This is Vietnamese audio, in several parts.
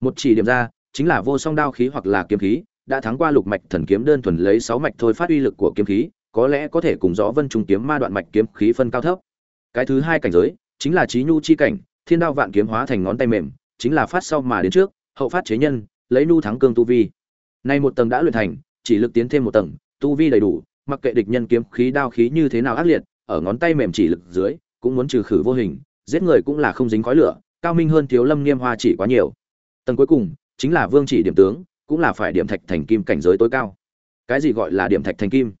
một chỉ điểm ra, chính là vô song đao khí hoặc là kiếm khí, đã thắng qua lục mạch thần kiếm đơn thuần lấy sáu mạch thôi phát uy lực của kiếm khí, có lẽ có thể cùng rõ vân trung kiếm ma đoạn mạch kiếm khí phân cao thấp. Cái thứ hai cảnh giới, chính là trí nhu chi cảnh, thiên đao vạn kiếm hóa thành ngón tay mềm, chính là phát sau mà đến trước, hậu phát chế nhân, lấy nhu thắng cương tu vi. Nay một tầng đã luyện thành, chỉ lực tiến thêm một tầng, tu vi đầy đủ, mặc kệ địch nhân kiếm khí đao khí như thế nào ác liệt, ở ngón tay mềm chỉ lực dưới, cũng muốn trừ khử vô hình, giết người cũng là không dính khói lửa, cao minh hơn thiếu lâm niêm hoa chỉ quá nhiều tầng cuối cùng, chính là vương chỉ điểm tướng, cũng là phải điểm thạch thành kim cảnh giới tối cao. Cái gì gọi là điểm thạch thành kim?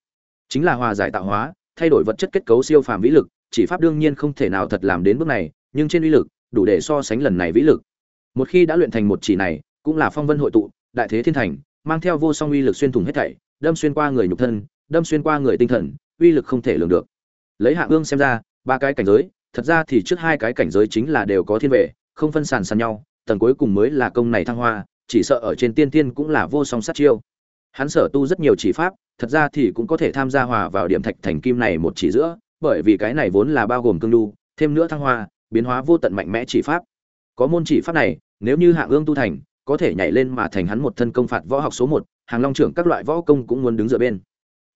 Chính là hòa giải tạo hóa, thay đổi vật chất kết cấu siêu phàm vĩ lực, chỉ pháp đương nhiên không thể nào thật làm đến bước này, nhưng trên uy lực, đủ để so sánh lần này vĩ lực. Một khi đã luyện thành một chỉ này, cũng là phong vân hội tụ, đại thế thiên thành, mang theo vô song uy lực xuyên thủng hết thảy, đâm xuyên qua người nhục thân, đâm xuyên qua người tinh thần, uy lực không thể lường được. Lấy hạ ương xem ra, ba cái cảnh giới, thật ra thì trước hai cái cảnh giới chính là đều có thiên vệ, không phân sàn sàn nhau tầng cuối cùng mới là công này thăng hoa, chỉ sợ ở trên tiên tiên cũng là vô song sát chiêu. Hắn sở tu rất nhiều chỉ pháp, thật ra thì cũng có thể tham gia hòa vào điểm thạch thành kim này một chỉ giữa, bởi vì cái này vốn là bao gồm cương lưu, thêm nữa thăng hoa, biến hóa vô tận mạnh mẽ chỉ pháp. Có môn chỉ pháp này, nếu như hạng ương tu thành, có thể nhảy lên mà thành hắn một thân công phạt võ học số một, hàng long trưởng các loại võ công cũng muốn đứng dựa bên.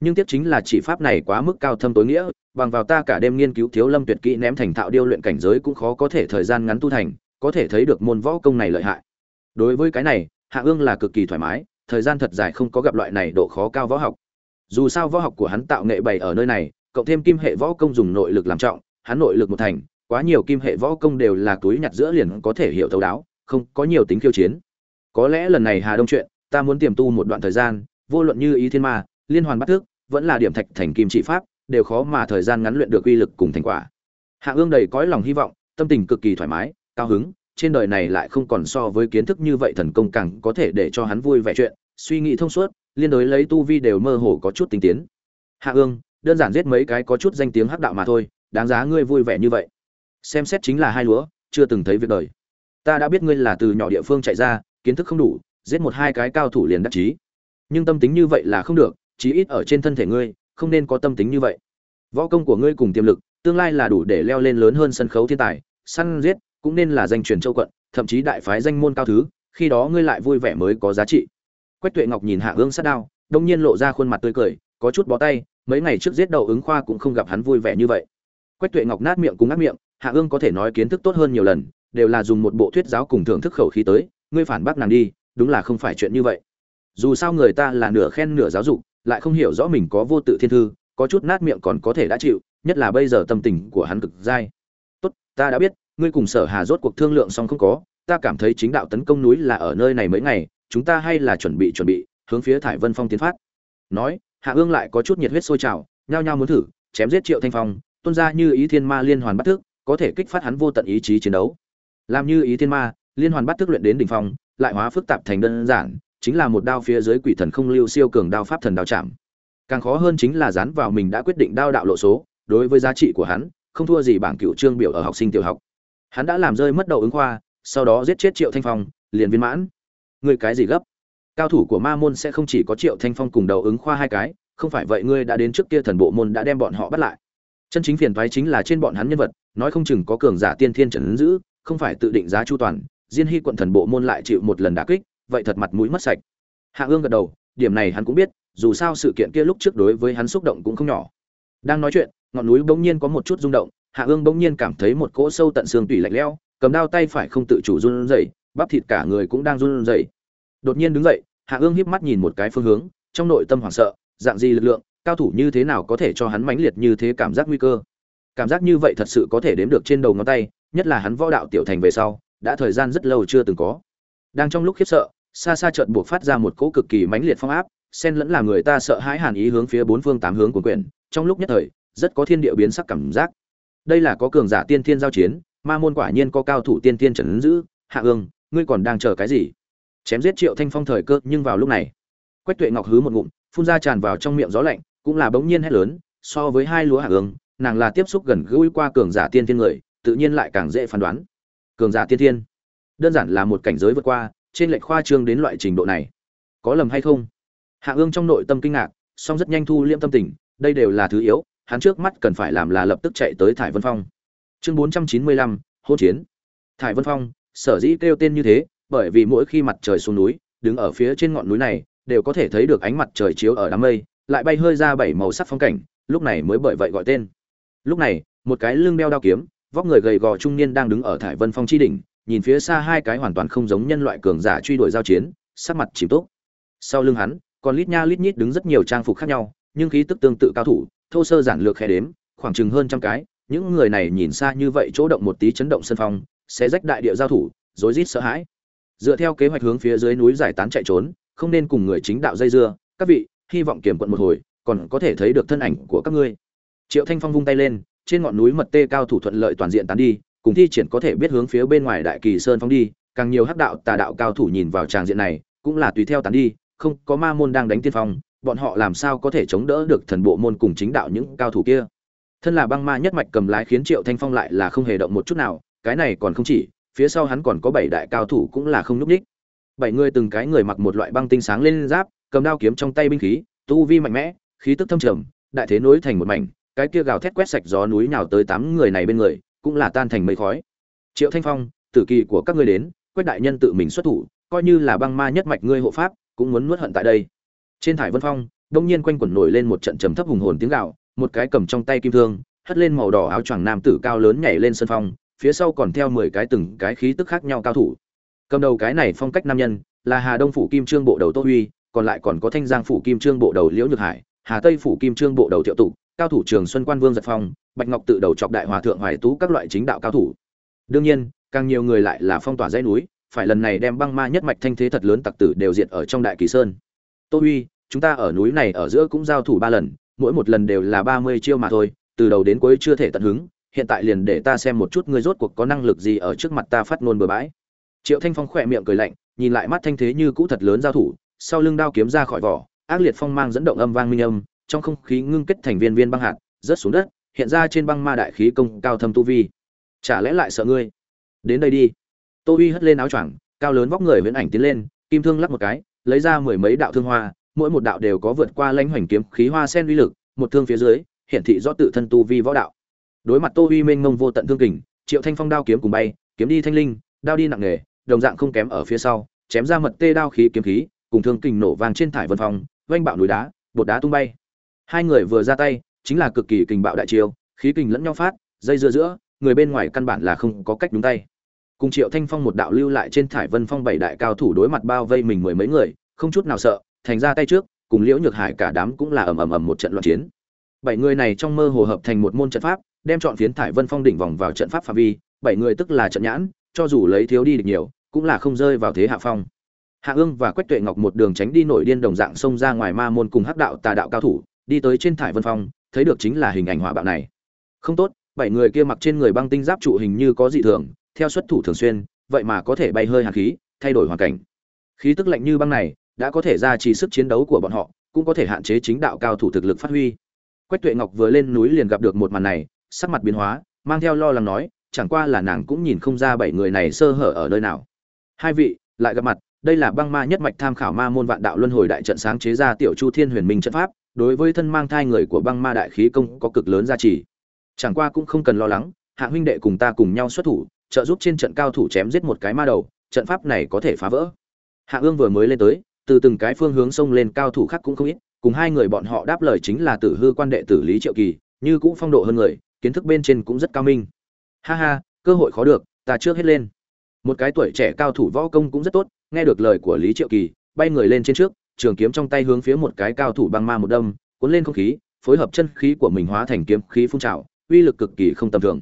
Nhưng tiếc chính là chỉ pháp này quá mức cao thâm tối nghĩa, bằng vào ta cả đêm nghiên cứu thiếu lâm tuyệt kỹ ném thành thạo điêu luyện cảnh giới cũng khó có thể thời gian ngắn tu thành có thể thấy được môn võ công này lợi hại. Đối với cái này, hạ ương là cực kỳ thoải mái, thời gian thật dài không có gặp loại này độ khó cao võ học. Dù sao võ học của hắn tạo nghệ bày ở nơi này, cộng thêm kim hệ võ công dùng nội lực làm trọng, hắn nội lực một thành, quá nhiều kim hệ võ công đều là túi nhặt giữa liền có thể hiểu thấu đáo, không có nhiều tính khiêu chiến. Có lẽ lần này hà đông chuyện, ta muốn tiềm tu một đoạn thời gian, vô luận như ý thiên ma, liên hoàn bắt thức, vẫn là điểm thạch thành kim trị pháp, đều khó mà thời gian ngắn luyện được uy lực cùng thành quả. Hạ ương đầy cõi lòng hy vọng, tâm tình cực kỳ thoải mái cao hứng, trên đời này lại không còn so với kiến thức như vậy thần công càng có thể để cho hắn vui vẻ chuyện, suy nghĩ thông suốt, liên đối lấy tu vi đều mơ hồ có chút tinh tiến. Hạ ương, đơn giản giết mấy cái có chút danh tiếng hắc đạo mà thôi, đáng giá ngươi vui vẻ như vậy. Xem xét chính là hai lúa, chưa từng thấy việc đời. Ta đã biết ngươi là từ nhỏ địa phương chạy ra, kiến thức không đủ, giết một hai cái cao thủ liền đắc chí. Nhưng tâm tính như vậy là không được, chí ít ở trên thân thể ngươi, không nên có tâm tính như vậy. Võ công của ngươi cùng tiềm lực, tương lai là đủ để leo lên lớn hơn sân khấu thiên tài, săn giết cũng nên là danh truyền châu quận, thậm chí đại phái danh môn cao thứ, khi đó ngươi lại vui vẻ mới có giá trị. Quách tuệ ngọc nhìn hạ ương sát đao, đông nhiên lộ ra khuôn mặt tươi cười, có chút bó tay, mấy ngày trước giết đầu ứng khoa cũng không gặp hắn vui vẻ như vậy. Quách tuệ ngọc nát miệng cùng ngắt miệng, hạ ương có thể nói kiến thức tốt hơn nhiều lần, đều là dùng một bộ thuyết giáo cùng thưởng thức khẩu khí tới, ngươi phản bác nàng đi, đúng là không phải chuyện như vậy. Dù sao người ta là nửa khen nửa giáo dục, lại không hiểu rõ mình có vô tự thiên thư, có chút nát miệng còn có thể đã chịu, nhất là bây giờ tâm tình của hắn cực dai. Tốt, ta đã biết ngươi cùng sở hà rốt cuộc thương lượng xong không có, ta cảm thấy chính đạo tấn công núi là ở nơi này mấy ngày, chúng ta hay là chuẩn bị chuẩn bị, hướng phía thải vân phong tiến phát. Nói, hạ ương lại có chút nhiệt huyết sôi trào, nhao nhao muốn thử, chém giết triệu thanh phong tuân ra như ý thiên ma liên hoàn bắt thức, có thể kích phát hắn vô tận ý chí chiến đấu. Làm như ý thiên ma, liên hoàn bắt thức luyện đến đỉnh phong, lại hóa phức tạp thành đơn giản, chính là một đao phía dưới quỷ thần không lưu siêu cường đao pháp thần đao chạm. Càng khó hơn chính là dán vào mình đã quyết định đao đạo lộ số, đối với giá trị của hắn, không thua gì bảng cựu trương biểu ở học sinh tiểu học hắn đã làm rơi mất đầu ứng khoa, sau đó giết chết triệu thanh phong, liền viên mãn. Người cái gì gấp? Cao thủ của ma môn sẽ không chỉ có triệu thanh phong cùng đầu ứng khoa hai cái, không phải vậy ngươi đã đến trước kia thần bộ môn đã đem bọn họ bắt lại. Chân chính phiền thoái chính là trên bọn hắn nhân vật, nói không chừng có cường giả tiên thiên trần ứng giữ, không phải tự định giá chu toàn, diên hy quận thần bộ môn lại chịu một lần đả kích, vậy thật mặt mũi mất sạch. Hạ ương gật đầu, điểm này hắn cũng biết, dù sao sự kiện kia lúc trước đối với hắn xúc động cũng không nhỏ. Đang nói chuyện, ngọn núi bỗng nhiên có một chút rung động hạ ương bỗng nhiên cảm thấy một cỗ sâu tận xương tủy lạnh lẽo, cầm đao tay phải không tự chủ run rẩy, bắp thịt cả người cũng đang run rẩy. Đột nhiên đứng dậy, hạ ương híp mắt nhìn một cái phương hướng, trong nội tâm hoảng sợ, dạng gì lực lượng, cao thủ như thế nào có thể cho hắn mãnh liệt như thế cảm giác nguy cơ? Cảm giác như vậy thật sự có thể đếm được trên đầu ngón tay, nhất là hắn võ đạo tiểu thành về sau, đã thời gian rất lâu chưa từng có. Đang trong lúc khiếp sợ, xa xa chợt buộc phát ra một cỗ cực kỳ mãnh liệt phong áp, xen lẫn là người ta sợ hãi hàn ý hướng phía bốn phương tám hướng của quyển trong lúc nhất thời, rất có thiên địa biến sắc cảm giác đây là có cường giả tiên thiên giao chiến, ma môn quả nhiên có cao thủ tiên thiên trần ứng giữ. Hạ ương, ngươi còn đang chờ cái gì? Chém giết triệu thanh phong thời cơ nhưng vào lúc này. Quách tuệ ngọc hứ một ngụm, phun ra tràn vào trong miệng gió lạnh, cũng là bỗng nhiên hét lớn, so với hai lúa hạ ương, nàng là tiếp xúc gần gũi qua cường giả tiên thiên người, tự nhiên lại càng dễ phán đoán. Cường giả tiên thiên, đơn giản là một cảnh giới vượt qua, trên lệch khoa trương đến loại trình độ này. Có lầm hay không? Hạ ương trong nội tâm kinh ngạc, song rất nhanh thu liêm tâm tình, đây đều là thứ yếu hắn trước mắt cần phải làm là lập tức chạy tới thải vân phong. Chương bốn trăm chín mươi lăm hôn chiến. Thải vân phong, sở dĩ kêu tên như thế, bởi vì mỗi khi mặt trời xuống núi, đứng ở phía trên ngọn núi này, đều có thể thấy được ánh mặt trời chiếu ở đám mây, lại bay hơi ra bảy màu sắc phong cảnh, lúc này mới bởi vậy gọi tên. Lúc này, một cái lưng đeo đao kiếm, vóc người gầy gò trung niên đang đứng ở thải vân phong chi đỉnh, nhìn phía xa hai cái hoàn toàn không giống nhân loại cường giả truy đuổi giao chiến, sắc mặt chìm túc. Sau lưng hắn, còn lít nha lít nhít đứng rất nhiều trang phục khác nhau, nhưng khí tức tương tự cao thủ thô sơ giản lược khẽ đếm, khoảng chừng hơn trăm cái, những người này nhìn xa như vậy chỗ động một tí chấn động sân phong, sẽ rách đại địa giao thủ, rối rít sợ hãi. Dựa theo kế hoạch hướng phía dưới núi giải tán chạy trốn, không nên cùng người chính đạo dây dưa, các vị, hy vọng kiểm quận một hồi, còn có thể thấy được thân ảnh của các ngươi. Triệu thanh phong vung tay lên, trên ngọn núi mật tê cao thủ thuận lợi toàn diện tán đi, cùng thi triển có thể biết hướng phía bên ngoài đại kỳ sơn phong đi, càng nhiều hắc đạo tà đạo cao thủ nhìn vào tràng diện này, cũng là tùy theo tán đi, không có ma môn đang đánh tiên phong bọn họ làm sao có thể chống đỡ được thần bộ môn cùng chính đạo những cao thủ kia? Thân là băng ma nhất mạch cầm lái khiến triệu thanh phong lại là không hề động một chút nào, cái này còn không chỉ, phía sau hắn còn có bảy đại cao thủ cũng là không núp ních bảy người từng cái người mặc một loại băng tinh sáng lên giáp, cầm đao kiếm trong tay binh khí, tu vi mạnh mẽ, khí tức thâm trầm, đại thế nối thành một mảnh, cái kia gào thét quét sạch gió núi nào tới tám người này bên người, cũng là tan thành mây khói. Triệu thanh phong, tử kỳ của các ngươi đến quách đại nhân tự mình xuất thủ, coi như là băng ma nhất mạch ngươi hộ pháp, cũng muốn nuốt hận tại đây trên thải vân phong, đông nhiên quanh quẩn nổi lên một trận trầm thấp hùng hồn tiếng gạo một cái cầm trong tay kim thương, hất lên màu đỏ áo choàng nam tử cao lớn nhảy lên sân phong, phía sau còn theo mười cái từng cái khí tức khác nhau cao thủ. Cầm đầu cái này phong cách nam nhân là hà đông phủ kim trương bộ đầu tô huy, còn lại còn có thanh giang phủ kim trương bộ đầu liễu nhược hải, hà tây phủ kim trương bộ đầu thiệu tụ, cao thủ trường xuân quan vương giật phong, bạch ngọc tự đầu chọc đại hòa thượng hoài tú các loại chính đạo cao thủ. Đương nhiên, càng nhiều người lại là phong tỏa dãy núi, phải lần này đem băng ma nhất mạch thanh thế thật lớn tặc tử đều diệt ở trong đại kỳ sơn tô huy, chúng ta ở núi này ở giữa cũng giao thủ ba lần, mỗi một lần đều là ba mươi chiêu mà thôi, từ đầu đến cuối chưa thể tận hứng, hiện tại liền để ta xem một chút ngươi rốt cuộc có năng lực gì ở trước mặt ta phát ngôn bừa bãi. Triệu thanh phong khỏe miệng cười lạnh, nhìn lại mắt thanh thế như cũ thật lớn giao thủ, sau lưng đao kiếm ra khỏi vỏ, ác liệt phong mang dẫn động âm vang minh âm, trong không khí ngưng kết thành viên viên băng hạt, rớt xuống đất, hiện ra trên băng ma đại khí công cao thâm tu vi. Chả lẽ lại sợ ngươi? Đến đây đi. Tô uy hất lên áo choàng, cao lớn vóc người viễn ảnh tiến lên, kim thương lắc một cái lấy ra mười mấy đạo thương hoa, mỗi một đạo đều có vượt qua lãnh hoành kiếm khí hoa sen uy lực, một thương phía dưới, hiển thị rõ tự thân tu vi võ đạo. Đối mặt tô uy mênh mông vô tận thương kình, triệu thanh phong đao kiếm cùng bay, kiếm đi thanh linh, đao đi nặng nghề, đồng dạng không kém ở phía sau, chém ra mật tê đao khí kiếm khí, cùng thương kình nổ vàng trên thải vân phong vang bạo núi đá, bột đá tung bay. Hai người vừa ra tay, chính là cực kỳ kình bạo đại chiêu, khí kình lẫn nhau phát, dây dưa giữa, người bên ngoài căn bản là không có cách đúng tay cùng triệu thanh phong một đạo lưu lại trên thải vân phong bảy đại cao thủ đối mặt bao vây mình mười mấy người, không chút nào sợ, thành ra tay trước, cùng liễu nhược hải cả đám cũng là ầm ầm ầm một trận loạn chiến. Bảy người này trong mơ hồ hợp thành một môn trận pháp, đem chọn phiến thải vân phong đỉnh vòng vào trận pháp phạm vi, bảy người tức là trận nhãn, cho dù lấy thiếu đi được nhiều, cũng là không rơi vào thế hạ phong. Hạ ương và quách tuệ ngọc một đường tránh đi nổi điên đồng dạng xông ra ngoài ma môn cùng hắc đạo tà đạo cao thủ, đi tới trên thải vân phong, thấy được chính là hình ảnh hỏa bạo này. Không tốt, bảy người kia mặc trên người băng tinh giáp trụ hình như có dị thường theo xuất thủ thường xuyên, vậy mà có thể bay hơi hàn khí, thay đổi hoàn cảnh. Khí tức lạnh như băng này đã có thể ra trì sức chiến đấu của bọn họ, cũng có thể hạn chế chính đạo cao thủ thực lực phát huy. Quách tuệ ngọc vừa lên núi liền gặp được một màn này, sắc mặt biến hóa, mang theo lo lắng nói, chẳng qua là nàng cũng nhìn không ra bảy người này sơ hở ở nơi nào. Hai vị, lại gặp mặt, đây là băng ma nhất mạch tham khảo ma môn vạn đạo luân hồi đại trận sáng chế ra tiểu chu thiên huyền minh trận pháp, đối với thân mang thai người của băng ma đại khí công có cực lớn giá trị chẳng qua cũng không cần lo lắng, hạ huynh đệ cùng ta cùng nhau xuất thủ trợ giúp trên trận cao thủ chém giết một cái ma đầu, trận pháp này có thể phá vỡ. Hạ ương vừa mới lên tới, từ từng cái phương hướng xông lên cao thủ khác cũng không ít, cùng hai người bọn họ đáp lời chính là tử hư quan đệ tử lý triệu kỳ, như cũng phong độ hơn người, kiến thức bên trên cũng rất cao minh. Ha ha, cơ hội khó được, ta trước hết lên. Một cái tuổi trẻ cao thủ võ công cũng rất tốt, nghe được lời của lý triệu kỳ, bay người lên trên trước, trường kiếm trong tay hướng phía một cái cao thủ băng ma một đâm, cuốn lên không khí, phối hợp chân khí của mình hóa thành kiếm khí phun trào, uy lực cực kỳ không tầm thường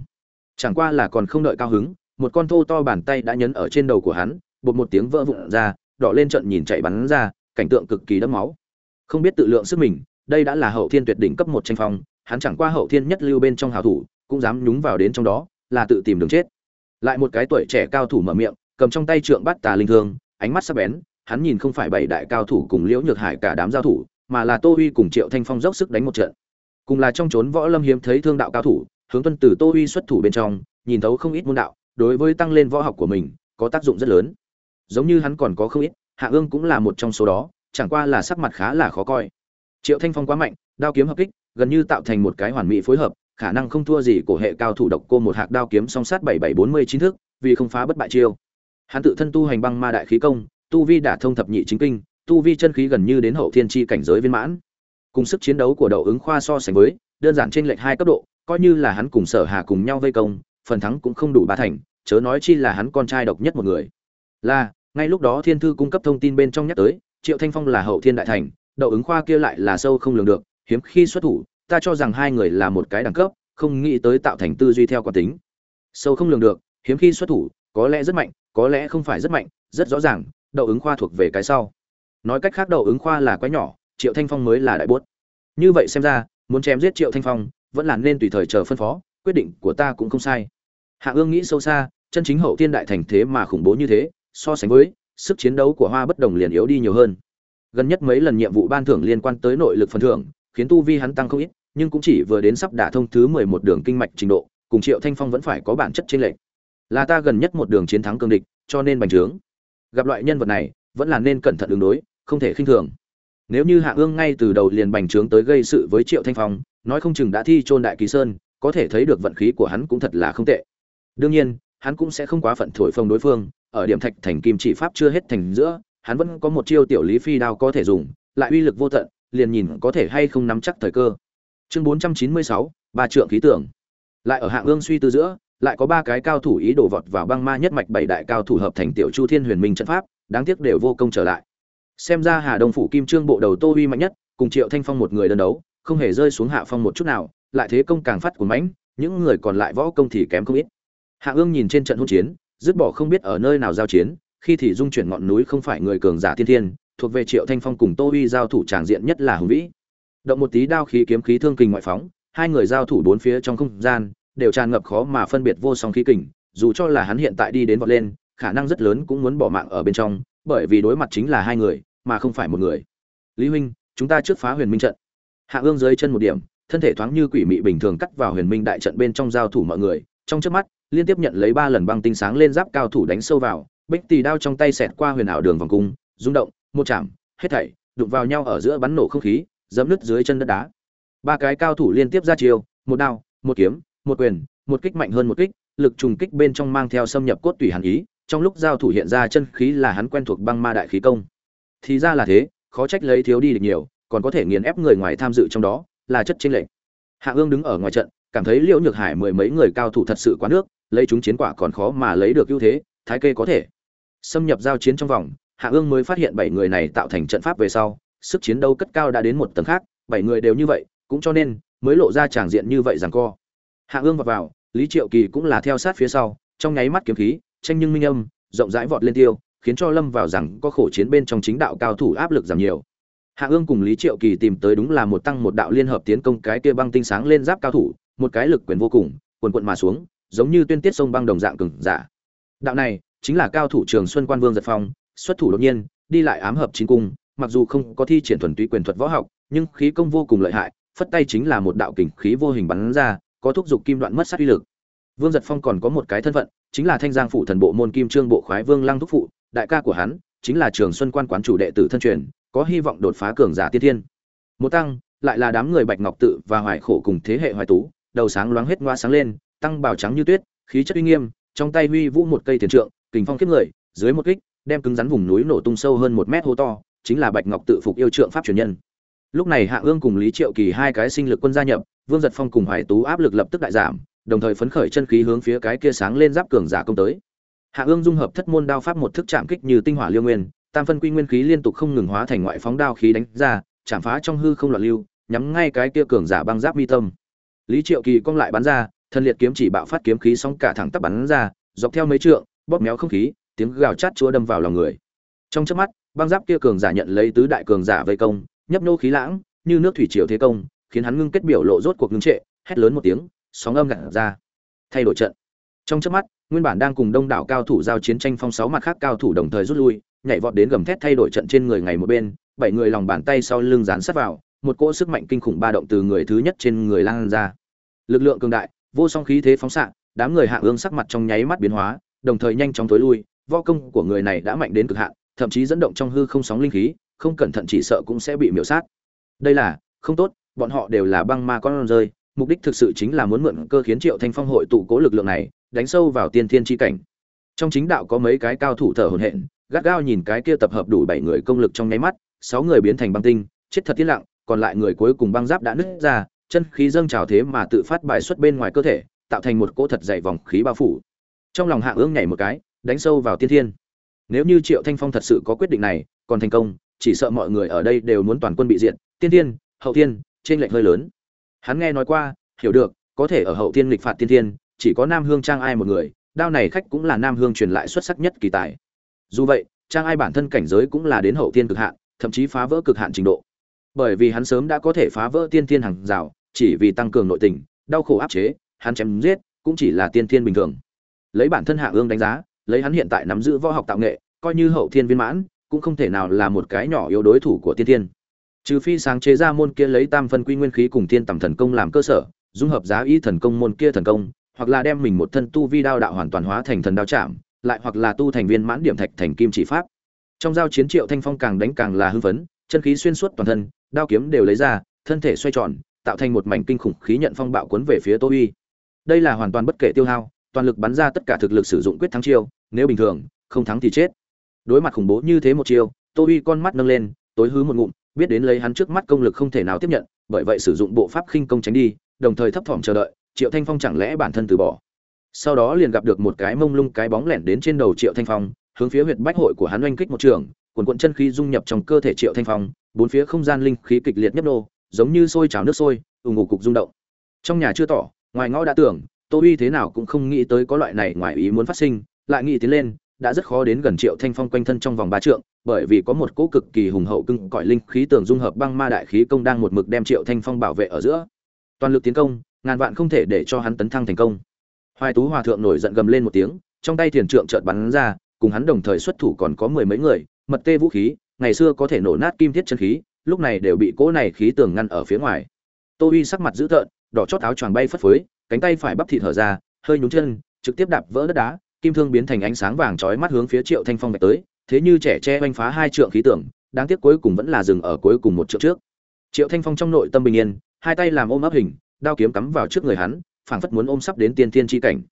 chẳng qua là còn không đợi cao hứng, một con thô to bàn tay đã nhấn ở trên đầu của hắn, bột một tiếng vỡ vụn ra, đỏ lên trận nhìn chạy bắn ra, cảnh tượng cực kỳ đẫm máu. Không biết tự lượng sức mình, đây đã là hậu thiên tuyệt đỉnh cấp một tranh phong, hắn chẳng qua hậu thiên nhất lưu bên trong hào thủ, cũng dám nhúng vào đến trong đó, là tự tìm đường chết. Lại một cái tuổi trẻ cao thủ mở miệng, cầm trong tay trượng bắt tà linh thương, ánh mắt sắc bén, hắn nhìn không phải bảy đại cao thủ cùng liễu nhược hải cả đám giao thủ, mà là tô huy cùng triệu thanh phong dốc sức đánh một trận. Cùng là trong trốn võ lâm hiếm thấy thương đạo cao thủ hướng tuân từ tô huy xuất thủ bên trong, nhìn thấu không ít môn đạo, đối với tăng lên võ học của mình, có tác dụng rất lớn. Giống như hắn còn có không ít, hạ ương cũng là một trong số đó, chẳng qua là sắc mặt khá là khó coi. Triệu thanh phong quá mạnh, đao kiếm hợp kích, gần như tạo thành một cái hoàn mỹ phối hợp, khả năng không thua gì của hệ cao thủ độc cô một hạc đao kiếm song sát bảy bảy bốn mươi chín thước, vì không phá bất bại chiêu. Hắn tự thân tu hành băng ma đại khí công, tu vi đả thông thập nhị chính kinh, tu vi chân khí gần như đến hậu thiên chi cảnh giới viên mãn. Cùng sức chiến đấu của đậu ứng khoa so sánh với, đơn giản trên lệch hai cấp độ coi như là hắn cùng sở hà cùng nhau vây công, phần thắng cũng không đủ ba thành, chớ nói chi là hắn con trai độc nhất một người. Là, ngay lúc đó thiên thư cung cấp thông tin bên trong nhắc tới, triệu thanh phong là hậu thiên đại thành, đậu ứng khoa kia lại là sâu không lường được, hiếm khi xuất thủ, ta cho rằng hai người là một cái đẳng cấp, không nghĩ tới tạo thành tư duy theo quán tính. Sâu không lường được, hiếm khi xuất thủ, có lẽ rất mạnh, có lẽ không phải rất mạnh, rất rõ ràng, đậu ứng khoa thuộc về cái sau. Nói cách khác đậu ứng khoa là quái nhỏ, triệu thanh phong mới là đại bốt. Như vậy xem ra, muốn chém giết triệu thanh phong vẫn là nên tùy thời chờ phân phó, quyết định của ta cũng không sai. Hạ ương nghĩ sâu xa, chân chính hậu thiên đại thành thế mà khủng bố như thế, so sánh với sức chiến đấu của hoa bất đồng liền yếu đi nhiều hơn. Gần nhất mấy lần nhiệm vụ ban thưởng liên quan tới nội lực phần thưởng, khiến tu vi hắn tăng không ít, nhưng cũng chỉ vừa đến sắp đả thông thứ mười một đường kinh mạch trình độ, cùng triệu thanh phong vẫn phải có bản chất trên lệch. Là ta gần nhất một đường chiến thắng cương địch, cho nên bành trướng. Gặp loại nhân vật này, vẫn là nên cẩn thận ứng đối, không thể khinh thường. Nếu như hạ ương ngay từ đầu liền bành trướng tới gây sự với triệu thanh phong nói không chừng đã thi trôn đại kỳ sơn, có thể thấy được vận khí của hắn cũng thật là không tệ. Đương nhiên, hắn cũng sẽ không quá phận thổi phồng đối phương, ở điểm thạch thành kim chỉ pháp chưa hết thành giữa, hắn vẫn có một chiêu tiểu lý phi đao có thể dùng, lại uy lực vô tận, liền nhìn có thể hay không nắm chắc thời cơ. Chương bốn trăm chín mươi sáu, ba trượng khí tưởng lại ở hạng ương suy tư giữa, lại có ba cái cao thủ ý đổ vọt vào băng ma nhất mạch bảy đại cao thủ hợp thành tiểu chu thiên huyền minh trận pháp, đáng tiếc đều vô công trở lại. Xem ra hà đông phủ kim trương bộ đầu tô uy mạnh nhất, cùng triệu thanh phong một người đơn đấu không hề rơi xuống hạ phong một chút nào, lại thế công càng phát của mãnh, những người còn lại võ công thì kém không ít. Hạ ương nhìn trên trận hỗn chiến, dứt bỏ không biết ở nơi nào giao chiến, khi thì dung chuyển ngọn núi không phải người cường giả tiên thiên, thuộc về triệu thanh phong cùng tô uy giao thủ tràng diện nhất là hùng vĩ. Động một tí đao khí kiếm khí thương kình ngoại phóng, hai người giao thủ bốn phía trong không gian, đều tràn ngập khó mà phân biệt vô song khí kình, dù cho là hắn hiện tại đi đến vọt lên, khả năng rất lớn cũng muốn bỏ mạng ở bên trong, bởi vì đối mặt chính là hai người, mà không phải một người. Lý huynh, chúng ta trước phá huyền minh trận hạ ương dưới chân một điểm, thân thể thoáng như quỷ mị bình thường cắt vào huyền minh đại trận bên trong giao thủ mọi người. Trong trước mắt, liên tiếp nhận lấy ba lần băng tinh sáng lên giáp cao thủ đánh sâu vào, bích tì đao trong tay xẹt qua huyền ảo đường vòng cung, rung động, một chạm, hết thảy đụng vào nhau ở giữa bắn nổ không khí, dẫm nứt dưới chân đất đá. Ba cái cao thủ liên tiếp ra chiêu, một đao, một kiếm, một quyền, một kích mạnh hơn một kích, lực trùng kích bên trong mang theo xâm nhập cốt tủy hàn ý, trong lúc giao thủ hiện ra chân khí là hắn quen thuộc băng ma đại khí công. Thì ra là thế, khó trách lấy thiếu đi được nhiều còn có thể nghiền ép người ngoài tham dự trong đó, là chất chênh lệch. Hạ ương đứng ở ngoài trận, cảm thấy liễu nhược hải mười mấy người cao thủ thật sự quá nước, lấy chúng chiến quả còn khó mà lấy được ưu thế, thái kê có thể. Xâm nhập giao chiến trong vòng, hạ ương mới phát hiện bảy người này tạo thành trận pháp về sau, sức chiến đấu cất cao đã đến một tầng khác, bảy người đều như vậy, cũng cho nên mới lộ ra tràng diện như vậy rằng co. Hạ ương vào vào, lý triệu kỳ cũng là theo sát phía sau, trong nháy mắt kiếm khí, tranh nhưng minh âm, rộng rãi vọt lên tiêu, khiến cho lâm vào rằng có khổ chiến bên trong chính đạo cao thủ áp lực giảm nhiều hạ ương cùng lý triệu kỳ tìm tới đúng là một tăng một đạo liên hợp tiến công cái kia băng tinh sáng lên giáp cao thủ, một cái lực quyền vô cùng, quần quận mà xuống, giống như tuyên tiết sông băng đồng dạng cừng giả. Đạo này chính là cao thủ trường xuân quan vương giật phong, xuất thủ đột nhiên, đi lại ám hợp chính cung, mặc dù không có thi triển thuần túy quyền thuật võ học, nhưng khí công vô cùng lợi hại, phất tay chính là một đạo kình khí vô hình bắn ra, có thúc giục kim đoạn mất sát uy lực. Vương giật phong còn có một cái thân phận, chính là thanh giang phủ thần bộ môn kim trương bộ khoái vương lăng thúc phụ, đại ca của hắn, chính là trường xuân quan quán chủ đệ tử thân truyền có hy vọng đột phá cường giả tiên thiên. Một tăng, lại là đám người bạch ngọc tự và hoài khổ cùng thế hệ hoài tú, đầu sáng loáng hết ngoa sáng lên, tăng bào trắng như tuyết, khí chất uy nghiêm, trong tay huy vũ một cây tiền trượng, kình phong kiếp người, dưới một kích, đem cứng rắn vùng núi nổ tung sâu hơn một mét hô to, chính là bạch ngọc tự phục yêu trượng pháp truyền nhân. Lúc này hạ ương cùng lý triệu kỳ hai cái sinh lực quân gia nhập, vương giật phong cùng hoài tú áp lực lập tức đại giảm, đồng thời phấn khởi chân khí hướng phía cái kia sáng lên giáp cường giả công tới. Hạ ương dung hợp thất môn đao pháp một thức chạm kích như tinh hỏa liêu nguyên tam phân quy nguyên khí liên tục không ngừng hóa thành ngoại phóng đao khí đánh ra, chạm phá trong hư không loạn lưu, nhắm ngay cái kia cường giả băng giáp mi tâm. Lý triệu kỳ cong lại bắn ra, thân liệt kiếm chỉ bạo phát kiếm khí sóng cả thẳng tắp bắn ra, dọc theo mấy trượng, bóp méo không khí, tiếng gào chát chúa đâm vào lòng người. Trong chớp mắt, băng giáp kia cường giả nhận lấy tứ đại cường giả vây công, nhấp nô khí lãng, như nước thủy triều thế công, khiến hắn ngưng kết biểu lộ rốt cuộc ngưng trệ, hét lớn một tiếng, sóng âm gạt ra. Thay đổi trận. Trong chớp mắt, nguyên bản đang cùng đông đảo cao thủ giao chiến tranh phong sáu mặt khác cao thủ đồng thời rút lui nhảy vọt đến gầm thét thay đổi trận trên người ngày một bên, bảy người lòng bàn tay sau lưng dán sát vào, một cỗ sức mạnh kinh khủng ba động từ người thứ nhất trên người lan ra. Lực lượng cường đại, vô song khí thế phóng xạ, đám người hạ ương sắc mặt trong nháy mắt biến hóa, đồng thời nhanh chóng tối lui vo công của người này đã mạnh đến cực hạn, thậm chí dẫn động trong hư không sóng linh khí, không cẩn thận chỉ sợ cũng sẽ bị miểu sát. Đây là, không tốt, bọn họ đều là băng ma con rơi, mục đích thực sự chính là muốn mượn cơ khiến triệu thanh phong hội tụ cố lực lượng này, đánh sâu vào tiên thiên tri cảnh. Trong chính đạo có mấy cái cao thủ thở hồn hện gắt gao nhìn cái kia tập hợp đủ bảy người công lực trong nháy mắt, sáu người biến thành băng tinh, chết thật tiết lặng, còn lại người cuối cùng băng giáp đã nứt ra, chân khí dâng trào thế mà tự phát bài xuất bên ngoài cơ thể, tạo thành một cỗ thật dày vòng khí bao phủ. Trong lòng hạ ương nhảy một cái, đánh sâu vào tiên thiên. Nếu như triệu thanh phong thật sự có quyết định này, còn thành công, chỉ sợ mọi người ở đây đều muốn toàn quân bị diện tiên thiên, hậu thiên trên lệnh hơi lớn. Hắn nghe nói qua, hiểu được, có thể ở hậu thiên lịch phạt tiên thiên, chỉ có nam hương trang ai một người, đao này khách cũng là nam hương truyền lại xuất sắc nhất kỳ tài dù vậy, trang ai bản thân cảnh giới cũng là đến hậu thiên cực hạn, thậm chí phá vỡ cực hạn trình độ. Bởi vì hắn sớm đã có thể phá vỡ tiên thiên hàng rào, chỉ vì tăng cường nội tình, đau khổ áp chế, hắn chém giết, cũng chỉ là tiên thiên bình thường. Lấy bản thân hạ ương đánh giá, lấy hắn hiện tại nắm giữ võ học tạo nghệ, coi như hậu thiên viên mãn, cũng không thể nào là một cái nhỏ yếu đối thủ của tiên thiên. Trừ phi sáng chế ra môn kia lấy tam phân quy nguyên khí cùng tiên tầm thần công làm cơ sở, dung hợp giá y thần công môn kia thần công, hoặc là đem mình một thân tu vi đao đạo hoàn toàn hóa thành thần đao chạm lại hoặc là tu thành viên mãn điểm thạch thành kim chỉ pháp. Trong giao chiến triệu thanh phong càng đánh càng là hưng phấn, chân khí xuyên suốt toàn thân, đao kiếm đều lấy ra, thân thể xoay tròn, tạo thành một mảnh kinh khủng khí nhận phong bạo cuốn về phía tô uy. Đây là hoàn toàn bất kể tiêu hao, toàn lực bắn ra tất cả thực lực sử dụng quyết thắng chiêu, nếu bình thường, không thắng thì chết. Đối mặt khủng bố như thế một chiêu, tô uy con mắt nâng lên, tối hứ một ngụm, biết đến lấy hắn trước mắt công lực không thể nào tiếp nhận, bởi vậy sử dụng bộ pháp khinh công tránh đi, đồng thời thấp thỏm chờ đợi, triệu thanh phong chẳng lẽ bản thân từ bỏ? Sau đó liền gặp được một cái mông lung cái bóng lẻn đến trên đầu triệu thanh phong, hướng phía huyệt bách hội của hắn oanh kích một trường quần quận chân khí dung nhập trong cơ thể triệu thanh phong, bốn phía không gian linh khí kịch liệt nhấp nô, giống như sôi trào nước sôi ủng ngủ cục rung động. Trong nhà chưa tỏ, ngoài ngõ đã tưởng, tô uy thế nào cũng không nghĩ tới có loại này ngoài ý muốn phát sinh, lại nghĩ tiến lên, đã rất khó đến gần triệu thanh phong quanh thân trong vòng ba trượng, bởi vì có một cỗ cực kỳ hùng hậu cưng cõi linh khí tường dung hợp băng ma đại khí công đang một mực đem triệu thanh phong bảo vệ ở giữa. Toàn lực tiến công, ngàn vạn không thể để cho hắn tấn thăng thành công hoài tú hòa thượng nổi giận gầm lên một tiếng, trong tay thiền trượng chợt bắn ra, cùng hắn đồng thời xuất thủ còn có mười mấy người, mật tê vũ khí, ngày xưa có thể nổ nát kim thiết chân khí, lúc này đều bị cỗ này khí tường ngăn ở phía ngoài. Tô uy sắc mặt dữ tợn, đỏ chót áo choàng bay phất phới, cánh tay phải bắp thịt hở ra, hơi nhún chân, trực tiếp đạp vỡ đất đá, kim thương biến thành ánh sáng vàng chói mắt hướng phía triệu thanh phong vạch tới, thế như trẻ che oanh phá hai trượng khí tường, đáng tiếc cuối cùng vẫn là dừng ở cuối cùng một trượng trước. Triệu thanh phong trong nội tâm bình yên, hai tay làm ôm ấp hình, đao kiếm cắm vào trước người hắn phảng phất muốn ôm sắp đến tiên thiên chi cảnh.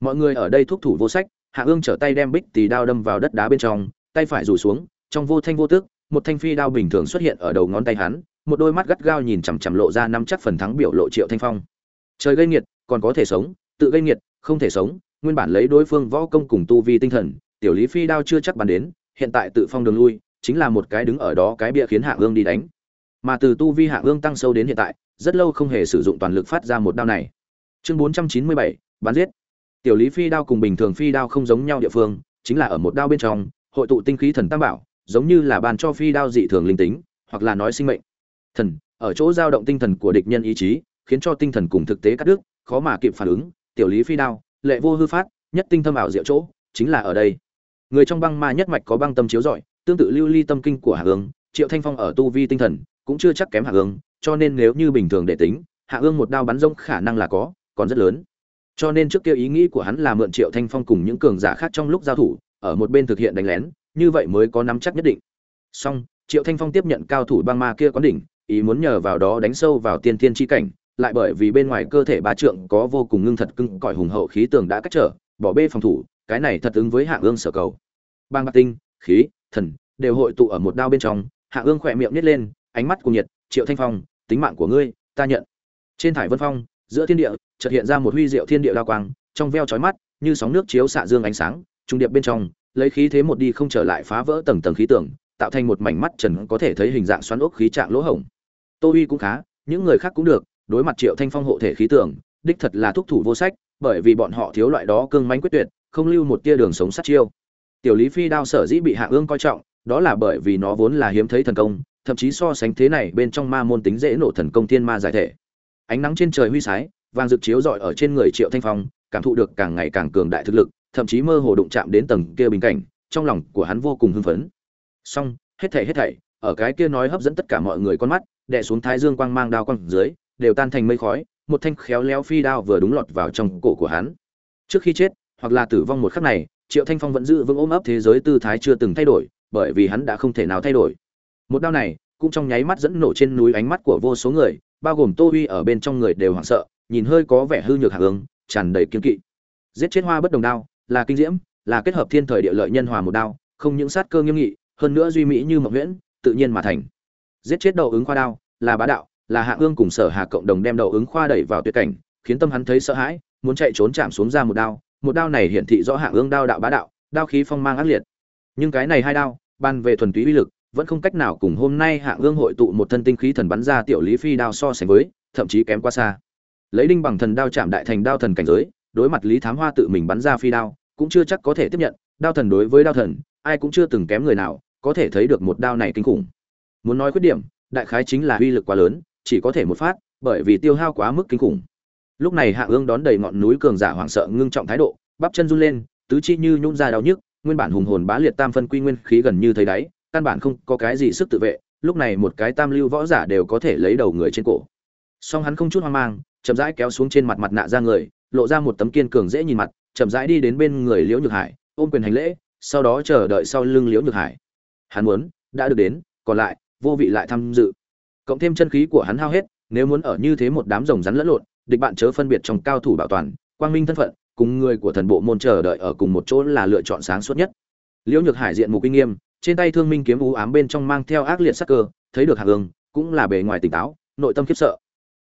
Mọi người ở đây thúc thủ vô sách, hạ ương trở tay đem bích tỳ đao đâm vào đất đá bên trong, tay phải rủ xuống, trong vô thanh vô tức một thanh phi đao bình thường xuất hiện ở đầu ngón tay hắn, một đôi mắt gắt gao nhìn chằm chằm lộ ra năm chắc phần thắng biểu lộ triệu thanh phong. Trời gây nghiệt, còn có thể sống, tự gây nghiệt, không thể sống, nguyên bản lấy đối phương võ công cùng tu vi tinh thần, tiểu lý phi đao chưa chắc bắn đến, hiện tại tự phong đường lui, chính là một cái đứng ở đó cái bia khiến hạ ương đi đánh. Mà từ tu vi hạ ương tăng sâu đến hiện tại, rất lâu không hề sử dụng toàn lực phát ra một đao này chương bốn trăm chín mươi bảy, bán giết. Tiểu lý phi đao cùng bình thường phi đao không giống nhau địa phương, chính là ở một đao bên trong, hội tụ tinh khí thần tam bảo, giống như là bàn cho phi đao dị thường linh tính, hoặc là nói sinh mệnh. Thần, ở chỗ dao động tinh thần của địch nhân ý chí, khiến cho tinh thần cùng thực tế cắt đứt, khó mà kịp phản ứng. Tiểu lý phi đao, lệ vô hư phát, nhất tinh thâm ảo diệu chỗ, chính là ở đây. Người trong băng ma nhất mạch có băng tâm chiếu rọi, tương tự lưu ly tâm kinh của hạ ương triệu thanh phong ở tu vi tinh thần, cũng chưa chắc kém hạ ương cho nên nếu như bình thường để tính, hạ ương một đao bắn rông khả năng là có còn rất lớn. Cho nên trước kia ý nghĩ của hắn là mượn triệu thanh phong cùng những cường giả khác trong lúc giao thủ, ở một bên thực hiện đánh lén, như vậy mới có nắm chắc nhất định. Song triệu thanh phong tiếp nhận cao thủ băng ma kia quán đỉnh, ý muốn nhờ vào đó đánh sâu vào tiên thiên chi cảnh, lại bởi vì bên ngoài cơ thể bà trượng có vô cùng ngưng thật cưng, cõi hùng hậu khí tường đã cách trở, bỏ bê phòng thủ, cái này thật ứng với hạ ương sở cầu. Bang bạc tinh, khí, thần, đều hội tụ ở một đao bên trong hạ ương khỏe miệng nít lên, ánh mắt cùng nhiệt, triệu thanh phong, tính mạng của ngươi, ta nhận. Trên thải vân phong giữa thiên địa, chợt hiện ra một huy diệu thiên địa đao quang, trong veo chói mắt, như sóng nước chiếu xạ dương ánh sáng, trung điệp bên trong, lấy khí thế một đi không trở lại phá vỡ tầng tầng khí tượng tạo thành một mảnh mắt trần có thể thấy hình dạng xoắn ốc khí trạng lỗ hổng. Tô uy cũng khá, những người khác cũng được, đối mặt triệu thanh phong hộ thể khí tượng đích thật là thúc thủ vô sách, bởi vì bọn họ thiếu loại đó cương mãnh quyết tuyệt, không lưu một tia đường sống sát chiêu. Tiểu lý phi đao sở dĩ bị hạ ương coi trọng, đó là bởi vì nó vốn là hiếm thấy thần công, thậm chí so sánh thế này bên trong ma môn tính dễ nổ thần công thiên ma giải thể ánh nắng trên trời huy sái, vàng rực chiếu rọi ở trên người triệu thanh phong, cảm thụ được càng ngày càng cường đại thực lực, thậm chí mơ hồ đụng chạm đến tầng kia bình cảnh, trong lòng của hắn vô cùng hưng phấn. Song hết thảy hết thảy, ở cái kia nói hấp dẫn tất cả mọi người con mắt, đè xuống thái dương quang mang đao quang dưới, đều tan thành mây khói, một thanh khéo léo phi đao vừa đúng lọt vào trong cổ của hắn. Trước khi chết, hoặc là tử vong một khắc này, triệu thanh phong vẫn giữ vững ôm ấp thế giới tư thái chưa từng thay đổi, bởi vì hắn đã không thể nào thay đổi. Một đao này, cũng trong nháy mắt dẫn nổ trên núi ánh mắt của vô số người bao gồm tô Huy ở bên trong người đều hoảng sợ, nhìn hơi có vẻ hư nhược hạ hướng tràn đầy kiên kỵ. Giết chết hoa bất đồng đao, là kinh diễm, là kết hợp thiên thời địa lợi nhân hòa một đao, không những sát cơ nghiêm nghị, hơn nữa duy mỹ như mộng nguyễn tự nhiên mà thành. Giết chết đầu ứng khoa đao, là bá đạo, là hạ ương cùng sở hà cộng đồng đem đầu ứng khoa đẩy vào tuyệt cảnh, khiến tâm hắn thấy sợ hãi, muốn chạy trốn chạm xuống ra một đao một đao này hiển thị rõ hạ ương đao đạo bá đạo, đao khí phong mang ác liệt. Nhưng cái này hai đao, ban về thuần túy uy lực vẫn không cách nào cùng hôm nay hạ ương hội tụ một thân tinh khí thần bắn ra tiểu lý phi đao so sánh với, thậm chí kém quá xa. Lấy đinh bằng thần đao chạm đại thành đao thần cảnh giới, đối mặt lý thám hoa tự mình bắn ra phi đao, cũng chưa chắc có thể tiếp nhận, đao thần đối với đao thần, ai cũng chưa từng kém người nào, có thể thấy được một đao này kinh khủng. Muốn nói khuyết điểm, đại khái chính là uy lực quá lớn, chỉ có thể một phát, bởi vì tiêu hao quá mức kinh khủng. Lúc này hạ ương đón đầy ngọn núi cường giả hoảng sợ ngưng trọng thái độ, bắp chân run lên, tứ chi như nhún ra đau nhức, nguyên bản hùng hồn bá liệt tam phân quy nguyên khí gần như thấy đáy căn bản không có cái gì sức tự vệ, lúc này một cái tam lưu võ giả đều có thể lấy đầu người trên cổ. Song hắn không chút hoang mang, chậm rãi kéo xuống trên mặt mặt nạ ra người, lộ ra một tấm kiên cường dễ nhìn mặt, chậm rãi đi đến bên người liễu nhược hải, ôm quyền hành lễ, sau đó chờ đợi sau lưng liễu nhược hải. Hắn muốn, đã được đến, còn lại, vô vị lại tham dự. Cộng thêm chân khí của hắn hao hết, nếu muốn ở như thế một đám rồng rắn lẫn lộn, địch bạn chớ phân biệt trong cao thủ bảo toàn, quang minh thân phận, cùng người của thần bộ môn chờ đợi ở cùng một chỗ là lựa chọn sáng suốt nhất liễu nhược hải diện mục uy nghiêm, trên tay thương minh kiếm u ám bên trong mang theo ác liệt sắc cơ, thấy được hạ ương, cũng là bề ngoài tỉnh táo, nội tâm khiếp sợ.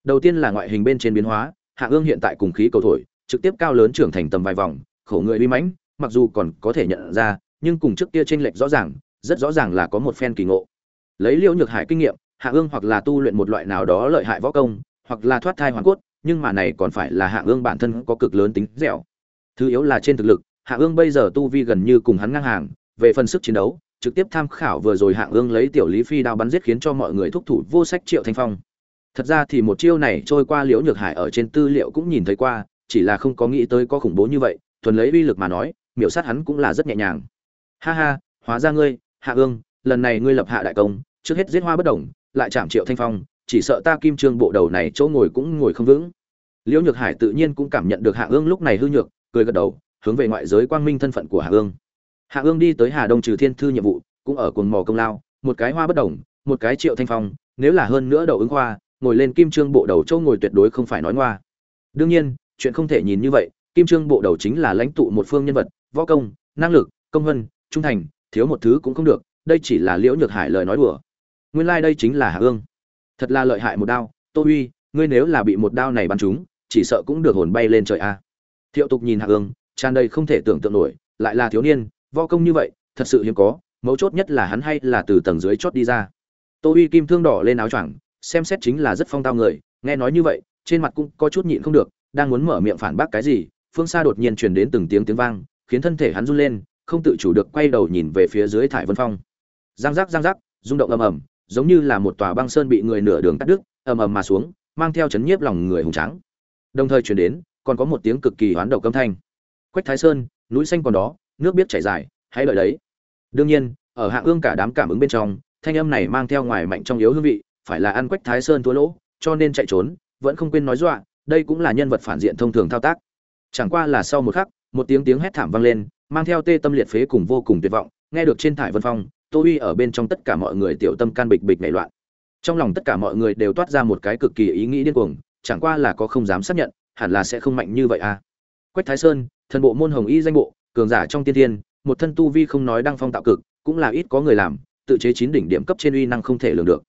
Đầu tiên là ngoại hình bên trên biến hóa, hạ ương hiện tại cùng khí cầu thổi, trực tiếp cao lớn trưởng thành tầm vài vòng, khổ người uy mãnh, mặc dù còn có thể nhận ra, nhưng cùng trước kia chênh lệch rõ ràng, rất rõ ràng là có một phen kỳ ngộ. Lấy liễu nhược hải kinh nghiệm, hạ ương hoặc là tu luyện một loại nào đó lợi hại võ công, hoặc là thoát thai hoàn cốt, nhưng mà này còn phải là hạ ương bản thân có cực lớn tính dẻo. Thứ yếu là trên thực lực hạ ương bây giờ tu vi gần như cùng hắn ngang hàng về phần sức chiến đấu trực tiếp tham khảo vừa rồi hạ ương lấy tiểu lý phi đao bắn giết khiến cho mọi người thúc thủ vô sách triệu thanh phong. Thật ra thì một chiêu này trôi qua liễu nhược hải ở trên tư liệu cũng nhìn thấy qua chỉ là không có nghĩ tới có khủng bố như vậy thuần lấy uy lực mà nói miểu sát hắn cũng là rất nhẹ nhàng. Ha ha hóa ra ngươi hạ ương lần này ngươi lập hạ đại công trước hết giết hoa bất động, lại chạm triệu thanh phong chỉ sợ ta kim trương bộ đầu này chỗ ngồi cũng ngồi không vững. Liễu nhược hải tự nhiên cũng cảm nhận được hạ ương lúc này hư nhược cười gật đầu hướng về ngoại giới quang minh thân phận của hạ ương. Hạ ương đi tới hà đông trừ thiên thư nhiệm vụ, cũng ở cuồng mò công lao, một cái hoa bất đồng, một cái triệu thanh phong, nếu là hơn nữa đầu ứng hoa, ngồi lên kim trương bộ đầu châu ngồi tuyệt đối không phải nói ngoa. Đương nhiên, chuyện không thể nhìn như vậy, kim trương bộ đầu chính là lãnh tụ một phương nhân vật, võ công, năng lực, công vân, trung thành, thiếu một thứ cũng không được, đây chỉ là liễu nhược hải lời nói đùa. Nguyên lai、like、đây chính là hạ ương. Thật là lợi hại một đao, tô uy ngươi nếu là bị một đao này bắn trúng, chỉ sợ cũng được hồn bay lên trời a. Thiệu tục nhìn hạ ương tràn đầy không thể tưởng tượng nổi, lại là thiếu niên, võ công như vậy, thật sự hiếm có, mấu chốt nhất là hắn hay là từ tầng dưới chót đi ra. Tô uy kim thương đỏ lên áo choàng, xem xét chính là rất phong tao người, nghe nói như vậy, trên mặt cũng có chút nhịn không được, đang muốn mở miệng phản bác cái gì, phương xa đột nhiên truyền đến từng tiếng tiếng vang, khiến thân thể hắn run lên, không tự chủ được quay đầu nhìn về phía dưới thải vân phong. Giang giác giang giác, rung động ầm ầm, giống như là một tòa băng sơn bị người nửa đường cắt đứt, ầm ầm mà xuống, mang theo chấn nhiếp lòng người hùng trắng đồng thời truyền đến, còn có một tiếng cực kỳ hoán độc âm thanh quách thái sơn, núi xanh còn đó, nước biết chảy dài, hãy lợi đấy. Đương nhiên, ở hạ ương cả đám cảm ứng bên trong, thanh âm này mang theo ngoài mạnh trong yếu hương vị, phải là ăn quách thái sơn thua lỗ, cho nên chạy trốn, vẫn không quên nói dọa, đây cũng là nhân vật phản diện thông thường thao tác. Chẳng qua là sau một khắc, một tiếng tiếng hét thảm vang lên, mang theo tê tâm liệt phế cùng vô cùng tuyệt vọng, nghe được trên thải vân phong, tô uy ở bên trong tất cả mọi người tiểu tâm can bịch bịch nảy loạn. Trong lòng tất cả mọi người đều toát ra một cái cực kỳ ý nghĩ điên cuồng, chẳng qua là có không dám xác nhận, hẳn là sẽ không mạnh như vậy à. Quách thái sơn thần bộ môn hồng y danh bộ, cường giả trong tiên thiên, một thân tu vi không nói đăng phong tạo cực, cũng là ít có người làm, tự chế chín đỉnh điểm cấp trên uy năng không thể lường được.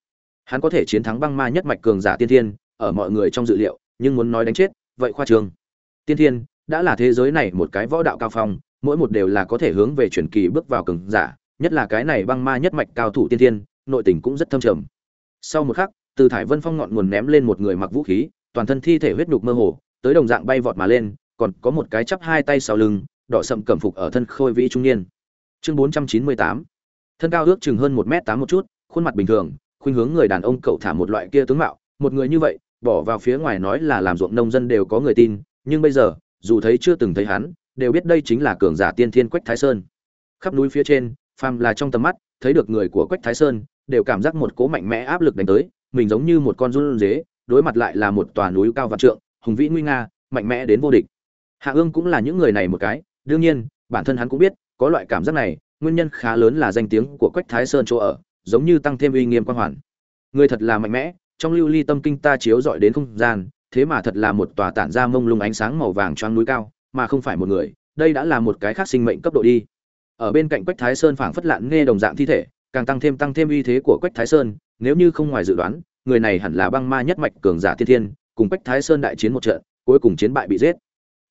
Hắn có thể chiến thắng băng ma nhất mạch cường giả tiên thiên, ở mọi người trong dự liệu, nhưng muốn nói đánh chết, vậy khoa trường tiên thiên, đã là thế giới này một cái võ đạo cao phong, mỗi một đều là có thể hướng về truyền kỳ bước vào cường giả, nhất là cái này băng ma nhất mạch cao thủ tiên thiên, nội tình cũng rất thâm trầm. Sau một khắc, từ thải vân phong ngọn nguồn ném lên một người mặc vũ khí, toàn thân thi thể huyết nhục mơ hồ, tới đồng dạng bay vọt mà lên còn có một cái chắp hai tay sau lưng, đỏ sậm cẩm phục ở thân khôi vĩ trung niên. Chương bốn trăm chín mươi tám. Thân cao ước chừng hơn một m tám một chút, khuôn mặt bình thường, khuynh hướng người đàn ông cậu thả một loại kia tướng mạo. Một người như vậy, bỏ vào phía ngoài nói là làm ruộng nông dân đều có người tin, nhưng bây giờ, dù thấy chưa từng thấy hắn, đều biết đây chính là cường giả tiên thiên quách thái sơn. Khắp núi phía trên, phàm là trong tầm mắt, thấy được người của quách thái sơn, đều cảm giác một cỗ mạnh mẽ áp lực đánh tới, mình giống như một con run dế đối mặt lại là một tòa núi cao vạn trượng, hùng vĩ nguy nga, mạnh mẽ đến vô địch hạ ương cũng là những người này một cái, đương nhiên, bản thân hắn cũng biết, có loại cảm giác này, nguyên nhân khá lớn là danh tiếng của quách thái sơn chỗ ở, giống như tăng thêm uy nghiêm quan hoàn. Người thật là mạnh mẽ, trong lưu ly tâm kinh ta chiếu dọi đến không gian, thế mà thật là một tòa tản ra mông lung ánh sáng màu vàng choáng núi cao, mà không phải một người, đây đã là một cái khác sinh mệnh cấp độ đi. Ở bên cạnh quách thái sơn phảng phất lạn nghe đồng dạng thi thể, càng tăng thêm tăng thêm uy thế của quách thái sơn, nếu như không ngoài dự đoán, người này hẳn là băng ma nhất mạch cường giả thiên thiên, cùng quách thái sơn đại chiến một trận, cuối cùng chiến bại bị giết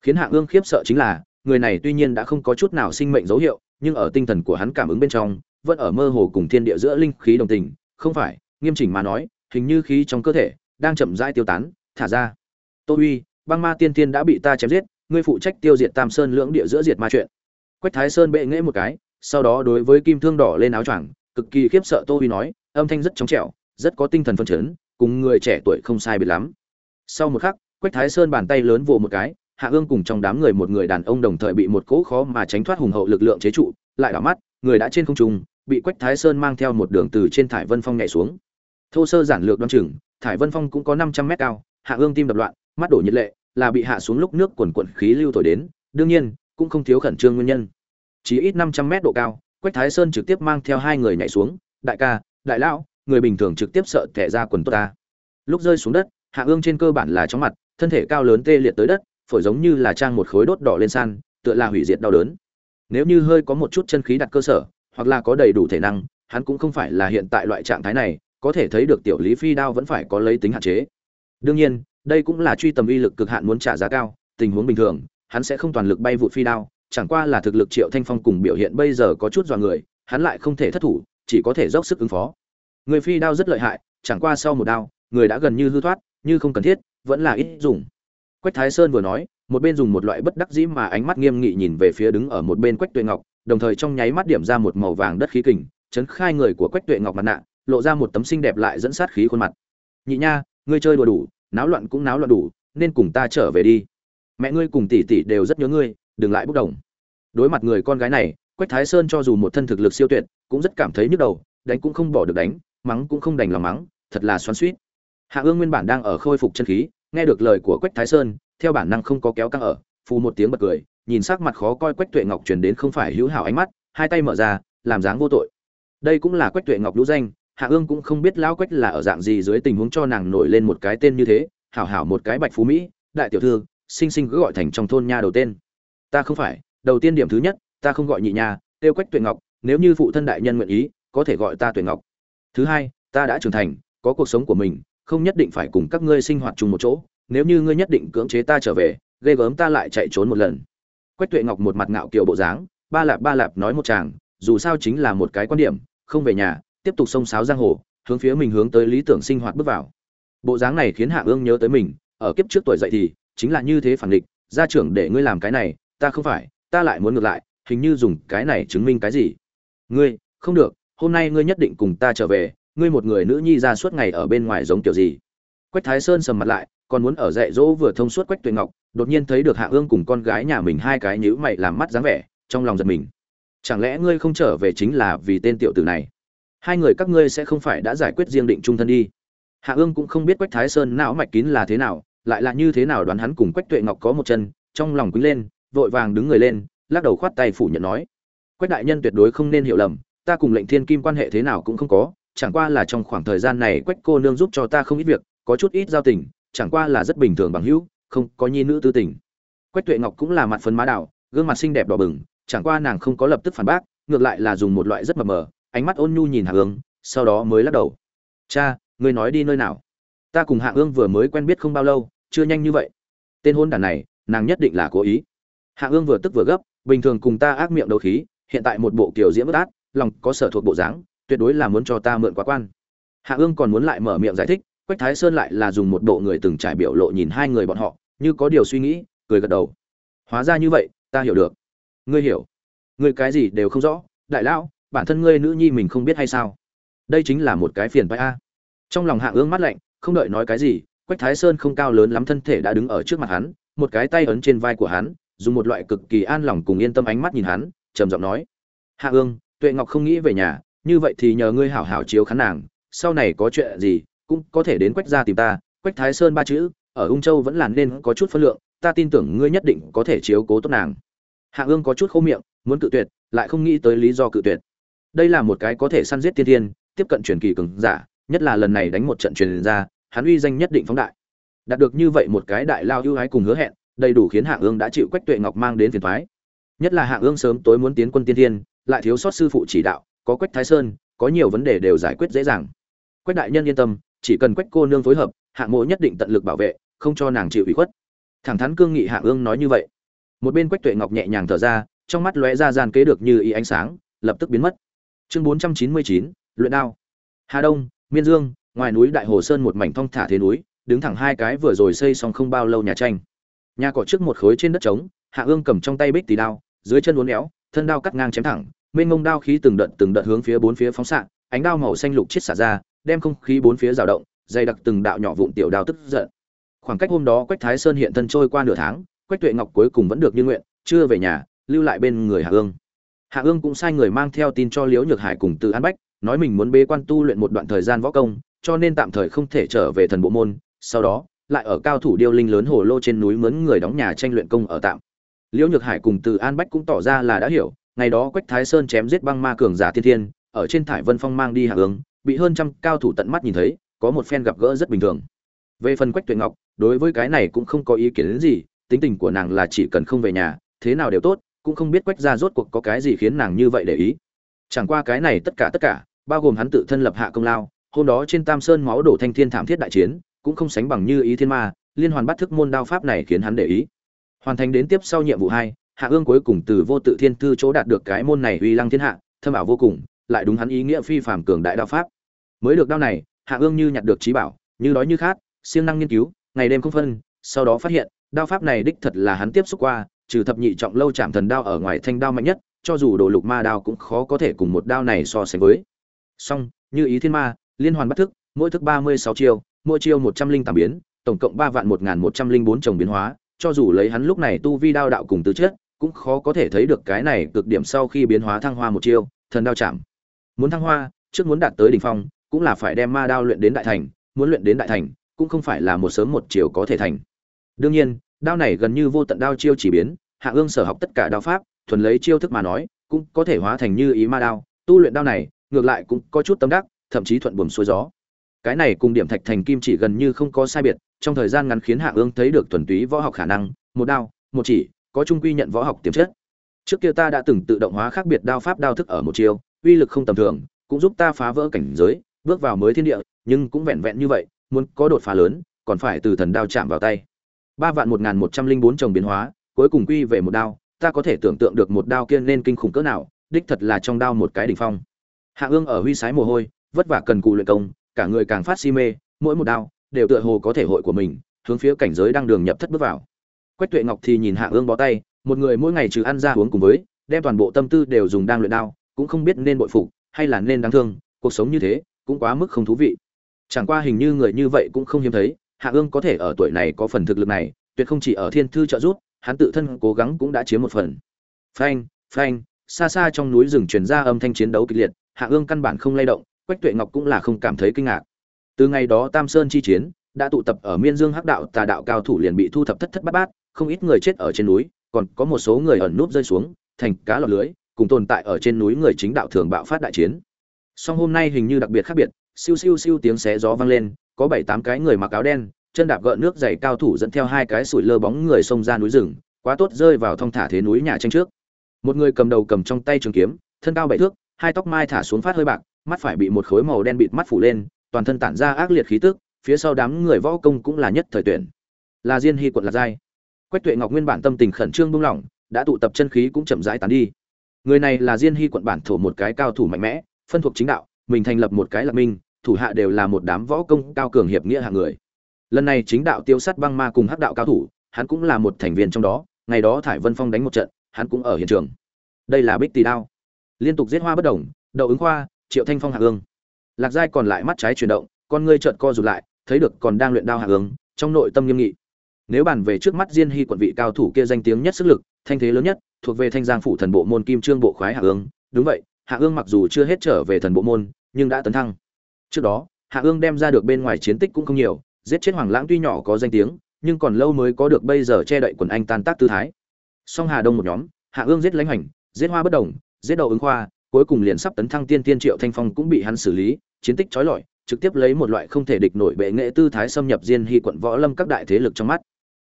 khiến hạng ương khiếp sợ chính là, người này tuy nhiên đã không có chút nào sinh mệnh dấu hiệu, nhưng ở tinh thần của hắn cảm ứng bên trong, vẫn ở mơ hồ cùng thiên địa giữa linh khí đồng tình. Không phải, nghiêm chỉnh mà nói, hình như khí trong cơ thể đang chậm rãi tiêu tán, thả ra. Tô uy băng ma tiên tiên đã bị ta chém giết, ngươi phụ trách tiêu diệt tam sơn lưỡng địa giữa diệt ma chuyện. Quách thái sơn bệ nghễ một cái, sau đó đối với kim thương đỏ lên áo choàng, cực kỳ khiếp sợ tô uy nói, âm thanh rất trong trẻo, rất có tinh thần phân chấn, cùng người trẻ tuổi không sai biệt lắm. Sau một khắc, quách thái sơn bàn tay lớn vồ một cái hạ ương cùng trong đám người một người đàn ông đồng thời bị một cỗ khó mà tránh thoát hùng hậu lực lượng chế trụ, lại đảo mắt, người đã trên không trung, bị quách thái sơn mang theo một đường từ trên thải vân phong nhảy xuống. Thô sơ giản lược đoan chừng, thải vân phong cũng có năm trăm mét cao, hạ ương tim đập loạn, mắt đổ nhiệt lệ, là bị hạ xuống lúc nước quần quận khí lưu thổi đến, đương nhiên, cũng không thiếu khẩn trương nguyên nhân. Chỉ ít năm trăm mét độ cao, quách thái sơn trực tiếp mang theo hai người nhảy xuống, đại ca, đại lão, người bình thường trực tiếp sợ tẻ ra quần tốt ta. Lúc rơi xuống đất, hạ ương trên cơ bản là chóng mặt, thân thể cao lớn tê liệt tới đất phổi giống như là trang một khối đốt đỏ lên san, tựa là hủy diệt đau đớn. Nếu như hơi có một chút chân khí đặt cơ sở, hoặc là có đầy đủ thể năng, hắn cũng không phải là hiện tại loại trạng thái này, có thể thấy được tiểu lý phi đao vẫn phải có lấy tính hạn chế. Đương nhiên, đây cũng là truy tầm uy lực cực hạn muốn trả giá cao, tình huống bình thường, hắn sẽ không toàn lực bay vụ phi đao, chẳng qua là thực lực triệu thanh phong cùng biểu hiện bây giờ có chút dọa người, hắn lại không thể thất thủ, chỉ có thể dốc sức ứng phó. Người phi đao rất lợi hại, chẳng qua sau một đao, người đã gần như hư thoát, như không cần thiết, vẫn là ít dùng quách thái sơn vừa nói, một bên dùng một loại bất đắc dĩ mà ánh mắt nghiêm nghị nhìn về phía đứng ở một bên quách tuệ ngọc, đồng thời trong nháy mắt điểm ra một màu vàng đất khí kình, chấn khai người của quách tuệ ngọc mặt nạ, lộ ra một tấm xinh đẹp lại dẫn sát khí khuôn mặt. Nhị nha, ngươi chơi đùa đủ, náo loạn cũng náo loạn đủ, nên cùng ta trở về đi. Mẹ ngươi cùng tỷ tỷ đều rất nhớ ngươi, đừng lại bốc đồng. Đối mặt người con gái này, quách thái sơn cho dù một thân thực lực siêu tuyệt, cũng rất cảm thấy nhức đầu, đánh cũng không bỏ được đánh, mắng cũng không đành lòng mắng, thật là xoắn xuýt. hạ ương nguyên bản đang ở khôi phục chân khí nghe được lời của quách thái sơn, theo bản năng không có kéo căng ở, phù một tiếng bật cười, nhìn sắc mặt khó coi quách tuệ ngọc truyền đến không phải hữu hảo ánh mắt, hai tay mở ra, làm dáng vô tội. Đây cũng là quách tuệ ngọc lũ danh, hạ ương cũng không biết lão quách là ở dạng gì dưới tình huống cho nàng nổi lên một cái tên như thế, hảo hảo một cái bạch phú mỹ, đại tiểu thư sinh sinh cứ gọi thành trong thôn nha đầu tên. Ta không phải, đầu tiên điểm thứ nhất, ta không gọi nhị nha tiêu quách tuệ ngọc, nếu như phụ thân đại nhân nguyện ý, có thể gọi ta tuệ ngọc. Thứ hai, ta đã trưởng thành, có cuộc sống của mình không nhất định phải cùng các ngươi sinh hoạt chung một chỗ, nếu như ngươi nhất định cưỡng chế ta trở về, ghê gớm ta lại chạy trốn một lần. Quách tuệ ngọc một mặt ngạo kiều bộ dáng, ba lạp ba lạp nói một chàng, dù sao chính là một cái quan điểm, không về nhà, tiếp tục xông sáo giang hồ, hướng phía mình hướng tới lý tưởng sinh hoạt bước vào. Bộ dáng này khiến hạ ương nhớ tới mình, ở kiếp trước tuổi dậy thì, chính là như thế phản địch gia trưởng để ngươi làm cái này, ta không phải, ta lại muốn ngược lại, hình như dùng cái này chứng minh cái gì. Ngươi, không được, hôm nay ngươi nhất định cùng ta trở về ngươi một người nữ nhi ra suốt ngày ở bên ngoài giống kiểu gì? Quách thái sơn sầm mặt lại, còn muốn ở dạy dỗ vừa thông suốt quách tuệ ngọc, đột nhiên thấy được hạ ương cùng con gái nhà mình hai cái nhữ mày làm mắt dáng vẻ, trong lòng giật mình. Chẳng lẽ ngươi không trở về chính là vì tên tiểu tử này? Hai người các ngươi sẽ không phải đã giải quyết riêng định trung thân đi. Hạ ương cũng không biết quách thái sơn não mạch kín là thế nào, lại là như thế nào đoán hắn cùng quách tuệ ngọc có một chân, trong lòng quýnh lên, vội vàng đứng người lên, lắc đầu khoát tay phủ nhận nói. Quách đại nhân tuyệt đối không nên hiểu lầm, ta cùng lệnh thiên kim quan hệ thế nào cũng không có chẳng qua là trong khoảng thời gian này quách cô nương giúp cho ta không ít việc, có chút ít giao tình, chẳng qua là rất bình thường bằng hữu, không có nhi nữ tư tình. Quách tuệ ngọc cũng là mặt phấn má đào gương mặt xinh đẹp đỏ bừng, chẳng qua nàng không có lập tức phản bác, ngược lại là dùng một loại rất mờ mờ, ánh mắt ôn nhu nhìn hạ ương, sau đó mới lắc đầu. Cha, ngươi nói đi nơi nào? Ta cùng hạ ương vừa mới quen biết không bao lâu, chưa nhanh như vậy. Tên hôn đàn này, nàng nhất định là cố ý. Hạ ương vừa tức vừa gấp, bình thường cùng ta ác miệng đầu khí, hiện tại một bộ kiểu diễm bất át, lòng có sở thuộc bộ dáng tuyệt đối là muốn cho ta mượn quá quan. Hạ ương còn muốn lại mở miệng giải thích, quách thái sơn lại là dùng một bộ người từng trải biểu lộ nhìn hai người bọn họ, như có điều suy nghĩ, cười gật đầu. Hóa ra như vậy, ta hiểu được. Ngươi hiểu. Ngươi cái gì đều không rõ, đại lão, bản thân ngươi nữ nhi mình không biết hay sao? Đây chính là một cái phiền phái a. Trong lòng hạ ương mắt lạnh, không đợi nói cái gì, quách thái sơn không cao lớn lắm thân thể đã đứng ở trước mặt hắn, một cái tay ấn trên vai của hắn, dùng một loại cực kỳ an lòng cùng yên tâm ánh mắt nhìn hắn, trầm giọng nói. Hạ ương, tuệ ngọc không nghĩ về nhà như vậy thì nhờ ngươi hảo hảo chiếu khán nàng, sau này có chuyện gì, cũng có thể đến quách gia tìm ta, quách thái sơn ba chữ, ở ung châu vẫn là nên có chút phân lượng, ta tin tưởng ngươi nhất định có thể chiếu cố tốt nàng. Hạ ương có chút khô miệng, muốn cự tuyệt, lại không nghĩ tới lý do cự tuyệt. Đây là một cái có thể săn giết tiên tiên tiếp cận truyền kỳ cường giả, nhất là lần này đánh một trận truyền ra, hắn uy danh nhất định phóng đại. Đạt được như vậy một cái đại lao ưu ái cùng hứa hẹn, đầy đủ khiến hạ ương đã chịu quách tuệ ngọc mang đến phiền thoái nhất là hạ ương sớm tối muốn tiến quân tiên thiên, lại thiếu sót sư phụ chỉ đạo có quách thái sơn, có nhiều vấn đề đều giải quyết dễ dàng. Quách đại nhân yên tâm, chỉ cần quách cô nương phối hợp, hạ mộ nhất định tận lực bảo vệ, không cho nàng chịu ủy khuất. Thẳng thắn cương nghị hạ ương nói như vậy. Một bên quách tuệ ngọc nhẹ nhàng thở ra, trong mắt lóe ra gian kế được như ý ánh sáng, lập tức biến mất. Chương bốn trăm chín mươi chín, luyện đao. Hà đông, miên dương, ngoài núi đại hồ sơn một mảnh thong thả thế núi, đứng thẳng hai cái vừa rồi xây xong không bao lâu nhà tranh. Nhà cỏ trước một khối trên đất trống, hạ ương cầm trong tay bích tì đao, dưới chân uốn éo, thân đao cắt ngang chém thẳng mênh mông đao khí từng đợt từng đợt hướng phía bốn phía phóng xạ, ánh đao màu xanh lục chết xả ra, đem không khí bốn phía rào động, dày đặc từng đạo nhỏ vụn tiểu đao tức giận. Khoảng cách hôm đó quách thái sơn hiện thân trôi qua nửa tháng, quách tuệ ngọc cuối cùng vẫn được như nguyện, chưa về nhà, lưu lại bên người hạ ương. Hạ ương cũng sai người mang theo tin cho liễu nhược hải cùng từ an bách, nói mình muốn bế quan tu luyện một đoạn thời gian võ công, cho nên tạm thời không thể trở về thần bộ môn, sau đó, lại ở cao thủ điêu linh lớn hồ lô trên núi mướn người đóng nhà tranh luyện công ở tạm. Liễu nhược hải cùng từ an bách cũng tỏ ra là đã hiểu ngày đó quách thái sơn chém giết băng ma cường giả thiên thiên, ở trên thải vân phong mang đi hạ ương bị hơn trăm cao thủ tận mắt nhìn thấy, có một phen gặp gỡ rất bình thường. Về phần quách tuyệt ngọc, đối với cái này cũng không có ý kiến đến gì, tính tình của nàng là chỉ cần không về nhà, thế nào đều tốt, cũng không biết quách ra rốt cuộc có cái gì khiến nàng như vậy để ý. Chẳng qua cái này tất cả tất cả, bao gồm hắn tự thân lập hạ công lao, hôm đó trên tam sơn máu đổ thanh thiên thảm thiết đại chiến, cũng không sánh bằng như ý thiên ma, liên hoàn bắt thức môn đao pháp này khiến hắn để ý. Hoàn thành đến tiếp sau nhiệm vụ hai hạ ương cuối cùng từ vô tự thiên thư chỗ đạt được cái môn này uy lăng thiên hạ, thâm ảo vô cùng, lại đúng hắn ý nghĩa phi phàm cường đại đao pháp. Mới được đao này, hạ ương như nhặt được trí bảo, như đói như khát, siêng năng nghiên cứu, ngày đêm không phân, sau đó phát hiện, đao pháp này đích thật là hắn tiếp xúc qua, trừ thập nhị trọng lâu chạm thần đao ở ngoài thanh đao mạnh nhất, cho dù đồ lục ma đao cũng khó có thể cùng một đao này so sánh với. Song, như ý thiên ma, liên hoàn bắt thức, mỗi thức ba mươi sáu chiêu, mỗi chiêu một trăm linh tám biến, tổng cộng ba vạn một nghìn một trăm linh bốn chồng biến hóa, cho dù lấy hắn lúc này tu vi đao đạo cùng tứ chất cũng khó có thể thấy được cái này cực điểm sau khi biến hóa thăng hoa một chiêu, thần đao chạm. Muốn thăng hoa, trước muốn đạt tới đỉnh phong, cũng là phải đem ma đao luyện đến đại thành, muốn luyện đến đại thành, cũng không phải là một sớm một chiều có thể thành. Đương nhiên, đao này gần như vô tận đao chiêu chỉ biến, hạ ương sở học tất cả đao pháp, thuần lấy chiêu thức mà nói, cũng có thể hóa thành như ý ma đao, tu luyện đao này, ngược lại cũng có chút tâm đắc, thậm chí thuận buồm xuôi gió. Cái này cùng điểm thạch thành kim chỉ gần như không có sai biệt, trong thời gian ngắn khiến hạ ương thấy được thuần túy võ học khả năng, một đao, một chỉ có trung quy nhận võ học tiềm chất. Trước kia ta đã từng tự động hóa khác biệt đao pháp đao thức ở một chiêu, uy lực không tầm thường, cũng giúp ta phá vỡ cảnh giới, bước vào mới thiên địa, nhưng cũng vẹn vẹn như vậy, muốn có đột phá lớn, còn phải từ thần đao chạm vào tay. Ba vạn một nghìn một trăm linh bốn chồng biến hóa, cuối cùng quy về một đao, ta có thể tưởng tượng được một đao kia nên kinh khủng cỡ nào, đích thật là trong đao một cái đỉnh phong. Hạ ương ở huy sái mồ hôi, vất vả cần cù luyện công, cả người càng phát si mê, mỗi một đao đều tựa hồ có thể hội của mình, hướng phía cảnh giới đang đường nhập thất bước vào quách tuệ ngọc thì nhìn hạ ương bó tay, một người mỗi ngày trừ ăn ra uống cùng với, đem toàn bộ tâm tư đều dùng đang luyện đao, cũng không biết nên bội phục hay là nên đáng thương, cuộc sống như thế cũng quá mức không thú vị. Chẳng qua hình như người như vậy cũng không hiếm thấy, hạ ương có thể ở tuổi này có phần thực lực này, tuyệt không chỉ ở thiên thư trợ giúp, hắn tự thân cố gắng cũng đã chiếm một phần. Phanh phanh, xa xa trong núi rừng truyền ra âm thanh chiến đấu kịch liệt, hạ ương căn bản không lay động, quách tuệ ngọc cũng là không cảm thấy kinh ngạc. Từ ngày đó tam sơn chi chiến, đã tụ tập ở miên dương hắc đạo tà đạo cao thủ liền bị thu thập thất thất bát bát không ít người chết ở trên núi, còn có một số người ẩn núp rơi xuống, thành cá lọt lưới, cùng tồn tại ở trên núi người chính đạo thường bạo phát đại chiến. Song hôm nay hình như đặc biệt khác biệt, siêu siêu siêu tiếng xé gió vang lên, có bảy tám cái người mặc áo đen, chân đạp gợn nước dày cao thủ dẫn theo hai cái sủi lơ bóng người xông ra núi rừng, quá tốt rơi vào thong thả thế núi nhà tranh trước. Một người cầm đầu cầm trong tay trường kiếm, thân cao bảy thước, hai tóc mai thả xuống phát hơi bạc, mắt phải bị một khối màu đen bịt mắt phủ lên, toàn thân tản ra ác liệt khí tức, phía sau đám người võ công cũng là nhất thời tuyển. Là diên hy quận lạc giai quách tuệ ngọc nguyên bản tâm tình khẩn trương buông lỏng, đã tụ tập chân khí cũng chậm rãi tán đi. Người này là diên hy quận bản thổ một cái cao thủ mạnh mẽ, phân thuộc chính đạo, mình thành lập một cái lạc minh, thủ hạ đều là một đám võ công cao cường hiệp nghĩa hạng người. Lần này chính đạo tiêu sát băng ma cùng hắc đạo cao thủ, hắn cũng là một thành viên trong đó, ngày đó thải vân phong đánh một trận, hắn cũng ở hiện trường. Đây là bích tỳ đao. Liên tục giết hoa bất đồng, đậu ứng khoa, triệu thanh phong hạ ương lạc giai còn lại mắt trái chuyển động, con ngươi trợn co rụt lại, thấy được còn đang luyện đao hạ ương trong nội tâm nghiêm nghị nếu bàn về trước mắt diên hy quận vị cao thủ kia danh tiếng nhất sức lực, thanh thế lớn nhất, thuộc về thanh giang phủ thần bộ môn kim trương bộ khoái hạ ương. Đúng vậy, hạ ương mặc dù chưa hết trở về thần bộ môn, nhưng đã tấn thăng. Trước đó, hạ ương đem ra được bên ngoài chiến tích cũng không nhiều, giết chết hoàng lãng tuy nhỏ có danh tiếng, nhưng còn lâu mới có được bây giờ che đậy quần anh tan tác tư thái. Song hà đông một nhóm, hạ ương giết lãnh hành giết hoa bất đồng, giết đầu ứng khoa, cuối cùng liền sắp tấn thăng tiên tiên triệu thanh phong cũng bị hắn xử lý, chiến tích trói lọi, trực tiếp lấy một loại không thể địch nổi bệ nghệ tư thái xâm nhập diên hy quận võ lâm các đại thế lực trong mắt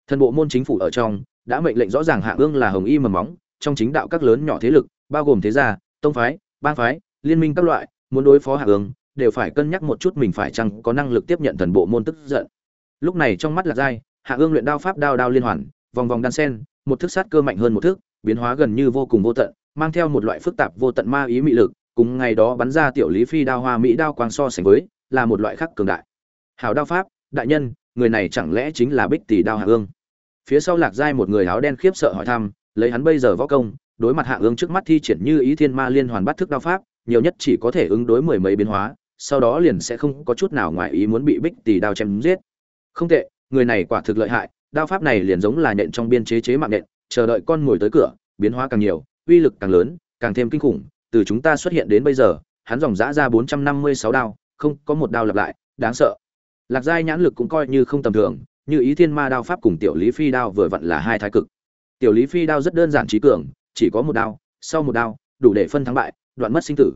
thần bộ môn chính phủ ở trong, đã mệnh lệnh rõ ràng hạ ương là hồng y mầm móng, trong chính đạo các lớn nhỏ thế lực, bao gồm thế gia, tông phái, bang phái, liên minh các loại, muốn đối phó hạ ương đều phải cân nhắc một chút mình phải chăng có năng lực tiếp nhận thần bộ môn tức giận. Lúc này trong mắt lạc giai hạ ương luyện đao pháp đao đao liên hoàn, vòng vòng đan sen, một thức sát cơ mạnh hơn một thức, biến hóa gần như vô cùng vô tận, mang theo một loại phức tạp vô tận ma ý mị lực, cùng ngày đó bắn ra tiểu lý phi đao hoa mỹ đao quang so sánh với, là một loại khắc cường đại. Hào đao pháp, đại nhân, người này chẳng lẽ chính là bích tỷ đao hạ ương phía sau lạc giai một người áo đen khiếp sợ hỏi thăm, lấy hắn bây giờ võ công, đối mặt hạ ương trước mắt thi triển như ý thiên ma liên hoàn bắt thức đao pháp, nhiều nhất chỉ có thể ứng đối mười mấy biến hóa, sau đó liền sẽ không có chút nào ngoài ý muốn bị bích tỷ đao chém giết. Không tệ, người này quả thực lợi hại, đao pháp này liền giống là nhện trong biên chế chế mạng nhện chờ đợi con ngồi tới cửa, biến hóa càng nhiều, uy lực càng lớn, càng thêm kinh khủng, từ chúng ta xuất hiện đến bây giờ, hắn dòng dã ra bốn trăm năm mươi sáu đao, không có một đao lặp lại, đáng sợ. Lạc giai nhãn lực cũng coi như không tầm thường như ý thiên ma đao pháp cùng tiểu lý phi đao vừa vặn là hai thái cực. Tiểu lý phi đao rất đơn giản trí cường, chỉ có một đao, sau một đao, đủ để phân thắng bại, đoạn mất sinh tử.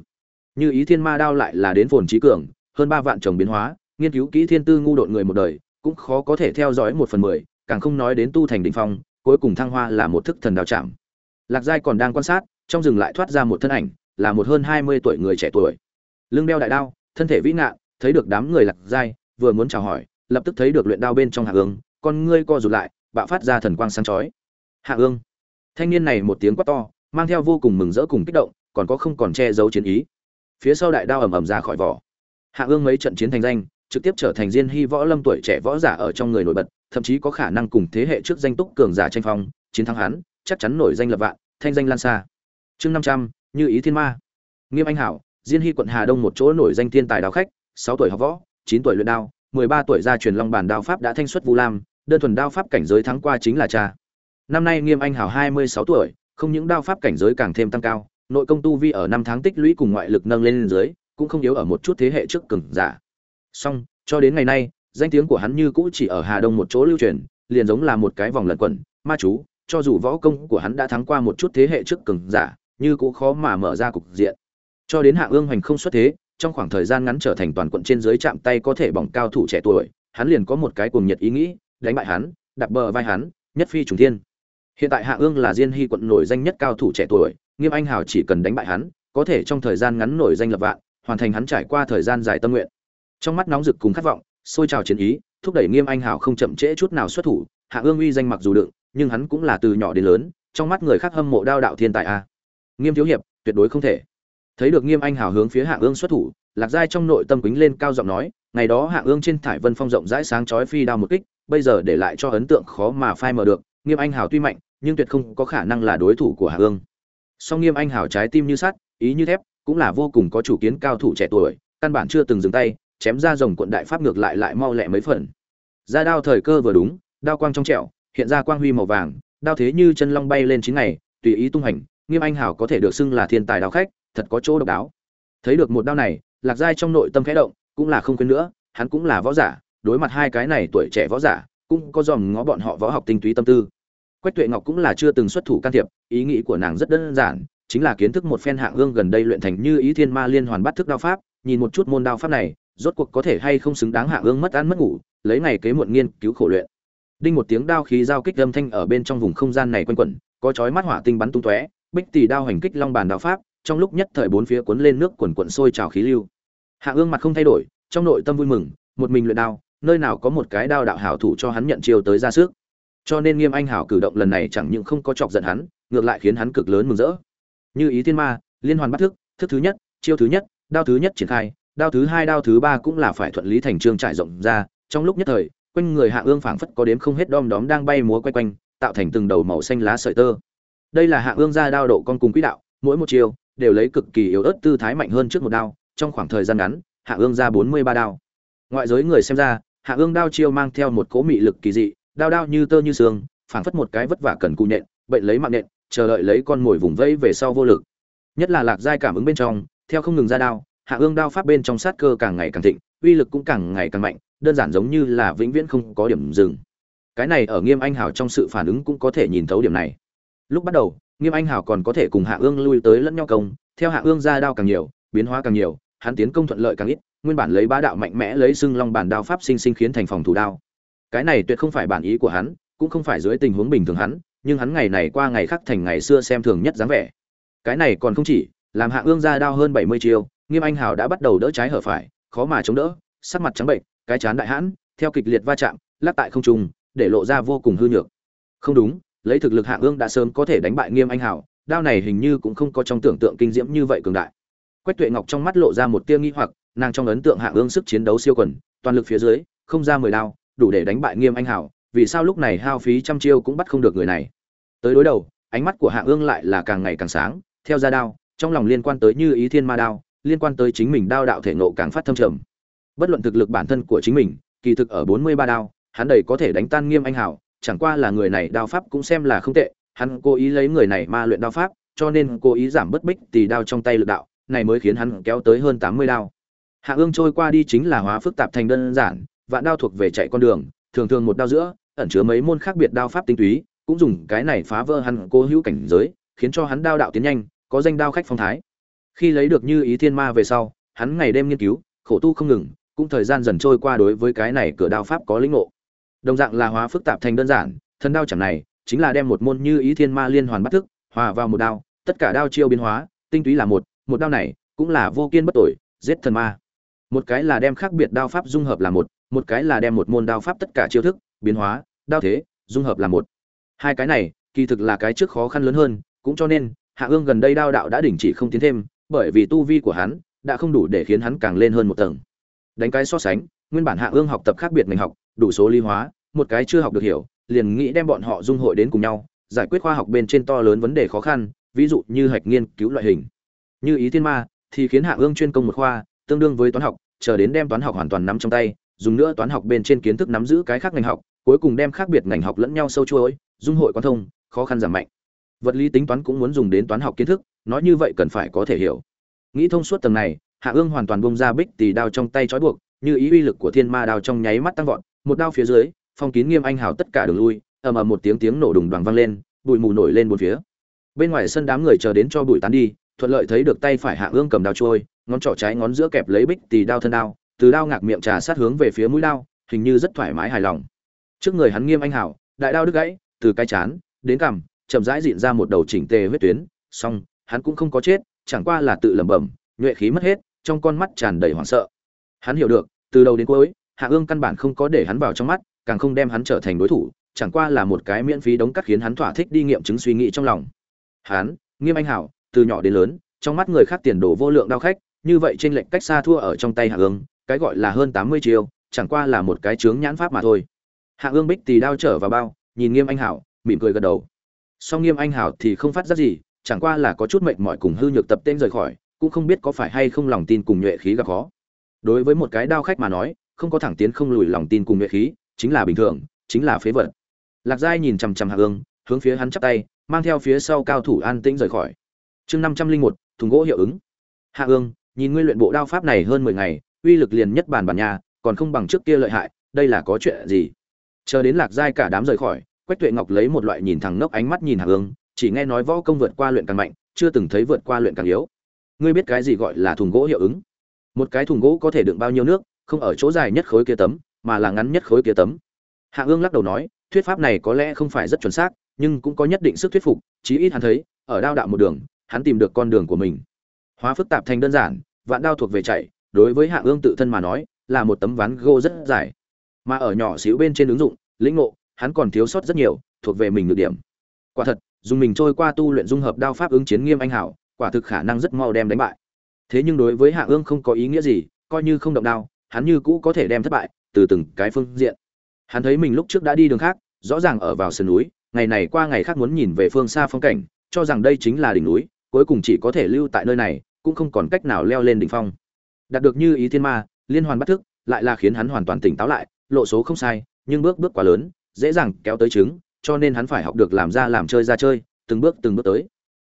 Như ý thiên ma đao lại là đến phồn trí cường, hơn ba vạn chồng biến hóa, nghiên cứu kỹ thiên tư ngu độn người một đời, cũng khó có thể theo dõi một phần mười, càng không nói đến tu thành đỉnh phong, cuối cùng thăng hoa là một thức thần đào chạm. Lạc giai còn đang quan sát, trong rừng lại thoát ra một thân ảnh, là một hơn hai mươi tuổi người trẻ tuổi. Lưng đeo đại đao, thân thể vĩ ngạn thấy được đám người lạc giai, vừa muốn chào hỏi lập tức thấy được luyện đao bên trong hạ ương, con ngươi co rụt lại, bạo phát ra thần quang sáng chói. Hạ ương. Thanh niên này một tiếng quát to, mang theo vô cùng mừng rỡ cùng kích động, còn có không còn che giấu chiến ý. Phía sau đại đao ầm ầm ra khỏi vỏ. Hạ ương mấy trận chiến thành danh, trực tiếp trở thành diên hy võ lâm tuổi trẻ võ giả ở trong người nổi bật, thậm chí có khả năng cùng thế hệ trước danh túc cường giả tranh phong, chiến thắng hắn, chắc chắn nổi danh lập vạn, thanh danh lan xa. Chương năm trăm, như ý thiên ma. Nghiêm anh hảo, diên hy quận hà đông một chỗ nổi danh thiên tài đào khách, sáu tuổi học võ, chín tuổi luyện đao mười ba tuổi ra truyền long bản đao pháp đã thanh xuất vu lam, đơn thuần đao pháp cảnh giới thắng qua chính là cha. Năm nay nghiêm anh hảo hai mươi sáu tuổi, không những đao pháp cảnh giới càng thêm tăng cao, nội công tu vi ở năm tháng tích lũy cùng ngoại lực nâng lên dưới, cũng không yếu ở một chút thế hệ trước cường giả. Song, cho đến ngày nay, danh tiếng của hắn như cũ chỉ ở hà đông một chỗ lưu truyền, liền giống là một cái vòng lẩn quẩn, ma chú, cho dù võ công của hắn đã thắng qua một chút thế hệ trước cường giả, như cũ khó mà mở ra cục diện. Cho đến hạ ương hoành không xuất thế trong khoảng thời gian ngắn trở thành toàn quận trên dưới chạm tay có thể bỏng cao thủ trẻ tuổi, hắn liền có một cái cuồng nhiệt ý nghĩ, đánh bại hắn, đạp bờ vai hắn, nhất phi trùng thiên. Hiện tại hạ ương là diên hy quận nổi danh nhất cao thủ trẻ tuổi, nghiêm anh hào chỉ cần đánh bại hắn, có thể trong thời gian ngắn nổi danh lập vạn, hoàn thành hắn trải qua thời gian dài tâm nguyện. Trong mắt nóng rực cùng khát vọng sôi trào chiến ý, thúc đẩy nghiêm anh hào không chậm trễ chút nào xuất thủ, hạ ương uy danh mặc dù đựng, nhưng hắn cũng là từ nhỏ đến lớn, trong mắt người khác hâm mộ đao đạo thiên tài a. Nghiêm thiếu hiệp, tuyệt đối không thể thấy được nghiêm anh hào hướng phía hạ ương xuất thủ, lạc giai trong nội tâm quýnh lên cao giọng nói, ngày đó hạ ương trên thải vân phong rộng rãi sáng chói phi đao một kích, bây giờ để lại cho ấn tượng khó mà phai mờ được, nghiêm anh hào tuy mạnh, nhưng tuyệt không có khả năng là đối thủ của hạ ương. Song nghiêm anh hào trái tim như sắt, ý như thép, cũng là vô cùng có chủ kiến cao thủ trẻ tuổi, căn bản chưa từng dừng tay, chém ra rồng quận đại pháp ngược lại lại mau lẹ mấy phần. Ra đao thời cơ vừa đúng, đao quang trong trẻo, hiện ra quang huy màu vàng, đao thế như chân long bay lên chín ngày, tùy ý tung hành, nghiêm anh hảo có thể được xưng là thiên tài đao khách thật có chỗ độc đáo. Thấy được một đao này, lạc giai trong nội tâm khẽ động, cũng là không quên nữa, hắn cũng là võ giả, đối mặt hai cái này tuổi trẻ võ giả, cũng có dòm ngó bọn họ võ học tinh túy tâm tư. Quách tuệ ngọc cũng là chưa từng xuất thủ can thiệp, ý nghĩ của nàng rất đơn giản, chính là kiến thức một phen hạng hương gần đây luyện thành như ý thiên ma liên hoàn bắt thức đao pháp, nhìn một chút môn đao pháp này, rốt cuộc có thể hay không xứng đáng hạng ương mất ăn mất ngủ, lấy ngày kế muộn nghiên cứu khổ luyện. Đinh một tiếng đao khí giao kích âm thanh ở bên trong vùng không gian này quanh quẩn, có chói mắt hỏa tinh bắn tung tóe, bích tỷ đao hành kích long bàn đao pháp trong lúc nhất thời bốn phía cuốn lên nước quần quần sôi trào khí lưu. Hạ ương mặt không thay đổi, trong nội tâm vui mừng, một mình luyện đao, nơi nào có một cái đao đạo hảo thủ cho hắn nhận chiêu tới ra sức. Cho nên nghiêm anh hảo cử động lần này chẳng những không có chọc giận hắn, ngược lại khiến hắn cực lớn mừng rỡ. Như ý thiên ma, liên hoàn bắt thức thức thứ nhất, chiêu thứ nhất, đao thứ nhất triển khai, đao thứ hai, đao thứ ba cũng là phải thuận lý thành trương trải rộng ra. Trong lúc nhất thời, quanh người hạ ương phảng phất có đếm không hết đom đóm đang bay múa quay quanh, tạo thành từng đầu màu xanh lá sợi tơ. Đây là hạ ương ra đao độ con cùng quỹ đạo, mỗi một chiều đều lấy cực kỳ yếu ớt tư thái mạnh hơn trước một đao, trong khoảng thời gian ngắn, hạ ương ra bốn mươi ba đao. Ngoại giới người xem ra, hạ ương đao chiêu mang theo một cố mị lực kỳ dị, đao đao như tơ như xương, phảng phất một cái vất vả cần cụ nhện bệnh lấy mạng nện, chờ đợi lấy con mồi vùng vẫy về sau vô lực. Nhất là lạc giai cảm ứng bên trong, theo không ngừng ra đao, hạ ương đao pháp bên trong sát cơ càng ngày càng thịnh, uy lực cũng càng ngày càng mạnh, đơn giản giống như là vĩnh viễn không có điểm dừng. Cái này ở nghiêm anh hào trong sự phản ứng cũng có thể nhìn thấu điểm này. Lúc bắt đầu nghiêm anh Hảo còn có thể cùng hạ ương lui tới lẫn nhau công, theo hạ ương ra đao càng nhiều, biến hóa càng nhiều, hắn tiến công thuận lợi càng ít, nguyên bản lấy bá đạo mạnh mẽ lấy xưng long bản đao pháp sinh sinh khiến thành phòng thủ đao. Cái này tuyệt không phải bản ý của hắn, cũng không phải dưới tình huống bình thường hắn, nhưng hắn ngày này qua ngày khác thành ngày xưa xem thường nhất dáng vẻ. Cái này còn không chỉ, làm hạ ương ra đao hơn bảy mươi chiêu, nghiêm anh hào đã bắt đầu đỡ trái hở phải, khó mà chống đỡ, sắc mặt trắng bệnh, cái chán đại hãn, theo kịch liệt va chạm, lắc tại không trung, để lộ ra vô cùng hư nhược. Không đúng lấy thực lực hạ ương đã sớm có thể đánh bại nghiêm anh hào, đao này hình như cũng không có trong tưởng tượng kinh diễm như vậy cường đại. Quách tuệ ngọc trong mắt lộ ra một tia nghi hoặc, nàng trong ấn tượng hạ ương sức chiến đấu siêu quần, toàn lực phía dưới, không ra mười đao, đủ để đánh bại nghiêm anh hảo vì sao lúc này hao phí trăm chiêu cũng bắt không được người này. Tới đối đầu, ánh mắt của hạ ương lại là càng ngày càng sáng, theo ra đao, trong lòng liên quan tới như ý thiên ma đao, liên quan tới chính mình đao đạo thể nộ càng phát thâm trầm. Bất luận thực lực bản thân của chính mình, kỳ thực ở bốn mươi ba đao, hắn đầy có thể đánh tan nghiêm anh hảo chẳng qua là người này đao pháp cũng xem là không tệ, hắn cố ý lấy người này ma luyện đao pháp, cho nên cố ý giảm bất bích tỷ đao trong tay lực đạo, này mới khiến hắn kéo tới hơn tám mươi đao. Hạ ương trôi qua đi chính là hóa phức tạp thành đơn giản, vạn đao thuộc về chạy con đường, thường thường một đao giữa, ẩn chứa mấy môn khác biệt đao pháp tinh túy, cũng dùng cái này phá vỡ hắn cố hữu cảnh giới, khiến cho hắn đao đạo tiến nhanh, có danh đao khách phong thái. Khi lấy được như ý thiên ma về sau, hắn ngày đêm nghiên cứu, khổ tu không ngừng, cũng thời gian dần trôi qua đối với cái này cửa đao pháp có lĩnh ngộ đồng dạng là hóa phức tạp thành đơn giản thân đao chẳng này, chính là đem một môn như ý thiên ma liên hoàn bắt thức, hòa vào một đao, tất cả đao chiêu biến hóa, tinh túy là một một đao này cũng là vô kiên bất tội, giết thần ma. Một cái là đem khác biệt đao pháp dung hợp là một một cái là đem một môn đao pháp tất cả chiêu thức, biến hóa, đao thế, dung hợp là một. Hai cái này, kỳ thực là cái trước khó khăn lớn hơn, cũng cho nên, hạ ương gần đây đao đạo đã đình chỉ không tiến thêm, bởi vì tu vi của hắn đã không đủ để khiến hắn càng lên hơn một tầng. Đánh cái so sánh, nguyên bản hạ ương học tập khác biệt ngành học đủ số lý hóa, một cái chưa học được hiểu, liền nghĩ đem bọn họ dung hội đến cùng nhau, giải quyết khoa học bên trên to lớn vấn đề khó khăn, ví dụ như hạch nghiên cứu loại hình. Như ý thiên ma, thì khiến hạ ương chuyên công một khoa, tương đương với toán học, chờ đến đem toán học hoàn toàn nắm trong tay, dùng nữa toán học bên trên kiến thức nắm giữ cái khác ngành học, cuối cùng đem khác biệt ngành học lẫn nhau sâu chuỗi, dung hội quan thông, khó khăn giảm mạnh. Vật lý tính toán cũng muốn dùng đến toán học kiến thức, nói như vậy cần phải có thể hiểu. Nghĩ thông suốt tầng này, hạ ương hoàn toàn bông ra bích tì đao trong tay trói buộc, như ý uy lực của thiên ma đao trong nháy mắt tăng vọt một đao phía dưới, phong kín nghiêm anh hào tất cả đường lui, ầm ầm một tiếng tiếng nổ đùng đoàn vang lên, bụi mù nổi lên bốn phía. Bên ngoài sân đám người chờ đến cho bụi tán đi, thuận lợi thấy được tay phải hạ ương cầm đao trôi, ngón trỏ trái ngón giữa kẹp lấy bích tì đao thân đao, từ đao ngạc miệng trà sát hướng về phía mũi đao, hình như rất thoải mái hài lòng. Trước người hắn nghiêm anh hảo đại đao đứt gãy, từ cái chán đến cằm, chậm rãi dịn ra một đầu chỉnh tề huyết tuyến, song hắn cũng không có chết, chẳng qua là tự lẩm bẩm, nhuệ khí mất hết, trong con mắt tràn đầy hoảng sợ. Hắn hiểu được, từ đầu đến cuối hạ ương căn bản không có để hắn vào trong mắt, càng không đem hắn trở thành đối thủ, chẳng qua là một cái miễn phí đóng cắt khiến hắn thỏa thích đi nghiệm chứng suy nghĩ trong lòng. Hắn, nghiêm anh hảo, từ nhỏ đến lớn, trong mắt người khác tiền đồ vô lượng đau khách, như vậy trên lệnh cách xa thua ở trong tay hạ ương, cái gọi là hơn tám mươi chiêu, chẳng qua là một cái chướng nhãn pháp mà thôi. Hạ ương bích tì đao trở vào bao, nhìn nghiêm anh hảo, mỉm cười gật đầu. Song nghiêm anh hảo thì không phát giác gì, chẳng qua là có chút mệnh mỏi cùng hư nhược tập tên rời khỏi, cũng không biết có phải hay không lòng tin cùng nhuệ khí gặp khó. Đối với một cái đao khách mà nói không có thẳng tiến không lùi lòng tin cùng nhuệ khí, chính là bình thường, chính là phế vật. Lạc giai nhìn chằm chằm hạ ương hướng phía hắn chắp tay, mang theo phía sau cao thủ an tĩnh rời khỏi. Chương năm trăm linh một, thùng gỗ hiệu ứng. Hạ ương nhìn ngươi luyện bộ đao pháp này hơn mười ngày, uy lực liền nhất bản bản nhà, còn không bằng trước kia lợi hại, đây là có chuyện gì? Chờ đến lạc giai cả đám rời khỏi, quách tuệ ngọc lấy một loại nhìn thẳng nốc ánh mắt nhìn hạ ương chỉ nghe nói võ công vượt qua luyện càng mạnh, chưa từng thấy vượt qua luyện càng yếu. Ngươi biết cái gì gọi là thùng gỗ hiệu ứng? Một cái thùng gỗ có thể đựng bao nhiêu nước? Không ở chỗ dài nhất khối kia tấm, mà là ngắn nhất khối kia tấm. Hạ ương lắc đầu nói, thuyết pháp này có lẽ không phải rất chuẩn xác, nhưng cũng có nhất định sức thuyết phục, chí ít hắn thấy, ở đao đạo một đường, hắn tìm được con đường của mình. Hóa phức tạp thành đơn giản, vạn đao thuộc về chạy, đối với hạ ương tự thân mà nói, là một tấm ván gỗ rất dài. Mà ở nhỏ xíu bên trên ứng dụng, lĩnh ngộ, hắn còn thiếu sót rất nhiều, thuộc về mình được điểm. Quả thật, dùng mình trôi qua tu luyện dung hợp đao pháp ứng chiến nghiêm anh hảo, quả thực khả năng rất mau đem đánh bại. Thế nhưng đối với hạ ương không có ý nghĩa gì, coi như không động đao hắn như cũ có thể đem thất bại từ từng cái phương diện. Hắn thấy mình lúc trước đã đi đường khác, rõ ràng ở vào sườn núi, ngày này qua ngày khác muốn nhìn về phương xa phong cảnh, cho rằng đây chính là đỉnh núi, cuối cùng chỉ có thể lưu tại nơi này, cũng không còn cách nào leo lên đỉnh phong. Đạt được như ý thiên ma, liên hoàn bắt thức, lại là khiến hắn hoàn toàn tỉnh táo lại, lộ số không sai, nhưng bước bước quá lớn, dễ dàng kéo tới trứng, cho nên hắn phải học được làm ra làm chơi ra chơi, từng bước từng bước tới.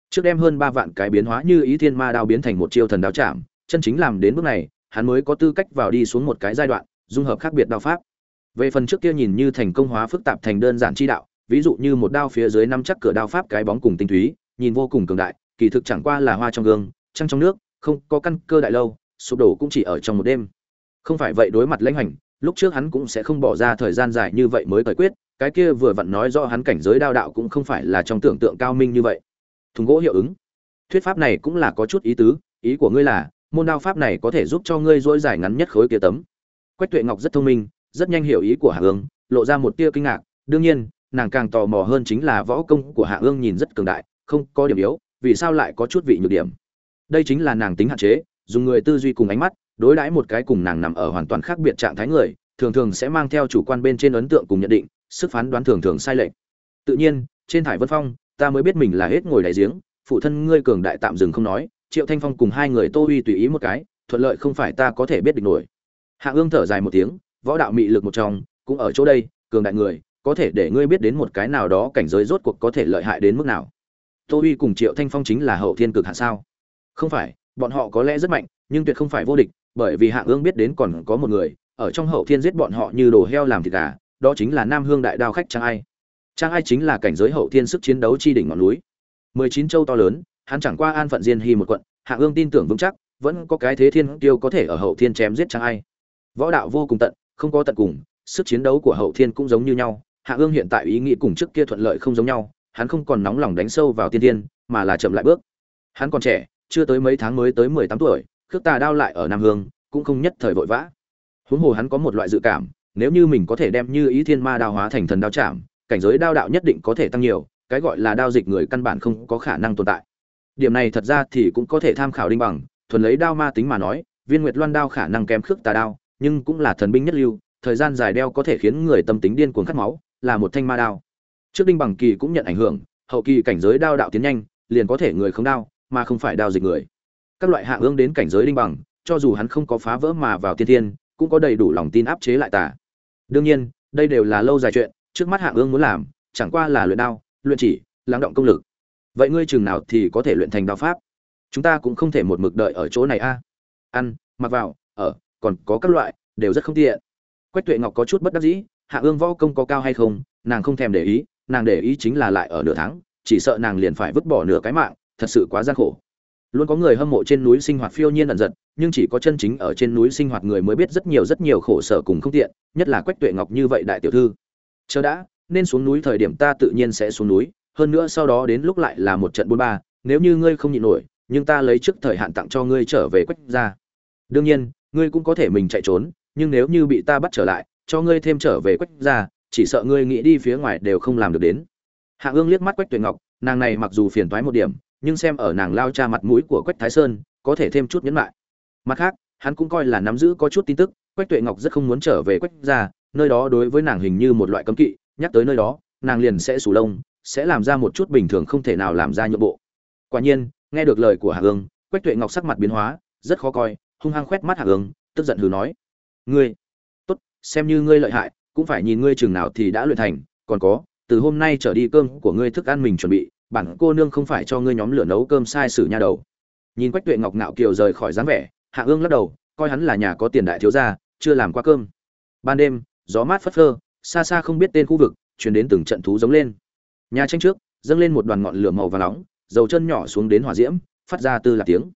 Trước đem hơn ba vạn cái biến hóa như ý thiên ma đao biến thành một chiêu thần đao chạm, chân chính làm đến bước này hắn mới có tư cách vào đi xuống một cái giai đoạn, dung hợp khác biệt đao pháp. Về phần trước kia nhìn như thành công hóa phức tạp thành đơn giản chi đạo, ví dụ như một đao phía dưới năm chắc cửa đao pháp cái bóng cùng tinh túy, nhìn vô cùng cường đại, kỳ thực chẳng qua là hoa trong gương, trăng trong nước, không có căn cơ đại lâu, sụp đổ cũng chỉ ở trong một đêm. Không phải vậy đối mặt lãnh hành, lúc trước hắn cũng sẽ không bỏ ra thời gian dài như vậy mới giải quyết, cái kia vừa vặn nói do hắn cảnh giới đao đạo cũng không phải là trong tưởng tượng cao minh như vậy. Thùng gỗ hiệu ứng. Thuyết pháp này cũng là có chút ý tứ, ý của ngươi là môn đao pháp này có thể giúp cho ngươi dỗi dài ngắn nhất khối kia tấm. Quách tuệ ngọc rất thông minh, rất nhanh hiểu ý của hạ ương lộ ra một tia kinh ngạc. Đương nhiên, nàng càng tò mò hơn chính là võ công của hạ ương nhìn rất cường đại, không có điểm yếu, vì sao lại có chút vị nhược điểm. Đây chính là nàng tính hạn chế, dùng người tư duy cùng ánh mắt, đối đãi một cái cùng nàng nằm ở hoàn toàn khác biệt trạng thái người, thường thường sẽ mang theo chủ quan bên trên ấn tượng cùng nhận định, sức phán đoán thường thường sai lệch. Tự nhiên, trên thải vân phong, ta mới biết mình là hết ngồi đáy giếng, phụ thân ngươi cường đại tạm dừng không nói triệu thanh phong cùng hai người tô uy tùy ý một cái, thuận lợi không phải ta có thể biết được nổi. Hạ ương thở dài một tiếng, võ đạo mị lực một trong, cũng ở chỗ đây, cường đại người, có thể để ngươi biết đến một cái nào đó cảnh giới rốt cuộc có thể lợi hại đến mức nào. Tô uy cùng triệu thanh phong chính là hậu thiên cực hạ sao? Không phải, bọn họ có lẽ rất mạnh, nhưng tuyệt không phải vô địch, bởi vì hạ ương biết đến còn có một người, ở trong hậu thiên giết bọn họ như đồ heo làm thịt gà, đó chính là nam hương đại đao khách trang ai. Trang ai chính là cảnh giới hậu thiên sức chiến đấu chi đỉnh ngọn núi. Mười chín châu to lớn hắn chẳng qua an phận diên hy một quận, hạ ương tin tưởng vững chắc, vẫn có cái thế thiên tiêu có thể ở hậu thiên chém giết chẳng ai. Võ đạo vô cùng tận, không có tận cùng, sức chiến đấu của hậu thiên cũng giống như nhau, hạ ương hiện tại ý nghĩ cùng trước kia thuận lợi không giống nhau, hắn không còn nóng lòng đánh sâu vào tiên tiên mà là chậm lại bước. Hắn còn trẻ, chưa tới mấy tháng mới tới mười tám tuổi, khước tà đao lại ở nam hương, cũng không nhất thời vội vã. Huống hồ hắn có một loại dự cảm, nếu như mình có thể đem như ý thiên ma đao hóa thành thần đao chạm, cảnh giới đao đạo nhất định có thể tăng nhiều, cái gọi là đao dịch người căn bản không có khả năng tồn tại điểm này thật ra thì cũng có thể tham khảo đinh bằng, thuần lấy đao ma tính mà nói, viên nguyệt loan đao khả năng kém khước tà đao, nhưng cũng là thần binh nhất lưu, thời gian dài đeo có thể khiến người tâm tính điên cuồng cắt máu, là một thanh ma đao. Trước đinh bằng kỳ cũng nhận ảnh hưởng, hậu kỳ cảnh giới đao đạo tiến nhanh, liền có thể người không đao, mà không phải đao dịch người. Các loại hạ ương đến cảnh giới đinh bằng, cho dù hắn không có phá vỡ mà vào tiên thiên, cũng có đầy đủ lòng tin áp chế lại tà. Đương nhiên, đây đều là lâu dài chuyện, trước mắt hạ ương muốn làm, chẳng qua là luyện đao, luyện chỉ, lắng động công lực vậy ngươi chừng nào thì có thể luyện thành đao pháp? Chúng ta cũng không thể một mực đợi ở chỗ này a. Ăn, mặc vào, ở, còn có các loại, đều rất không tiện. Quách tuệ ngọc có chút bất đắc dĩ, hạ ương võ công có cao hay không, nàng không thèm để ý, nàng để ý chính là lại ở nửa tháng, chỉ sợ nàng liền phải vứt bỏ nửa cái mạng, thật sự quá gian khổ. Luôn có người hâm mộ trên núi sinh hoạt phiêu nhiên ẩn giật, nhưng chỉ có chân chính ở trên núi sinh hoạt người mới biết rất nhiều rất nhiều khổ sở cùng không tiện, nhất là quách tuệ ngọc như vậy đại tiểu thư. Chờ đã, nên xuống núi thời điểm ta tự nhiên sẽ xuống núi hơn nữa sau đó đến lúc lại là một trận bốn ba, nếu như ngươi không nhịn nổi, nhưng ta lấy trước thời hạn tặng cho ngươi trở về quách ra đương nhiên, ngươi cũng có thể mình chạy trốn, nhưng nếu như bị ta bắt trở lại, cho ngươi thêm trở về quách ra chỉ sợ ngươi nghĩ đi phía ngoài đều không làm được đến. Hạ ương liếc mắt quách tuệ ngọc, nàng này mặc dù phiền toái một điểm, nhưng xem ở nàng lao cha mặt mũi của quách thái sơn, có thể thêm chút nhẫn lại mặt khác, hắn cũng coi là nắm giữ có chút tin tức, quách tuệ ngọc rất không muốn trở về quách ra nơi đó đối với nàng hình như một loại cấm kỵ, nhắc tới nơi đó, nàng liền sẽ sù lông sẽ làm ra một chút bình thường không thể nào làm ra nhượng bộ. Quả nhiên, nghe được lời của hạ ương quách tuệ ngọc sắc mặt biến hóa, rất khó coi, hung hăng khoét mắt hạ ương tức giận hừ nói. Ngươi, tốt, xem như ngươi lợi hại, cũng phải nhìn ngươi chừng nào thì đã luyện thành. Còn có, từ hôm nay trở đi cơm của ngươi thức ăn mình chuẩn bị, bản cô nương không phải cho ngươi nhóm lửa nấu cơm sai sử nha đầu. Nhìn quách tuệ ngọc ngạo kiều rời khỏi dáng vẻ, hạ ương lắc đầu, coi hắn là nhà có tiền đại thiếu gia, chưa làm qua cơm. Ban đêm, gió mát phất phơ, xa xa không biết tên khu vực, chuyển đến từng trận thú giống lên nhà tranh trước, dâng lên một đoàn ngọn lửa màu và nóng, dầu chân nhỏ xuống đến hỏa diễm, phát ra tư là tiếng.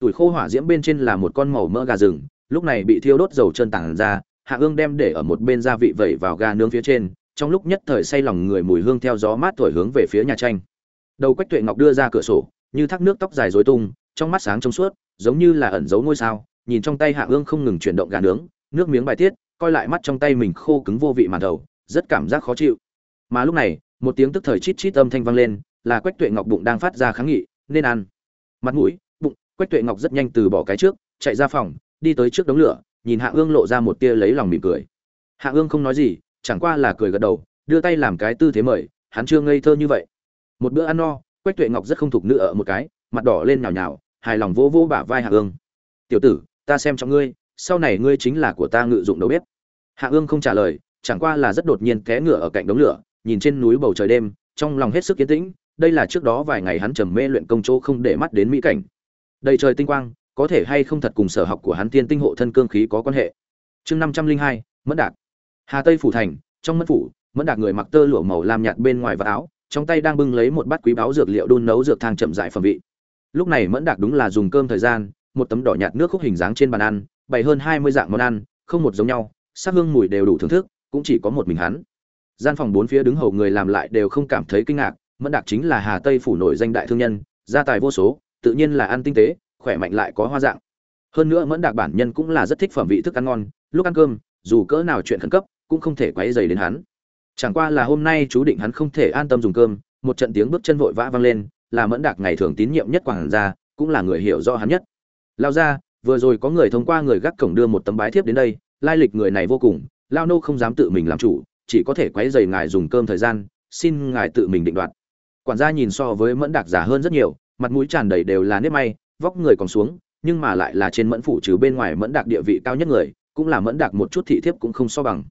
Tuổi khô hỏa diễm bên trên là một con màu mỡ gà rừng, lúc này bị thiêu đốt dầu chân tản ra, hạ ương đem để ở một bên gia vị vẩy vào gà nướng phía trên, trong lúc nhất thời say lòng người mùi hương theo gió mát thổi hướng về phía nhà tranh. Đầu quách tuệ ngọc đưa ra cửa sổ, như thác nước tóc dài dối tung, trong mắt sáng trong suốt, giống như là ẩn giấu ngôi sao, nhìn trong tay hạ ương không ngừng chuyển động gà nướng, nước miếng bài tiết, coi lại mắt trong tay mình khô cứng vô vị màn đầu, rất cảm giác khó chịu. Mà lúc này một tiếng tức thời chít chít âm thanh vang lên, là quách tuệ ngọc bụng đang phát ra kháng nghị, nên ăn. Mặt mũi, bụng, quách tuệ ngọc rất nhanh từ bỏ cái trước, chạy ra phòng, đi tới trước đống lửa, nhìn hạ ương lộ ra một tia lấy lòng mỉm cười. Hạ ương không nói gì, chẳng qua là cười gật đầu, đưa tay làm cái tư thế mời, hắn chưa ngây thơ như vậy. Một bữa ăn no, quách tuệ ngọc rất không thục nữ ở một cái, mặt đỏ lên nhào nhào, hài lòng vô vô bả vai hạ ương. Tiểu tử, ta xem trong ngươi, sau này ngươi chính là của ta ngự dụng đầu bếp. Hạ ương không trả lời, chẳng qua là rất đột nhiên té ngựa ở cạnh đống lửa nhìn trên núi bầu trời đêm, trong lòng hết sức yên tĩnh, đây là trước đó vài ngày hắn trầm mê luyện công chỗ không để mắt đến mỹ cảnh. Đầy trời tinh quang, có thể hay không thật cùng sở học của hắn tiên tinh hộ thân cương khí có quan hệ? Chương năm trăm linh hai, mẫn đạc. Hà tây phủ thành, trong mẫn phủ, mẫn đạc người mặc tơ lụa màu lam nhạt bên ngoài và áo, trong tay đang bưng lấy một bát quý báo dược liệu đun nấu dược thang chậm dại phẩm vị. Lúc này mẫn đạc đúng là dùng cơm thời gian, một tấm đỏ nhạt nước khúc hình dáng trên bàn ăn, bày hơn hai mươi dạng món ăn, không một giống nhau, sắc hương mùi đều đủ thưởng thức, cũng chỉ có một mình hắn gian phòng bốn phía đứng hầu người làm lại đều không cảm thấy kinh ngạc, mẫn đạc chính là hà tây phủ nổi danh đại thương nhân, gia tài vô số, tự nhiên là ăn tinh tế, khỏe mạnh lại có hoa dạng. Hơn nữa mẫn đạc bản nhân cũng là rất thích phẩm vị thức ăn ngon, lúc ăn cơm, dù cỡ nào chuyện khẩn cấp, cũng không thể quấy dày đến hắn. Chẳng qua là hôm nay chú định hắn không thể an tâm dùng cơm, một trận tiếng bước chân vội vã vang lên, là mẫn đạc ngày thường tín nhiệm nhất quảng gia, cũng là người hiểu rõ hắn nhất. Lao ra, vừa rồi có người thông qua người gác cổng đưa một tấm bái thiếp đến đây, lai lịch người này vô cùng, lao nô không dám tự mình làm chủ chỉ có thể quấy rầy ngài dùng cơm thời gian, xin ngài tự mình định đoạt. Quản gia nhìn so với mẫn đạc giả hơn rất nhiều, mặt mũi tràn đầy đều là nếp may, vóc người còn xuống, nhưng mà lại là trên mẫn phủ trừ bên ngoài mẫn đạc địa vị cao nhất người, cũng là mẫn đạc một chút thị thiếp cũng không so bằng.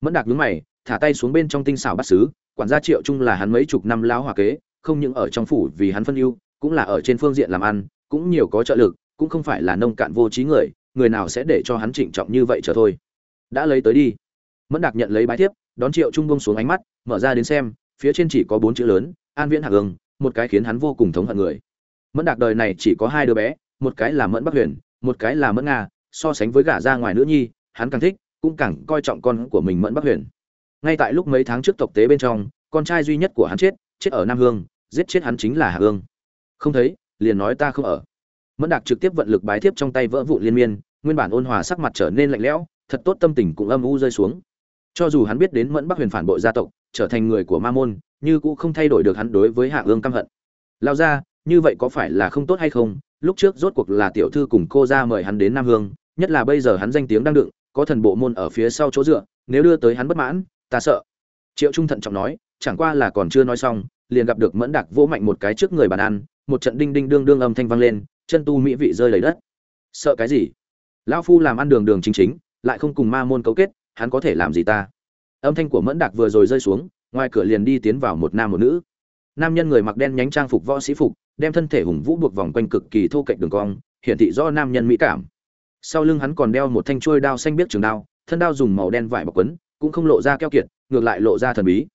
Mẫn đạc nhướng mày, thả tay xuống bên trong tinh xảo bắt sứ. quản gia triệu trung là hắn mấy chục năm lão hòa kế, không những ở trong phủ vì hắn phân ưu, cũng là ở trên phương diện làm ăn, cũng nhiều có trợ lực, cũng không phải là nông cạn vô trí người người nào sẽ để cho hắn trịnh trọng như vậy trở thôi. Đã lấy tới đi. Mẫn đạc nhận lấy bái thiếp đón triệu trung bông xuống ánh mắt, mở ra đến xem, phía trên chỉ có bốn chữ lớn, an viễn hạ ương một cái khiến hắn vô cùng thống hận người. Mẫn đạc đời này chỉ có hai đứa bé, một cái là mẫn bắc huyền, một cái là mẫn nga, so sánh với gả ra ngoài nữ nhi, hắn càng thích, cũng càng coi trọng con của mình mẫn bắc huyền. Ngay tại lúc mấy tháng trước tộc tế bên trong, con trai duy nhất của hắn chết chết ở nam hương, giết chết hắn chính là hạ ương không thấy, liền nói ta không ở. Mẫn đạc trực tiếp vận lực bái thiếp trong tay vỡ vụn liên miên, nguyên bản ôn hòa sắc mặt trở nên lạnh lẽo, thật tốt tâm tình cũng âm u rơi xuống cho dù hắn biết đến mẫn bắc huyền phản bội gia tộc, trở thành người của ma môn, như cũng không thay đổi được hắn đối với hạ ương căm hận. Lao ra, như vậy có phải là không tốt hay không? Lúc trước rốt cuộc là tiểu thư cùng cô ra mời hắn đến nam hương, nhất là bây giờ hắn danh tiếng đang đựng, có thần bộ môn ở phía sau chỗ dựa, nếu đưa tới hắn bất mãn, ta sợ. Triệu trung thận trọng nói, chẳng qua là còn chưa nói xong, liền gặp được mẫn đặc vỗ mạnh một cái trước người bàn ăn, một trận đinh đinh đương đương âm thanh vang lên, chân tu mỹ vị rơi lấy đất. Sợ cái gì? Lão phu làm ăn đường đường chính chính, lại không cùng ma môn cấu kết hắn có thể làm gì ta? Âm thanh của mẫn đạc vừa rồi rơi xuống, ngoài cửa liền đi tiến vào một nam một nữ. Nam nhân người mặc đen nhánh trang phục võ sĩ phục, đem thân thể hùng vũ buộc vòng quanh cực kỳ thô cạnh đường cong, hiển thị do nam nhân mỹ cảm. Sau lưng hắn còn đeo một thanh chuôi đao xanh biết trường đao, thân đao dùng màu đen vải bọc quấn, cũng không lộ ra keo kiệt, ngược lại lộ ra thần bí.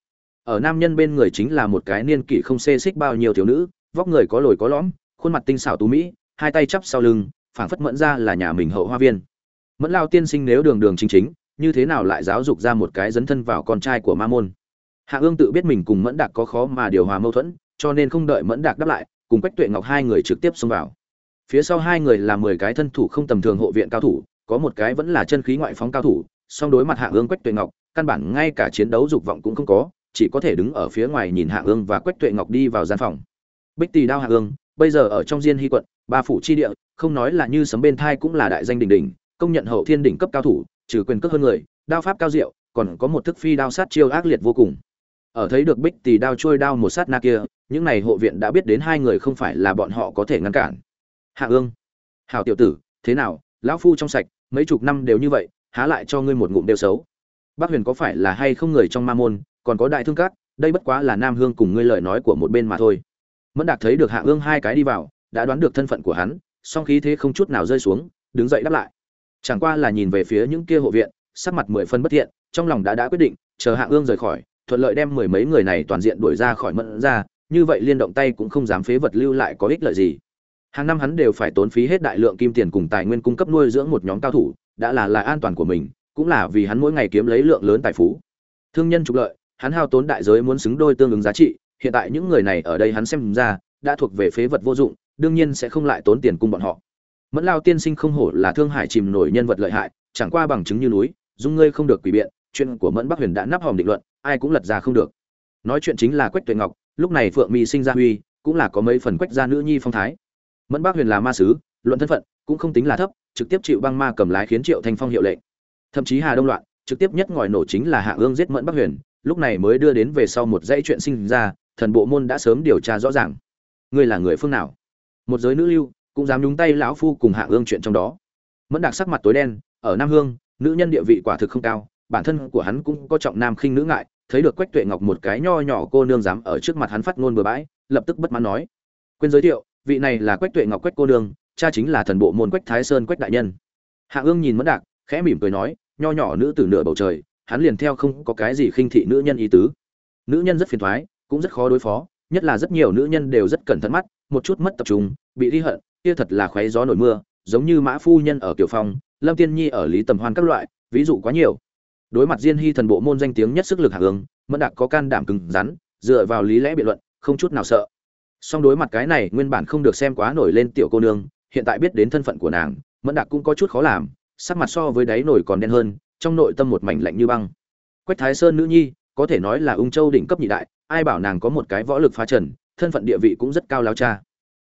Ở nam nhân bên người chính là một cái niên kỷ không xê xích bao nhiêu thiếu nữ, vóc người có lồi có lõm, khuôn mặt tinh xảo tú mỹ, hai tay chắp sau lưng, phảng phất mẫn ra là nhà mình hậu hoa viên. Mẫn lao tiên sinh nếu đường đường chính chính như thế nào lại giáo dục ra một cái dấn thân vào con trai của ma môn? Hạ ương tự biết mình cùng mẫn đạc có khó mà điều hòa mâu thuẫn, cho nên không đợi mẫn đạc đáp lại, cùng quách tuệ ngọc hai người trực tiếp xông vào. Phía sau hai người là mười cái thân thủ không tầm thường hộ viện cao thủ, có một cái vẫn là chân khí ngoại phóng cao thủ, song đối mặt hạ ương quách tuệ ngọc, căn bản ngay cả chiến đấu dục vọng cũng không có, chỉ có thể đứng ở phía ngoài nhìn hạ ương và quách tuệ ngọc đi vào gian phòng. Bích tỳ đao hạ ương, bây giờ ở trong diên hy quận, ba phủ chi địa, không nói là như sấm bên thai cũng là đại danh đỉnh đỉnh, công nhận hậu thiên đỉnh cấp cao thủ trừ quyền cước hơn người, đao pháp cao diệu, còn có một thức phi đao sát chiêu ác liệt vô cùng. Ở thấy được bích tỳ đao trôi đao một sát na kia, những này hộ viện đã biết đến hai người không phải là bọn họ có thể ngăn cản. Hạ ương, hảo tiểu tử, thế nào? Lão phu trong sạch, mấy chục năm đều như vậy, há lại cho ngươi một ngụm đều xấu. Bác huyền có phải là hay không người trong ma môn, còn có đại thương cát đây bất quá là nam hương cùng ngươi lời nói của một bên mà thôi. Mẫn đạt thấy được hạ ương hai cái đi vào, đã đoán được thân phận của hắn, song khí thế không chút nào rơi xuống, đứng dậy đáp lại chẳng qua là nhìn về phía những kia hộ viện, sắc mặt mười phân bất thiện, trong lòng đã đã quyết định, chờ hạ ương rời khỏi, thuận lợi đem mười mấy người này toàn diện đuổi ra khỏi mẫn ra, như vậy liên động tay cũng không dám phế vật lưu lại có ích lợi gì. Hàng năm hắn đều phải tốn phí hết đại lượng kim tiền cùng tài nguyên cung cấp nuôi dưỡng một nhóm cao thủ, đã là là an toàn của mình, cũng là vì hắn mỗi ngày kiếm lấy lượng lớn tài phú. Thương nhân trục lợi, hắn hao tốn đại giới muốn xứng đôi tương ứng giá trị, hiện tại những người này ở đây hắn xem ra, đã thuộc về phế vật vô dụng, đương nhiên sẽ không lại tốn tiền cung bọn họ mẫn lao tiên sinh không hổ là thương hải chìm nổi nhân vật lợi hại, chẳng qua bằng chứng như núi, dung ngươi không được quỷ biện, chuyện của mẫn bắc huyền đã nắp hòm định luận, ai cũng lật ra không được. Nói chuyện chính là quách tuệ ngọc, lúc này phượng mỹ sinh ra huy, cũng là có mấy phần quách gia nữ nhi phong thái. Mẫn bắc huyền là ma sứ, luận thân phận, cũng không tính là thấp, trực tiếp chịu băng ma cầm lái khiến triệu thanh phong hiệu lệnh. Thậm chí hà đông loạn, trực tiếp nhất ngòi nổ chính là hạ ương giết mẫn bắc huyền, lúc này mới đưa đến về sau một dãy chuyện sinh ra, thần bộ môn đã sớm điều tra rõ ràng. Ngươi là người phương nào? Một giới nữ lưu cũng dám nhúng tay lão phu cùng hạ ương chuyện trong đó. Mẫn đạc sắc mặt tối đen, ở nam hương, nữ nhân địa vị quả thực không cao, bản thân của hắn cũng có trọng nam khinh nữ ngại, thấy được quách tuệ ngọc một cái nho nhỏ cô nương dám ở trước mặt hắn phát ngôn bừa bãi, lập tức bất mãn nói. Quên giới thiệu, vị này là quách tuệ ngọc quách cô nương, cha chính là thần bộ môn quách thái sơn quách đại nhân. Hạ ương nhìn mẫn đạc, khẽ mỉm cười nói, nho nhỏ nữ tử nửa bầu trời, hắn liền theo không có cái gì khinh thị nữ nhân ý tứ. Nữ nhân rất phiền thoái, cũng rất khó đối phó, nhất là rất nhiều nữ nhân đều rất cẩn thận mắt, một chút mất tập trung, bị ghi hận kia thật là khoé gió nổi mưa, giống như mã phu nhân ở kiều phong, lâm tiên nhi ở lý tầm hoan các loại, ví dụ quá nhiều. Đối mặt diên hy thần bộ môn danh tiếng nhất sức lực hạ ương mẫn đạc có can đảm cứng rắn, dựa vào lý lẽ biện luận, không chút nào sợ. Song đối mặt cái này nguyên bản không được xem quá nổi lên tiểu cô nương, hiện tại biết đến thân phận của nàng, mẫn đạc cũng có chút khó làm, sắc mặt so với đáy nổi còn đen hơn, trong nội tâm một mảnh lạnh như băng. Quách thái sơn nữ nhi, có thể nói là ung châu đỉnh cấp nhị đại, ai bảo nàng có một cái võ lực phá trần, thân phận địa vị cũng rất cao lao cha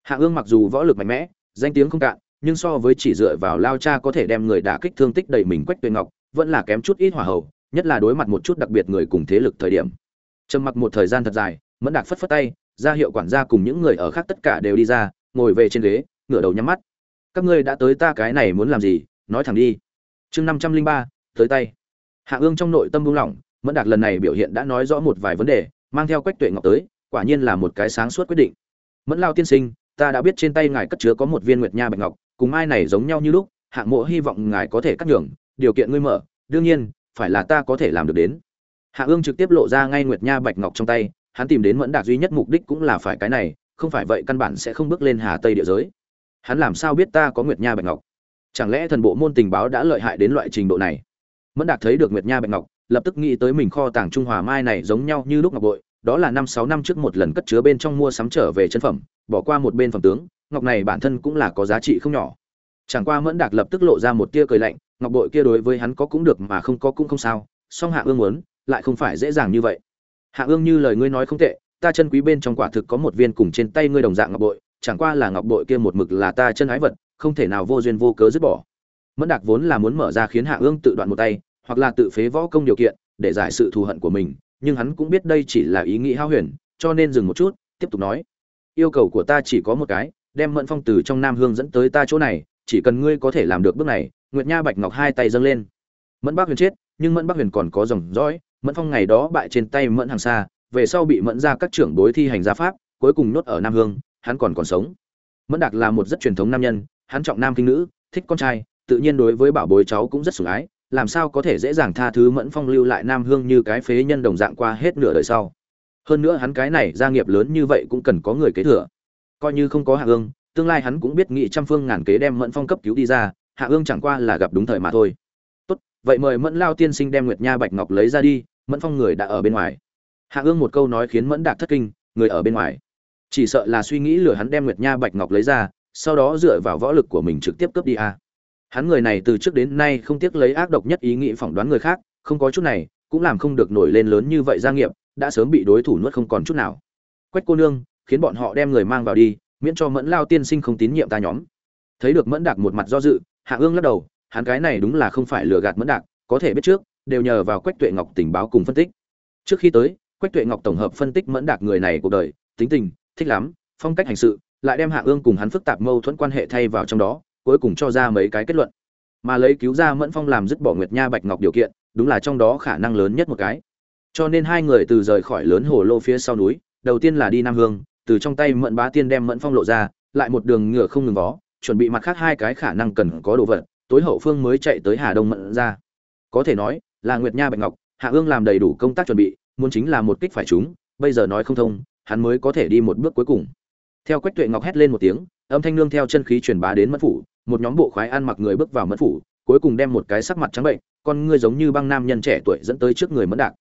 hạ ương mặc dù võ lực mạnh mẽ, danh tiếng không cạn, nhưng so với chỉ dựa vào lao cha có thể đem người đả kích thương tích đầy mình quách tuệ ngọc, vẫn là kém chút ít hỏa hậu nhất là đối mặt một chút đặc biệt người cùng thế lực thời điểm. Trầm mặc một thời gian thật dài, mẫn đạc phất phất tay, ra hiệu quản gia cùng những người ở khác tất cả đều đi ra, ngồi về trên ghế, ngửa đầu nhắm mắt. Các ngươi đã tới ta cái này muốn làm gì? Nói thẳng đi. Chương năm trăm linh ba, tới tay. Hạ ương trong nội tâm buông lỏng, mẫn đạc lần này biểu hiện đã nói rõ một vài vấn đề, mang theo quách tuệ ngọc tới, quả nhiên là một cái sáng suốt quyết định. Mẫn lao tiên sinh ta đã biết trên tay ngài cất chứa có một viên nguyệt nha bạch ngọc, cùng mai này giống nhau như lúc, hạng mộ hy vọng ngài có thể cắt nhường, điều kiện ngươi mở, đương nhiên, phải là ta có thể làm được đến. Hạ ương trực tiếp lộ ra ngay nguyệt nha bạch ngọc trong tay, hắn tìm đến mẫn đạt duy nhất mục đích cũng là phải cái này, không phải vậy căn bản sẽ không bước lên hà tây địa giới. Hắn làm sao biết ta có nguyệt nha bạch ngọc? Chẳng lẽ thần bộ môn tình báo đã lợi hại đến loại trình độ này? Mẫn đạt thấy được nguyệt nha bạch ngọc, lập tức nghĩ tới mình kho tàng trung hòa mai này giống nhau như lúc ngọc bội đó là năm sáu năm trước một lần cất chứa bên trong mua sắm trở về chân phẩm, bỏ qua một bên phẩm tướng, ngọc này bản thân cũng là có giá trị không nhỏ. Chẳng qua mẫn đạt lập tức lộ ra một tia cười lạnh, ngọc bội kia đối với hắn có cũng được mà không có cũng không sao, song hạ ương muốn, lại không phải dễ dàng như vậy. Hạ ương như lời ngươi nói không tệ, ta chân quý bên trong quả thực có một viên cùng trên tay ngươi đồng dạng ngọc bội, chẳng qua là ngọc bội kia một mực là ta chân ái vật, không thể nào vô duyên vô cớ dứt bỏ. Mẫn đạt vốn là muốn mở ra khiến hạ ương tự đoạn một tay, hoặc là tự phế võ công điều kiện, để giải sự thù hận của mình nhưng hắn cũng biết đây chỉ là ý nghĩ hao huyền, cho nên dừng một chút, tiếp tục nói. Yêu cầu của ta chỉ có một cái, đem mẫn phong từ trong nam hương dẫn tới ta chỗ này, chỉ cần ngươi có thể làm được bước này, nguyệt nha bạch ngọc hai tay dâng lên. Mẫn bắc huyền chết, nhưng mẫn bắc huyền còn có dòng dõi, mẫn phong ngày đó bại trên tay mẫn hàng xa về sau bị mẫn ra các trưởng đối thi hành gia pháp, cuối cùng nhốt ở nam hương, hắn còn còn sống. Mẫn đạc là một rất truyền thống nam nhân, hắn trọng nam kinh nữ, thích con trai, tự nhiên đối với bảo bối cháu cũng rất sủng ái làm sao có thể dễ dàng tha thứ mẫn phong lưu lại nam hương như cái phế nhân đồng dạng qua hết nửa đời sau? Hơn nữa hắn cái này gia nghiệp lớn như vậy cũng cần có người kế thừa. Coi như không có hạ ương, tương lai hắn cũng biết nghị trăm phương ngàn kế đem mẫn phong cấp cứu đi ra, hạ ương chẳng qua là gặp đúng thời mà thôi. Tốt, vậy mời mẫn lao tiên sinh đem nguyệt nha bạch ngọc lấy ra đi, mẫn phong người đã ở bên ngoài. Hạ ương một câu nói khiến mẫn đạt thất kinh, người ở bên ngoài. Chỉ sợ là suy nghĩ lừa hắn đem nguyệt nha bạch ngọc lấy ra, sau đó dựa vào võ lực của mình trực tiếp cướp đi a hắn người này từ trước đến nay không tiếc lấy ác độc nhất ý nghĩ phỏng đoán người khác, không có chút này, cũng làm không được nổi lên lớn như vậy gia nghiệp, đã sớm bị đối thủ nuốt không còn chút nào. Quách cô nương, khiến bọn họ đem người mang vào đi, miễn cho mẫn lao tiên sinh không tín nhiệm ta nhóm. Thấy được mẫn đạc một mặt do dự, hạ ương lắc đầu, hắn cái này đúng là không phải lừa gạt mẫn đạc, có thể biết trước, đều nhờ vào quách tuệ ngọc tình báo cùng phân tích. Trước khi tới, quách tuệ ngọc tổng hợp phân tích mẫn đạc người này cuộc đời, tính tình, thích lắm, phong cách hành sự, lại đem hạ ương cùng hắn phức tạp mâu thuẫn quan hệ thay vào trong đó cuối cùng cho ra mấy cái kết luận. Mà lấy cứu ra mẫn phong làm dứt bỏ nguyệt nha bạch ngọc điều kiện, đúng là trong đó khả năng lớn nhất một cái. Cho nên hai người từ rời khỏi lớn hồ lô phía sau núi, đầu tiên là đi nam hương, từ trong tay mẫn bá tiên đem mẫn phong lộ ra, lại một đường ngựa không ngừng vó, chuẩn bị mặt khác hai cái khả năng cần có đồ vật, tối hậu phương mới chạy tới hà đông mẫn ra. Có thể nói, là nguyệt nha bạch ngọc, hạ ương làm đầy đủ công tác chuẩn bị, muốn chính là một kích phải chúng bây giờ nói không thông, hắn mới có thể đi một bước cuối cùng. Theo quách tuệ ngọc hét lên một tiếng, âm thanh nương theo chân khí truyền bá đến mẫn phủ một nhóm bộ khoái ăn mặc người bước vào mẫn phủ, cuối cùng đem một cái sắc mặt trắng bệnh, con ngươi giống như băng nam nhân trẻ tuổi dẫn tới trước người mẫn đạc.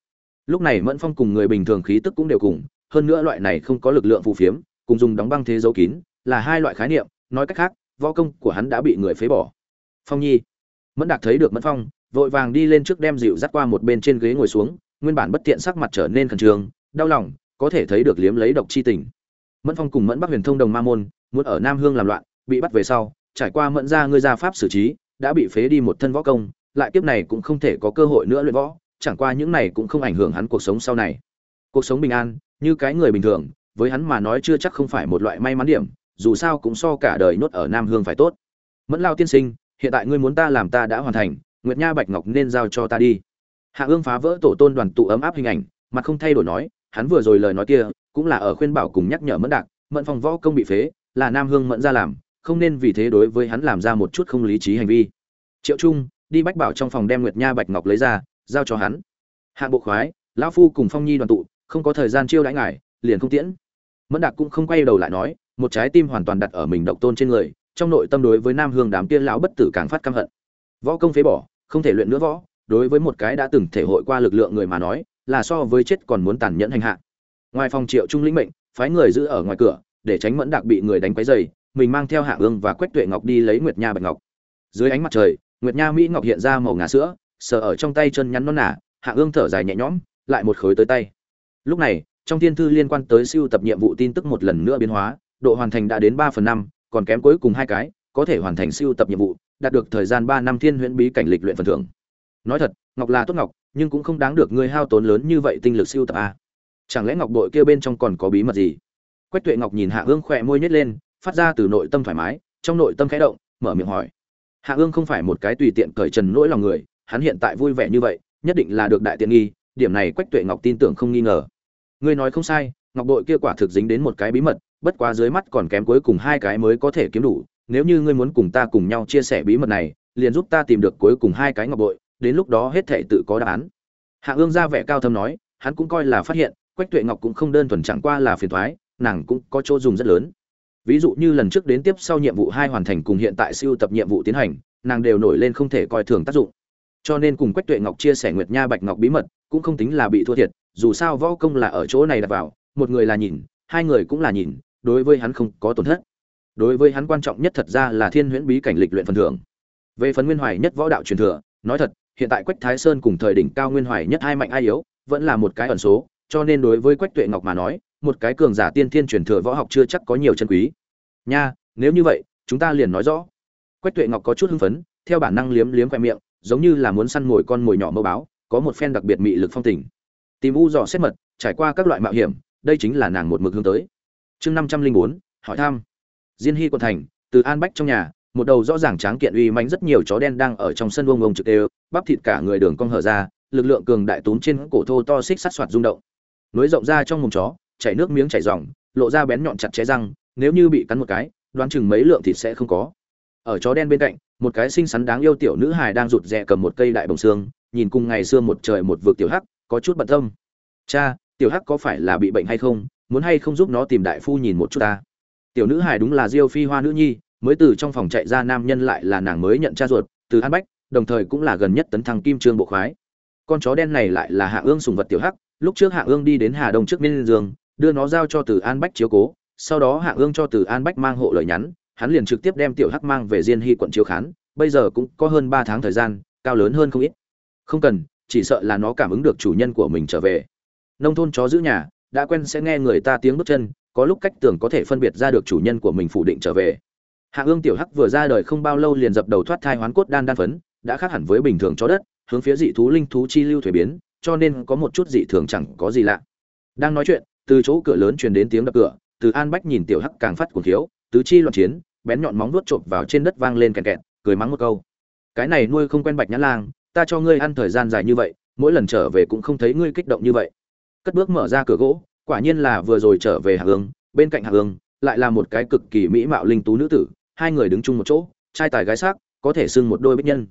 Lúc này mẫn phong cùng người bình thường khí tức cũng đều cùng, hơn nữa loại này không có lực lượng phù phiếm, cùng dùng đóng băng thế dấu kín, là hai loại khái niệm, nói cách khác, võ công của hắn đã bị người phế bỏ. Phong nhi. Mẫn đạc thấy được mẫn phong, vội vàng đi lên trước đem dịu dắt qua một bên trên ghế ngồi xuống, nguyên bản bất tiện sắc mặt trở nên khẩn trương, đau lòng, có thể thấy được liếm lấy độc chi tình. Mẫn phong cùng mẫn bắc huyền thông đồng ma môn, muốn ở nam hương làm loạn, bị bắt về sau trải qua mẫn ra ngươi ra pháp xử trí, đã bị phế đi một thân võ công, lại kiếp này cũng không thể có cơ hội nữa luyện võ, chẳng qua những này cũng không ảnh hưởng hắn cuộc sống sau này. Cuộc sống bình an, như cái người bình thường, với hắn mà nói chưa chắc không phải một loại may mắn điểm, dù sao cũng so cả đời nốt ở nam hương phải tốt. Mẫn lao tiên sinh, hiện tại ngươi muốn ta làm ta đã hoàn thành, nguyệt nha bạch ngọc nên giao cho ta đi. Hạ ương phá vỡ tổ tôn đoàn tụ ấm áp hình ảnh mà không thay đổi nói, hắn vừa rồi lời nói kia, cũng là ở khuyên bảo cùng nhắc nhở mẫn đạc, mẫn phòng võ công bị phế, là nam hương mẫn ra làm không nên vì thế đối với hắn làm ra một chút không lý trí hành vi. Triệu trung, đi bách bảo trong phòng đem nguyệt nha bạch ngọc lấy ra, giao cho hắn. Hạng bộ khoái, lão phu cùng phong nhi đoàn tụ, không có thời gian chiêu đãi ngài, liền không tiễn. Mẫn đạc cũng không quay đầu lại nói, một trái tim hoàn toàn đặt ở mình độc tôn trên người, trong nội tâm đối với nam hương đám tiên lão bất tử càng phát căm hận. Võ công phế bỏ, không thể luyện nữa võ, đối với một cái đã từng thể hội qua lực lượng người mà nói, là so với chết còn muốn tàn nhẫn hành hạ. Ngoài phòng triệu trung lĩnh mệnh, phái người giữ ở ngoài cửa, để tránh mẫn đạc bị người đánh quấy dày mình mang theo hạ ương và quách tuệ ngọc đi lấy nguyệt nha bạch ngọc. Dưới ánh mặt trời, nguyệt nha mỹ ngọc hiện ra màu ngà sữa, sờ ở trong tay chân nhắn non nả hạ ương thở dài nhẹ nhõm, lại một khối tới tay. Lúc này, trong thiên thư liên quan tới siêu tập nhiệm vụ tin tức một lần nữa biến hóa, độ hoàn thành đã đến ba phần năm, còn kém cuối cùng hai cái, có thể hoàn thành siêu tập nhiệm vụ, đạt được thời gian ba năm thiên huyễn bí cảnh lịch luyện phần thưởng. Nói thật, ngọc là tốt ngọc, nhưng cũng không đáng được ngươi hao tốn lớn như vậy tinh lực siêu tập a. Chẳng lẽ ngọc bội kia bên trong còn có bí mật gì? Quách tuệ ngọc nhìn hạ ương khỏe môi nhếch lên phát ra từ nội tâm thoải mái, trong nội tâm khẽ động, mở miệng hỏi. Hạ ương không phải một cái tùy tiện cởi trần nỗi lòng người, hắn hiện tại vui vẻ như vậy, nhất định là được đại tiện nghi, điểm này quách tuệ ngọc tin tưởng không nghi ngờ. Ngươi nói không sai, ngọc bội kia quả thực dính đến một cái bí mật, bất quá dưới mắt còn kém cuối cùng hai cái mới có thể kiếm đủ, nếu như ngươi muốn cùng ta cùng nhau chia sẻ bí mật này, liền giúp ta tìm được cuối cùng hai cái ngọc bội đến lúc đó hết thể tự có đáp án. Hạ ương ra vẻ cao thâm nói, hắn cũng coi là phát hiện, quách tuệ ngọc cũng không đơn thuần chẳng qua là phiền thoái, nàng cũng có chỗ dùng rất lớn ví dụ như lần trước đến tiếp sau nhiệm vụ hai hoàn thành cùng hiện tại siêu tập nhiệm vụ tiến hành, nàng đều nổi lên không thể coi thường tác dụng. Cho nên cùng quách tuệ ngọc chia sẻ nguyệt nha bạch ngọc bí mật, cũng không tính là bị thua thiệt, dù sao võ công là ở chỗ này đặt vào, một người là nhìn, hai người cũng là nhìn, đối với hắn không có tổn thất. Đối với hắn quan trọng nhất thật ra là thiên huyễn bí cảnh lịch luyện phần thưởng. Về phần nguyên hoài nhất võ đạo truyền thừa, nói thật, hiện tại quách thái sơn cùng thời đỉnh cao nguyên hoài nhất hai mạnh ai yếu, vẫn là một cái ẩn số, cho nên đối với quách tuệ ngọc mà nói một cái cường giả tiên thiên truyền thừa võ học chưa chắc có nhiều chân quý. Nha, nếu như vậy, chúng ta liền nói rõ. Quách tuệ ngọc có chút hưng phấn, theo bản năng liếm liếm khóe miệng, giống như là muốn săn mồi con mồi nhỏ mơ báo, có một phen đặc biệt mị lực phong tình. Tìm u dò xét mật, trải qua các loại mạo hiểm, đây chính là nàng một mực hướng tới. Chương năm trăm linh bốn, hỏi thăm. Diên hy quận thành, từ an bách trong nhà, một đầu rõ ràng tráng kiện uy mãnh rất nhiều chó đen đang ở trong sân vuông vuông trực đều, bắp thịt cả người đường cong hở ra, lực lượng cường đại túm trên cổ thô to xích sắt soạt rung động. Núi rộng ra trong mồm chó chảy nước miếng chảy ròng lộ ra bén nhọn chặt chẽ răng, nếu như bị cắn một cái, đoán chừng mấy lượng thịt sẽ không có. Ở chó đen bên cạnh, một cái xinh xắn đáng yêu tiểu nữ hài đang rụt rè cầm một cây đại bồng xương, nhìn cùng ngày xưa một trời một vực tiểu hắc, có chút bận tâm. Cha, tiểu hắc có phải là bị bệnh hay không? Muốn hay không giúp nó tìm đại phu nhìn một chút ta? Tiểu nữ hài đúng là diêu phi hoa nữ nhi, mới từ trong phòng chạy ra nam nhân lại là nàng mới nhận cha ruột, từ an bách, đồng thời cũng là gần nhất tấn thăng kim trương bộ khoái. Con chó đen này lại là hạ ương sùng vật tiểu hắc, lúc trước hạ ương đi đến hà đông trước miên dương đưa nó giao cho từ an bách chiếu cố, sau đó hạ ương cho từ an bách mang hộ lời nhắn, hắn liền trực tiếp đem tiểu hắc mang về diên hy quận chiếu khán, bây giờ cũng có hơn ba tháng thời gian, cao lớn hơn không ít. Không cần, chỉ sợ là nó cảm ứng được chủ nhân của mình trở về. Nông thôn chó giữ nhà, đã quen sẽ nghe người ta tiếng bước chân, có lúc cách tưởng có thể phân biệt ra được chủ nhân của mình phủ định trở về. Hạ ương tiểu hắc vừa ra đời không bao lâu liền dập đầu thoát thai hoán cốt đan đan phấn, đã khác hẳn với bình thường chó đất, hướng phía dị thú linh thú chi lưu thủy biến, cho nên có một chút dị thường chẳng có gì lạ. Đang nói chuyện từ chỗ cửa lớn truyền đến tiếng đập cửa từ an bách nhìn tiểu hắc càng phát cuồng thiếu tứ chi loạn chiến bén nhọn móng vuốt chộp vào trên đất vang lên kẹt kẹt cười mắng một câu. Cái này nuôi không quen bạch nhã lang ta cho ngươi ăn thời gian dài như vậy mỗi lần trở về cũng không thấy ngươi kích động như vậy. Cất bước mở ra cửa gỗ quả nhiên là vừa rồi trở về hạ hương, bên cạnh hạ hương lại là một cái cực kỳ mỹ mạo linh tú nữ tử hai người đứng chung một chỗ trai tài gái sắc có thể xưng một đôi bích nhân.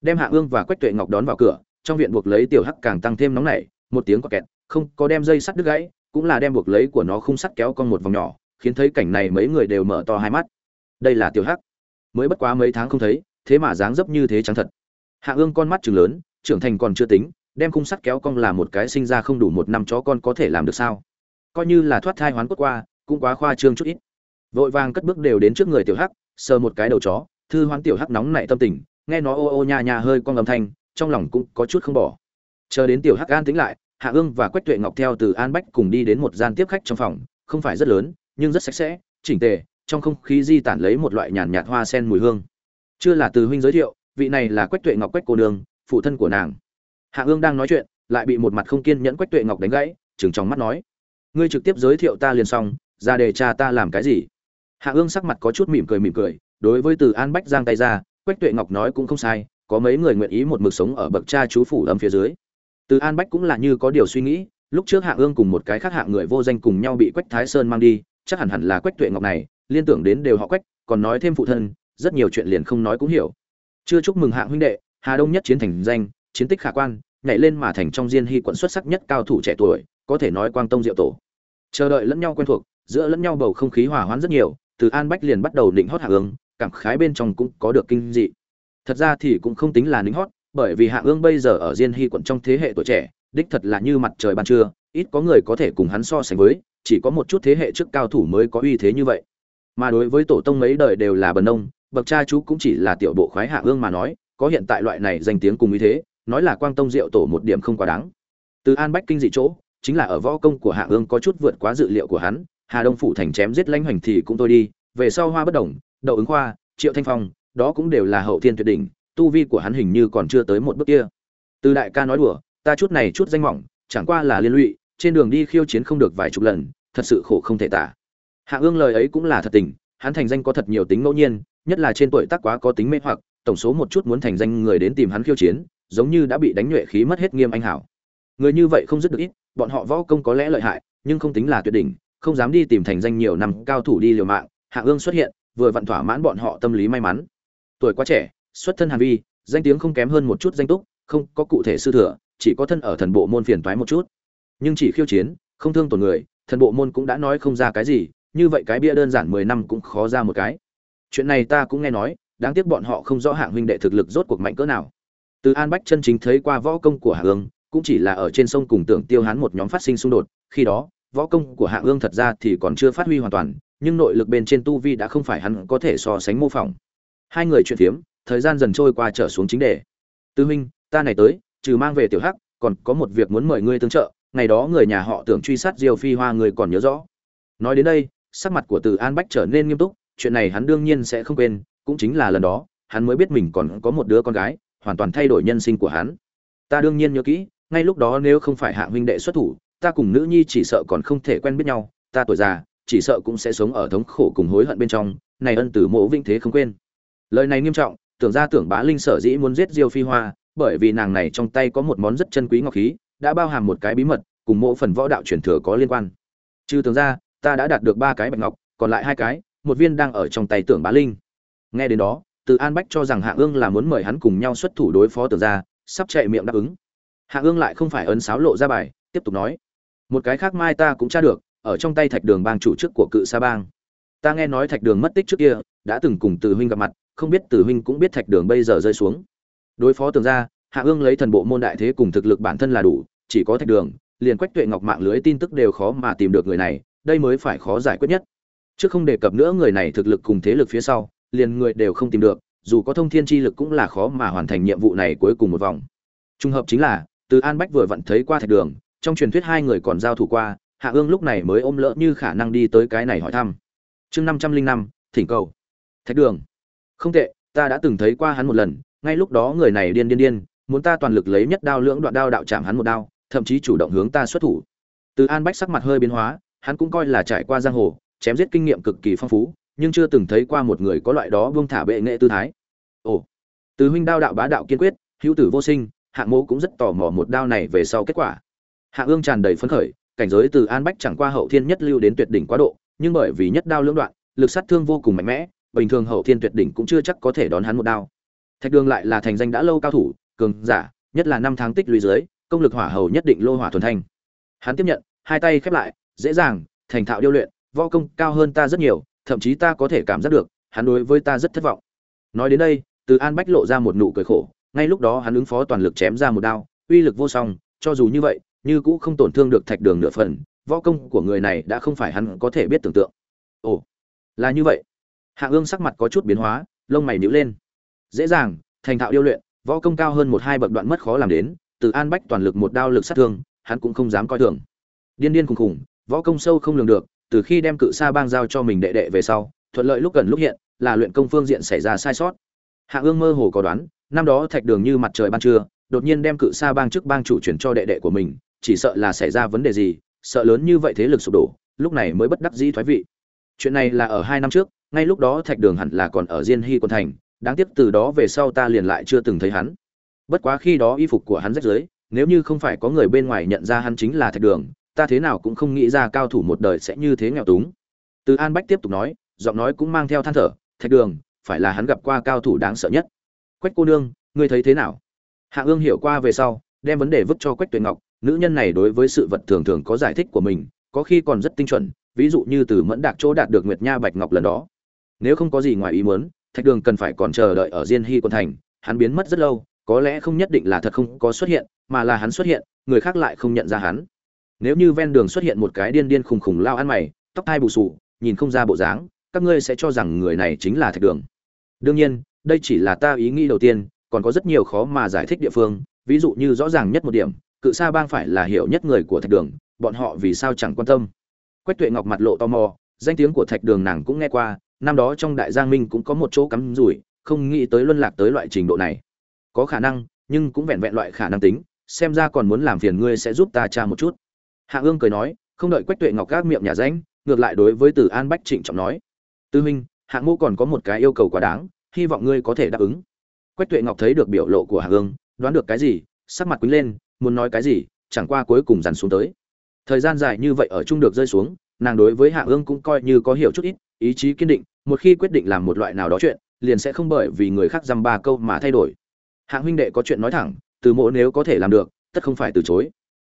Đem hạ ương và quách tuệ ngọc đón vào cửa trong viện buộc lấy tiểu hắc càng tăng thêm nóng nảy một tiếng quạt kẹt không có đem dây sắt đứt gãy cũng là đem buộc lấy của nó khung sắt kéo con một vòng nhỏ, khiến thấy cảnh này mấy người đều mở to hai mắt. Đây là tiểu hắc. Mới bất quá mấy tháng không thấy, thế mà dáng dấp như thế trắng thật. Hạ ương con mắt chừng lớn, trưởng thành còn chưa tính, đem khung sắt kéo cong là một cái sinh ra không đủ một năm chó con có thể làm được sao? Coi như là thoát thai hoán cốt qua, cũng quá khoa trương chút ít. Vội vàng cất bước đều đến trước người tiểu hắc, sờ một cái đầu chó, thư hoán tiểu hắc nóng nảy tâm tình, nghe nó ô ô nha nha hơi con âm thanh, trong lòng cũng có chút không bỏ. Chờ đến tiểu hắc an tính lại hạ ương và quách tuệ ngọc theo từ an bách cùng đi đến một gian tiếp khách trong phòng, không phải rất lớn, nhưng rất sạch sẽ, chỉnh tề, trong không khí di tản lấy một loại nhàn nhạt hoa sen mùi hương. Chưa là từ huynh giới thiệu, vị này là quách tuệ ngọc quách cô đường phụ thân của nàng. Hạ ương đang nói chuyện, lại bị một mặt không kiên nhẫn quách tuệ ngọc đánh gãy chừng trong mắt nói, ngươi trực tiếp giới thiệu ta liền xong, ra đề cha ta làm cái gì? Hạ ương sắc mặt có chút mỉm cười mỉm cười, đối với từ an bách giang tay ra, quách tuệ ngọc nói cũng không sai, có mấy người nguyện ý một mực sống ở bậc cha chú phủ ấm phía dưới từ an bách cũng là như có điều suy nghĩ, lúc trước hạ ương cùng một cái khác hạ người vô danh cùng nhau bị quách thái sơn mang đi, chắc hẳn hẳn là quách tuệ ngọc này, liên tưởng đến đều họ quách, còn nói thêm phụ thân, rất nhiều chuyện liền không nói cũng hiểu. Chưa chúc mừng hạ huynh đệ, hà đông nhất chiến thành danh, chiến tích khả quan, nhảy lên mà thành trong diên hy quận xuất sắc nhất cao thủ trẻ tuổi, có thể nói quang tông diệu tổ. Chờ đợi lẫn nhau quen thuộc, giữa lẫn nhau bầu không khí hòa hoãn rất nhiều, từ an bách liền bắt đầu định hót hạ ương, cảm khái bên trong cũng có được kinh dị. Thật ra thì cũng không tính là nính hót bởi vì Hạ Ương bây giờ ở Diên Hy quận trong thế hệ tuổi trẻ, đích thật là như mặt trời ban trưa, ít có người có thể cùng hắn so sánh với, chỉ có một chút thế hệ trước cao thủ mới có uy thế như vậy. Mà đối với tổ tông mấy đời đều là bần nông, bậc cha chú cũng chỉ là tiểu bộ khoái Hạ Ương mà nói, có hiện tại loại này danh tiếng cùng uy thế, nói là Quang Tông Diệu tổ một điểm không quá đáng. Từ An Bách kinh dị chỗ, chính là ở võ công của Hạ Ương có chút vượt quá dự liệu của hắn, Hà Đông phủ thành chém giết lãnh hoành thì cũng tôi đi, về sau Hoa Bất Động, Đậu ứng khoa, Triệu Thanh Phong, đó cũng đều là hậu thiên tuyệt đỉnh, tu vi của hắn hình như còn chưa tới một bước kia. Từ đại ca nói đùa, ta chút này chút danh mỏng, chẳng qua là liên lụy, trên đường đi khiêu chiến không được vài chục lần, thật sự khổ không thể tả. Hạ Ương lời ấy cũng là thật tình, hắn thành danh có thật nhiều tính ngẫu nhiên, nhất là trên tuổi tác quá có tính mê hoặc, tổng số một chút muốn thành danh người đến tìm hắn khiêu chiến, giống như đã bị đánh nhuệ khí mất hết nghiêm anh hảo. Người như vậy không dứt được ít, bọn họ võ công có lẽ lợi hại, nhưng không tính là tuyệt đỉnh, không dám đi tìm thành danh nhiều năm cao thủ đi liều mạng, Hạ Ương xuất hiện, vừa vặn thỏa mãn bọn họ tâm lý may mắn. Tuổi quá trẻ, xuất thân Hàn Vi, danh tiếng không kém hơn một chút danh túc, không có cụ thể sư thừa, chỉ có thân ở thần bộ môn phiền toái một chút. Nhưng chỉ khiêu chiến, không thương tổn người, thần bộ môn cũng đã nói không ra cái gì, như vậy cái bia đơn giản mười năm cũng khó ra một cái. Chuyện này ta cũng nghe nói, đáng tiếc bọn họ không rõ hạng huynh đệ thực lực rốt cuộc mạnh cỡ nào. Từ An Bách chân chính thấy qua võ công của Hạ Ương, cũng chỉ là ở trên sông cùng Tưởng Tiêu Hán một nhóm phát sinh xung đột, khi đó, võ công của Hạ Ương thật ra thì còn chưa phát huy hoàn toàn, nhưng nội lực bên trên tu vi đã không phải hắn có thể so sánh mô phỏng. Hai người chuyện phiếm, thời gian dần trôi qua trở xuống chính đề. Tư huynh, ta này tới, trừ mang về tiểu hắc, còn có một việc muốn mời ngươi tương trợ, ngày đó người nhà họ tưởng truy sát Diêu Phi Hoa người còn nhớ rõ. Nói đến đây, sắc mặt của Từ An Bách trở nên nghiêm túc, chuyện này hắn đương nhiên sẽ không quên, cũng chính là lần đó, hắn mới biết mình còn có một đứa con gái, hoàn toàn thay đổi nhân sinh của hắn. Ta đương nhiên nhớ kỹ, ngay lúc đó nếu không phải hạ huynh đệ xuất thủ, ta cùng nữ nhi chỉ sợ còn không thể quen biết nhau, ta tuổi già, chỉ sợ cũng sẽ sống ở thống khổ cùng hối hận bên trong, này ân tử mộ vinh thế không quên. Lời này nghiêm trọng, tưởng ra tưởng Bá Linh sở dĩ muốn giết Diêu Phi Hoa, bởi vì nàng này trong tay có một món rất chân quý ngọc khí, đã bao hàm một cái bí mật, cùng mỗi phần võ đạo truyền thừa có liên quan. Trừ tưởng ra, ta đã đạt được ba cái bạch ngọc, còn lại hai cái, một viên đang ở trong tay tưởng Bá Linh. Nghe đến đó, Từ An Bách cho rằng Hạ Ương là muốn mời hắn cùng nhau xuất thủ đối phó tưởng ra, sắp chạy miệng đáp ứng. Hạ Ương lại không phải ấn sáo lộ ra bài, tiếp tục nói: "Một cái khác mai ta cũng tra được, ở trong tay Thạch Đường bang chủ chức của Cự Sa bang. Ta nghe nói Thạch Đường mất tích trước kia, đã từng cùng Từ huynh gặp mặt, không biết tử huynh cũng biết Thạch Đường bây giờ rơi xuống. Đối phó tường ra, Hạ Ương lấy thần bộ môn đại thế cùng thực lực bản thân là đủ, chỉ có Thạch Đường, liền Quách Tuệ Ngọc mạng lưới tin tức đều khó mà tìm được người này, đây mới phải khó giải quyết nhất. Chứ không đề cập nữa người này thực lực cùng thế lực phía sau, liền người đều không tìm được, dù có thông thiên chi lực cũng là khó mà hoàn thành nhiệm vụ này cuối cùng một vòng. Trung hợp chính là, Từ An Bách vừa vặn thấy qua Thạch Đường, trong truyền thuyết hai người còn giao thủ qua, Hạ Ương lúc này mới ôm lỡ như khả năng đi tới cái này hỏi thăm. Chương năm trăm linh năm, thỉnh cầu. Thạch Đường. Không tệ, ta đã từng thấy qua hắn một lần, ngay lúc đó người này điên điên điên, muốn ta toàn lực lấy nhất đao lưỡng đoạn đao đạo chạm hắn một đao, thậm chí chủ động hướng ta xuất thủ. Từ An Bách sắc mặt hơi biến hóa, hắn cũng coi là trải qua giang hồ, chém giết kinh nghiệm cực kỳ phong phú, nhưng chưa từng thấy qua một người có loại đó buông thả bệ nghệ tư thái. Ồ, từ huynh đao đạo bá đạo kiên quyết, hữu tử vô sinh, Hạng mô cũng rất tò mò một đao này về sau kết quả. Hạng Ương tràn đầy phấn khởi, cảnh giới từ An Bách chẳng qua hậu thiên nhất lưu đến tuyệt đỉnh quá độ, nhưng bởi vì nhất đao lưỡng đoạn, lực sát thương vô cùng mạnh mẽ, bình thường hậu thiên tuyệt đỉnh cũng chưa chắc có thể đón hắn một đao. Thạch Đường lại là thành danh đã lâu cao thủ, cường giả, nhất là năm tháng tích lũy dưới, công lực hỏa hầu nhất định lô hỏa thuần thanh. Hắn tiếp nhận, hai tay khép lại, dễ dàng, thành thạo điêu luyện, võ công cao hơn ta rất nhiều, thậm chí ta có thể cảm giác được, hắn đối với ta rất thất vọng. Nói đến đây, Từ An Bách lộ ra một nụ cười khổ, ngay lúc đó hắn ứng phó toàn lực chém ra một đao, uy lực vô song, cho dù như vậy, như cũ không tổn thương được Thạch Đường nửa phần, võ công của người này đã không phải hắn có thể biết tưởng tượng. Ồ, là như vậy. Hạ Ương sắc mặt có chút biến hóa, lông mày nhíu lên. Dễ dàng, thành thạo điêu luyện, võ công cao hơn một hai bậc đoạn mất khó làm đến, Từ An Bách toàn lực một đao lực sát thương, hắn cũng không dám coi thường. Điên điên khùng khùng, võ công sâu không lường được, từ khi đem cự sa bang giao cho mình đệ đệ về sau, thuận lợi lúc gần lúc hiện, là luyện công phương diện xảy ra sai sót. Hạ Ương mơ hồ có đoán, năm đó Thạch Đường như mặt trời ban trưa, đột nhiên đem cự sa bang chức bang chủ chuyển cho đệ đệ của mình, chỉ sợ là xảy ra vấn đề gì, sợ lớn như vậy thế lực sụp đổ, lúc này mới bất đắc dĩ thoái vị. Chuyện này là ở hai năm trước, ngay lúc đó Thạch Đường hẳn là còn ở Diên Hy quân thành, đáng tiếc từ đó về sau ta liền lại chưa từng thấy hắn. Bất quá khi đó y phục của hắn rách rưới, nếu như không phải có người bên ngoài nhận ra hắn chính là Thạch Đường, ta thế nào cũng không nghĩ ra cao thủ một đời sẽ như thế nghèo túng. Từ An Bách tiếp tục nói, giọng nói cũng mang theo than thở, Thạch Đường, phải là hắn gặp qua cao thủ đáng sợ nhất. Quách cô nương, ngươi thấy thế nào? Hạ Ương hiểu qua về sau, đem vấn đề vứt cho Quách Tuyệt Ngọc, nữ nhân này đối với sự vật thường thường có giải thích của mình, có khi còn rất tinh chuẩn, ví dụ như từ Mẫn Đạc chỗ đạt được Nguyệt Nha Bạch Ngọc lần đó. Nếu không có gì ngoài ý muốn, Thạch Đường cần phải còn chờ đợi ở Diên Hy quân thành, hắn biến mất rất lâu, có lẽ không nhất định là thật không có xuất hiện mà là hắn xuất hiện người khác lại không nhận ra hắn. Nếu như ven đường xuất hiện một cái điên điên khùng khùng lao ăn mày tóc thai bù sù nhìn không ra bộ dáng các ngươi sẽ cho rằng người này chính là thạch đường. Đương nhiên đây chỉ là ta ý nghĩ đầu tiên còn có rất nhiều khó mà giải thích địa phương ví dụ như rõ ràng nhất một điểm cự sa bang phải là hiểu nhất người của thạch đường bọn họ vì sao chẳng quan tâm. Quách tuệ ngọc mặt lộ tò mò danh tiếng của thạch đường nàng cũng nghe qua năm đó trong đại giang minh cũng có một chỗ cắm rủi, không nghĩ tới luân lạc tới loại trình độ này. Có khả năng, nhưng cũng vẹn vẹn loại khả năng tính, xem ra còn muốn làm phiền ngươi sẽ giúp ta tra một chút. Hạ ương cười nói, không đợi quách tuệ ngọc gác miệng nhà ránh ngược lại đối với từ an bách trịnh trọng nói. Tư huynh hạng mô còn có một cái yêu cầu quá đáng, hy vọng ngươi có thể đáp ứng. Quách tuệ ngọc thấy được biểu lộ của hạ ương, đoán được cái gì, sắc mặt quýnh lên, muốn nói cái gì, chẳng qua cuối cùng dằn xuống tới. Thời gian dài như vậy ở chung được rơi xuống, nàng đối với hạ ương cũng coi như có hiểu chút ít ý chí kiên định, một khi quyết định làm một loại nào đó chuyện, liền sẽ không bởi vì người khác dăm ba câu mà thay đổi. Hạng huynh đệ có chuyện nói thẳng, từ mộ nếu có thể làm được, tất không phải từ chối.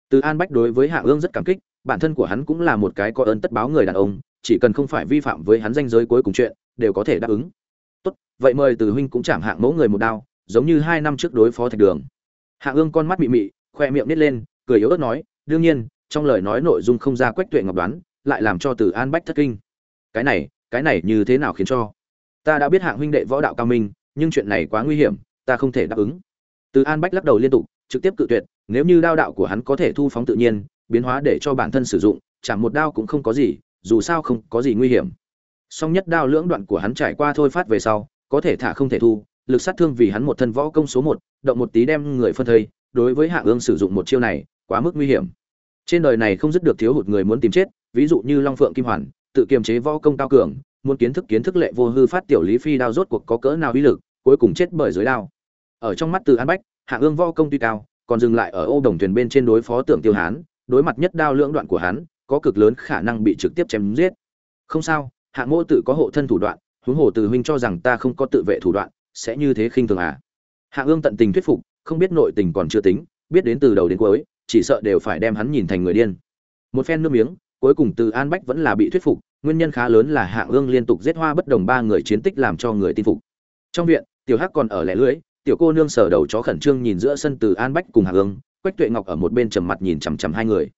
Từ an bách đối với hạ ương rất cảm kích, bản thân của hắn cũng là một cái có ơn tất báo người đàn ông, chỉ cần không phải vi phạm với hắn danh giới cuối cùng chuyện, đều có thể đáp ứng. Tốt, vậy mời từ huynh cũng chẳng hạng mẫu người một đao, giống như hai năm trước đối phó thạch đường. Hạ ương con mắt mị mị, khoe miệng nít lên, cười yếu ớt nói, đương nhiên, trong lời nói nội dung không ra quách tuệ ngọc đoán, lại làm cho từ an bách thất kinh. Cái này cái này như thế nào khiến cho? Ta đã biết hạng huynh đệ võ đạo cao minh, nhưng chuyện này quá nguy hiểm, ta không thể đáp ứng. Từ an bách lắc đầu liên tục, trực tiếp cự tuyệt, nếu như đao đạo của hắn có thể thu phóng tự nhiên, biến hóa để cho bản thân sử dụng chẳng một đao cũng không có gì, dù sao không có gì nguy hiểm. Song nhất đao lưỡng đoạn của hắn trải qua thôi phát về sau, có thể thả không thể thu, lực sát thương vì hắn một thân võ công số một, động một tí đem người phân thây, đối với hạ ương sử dụng một chiêu này, quá mức nguy hiểm. Trên đời này không dứt được thiếu hụt người muốn tìm chết, ví dụ như long phượng kim hoàn tự kiềm chế võ công cao cường, muốn kiến thức kiến thức lệ vô hư phát tiểu lý phi đao rốt cuộc có cỡ nào uy lực, cuối cùng chết bởi dưới đao. Ở trong mắt từ an bách, hạ ương võ công tuy cao, còn dừng lại ở ô đồng thuyền bên trên đối phó tưởng tiêu hán, đối mặt nhất đao lưỡng đoạn của hắn, có cực lớn khả năng bị trực tiếp chém giết. Không sao, hạ ngô tự có hộ thân thủ đoạn, huống hồ từ huynh cho rằng ta không có tự vệ thủ đoạn, sẽ như thế khinh thường à? Hạ ương tận tình thuyết phục, không biết nội tình còn chưa tính, biết đến từ đầu đến cuối, chỉ sợ đều phải đem hắn nhìn thành người điên. Một phen nước miếng, cuối cùng từ an bách vẫn là bị thuyết phục nguyên nhân khá lớn là hạ ương liên tục giết hoa bất đồng ba người chiến tích làm cho người tin phục. Trong viện, tiểu hắc còn ở lẻ lưới, tiểu cô nương sở đầu chó khẩn trương nhìn giữa sân từ an bách cùng hạ ương, quách tuệ ngọc ở một bên trầm mặt nhìn chằm chằm hai người.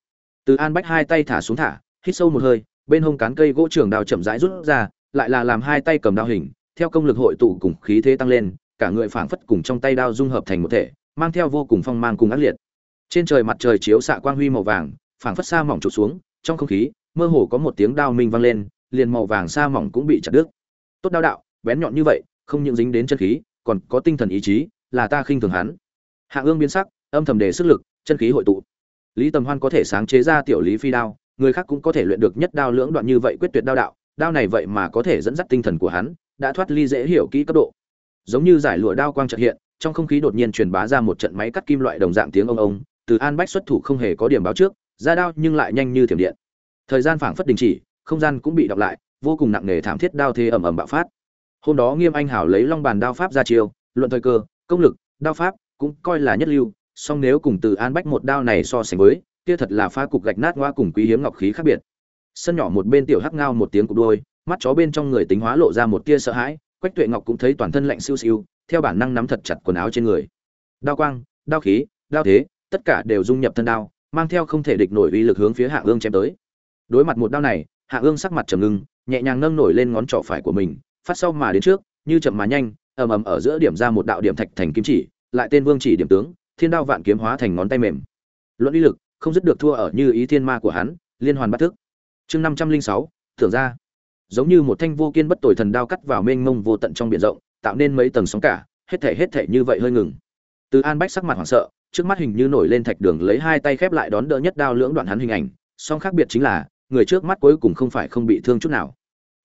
Từ an bách hai tay thả xuống thả, hít sâu một hơi, bên hông cán cây gỗ trường đào chậm rãi rút ra, lại là làm hai tay cầm đao hình, theo công lực hội tụ cùng khí thế tăng lên, cả người phảng phất cùng trong tay đao dung hợp thành một thể, mang theo vô cùng phong mang cùng ác liệt. Trên trời mặt trời chiếu xạ quang huy màu vàng, phảng phất xa mỏng trụt xuống, trong không khí mơ hồ có một tiếng đao minh vang lên, liền màu vàng xa mỏng cũng bị chặt đứt. Tốt đao đạo, bén nhọn như vậy, không những dính đến chân khí, còn có tinh thần ý chí, là ta khinh thường hắn. Hạ ương biến sắc, âm thầm đề sức lực, chân khí hội tụ. Lý tầm hoan có thể sáng chế ra tiểu lý phi đao, người khác cũng có thể luyện được nhất đao lưỡng đoạn như vậy quyết tuyệt đao đạo, đao này vậy mà có thể dẫn dắt tinh thần của hắn, đã thoát ly dễ hiểu kỹ cấp độ. Giống như giải lụa đao quang chợt hiện, trong không khí đột nhiên truyền bá ra một trận máy cắt kim loại đồng dạng tiếng ông ông, từ an bách xuất thủ không hề có điểm báo trước, ra đao nhưng lại nhanh như thiểm điện thời gian phảng phất đình chỉ, không gian cũng bị đọc lại, vô cùng nặng nề thảm thiết đao thế ầm ầm bạo phát. Hôm đó nghiêm anh hảo lấy long bàn đao pháp ra chiêu, luận thời cơ, công lực, đao pháp cũng coi là nhất lưu, song nếu cùng từ an bách một đao này so sánh với, kia thật là pha cục gạch nát ngoa cùng quý hiếm ngọc khí khác biệt. Sân nhỏ một bên tiểu hắc ngao một tiếng cục đôi, mắt chó bên trong người tính hóa lộ ra một tia sợ hãi, quách tuệ ngọc cũng thấy toàn thân lạnh siêu siêu, theo bản năng nắm thật chặt quần áo trên người. Đao quang, đao khí, đao thế, tất cả đều dung nhập thân đao, mang theo không thể địch nổi uy lực hướng phía hạ ương chém tới đối mặt một đao này, hạ ương sắc mặt trầm ngưng, nhẹ nhàng nâng nổi lên ngón trỏ phải của mình, phát sau mà đến trước, như chậm mà nhanh, ầm ầm ở giữa điểm ra một đạo điểm thạch thành kim chỉ, lại tên vương chỉ điểm tướng, thiên đao vạn kiếm hóa thành ngón tay mềm. Luận uy lực, không dứt được thua ở như ý thiên ma của hắn, liên hoàn bắt thức. Chương năm trăm linh sáu, thưởng ra. Giống như một thanh vô kiên bất tồi thần đao cắt vào mênh mông vô tận trong biển rộng, tạo nên mấy tầng sóng cả, hết thể hết thể như vậy hơi ngừng. Từ an bách sắc mặt hoảng sợ, trước mắt hình như nổi lên thạch đường lấy hai tay khép lại đón đỡ nhất đao lưỡng đoạn hắn hình ảnh, song khác biệt chính là người trước mắt cuối cùng không phải không bị thương chút nào.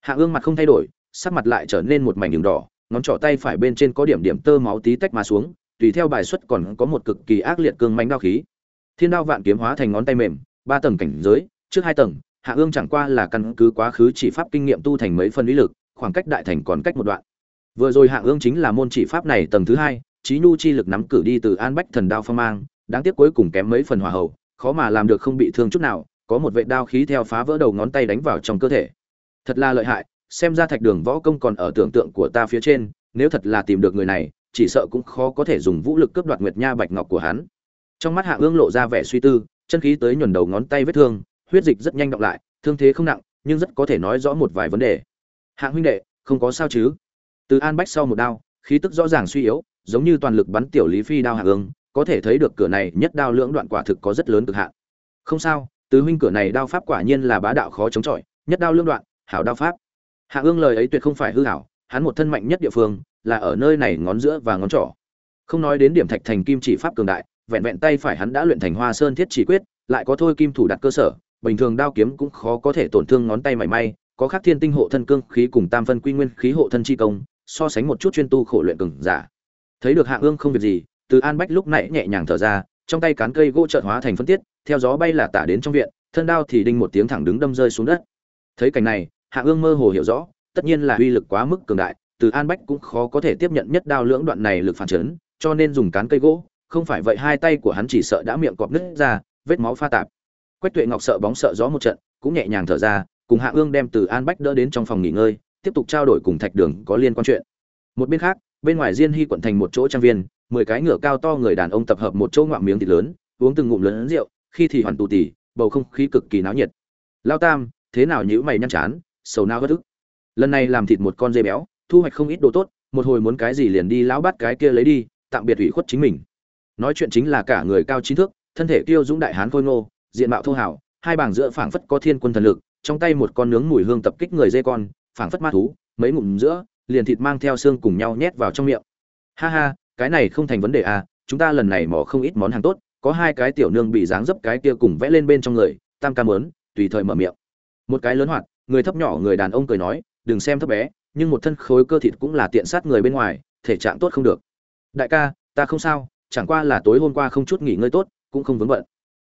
Hạ ương mặt không thay đổi, sắc mặt lại trở nên một mảnh đường đỏ, ngón trỏ tay phải bên trên có điểm điểm tơ máu tí tách mà xuống, tùy theo bài xuất còn có một cực kỳ ác liệt cương mánh đao khí. Thiên đao vạn kiếm hóa thành ngón tay mềm, ba tầng cảnh giới, trước hai tầng, hạ ương chẳng qua là căn cứ quá khứ chỉ pháp kinh nghiệm tu thành mấy phân lý lực, khoảng cách đại thành còn cách một đoạn. Vừa rồi hạ ương chính là môn chỉ pháp này tầng thứ hai trí nhu chi lực nắm cử đi từ an bách thần đao phong mang, đáng tiếc cuối cùng kém mấy phần hòa hậu khó mà làm được không bị thương chút nào có một vệ đao khí theo phá vỡ đầu ngón tay đánh vào trong cơ thể. Thật là lợi hại, xem ra thạch đường võ công còn ở tưởng tượng của ta phía trên, nếu thật là tìm được người này, chỉ sợ cũng khó có thể dùng vũ lực cướp đoạt nguyệt nha bạch ngọc của hắn. Trong mắt hạ ương lộ ra vẻ suy tư, chân khí tới nhuần đầu ngón tay vết thương, huyết dịch rất nhanh đọng lại, thương thế không nặng, nhưng rất có thể nói rõ một vài vấn đề. Hạng huynh đệ, không có sao chứ? Từ an bách sau một đao, khí tức rõ ràng suy yếu, giống như toàn lực bắn tiểu lý phi đao hạ ương, có thể thấy được cửa này nhất đao lưỡng đoạn quả thực có rất lớn cực hạn. Không sao tứ huynh cửa này đao pháp quả nhiên là bá đạo khó chống chọi, nhất đao lương đoạn, hảo đao pháp. Hạ ương lời ấy tuyệt không phải hư hảo, hắn một thân mạnh nhất địa phương là ở nơi này ngón giữa và ngón trỏ. Không nói đến điểm thạch thành kim chỉ pháp cường đại, vẹn vẹn tay phải hắn đã luyện thành hoa sơn thiết chỉ quyết, lại có thôi kim thủ đặt cơ sở, bình thường đao kiếm cũng khó có thể tổn thương ngón tay mảy may, có khắc thiên tinh hộ thân cương khí cùng tam phân quy nguyên khí hộ thân chi công, so sánh một chút chuyên tu khổ luyện cường giả. Thấy được hạ ương không việc gì, từ an bách lúc nãy nhẹ nhàng thở ra trong tay cán cây gỗ trợn hóa thành phân tiết, theo gió bay là tả đến trong viện, thân đao thì đinh một tiếng thẳng đứng đâm rơi xuống đất. Thấy cảnh này, hạ ương mơ hồ hiểu rõ, tất nhiên là uy lực quá mức cường đại, từ an bách cũng khó có thể tiếp nhận nhất đao lưỡng đoạn này lực phản chấn, cho nên dùng cán cây gỗ, không phải vậy hai tay của hắn chỉ sợ đã miệng cọp nứt ra, vết máu pha tạp. Quách tuệ ngọc sợ bóng sợ gió một trận, cũng nhẹ nhàng thở ra, cùng hạ ương đem từ an bách đỡ đến trong phòng nghỉ ngơi, tiếp tục trao đổi cùng thạch đường có liên quan chuyện. Một bên khác, bên ngoài diên hy quận thành một chỗ trang viên mười cái ngựa cao to người đàn ông tập hợp một chỗ ngoạm miếng thịt lớn, uống từng ngụm lớn rượu, khi thì hoàn tù tỉ bầu không khí cực kỳ náo nhiệt. Lao tam, thế nào nhữ mày nhăn chán, sầu nao hất ức lần này làm thịt một con dê béo, thu hoạch không ít đồ tốt, một hồi muốn cái gì liền đi lão bắt cái kia lấy đi, tạm biệt ủy khuất chính mình. Nói chuyện chính là cả người cao trí thức, thân thể tiêu dũng đại hán khôi ngô, diện mạo thô hảo hai bảng giữa phảng phất có thiên quân thần lực, trong tay một con nướng mùi hương tập kích người dê con, phảng phất ma thú, mấy ngụm giữa, liền thịt mang theo xương cùng nhau nhét vào trong miệng. Ha ha cái này không thành vấn đề à chúng ta lần này mỏ không ít món hàng tốt, có hai cái tiểu nương bị dáng dấp cái kia cùng vẽ lên bên trong người, tam ca mớn, tùy thời mở miệng. Một cái lớn hoạt, người thấp nhỏ người đàn ông cười nói, đừng xem thấp bé, nhưng một thân khối cơ thịt cũng là tiện sát người bên ngoài, thể trạng tốt không được. Đại ca, ta không sao, chẳng qua là tối hôm qua không chút nghỉ ngơi tốt, cũng không vướng bận.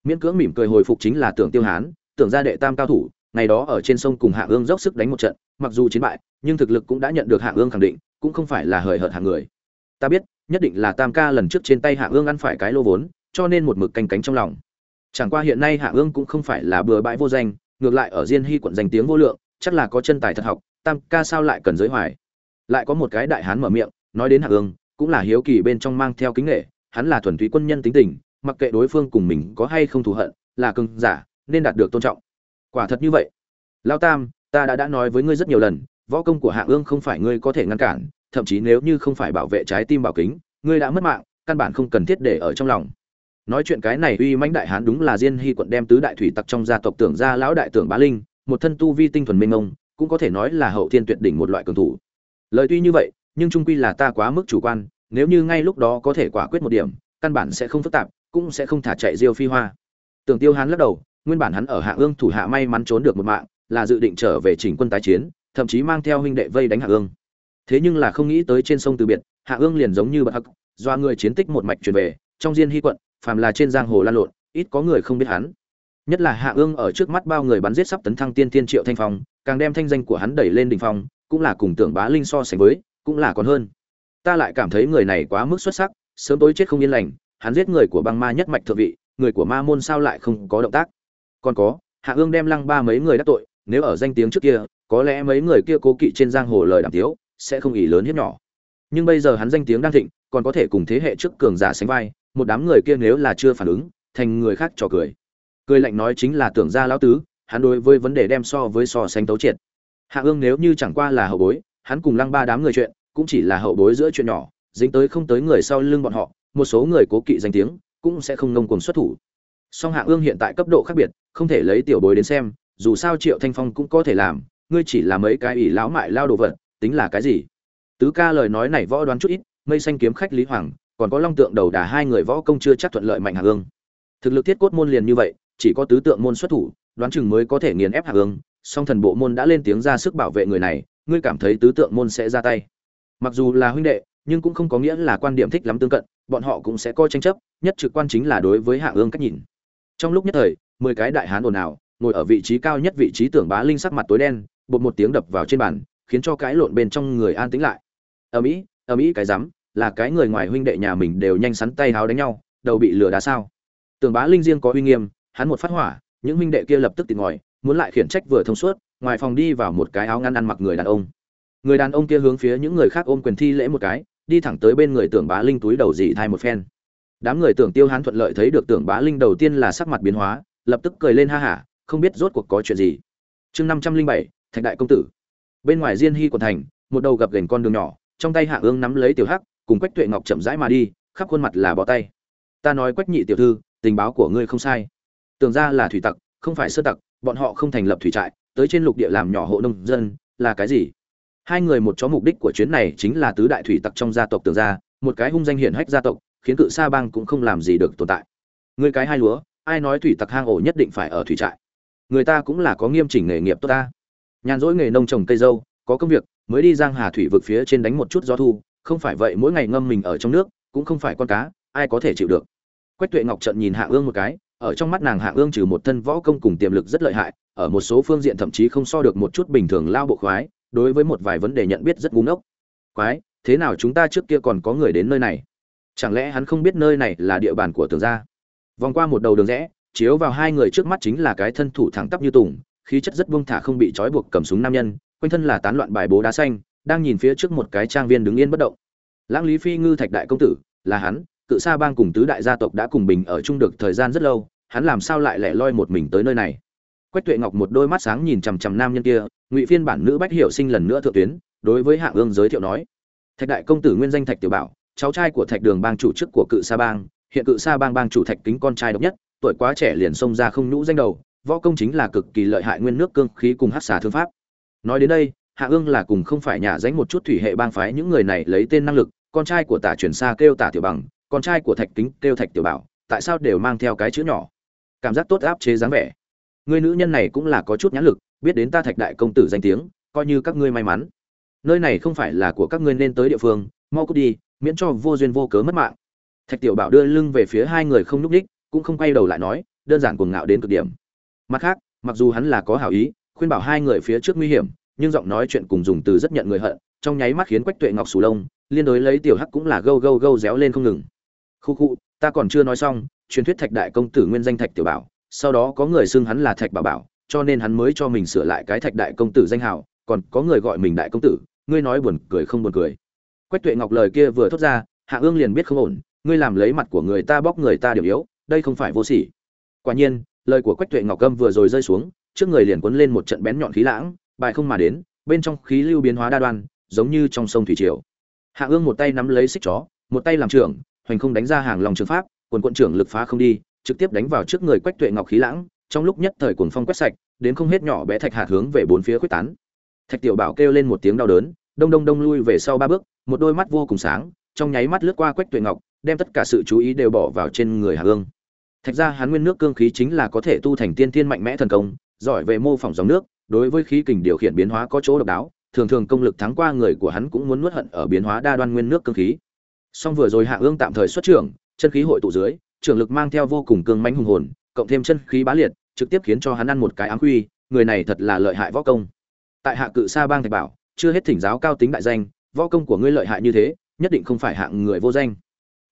Miễn cưỡng mỉm cười hồi phục chính là tưởng tiêu hán, tưởng ra đệ tam cao thủ, ngày đó ở trên sông cùng hạ ương dốc sức đánh một trận, mặc dù chiến bại, nhưng thực lực cũng đã nhận được hạ ương khẳng định, cũng không phải là hời hợt hạng người. Ta biết nhất định là tam ca lần trước trên tay hạ ương ăn phải cái lô vốn, cho nên một mực canh cánh trong lòng. Chẳng qua hiện nay hạ ương cũng không phải là bừa bãi vô danh, ngược lại ở diên hy quận danh tiếng vô lượng, chắc là có chân tài thật học, tam ca sao lại cần giới hoài? Lại có một cái đại hán mở miệng, nói đến hạ ương, cũng là hiếu kỳ bên trong mang theo kính nghệ, hắn là thuần túy quân nhân tính tình, mặc kệ đối phương cùng mình có hay không thù hận, là cưng giả, nên đạt được tôn trọng. Quả thật như vậy. Lao tam, ta đã đã nói với ngươi rất nhiều lần, võ công của hạ ương không phải ngươi có thể ngăn cản thậm chí nếu như không phải bảo vệ trái tim bảo kính, ngươi đã mất mạng, căn bản không cần thiết để ở trong lòng. Nói chuyện cái này uy mãnh đại hán đúng là diên hy quận đem tứ đại thủy tặc trong gia tộc tưởng gia lão đại tưởng bá linh, một thân tu vi tinh thuần minh ông cũng có thể nói là hậu thiên tuyệt đỉnh một loại cường thủ. Lời tuy như vậy, nhưng trung quy là ta quá mức chủ quan, nếu như ngay lúc đó có thể quả quyết một điểm, căn bản sẽ không phức tạp, cũng sẽ không thả chạy diêu phi hoa. Tưởng tiêu hán lắc đầu, nguyên bản hắn ở hạ ương thủ hạ may mắn trốn được một mạng, là dự định trở về chỉnh quân tái chiến, thậm chí mang theo huynh đệ vây đánh hạ ương thế nhưng là không nghĩ tới trên sông từ biệt, hạ ương liền giống như bậc hắc, do người chiến tích một mạch truyền về, trong diên hy quận, phàm là trên giang hồ lan lộn, ít có người không biết hắn. Nhất là hạ ương ở trước mắt bao người bắn giết sắp tấn thăng tiên tiên triệu thanh phong, càng đem thanh danh của hắn đẩy lên đỉnh phong, cũng là cùng tưởng bá linh so sánh với, cũng là còn hơn. Ta lại cảm thấy người này quá mức xuất sắc, sớm tối chết không yên lành, hắn giết người của băng ma nhất mạch thượng vị, người của ma môn sao lại không có động tác? Còn có, hạ ương đem lăng ba mấy người đắc tội, nếu ở danh tiếng trước kia, có lẽ mấy người kia cố kỵ trên giang hồ lời đàm tiếu sẽ không ỉ lớn hiếp nhỏ. Nhưng bây giờ hắn danh tiếng đang thịnh, còn có thể cùng thế hệ trước cường giả sánh vai, một đám người kia nếu là chưa phản ứng, thành người khác trò cười. Cười lạnh nói chính là tưởng ra lão tứ, hắn đối với vấn đề đem so với so sánh tấu triệt. Hạ ương nếu như chẳng qua là hậu bối, hắn cùng lăng ba đám người chuyện, cũng chỉ là hậu bối giữa chuyện nhỏ, dính tới không tới người sau lưng bọn họ, một số người cố kỵ danh tiếng, cũng sẽ không ngông cuồng xuất thủ. Song hạ ương hiện tại cấp độ khác biệt, không thể lấy tiểu bối đến xem, dù sao triệu thanh phong cũng có thể làm, ngươi chỉ là mấy cái ỷ lão mại lao đồ vật tính là cái gì? Tứ ca lời nói này võ đoán chút ít, mây xanh kiếm khách lý hoàng, còn có long tượng đầu đà hai người võ công chưa chắc thuận lợi mạnh hạ hương. Thực lực thiết cốt môn liền như vậy, chỉ có tứ tượng môn xuất thủ, đoán chừng mới có thể nghiền ép hạ hương, song thần bộ môn đã lên tiếng ra sức bảo vệ người này, ngươi cảm thấy tứ tượng môn sẽ ra tay. Mặc dù là huynh đệ, nhưng cũng không có nghĩa là quan điểm thích lắm tương cận, bọn họ cũng sẽ coi tranh chấp, nhất trực quan chính là đối với hạ ương cách nhìn. Trong lúc nhất thời, mười cái đại hán ồn ào, ngồi ở vị trí cao nhất vị trí tưởng bá linh sắc mặt tối đen, bột một tiếng đập vào trên bàn khiến cho cái lộn bên trong người an tĩnh lại. Ở mỹ ở mỹ cái rắm, là cái người ngoài huynh đệ nhà mình đều nhanh sắn tay háo đánh nhau, đầu bị lừa đá sao. Tưởng bá linh riêng có uy nghiêm, hắn một phát hỏa, những huynh đệ kia lập tức tìm ngòi muốn lại khiển trách vừa thông suốt, ngoài phòng đi vào một cái áo ngăn ăn mặc người đàn ông. Người đàn ông kia hướng phía những người khác ôm quyền thi lễ một cái, đi thẳng tới bên người tưởng bá linh túi đầu dị thai một phen. Đám người tưởng tiêu hán thuận lợi thấy được tưởng bá linh đầu tiên là sắc mặt biến hóa, lập tức cười lên ha hả, không biết rốt cuộc có chuyện gì. Chương năm trăm linh bảy, thạch đại công tử bên ngoài diên hy quận thành, một đầu gập gành con đường nhỏ, trong tay hạ ương nắm lấy tiểu hắc, cùng quách tuệ ngọc chậm rãi mà đi, khắp khuôn mặt là bỏ tay. Ta nói quách nhị tiểu thư, tình báo của ngươi không sai. Tưởng ra là thủy tặc, không phải sơ tặc, bọn họ không thành lập thủy trại, tới trên lục địa làm nhỏ hộ nông dân, là cái gì? Hai người một chó mục đích của chuyến này chính là tứ đại thủy tặc trong gia tộc tưởng gia một cái hung danh hiển hách gia tộc, khiến cự sa bang cũng không làm gì được tồn tại. Người cái hai lúa, ai nói thủy tặc hang ổ nhất định phải ở thủy trại? Người ta cũng là có nghiêm chỉnh nghề nghiệp tốt ta nhàn rỗi nghề nông trồng cây dâu, có công việc, mới đi giang hà thủy vực phía trên đánh một chút gió thu. Không phải vậy, mỗi ngày ngâm mình ở trong nước, cũng không phải con cá, ai có thể chịu được. Quách tuệ ngọc trận nhìn hạ ương một cái, ở trong mắt nàng hạ ương trừ một thân võ công cùng tiềm lực rất lợi hại, ở một số phương diện thậm chí không so được một chút bình thường lao bộ khoái, đối với một vài vấn đề nhận biết rất ngu ngốc. Quái, thế nào chúng ta trước kia còn có người đến nơi này? Chẳng lẽ hắn không biết nơi này là địa bàn của tường gia? Vòng qua một đầu đường rẽ, chiếu vào hai người trước mắt chính là cái thân thủ thẳng tắp như tùng khí chất rất buông thả không bị trói buộc cầm súng nam nhân, quanh thân là tán loạn bài bố đá xanh, đang nhìn phía trước một cái trang viên đứng yên bất động. Lãng lý phi ngư thạch đại công tử, là hắn, cự sa bang cùng tứ đại gia tộc đã cùng bình ở chung được thời gian rất lâu, hắn làm sao lại lẻ loi một mình tới nơi này? Quách tuệ ngọc một đôi mắt sáng nhìn chằm chằm nam nhân kia, ngụy phiên bản nữ bách hiểu sinh lần nữa thượng tuyến, đối với hạng ương giới thiệu nói, thạch đại công tử nguyên danh thạch tiểu bảo, cháu trai của thạch đường bang chủ chức của cự sa bang, hiện cự sa bang bang chủ thạch kính con trai độc nhất, tuổi quá trẻ liền xông ra không nhũ danh đầu võ công chính là cực kỳ lợi hại nguyên nước cương khí cùng hắc xà thương pháp. Nói đến đây, hạ ương là cùng không phải nhà danh một chút thủy hệ bang phái những người này lấy tên năng lực, con trai của tả chuyển xa kêu tả tiểu bằng, con trai của thạch kính kêu thạch tiểu bảo, tại sao đều mang theo cái chữ nhỏ? Cảm giác tốt áp chế dáng vẻ. Người nữ nhân này cũng là có chút nhãn lực, biết đến ta thạch đại công tử danh tiếng, coi như các ngươi may mắn. Nơi này không phải là của các ngươi nên tới địa phương, mau cút đi, miễn cho vô duyên vô cớ mất mạng. Thạch tiểu bảo đưa lưng về phía hai người không lúc đích cũng không quay đầu lại nói, đơn giản cuồng ngạo đến cực điểm mặt khác, mặc dù hắn là có hảo ý, khuyên bảo hai người phía trước nguy hiểm, nhưng giọng nói chuyện cùng dùng từ rất nhận người hận, trong nháy mắt khiến quách tuệ ngọc sù lông, liên đối lấy tiểu hắc cũng là gâu gâu gâu réo lên không ngừng. Khu khu, ta còn chưa nói xong, truyền thuyết thạch đại công tử nguyên danh thạch tiểu bảo, sau đó có người xưng hắn là thạch bảo bảo, cho nên hắn mới cho mình sửa lại cái thạch đại công tử danh hào, còn có người gọi mình đại công tử, ngươi nói buồn cười không buồn cười. Quách tuệ ngọc lời kia vừa thốt ra, hạ ương liền biết không ổn, ngươi làm lấy mặt của người ta bóc người ta điểm yếu, đây không phải vô sỉ. Quả nhiên lời của quách tuệ ngọc gâm vừa rồi rơi xuống, trước người liền cuốn lên một trận bén nhọn khí lãng, bài không mà đến, bên trong khí lưu biến hóa đa đoan, giống như trong sông thủy triều. Hạ ương một tay nắm lấy xích chó, một tay làm trưởng, hoành không đánh ra hàng lòng trường pháp, quần quận trưởng lực phá không đi, trực tiếp đánh vào trước người quách tuệ ngọc khí lãng, trong lúc nhất thời cuồng phong quét sạch, đến không hết nhỏ bé thạch hạt hướng về bốn phía quyết tán. Thạch tiểu bảo kêu lên một tiếng đau đớn, đông đông đông lui về sau ba bước, một đôi mắt vô cùng sáng, trong nháy mắt lướt qua quách tuệ ngọc, đem tất cả sự chú ý đều bỏ vào trên người hạ ương thạch ra hắn nguyên nước cương khí chính là có thể tu thành tiên thiên mạnh mẽ thần công, giỏi về mô phỏng dòng nước, đối với khí kình điều khiển biến hóa có chỗ độc đáo, thường thường công lực thắng qua người của hắn cũng muốn nuốt hận ở biến hóa đa đoan nguyên nước cương khí. Song vừa rồi hạ ương tạm thời xuất trưởng, chân khí hội tụ dưới, trưởng lực mang theo vô cùng cương mãnh hùng hồn, cộng thêm chân khí bá liệt, trực tiếp khiến cho hắn ăn một cái áng quy, người này thật là lợi hại võ công. Tại hạ cự sa bang thạch bảo, chưa hết thỉnh giáo cao tính đại danh, võ công của ngươi lợi hại như thế, nhất định không phải hạng người vô danh.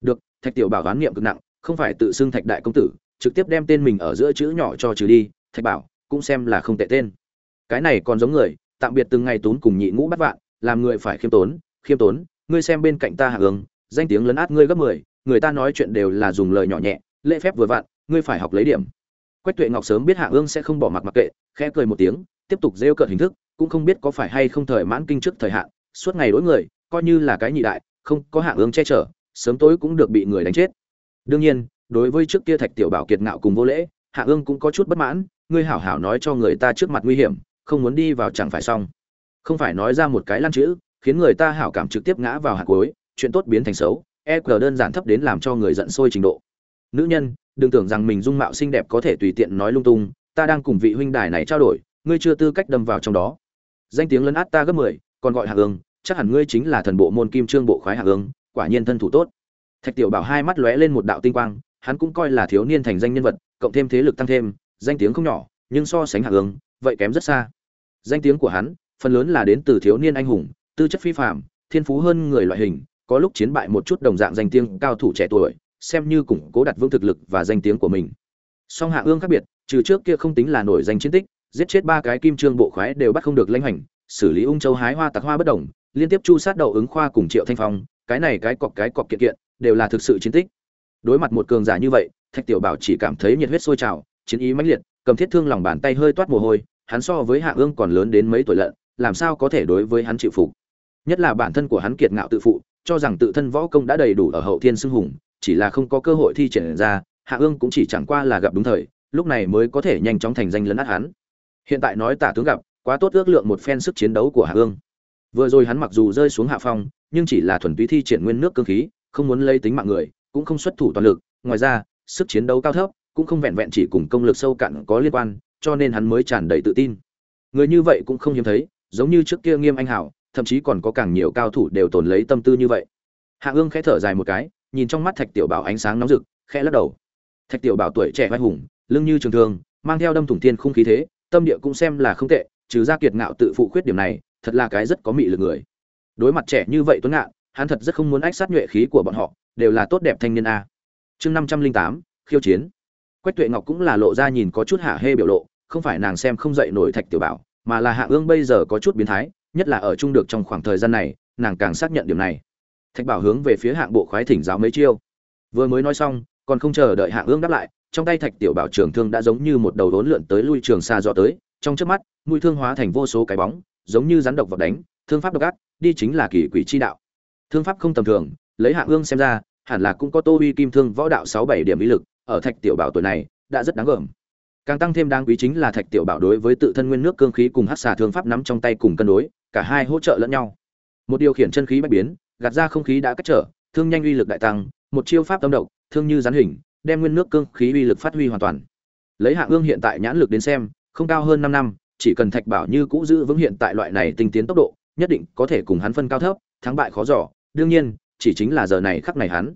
Được, thạch tiểu bảo đoán niệm cực nặng không phải tự xưng thạch đại công tử, trực tiếp đem tên mình ở giữa chữ nhỏ cho trừ đi, thạch bảo, cũng xem là không tệ tên. Cái này còn giống người, tạm biệt từng ngày tốn cùng nhị ngũ bắt vạn, làm người phải khiêm tốn khiêm tốn, ngươi xem bên cạnh ta hạ hướng danh tiếng lấn át ngươi gấp mười, người ta nói chuyện đều là dùng lời nhỏ nhẹ, lễ phép vừa vặn, ngươi phải học lấy điểm. Quách tuệ ngọc sớm biết hạ ương sẽ không bỏ mặc mặc kệ, khẽ cười một tiếng, tiếp tục rêu cợt hình thức, cũng không biết có phải hay không thời mãn kinh trước thời hạn, suốt ngày đối người, coi như là cái nhị đại, không có hạ ương che chở, sớm tối cũng được bị người đánh chết đương nhiên, đối với trước kia thạch tiểu bảo kiệt ngạo cùng vô lễ, hạ ương cũng có chút bất mãn, ngươi hảo hảo nói cho người ta trước mặt nguy hiểm, không muốn đi vào chẳng phải xong. Không phải nói ra một cái lăn chữ, khiến người ta hảo cảm trực tiếp ngã vào hạt cối chuyện tốt biến thành xấu e cờ đơn giản thấp đến làm cho người giận sôi trình độ. Nữ nhân, đừng tưởng rằng mình dung mạo xinh đẹp có thể tùy tiện nói lung tung, ta đang cùng vị huynh đài này trao đổi, ngươi chưa tư cách đâm vào trong đó. Danh tiếng lấn át ta gấp mười, còn gọi hạ ương, chắc hẳn ngươi chính là thần bộ môn kim trương bộ khoái hạ ương, quả nhiên thân thủ tốt thạch tiểu bảo hai mắt lóe lên một đạo tinh quang, hắn cũng coi là thiếu niên thành danh nhân vật, cộng thêm thế lực tăng thêm, danh tiếng không nhỏ, nhưng so sánh hạ ương vậy kém rất xa. Danh tiếng của hắn, phần lớn là đến từ thiếu niên anh hùng, tư chất phi phạm thiên phú hơn người loại hình, có lúc chiến bại một chút đồng dạng danh tiếng cao thủ trẻ tuổi, xem như củng cố đặt vững thực lực và danh tiếng của mình. Song hạ ương khác biệt, trừ trước kia không tính là nổi danh chiến tích, giết chết ba cái kim trương bộ khoái đều bắt không được lãnh hành, xử lý ung châu hái hoa tạc hoa bất đồng, liên tiếp chu sát đầu ứng khoa cùng triệu thanh phong cái này cái cọc cái cọc kiện kiện, đều là thực sự chiến tích. Đối mặt một cường giả như vậy, thạch tiểu bảo chỉ cảm thấy nhiệt huyết sôi trào, chiến ý mãnh liệt, cầm thiết thương lòng bàn tay hơi toát mồ hôi, hắn so với hạ ương còn lớn đến mấy tuổi lận, làm sao có thể đối với hắn chịu phục? Nhất là bản thân của hắn kiệt ngạo tự phụ, cho rằng tự thân võ công đã đầy đủ ở hậu thiên xưng hùng, chỉ là không có cơ hội thi triển ra, hạ ương cũng chỉ chẳng qua là gặp đúng thời, lúc này mới có thể nhanh chóng thành danh lấn át hắn. Hiện tại nói tả tướng gặp, quá tốt ước lượng một phen sức chiến đấu của hạ ương vừa rồi hắn mặc dù rơi xuống hạ phong, nhưng chỉ là thuần túy thi triển nguyên nước cương khí, không muốn lấy tính mạng người, cũng không xuất thủ toàn lực. Ngoài ra, sức chiến đấu cao thấp, cũng không vẹn vẹn chỉ cùng công lực sâu cạn có liên quan, cho nên hắn mới tràn đầy tự tin. Người như vậy cũng không hiếm thấy, giống như trước kia nghiêm anh hảo, thậm chí còn có càng nhiều cao thủ đều tồn lấy tâm tư như vậy. Hạ ương khẽ thở dài một cái, nhìn trong mắt thạch tiểu bảo ánh sáng nóng rực, khẽ lắc đầu. Thạch tiểu bảo tuổi trẻ vai hùng, lưng như trường thương, mang theo đâm thủng thiên không khí thế, tâm địa cũng xem là không tệ, trừ ra kiệt ngạo tự phụ khuyết điểm này thật là cái rất có mị lực người. Đối mặt trẻ như vậy tuấn ngạn, hắn thật rất không muốn ách sát nhuệ khí của bọn họ, đều là tốt đẹp thanh niên a. Chương năm trăm linh tám, khiêu chiến. Quách tuệ ngọc cũng là lộ ra nhìn có chút hạ hê biểu lộ, không phải nàng xem không dậy nổi thạch tiểu bảo, mà là hạ ương bây giờ có chút biến thái, nhất là ở chung được trong khoảng thời gian này, nàng càng xác nhận điểm này. Thạch bảo hướng về phía hạng bộ khoái thỉnh giáo mấy chiêu. Vừa mới nói xong, còn không chờ đợi hạ ương đáp lại, trong tay thạch tiểu bảo trường thương đã giống như một đầu đốn lượn tới lui trường xa dọ tới, trong trước mắt, mũi thương hóa thành vô số cái bóng giống như rắn độc vọt đánh, thương pháp độc ác, đi chính là kỳ quỷ chi đạo. Thương pháp không tầm thường, lấy hạ ương xem ra, hẳn là cũng có tô uy kim thương võ đạo sáu bảy điểm ý lực, ở thạch tiểu bảo tuổi này, đã rất đáng gờm. Càng tăng thêm đáng quý chính là thạch tiểu bảo đối với tự thân nguyên nước cương khí cùng hắc xà thương pháp nắm trong tay cùng cân đối, cả hai hỗ trợ lẫn nhau. Một điều khiển chân khí bách biến, gạt ra không khí đã cách trở, thương nhanh uy lực đại tăng, một chiêu pháp tâm động thương như rắn hình, đem nguyên nước cương khí uy lực phát huy hoàn toàn. Lấy hạ ương hiện tại nhãn lực đến xem, không cao hơn năm năm chỉ cần thạch bảo như cũ giữ vững hiện tại loại này tinh tiến tốc độ, nhất định có thể cùng hắn phân cao thấp, thắng bại khó giỏ đương nhiên, chỉ chính là giờ này khắc này hắn.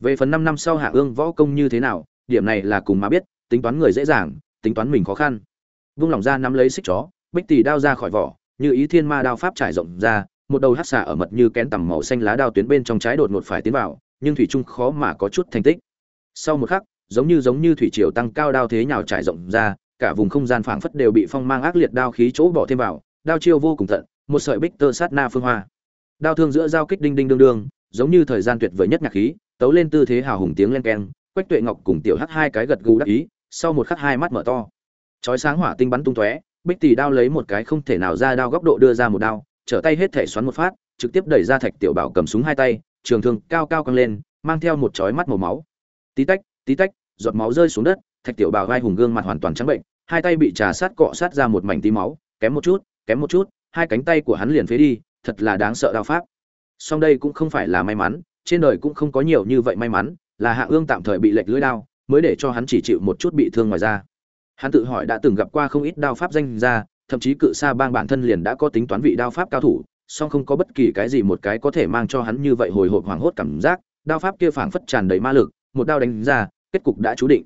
Về phần năm năm sau hạ ương võ công như thế nào, điểm này là cùng mà biết, tính toán người dễ dàng, tính toán mình khó khăn. Vung lòng ra nắm lấy xích chó, bích tỳ đao ra khỏi vỏ, như ý thiên ma đao pháp trải rộng ra, một đầu hát xà ở mật như kén tằm màu xanh lá đao tuyến bên trong trái đột ngột phải tiến vào, nhưng thủy trung khó mà có chút thành tích. Sau một khắc, giống như giống như thủy triều tăng cao đao thế nhào trải rộng ra cả vùng không gian phảng phất đều bị phong mang ác liệt đao khí chỗ bỏ thêm vào, đao chiêu vô cùng tận một sợi bích tơ sát na phương hoa. Đao thương giữa giao kích đinh đinh đương đương, giống như thời gian tuyệt vời nhất nhạc khí, tấu lên tư thế hào hùng tiếng len keng, quách tuệ ngọc cùng tiểu hắc hai cái gật gù đắc ý, sau một khắc hai mắt mở to. Chói sáng hỏa tinh bắn tung tóe, bích tỷ đao lấy một cái không thể nào ra đao góc độ đưa ra một đao, trở tay hết thể xoắn một phát, trực tiếp đẩy ra thạch tiểu bảo cầm súng hai tay, trường thương cao cao căng lên, mang theo một chói mắt màu máu. Tí tách tí tách, giọt máu rơi xuống đất thạch tiểu bảo vai hùng gương mặt hoàn toàn trắng bệnh, hai tay bị trà sát cọ sát ra một mảnh tí máu, kém một chút, kém một chút, hai cánh tay của hắn liền phế đi, thật là đáng sợ đao pháp. Song đây cũng không phải là may mắn, trên đời cũng không có nhiều như vậy may mắn, là hạ ương tạm thời bị lệch lưỡi đao, mới để cho hắn chỉ chịu một chút bị thương ngoài ra hắn tự hỏi đã từng gặp qua không ít đao pháp danh ra thậm chí cự xa bang bản thân liền đã có tính toán vị đao pháp cao thủ, song không có bất kỳ cái gì một cái có thể mang cho hắn như vậy hồi hộp hoảng hốt cảm giác, đao pháp kia phảng phất tràn đầy ma lực, một đao đánh ra, kết cục đã chú định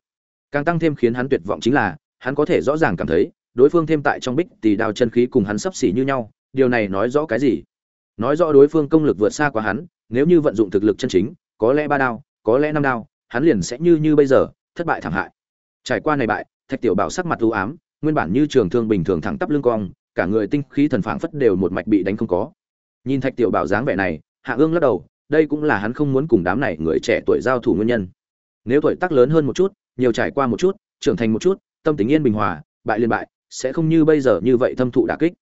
càng tăng thêm khiến hắn tuyệt vọng chính là, hắn có thể rõ ràng cảm thấy, đối phương thêm tại trong bích tỷ đao chân khí cùng hắn sấp xỉ như nhau, điều này nói rõ cái gì? Nói rõ đối phương công lực vượt xa quá hắn, nếu như vận dụng thực lực chân chính, có lẽ ba đao, có lẽ năm đao, hắn liền sẽ như như bây giờ, thất bại thảm hại. Trải qua này bại, thạch tiểu bảo sắc mặt ưu ám, nguyên bản như trường thương bình thường thẳng tắp lưng cong, cả người tinh khí thần phảng phất đều một mạch bị đánh không có. Nhìn thạch tiểu bảo dáng vẻ này, hạ ương lắc đầu, đây cũng là hắn không muốn cùng đám này người trẻ tuổi giao thủ nguyên nhân. Nếu tuổi tác lớn hơn một chút nhiều trải qua một chút, trưởng thành một chút, tâm tính yên bình hòa, bại liên bại, sẽ không như bây giờ như vậy thâm thụ đả kích.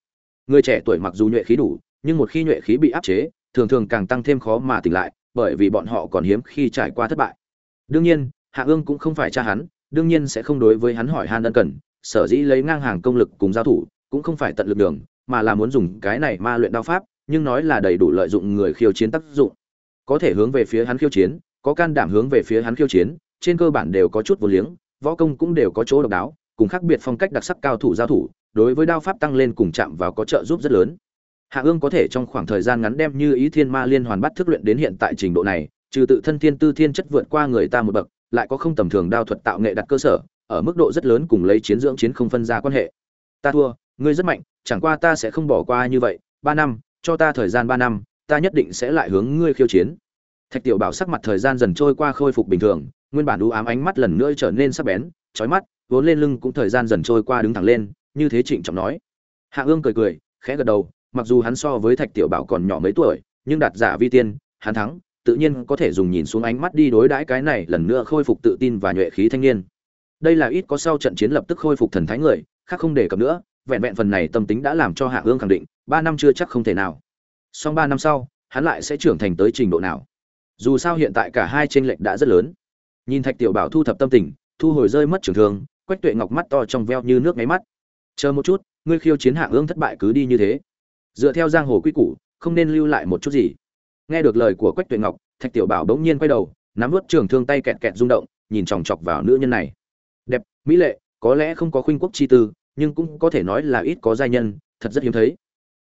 Người trẻ tuổi mặc dù nhuệ khí đủ, nhưng một khi nhuệ khí bị áp chế, thường thường càng tăng thêm khó mà tỉnh lại, bởi vì bọn họ còn hiếm khi trải qua thất bại. Đương nhiên, hạ ương cũng không phải cha hắn, đương nhiên sẽ không đối với hắn hỏi han ân cần, sở dĩ lấy ngang hàng công lực cùng giao thủ, cũng không phải tận lực đường, mà là muốn dùng cái này ma luyện đao pháp, nhưng nói là đầy đủ lợi dụng người khiêu chiến tác dụng. Có thể hướng về phía hắn khiêu chiến, có can đảm hướng về phía hắn khiêu chiến trên cơ bản đều có chút vô liếng, võ công cũng đều có chỗ độc đáo, cùng khác biệt phong cách đặc sắc cao thủ giao thủ, đối với đao pháp tăng lên cùng chạm vào có trợ giúp rất lớn. Hạ ương có thể trong khoảng thời gian ngắn đem như ý thiên ma liên hoàn bắt thức luyện đến hiện tại trình độ này, trừ tự thân thiên tư thiên chất vượt qua người ta một bậc, lại có không tầm thường đao thuật tạo nghệ đặt cơ sở, ở mức độ rất lớn cùng lấy chiến dưỡng chiến không phân ra quan hệ. Ta thua, ngươi rất mạnh, chẳng qua ta sẽ không bỏ qua như vậy, ba năm, cho ta thời gian ba năm, ta nhất định sẽ lại hướng ngươi khiêu chiến. Thạch tiểu bảo sắc mặt thời gian dần trôi qua khôi phục bình thường nguyên bản đũ ám ánh mắt lần nữa trở nên sắc bén trói mắt, vốn lên lưng cũng thời gian dần trôi qua đứng thẳng lên, như thế trịnh trọng nói. Hạ ương cười cười, khẽ gật đầu, mặc dù hắn so với thạch tiểu bảo còn nhỏ mấy tuổi, nhưng đạt giả vi tiên, hắn thắng, tự nhiên có thể dùng nhìn xuống ánh mắt đi đối đãi cái này lần nữa khôi phục tự tin và nhuệ khí thanh niên. Đây là ít có sau trận chiến lập tức khôi phục thần thái người, khác không đề cập nữa, vẹn vẹn phần này tâm tính đã làm cho hạ ương khẳng định, ba năm chưa chắc không thể nào. Song ba năm sau, hắn lại sẽ trưởng thành tới trình độ nào. Dù sao hiện tại cả hai tranh lệch đã rất lớn nhìn thạch tiểu bảo thu thập tâm tình, thu hồi rơi mất trường thương, quách tuệ ngọc mắt to trong veo như nước máy mắt. Chờ một chút, ngươi khiêu chiến hạng ương thất bại cứ đi như thế. Dựa theo giang hồ quy củ, không nên lưu lại một chút gì. Nghe được lời của quách tuệ ngọc, thạch tiểu bảo bỗng nhiên quay đầu, nắm vớt trường thương tay kẹt kẹt rung động, nhìn chòng chọc vào nữ nhân này. Đẹp, mỹ lệ, có lẽ không có khuynh quốc chi tư, nhưng cũng có thể nói là ít có giai nhân, thật rất hiếm thấy.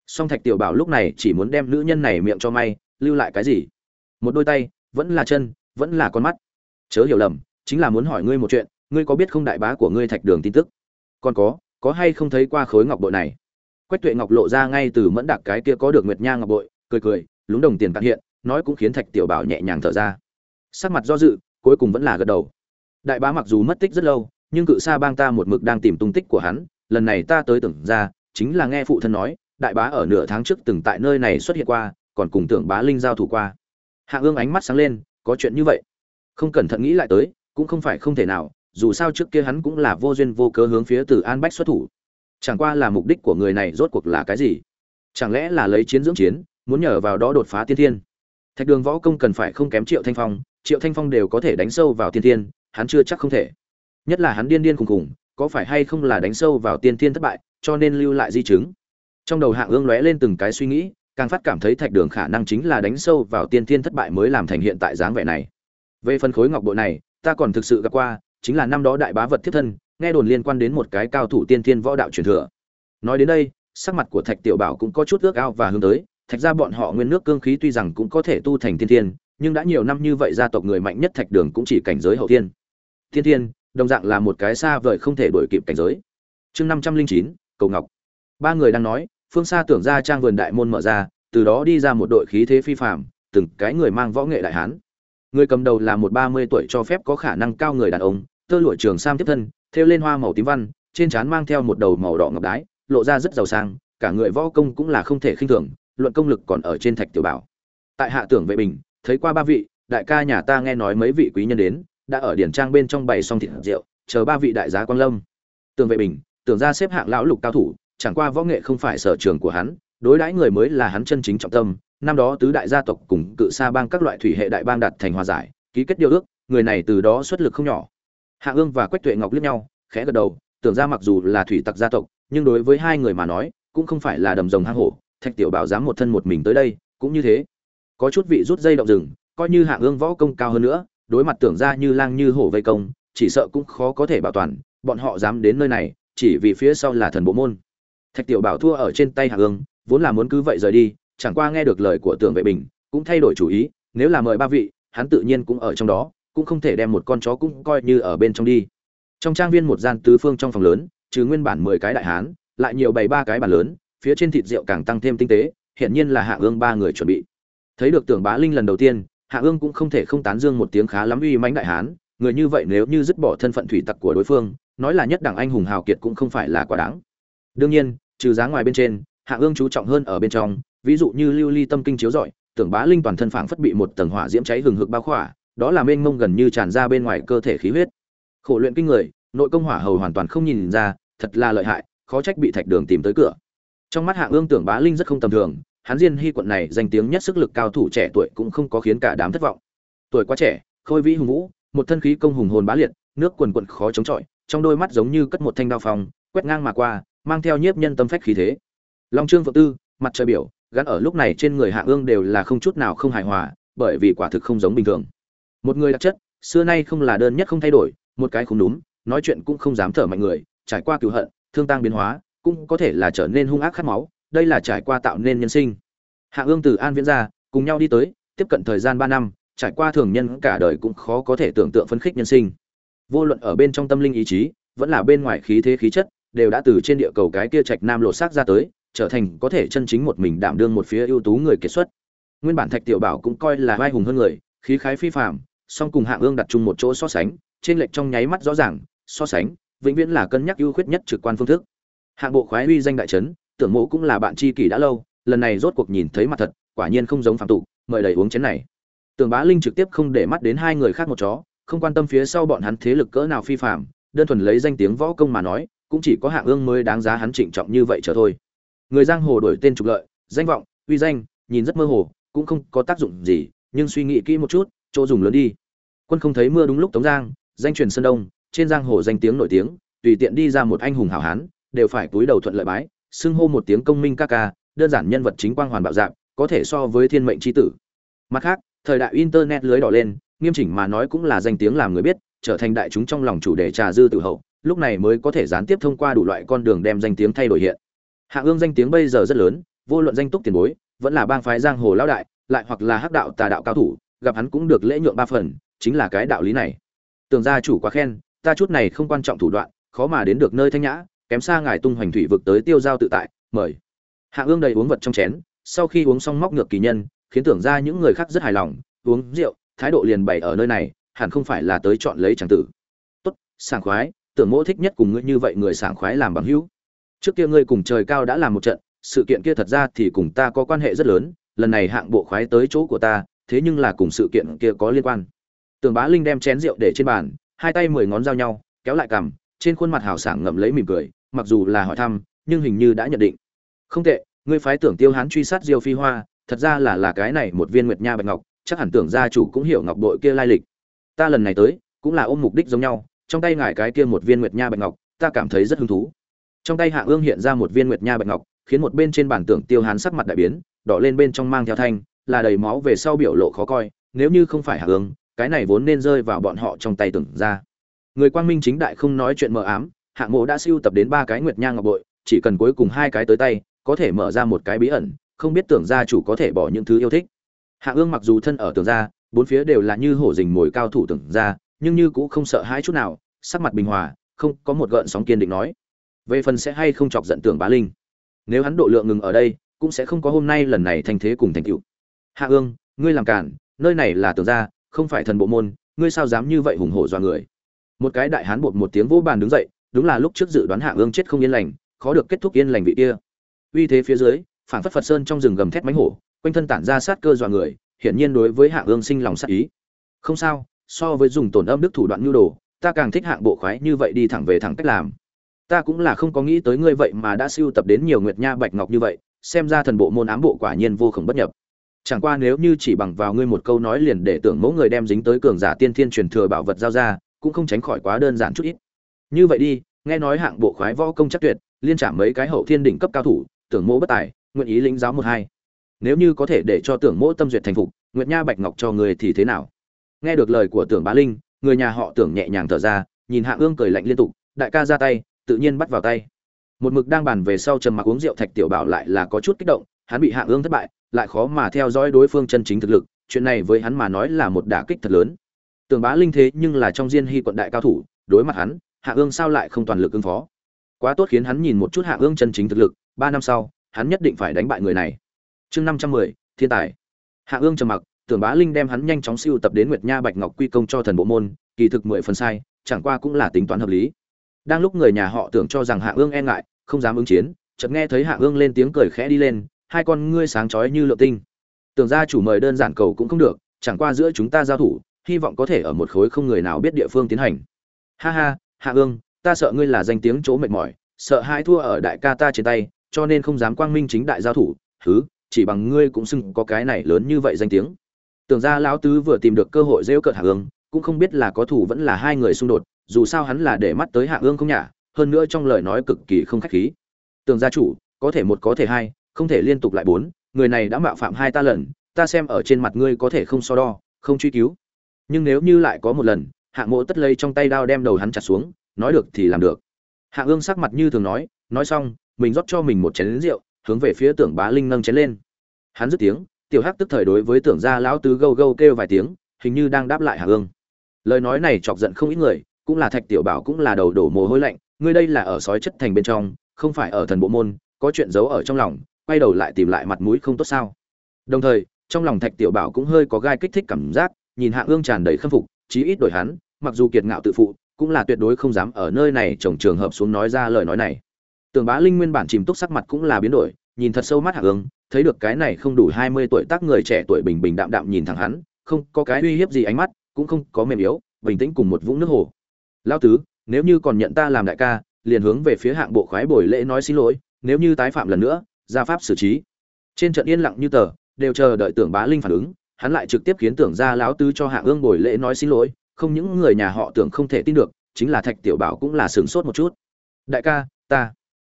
Song thạch tiểu bảo lúc này chỉ muốn đem nữ nhân này miệng cho may, lưu lại cái gì? Một đôi tay, vẫn là chân, vẫn là con mắt chớ hiểu lầm, chính là muốn hỏi ngươi một chuyện, ngươi có biết không đại bá của ngươi thạch đường tin tức? Còn có có hay không thấy qua khối ngọc bội này? Quách tuệ ngọc lộ ra ngay từ mẫn đặc cái kia có được nguyệt nha ngọc bội, cười cười, lúng đồng tiền cạn hiện, nói cũng khiến thạch tiểu bảo nhẹ nhàng thở ra. Sắc mặt do dự, cuối cùng vẫn là gật đầu. Đại bá mặc dù mất tích rất lâu, nhưng cự sa bang ta một mực đang tìm tung tích của hắn, lần này ta tới tưởng ra, chính là nghe phụ thân nói, đại bá ở nửa tháng trước từng tại nơi này xuất hiện qua, còn cùng tưởng bá linh giao thủ qua. Hạ ương ánh mắt sáng lên, có chuyện như vậy không cẩn thận nghĩ lại tới, cũng không phải không thể nào, dù sao trước kia hắn cũng là vô duyên vô cớ hướng phía từ an bách xuất thủ. Chẳng qua là mục đích của người này rốt cuộc là cái gì? Chẳng lẽ là lấy chiến dưỡng chiến, muốn nhờ vào đó đột phá tiên thiên? Thạch đường võ công cần phải không kém triệu thanh phong, triệu thanh phong đều có thể đánh sâu vào tiên thiên, hắn chưa chắc không thể. Nhất là hắn điên điên khùng khùng, có phải hay không là đánh sâu vào tiên thiên thất bại, cho nên lưu lại di chứng? Trong đầu hạng ương lóe lên từng cái suy nghĩ, càng phát cảm thấy thạch đường khả năng chính là đánh sâu vào tiên thiên thất bại mới làm thành hiện tại dáng vẻ này về phân khối ngọc bội này, ta còn thực sự gặp qua, chính là năm đó đại bá vật thiết thân, nghe đồn liên quan đến một cái cao thủ tiên thiên võ đạo truyền thừa. Nói đến đây, sắc mặt của thạch tiểu bảo cũng có chút ước ao và hướng tới, thạch ra bọn họ nguyên nước cương khí tuy rằng cũng có thể tu thành tiên thiên, nhưng đã nhiều năm như vậy gia tộc người mạnh nhất thạch đường cũng chỉ cảnh giới hậu thiên. Thiên thiên, đồng dạng là một cái xa vời không thể đổi kịp cảnh giới. Chương năm trăm linh chín, cầu ngọc. Ba người đang nói, phương xa tưởng ra trang vườn đại môn mở ra, từ đó đi ra một đội khí thế phi phạm từng cái người mang võ nghệ đại hán người cầm đầu là một ba mươi tuổi cho phép có khả năng cao người đàn ông, tơ lụa trường sam tiếp thân, thêu lên hoa màu tím văn, trên trán mang theo một đầu màu đỏ ngọc đái, lộ ra rất giàu sang, cả người võ công cũng là không thể khinh thường, luận công lực còn ở trên thạch tiểu bảo. Tại hạ tưởng vệ bình, thấy qua ba vị, đại ca nhà ta nghe nói mấy vị quý nhân đến, đã ở điển trang bên trong bày xong thịt rượu, chờ ba vị đại giá quan lâm. Tưởng vệ bình, tưởng ra xếp hạng lão lục cao thủ, chẳng qua võ nghệ không phải sở trường của hắn, đối đãi người mới là hắn chân chính trọng tâm năm đó tứ đại gia tộc cùng cự sa bang các loại thủy hệ đại bang đạt thành hòa giải, ký kết điều ước, người này từ đó xuất lực không nhỏ. Hạ ương và quách tuệ ngọc liếc nhau, khẽ gật đầu, tưởng ra mặc dù là thủy tặc gia tộc, nhưng đối với hai người mà nói, cũng không phải là đầm rồng hang hổ, thạch tiểu bảo dám một thân một mình tới đây, cũng như thế. Có chút vị rút dây động rừng, coi như hạ ương võ công cao hơn nữa, đối mặt tưởng ra như lang như hổ vây công, chỉ sợ cũng khó có thể bảo toàn, bọn họ dám đến nơi này, chỉ vì phía sau là thần bộ môn. Thạch tiểu bảo thua ở trên tay hạ ương, vốn là muốn cứ vậy rời đi chẳng qua nghe được lời của tưởng vệ bình, cũng thay đổi chủ ý, nếu là mời ba vị, hắn tự nhiên cũng ở trong đó, cũng không thể đem một con chó cũng coi như ở bên trong đi. Trong trang viên một gian tứ phương trong phòng lớn, trừ nguyên bản mười cái đại hán, lại nhiều bày ba cái bàn lớn, phía trên thịt rượu càng tăng thêm tinh tế hiện nhiên là hạ ương ba người chuẩn bị. Thấy được tưởng bá linh lần đầu tiên, hạ ương cũng không thể không tán dương một tiếng khá lắm uy mãnh đại hán, người như vậy nếu như dứt bỏ thân phận thủy tặc của đối phương, nói là nhất đẳng anh hùng hào kiệt cũng không phải là quá đáng. Đương nhiên, trừ giá ngoài bên trên, hạ ương chú trọng hơn ở bên trong ví dụ như lưu ly tâm kinh chiếu rọi, tưởng bá linh toàn thân phảng phất bị một tầng hỏa diễm cháy hừng hực bao khỏa, đó là mênh mông gần như tràn ra bên ngoài cơ thể khí huyết. Khổ luyện kinh người, nội công hỏa hầu hoàn toàn không nhìn ra, thật là lợi hại, khó trách bị thạch đường tìm tới cửa. Trong mắt hạ ương tưởng bá linh rất không tầm thường, hắn diên hy quận này danh tiếng nhất sức lực cao thủ trẻ tuổi cũng không có khiến cả đám thất vọng. Tuổi quá trẻ, khôi vĩ hùng vũ, một thân khí công hùng hồn bá liệt, nước quần quận khó chống chọi, trong đôi mắt giống như cất một thanh đao phong, quét ngang mà qua, mang theo nhiếp nhân tâm phách khí thế. Long trương phượng tư, mặt trời biểu gắn ở lúc này trên người hạ ương đều là không chút nào không hài hòa, bởi vì quả thực không giống bình thường. Một người đặc chất, xưa nay không là đơn nhất không thay đổi, một cái không đúng, nói chuyện cũng không dám thở mạnh người, trải qua cựu hận, thương tăng biến hóa, cũng có thể là trở nên hung ác khát máu, đây là trải qua tạo nên nhân sinh. Hạ ương từ an viễn ra, cùng nhau đi tới, tiếp cận thời gian ba năm, trải qua thường nhân cả đời cũng khó có thể tưởng tượng phấn khích nhân sinh. Vô luận ở bên trong tâm linh ý chí, vẫn là bên ngoài khí thế khí chất, đều đã từ trên địa cầu cái kia trạch nam lộ xác ra tới trở thành có thể chân chính một mình đảm đương một phía ưu tú người kiệt xuất. Nguyên bản thạch tiểu bảo cũng coi là vai hùng hơn người, khí khái phi phàm, song cùng hạng ương đặt chung một chỗ so sánh, trên lệch trong nháy mắt rõ ràng, so sánh, vĩnh viễn là cân nhắc ưu khuyết nhất trực quan phương thức. Hạng bộ khoái uy danh đại trấn tưởng mộ cũng là bạn tri kỷ đã lâu, lần này rốt cuộc nhìn thấy mặt thật, quả nhiên không giống phạm tục, mời đầy uống chén này. Tưởng bá linh trực tiếp không để mắt đến hai người khác một chó, không quan tâm phía sau bọn hắn thế lực cỡ nào phi phạm đơn thuần lấy danh tiếng võ công mà nói, cũng chỉ có hạng ương mới đáng giá hắn trịnh trọng như vậy trở thôi người giang hồ đổi tên trục lợi, danh vọng, uy danh, nhìn rất mơ hồ, cũng không có tác dụng gì, nhưng suy nghĩ kỹ một chút, chỗ dùng lớn đi. Quân không thấy mưa đúng lúc tống giang, danh truyền sơn đông, trên giang hồ danh tiếng nổi tiếng, tùy tiện đi ra một anh hùng hảo hán, đều phải túi đầu thuận lợi bái, xưng hô một tiếng công minh ca ca, đơn giản nhân vật chính quang hoàn bạo dạng, có thể so với thiên mệnh tri tử. Mặt khác, thời đại internet lưới đỏ lên, nghiêm chỉnh mà nói cũng là danh tiếng làm người biết, trở thành đại chúng trong lòng chủ đề trà dư tự hậu, lúc này mới có thể gián tiếp thông qua đủ loại con đường đem danh tiếng thay đổi hiện hạ ương danh tiếng bây giờ rất lớn, vô luận danh túc tiền bối, vẫn là bang phái giang hồ lão đại, lại hoặc là hắc đạo tà đạo cao thủ, gặp hắn cũng được lễ nhượng ba phần, chính là cái đạo lý này. Tưởng gia chủ quá khen, ta chút này không quan trọng thủ đoạn, khó mà đến được nơi thanh nhã, kém xa ngài tung hoành thủy vực tới tiêu giao tự tại, mời. Hạ ương đầy uống vật trong chén, sau khi uống xong móc ngược kỳ nhân, khiến tưởng ra những người khác rất hài lòng, uống rượu, thái độ liền bày ở nơi này, hẳn không phải là tới chọn lấy tràng tử. Tốt, sảng khoái, tưởng mỗ thích nhất cùng ngươi như vậy người sảng khoái làm bằng hữu trước kia ngươi cùng trời cao đã làm một trận, sự kiện kia thật ra thì cùng ta có quan hệ rất lớn, lần này hạng bộ khoái tới chỗ của ta, thế nhưng là cùng sự kiện kia có liên quan. Tường bá linh đem chén rượu để trên bàn, hai tay mười ngón giao nhau, kéo lại cằm, trên khuôn mặt hào sảng ngậm lấy mỉm cười, mặc dù là hỏi thăm, nhưng hình như đã nhận định. Không tệ, ngươi phái tưởng tiêu hán truy sát diêu phi hoa, thật ra là là cái này một viên nguyệt nha bạch ngọc, chắc hẳn tưởng gia chủ cũng hiểu ngọc bội kia lai lịch. Ta lần này tới, cũng là ôm mục đích giống nhau, trong tay ngài cái kia một viên nguyệt nha bạch ngọc, ta cảm thấy rất hứng thú trong tay hạ ương hiện ra một viên nguyệt nha bạch ngọc, khiến một bên trên bản tưởng tiêu hán sắc mặt đại biến, đỏ lên bên trong mang theo thanh, là đầy máu về sau biểu lộ khó coi, nếu như không phải hạ ương, cái này vốn nên rơi vào bọn họ trong tay tưởng ra. Người quang minh chính đại không nói chuyện mờ ám hạng mộ đã siêu tập đến ba cái nguyệt nha ngọc bội, chỉ cần cuối cùng hai cái tới tay, có thể mở ra một cái bí ẩn, không biết tưởng gia chủ có thể bỏ những thứ yêu thích. Hạ ương mặc dù thân ở tưởng gia, bốn phía đều là như hổ dình mồi cao thủ tưởng gia, nhưng như cũng không sợ hãi chút nào, sắc mặt bình hòa, không có một gợn sóng kiên định nói về phần sẽ hay không chọc giận tưởng bá linh. Nếu hắn độ lượng ngừng ở đây, cũng sẽ không có hôm nay lần này thành thế cùng thành tựu. Hạ ương, ngươi làm cản, nơi này là tưởng gia, không phải thần bộ môn, ngươi sao dám như vậy hùng hổ dọa người? Một cái đại hán bột một tiếng vỗ bàn đứng dậy, đúng là lúc trước dự đoán hạ ương chết không yên lành, khó được kết thúc yên lành vị kia. Uy thế phía dưới phảng phất phật sơn trong rừng gầm thét mánh hổ, quanh thân tản ra sát cơ dọa người, hiển nhiên đối với hạ ương sinh lòng sát ý. Không sao, so với dùng tổn âm đức thủ đoạn nhu đồ, ta càng thích hạng bộ khoái như vậy đi thẳng về thẳng cách làm ta cũng là không có nghĩ tới ngươi vậy mà đã siêu tập đến nhiều nguyệt nha bạch ngọc như vậy, xem ra thần bộ môn ám bộ quả nhiên vô khổng bất nhập. Chẳng qua nếu như chỉ bằng vào ngươi một câu nói liền để tưởng mẫu người đem dính tới cường giả tiên thiên truyền thừa bảo vật giao ra, cũng không tránh khỏi quá đơn giản chút ít. Như vậy đi, nghe nói hạng bộ khoái võ công chắc tuyệt, liên trả mấy cái hậu thiên đỉnh cấp cao thủ, tưởng mẫu bất tài, nguyện ý lĩnh giáo một hai. Nếu như có thể để cho tưởng mẫu tâm duyệt thành phục, nguyệt nha bạch ngọc cho người thì thế nào? Nghe được lời của tưởng bá linh, người nhà họ tưởng nhẹ nhàng thở ra, nhìn hạ ương cười lạnh liên tục, đại ca ra tay tự nhiên bắt vào tay. Một mực đang bàn về sau trầm mặc uống rượu thạch tiểu bảo lại là có chút kích động, hắn bị hạ ương thất bại, lại khó mà theo dõi đối phương chân chính thực lực, chuyện này với hắn mà nói là một đả kích thật lớn. Tường bá linh thế nhưng là trong diên hy quận đại cao thủ, đối mặt hắn, hạ ương sao lại không toàn lực ứng phó? Quá tốt khiến hắn nhìn một chút hạ ương chân chính thực lực, ba năm sau, hắn nhất định phải đánh bại người này. Chương năm trăm mười, thiên tài. Hạ ương trầm mặc tưởng bá linh đem hắn nhanh chóng siêu tập đến nguyệt nha bạch ngọc quy công cho thần bộ môn, kỳ thực mười phần sai, chẳng qua cũng là tính toán hợp lý đang lúc người nhà họ tưởng cho rằng hạ ương e ngại, không dám ứng chiến, chợt nghe thấy hạ ương lên tiếng cười khẽ đi lên, hai con ngươi sáng chói như lượng tinh. Tưởng ra chủ mời đơn giản cầu cũng không được, chẳng qua giữa chúng ta giao thủ, hy vọng có thể ở một khối không người nào biết địa phương tiến hành. Ha ha, hạ ương, ta sợ ngươi là danh tiếng chỗ mệt mỏi, sợ hai thua ở đại ca ta trên tay, cho nên không dám quang minh chính đại giao thủ thứ chỉ bằng ngươi cũng xưng có cái này lớn như vậy danh tiếng. Tưởng ra lão tứ vừa tìm được cơ hội rêu cợt hạ ương, cũng không biết là có thủ vẫn là hai người xung đột dù sao hắn là để mắt tới hạ ương không nhả, hơn nữa trong lời nói cực kỳ không khách khí. Tưởng gia chủ, có thể một có thể hai, không thể liên tục lại bốn, người này đã mạo phạm hai ta lần, ta xem ở trên mặt ngươi có thể không so đo, không truy cứu. Nhưng nếu như lại có một lần, hạ mộ tất lấy trong tay đao đem đầu hắn chặt xuống, nói được thì làm được. Hạ ương sắc mặt như thường nói nói xong, mình rót cho mình một chén lính rượu, hướng về phía tưởng bá linh nâng chén lên. Hắn dứt tiếng, tiểu hắc tức thời đối với tưởng gia lão tứ gâu gâu kêu vài tiếng, hình như đang đáp lại hạ ương. Lời nói này chọc giận không ít người cũng là thạch tiểu bảo cũng là đầu đổ mồ hôi lạnh, ngươi đây là ở sói chất thành bên trong, không phải ở thần bộ môn, có chuyện giấu ở trong lòng, quay đầu lại tìm lại mặt mũi không tốt sao? Đồng thời, trong lòng thạch tiểu bảo cũng hơi có gai kích thích cảm giác, nhìn hạ ương tràn đầy khâm phục, chí ít đổi hắn, mặc dù kiệt ngạo tự phụ, cũng là tuyệt đối không dám ở nơi này trồng trường hợp xuống nói ra lời nói này. Tường bá linh nguyên bản chìm túc sắc mặt cũng là biến đổi, nhìn thật sâu mắt hạ ương thấy được cái này không đủ hai mươi tuổi tác người trẻ tuổi bình bình đạm đạm nhìn thẳng hắn, không có cái uy hiếp gì ánh mắt, cũng không có mềm yếu, bình tĩnh cùng một vũng nước hồ lao tứ, nếu như còn nhận ta làm đại ca, liền hướng về phía hạng bộ khoái bồi lễ nói xin lỗi, nếu như tái phạm lần nữa, ra pháp xử trí. Trên trận yên lặng như tờ, đều chờ đợi tưởng bá linh phản ứng, hắn lại trực tiếp khiến tưởng ra lão tứ cho hạng ương bồi lễ nói xin lỗi, không những người nhà họ tưởng không thể tin được, chính là thạch tiểu bảo cũng là sửng sốt một chút. Đại ca, ta.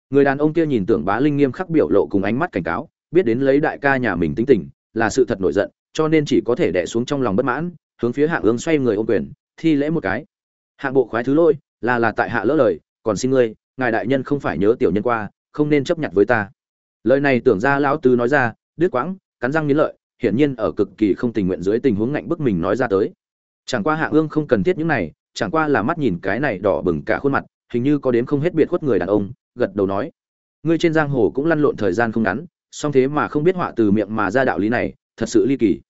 Người đàn ông kia nhìn tưởng bá linh nghiêm khắc biểu lộ cùng ánh mắt cảnh cáo, biết đến lấy đại ca nhà mình tính tình, là sự thật nổi giận, cho nên chỉ có thể đẻ xuống trong lòng bất mãn, hướng phía hạng ương xoay người ôm quyền, thi lễ một cái hạng bộ khoái thứ lỗi, là là tại hạ lỡ lời, còn xin ngươi, ngài đại nhân không phải nhớ tiểu nhân qua, không nên chấp nhận với ta. Lời này tưởng ra lão tứ nói ra, đứt quãng, cắn răng nghiến lợi, hiển nhiên ở cực kỳ không tình nguyện dưới tình huống ngạnh bức mình nói ra tới. Chẳng qua hạ ương không cần thiết những này, chẳng qua là mắt nhìn cái này đỏ bừng cả khuôn mặt, hình như có đến không hết biệt khuất người đàn ông, gật đầu nói. Ngươi trên giang hồ cũng lăn lộn thời gian không ngắn, song thế mà không biết họa từ miệng mà ra đạo lý này, thật sự ly kỳ.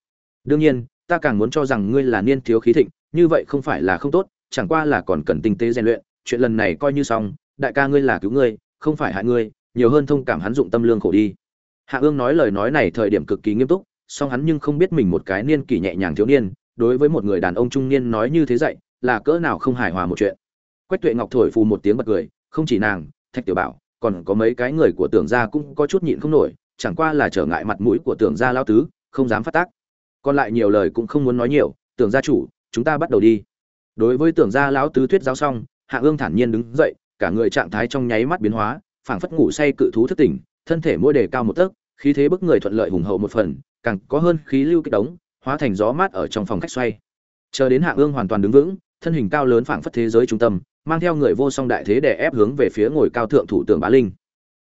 Đương nhiên, ta càng muốn cho rằng ngươi là niên thiếu khí thịnh, như vậy không phải là không tốt chẳng qua là còn cần tinh tế rèn luyện, chuyện lần này coi như xong, đại ca ngươi là cứu ngươi, không phải hại ngươi, nhiều hơn thông cảm hắn dụng tâm lương khổ đi. Hạ ương nói lời nói này thời điểm cực kỳ nghiêm túc, song hắn nhưng không biết mình một cái niên kỷ nhẹ nhàng thiếu niên, đối với một người đàn ông trung niên nói như thế dạy, là cỡ nào không hài hòa một chuyện. Quách tuệ ngọc thổi phù một tiếng bật cười, không chỉ nàng, thạch tiểu bảo, còn có mấy cái người của tưởng gia cũng có chút nhịn không nổi, chẳng qua là trở ngại mặt mũi của tưởng gia lao tứ, không dám phát tác. Còn lại nhiều lời cũng không muốn nói nhiều, tưởng gia chủ, chúng ta bắt đầu đi đối với tưởng gia lão tứ thuyết giáo xong, hạ ương thản nhiên đứng dậy, cả người trạng thái trong nháy mắt biến hóa, phảng phất ngủ say cự thú thức tỉnh, thân thể mỗi đề cao một tấc, khí thế bức người thuận lợi hùng hậu một phần, càng có hơn khí lưu kích đống hóa thành gió mát ở trong phòng khách xoay. Chờ đến hạ ương hoàn toàn đứng vững, thân hình cao lớn phảng phất thế giới trung tâm, mang theo người vô song đại thế để ép hướng về phía ngồi cao thượng thủ tưởng bá linh.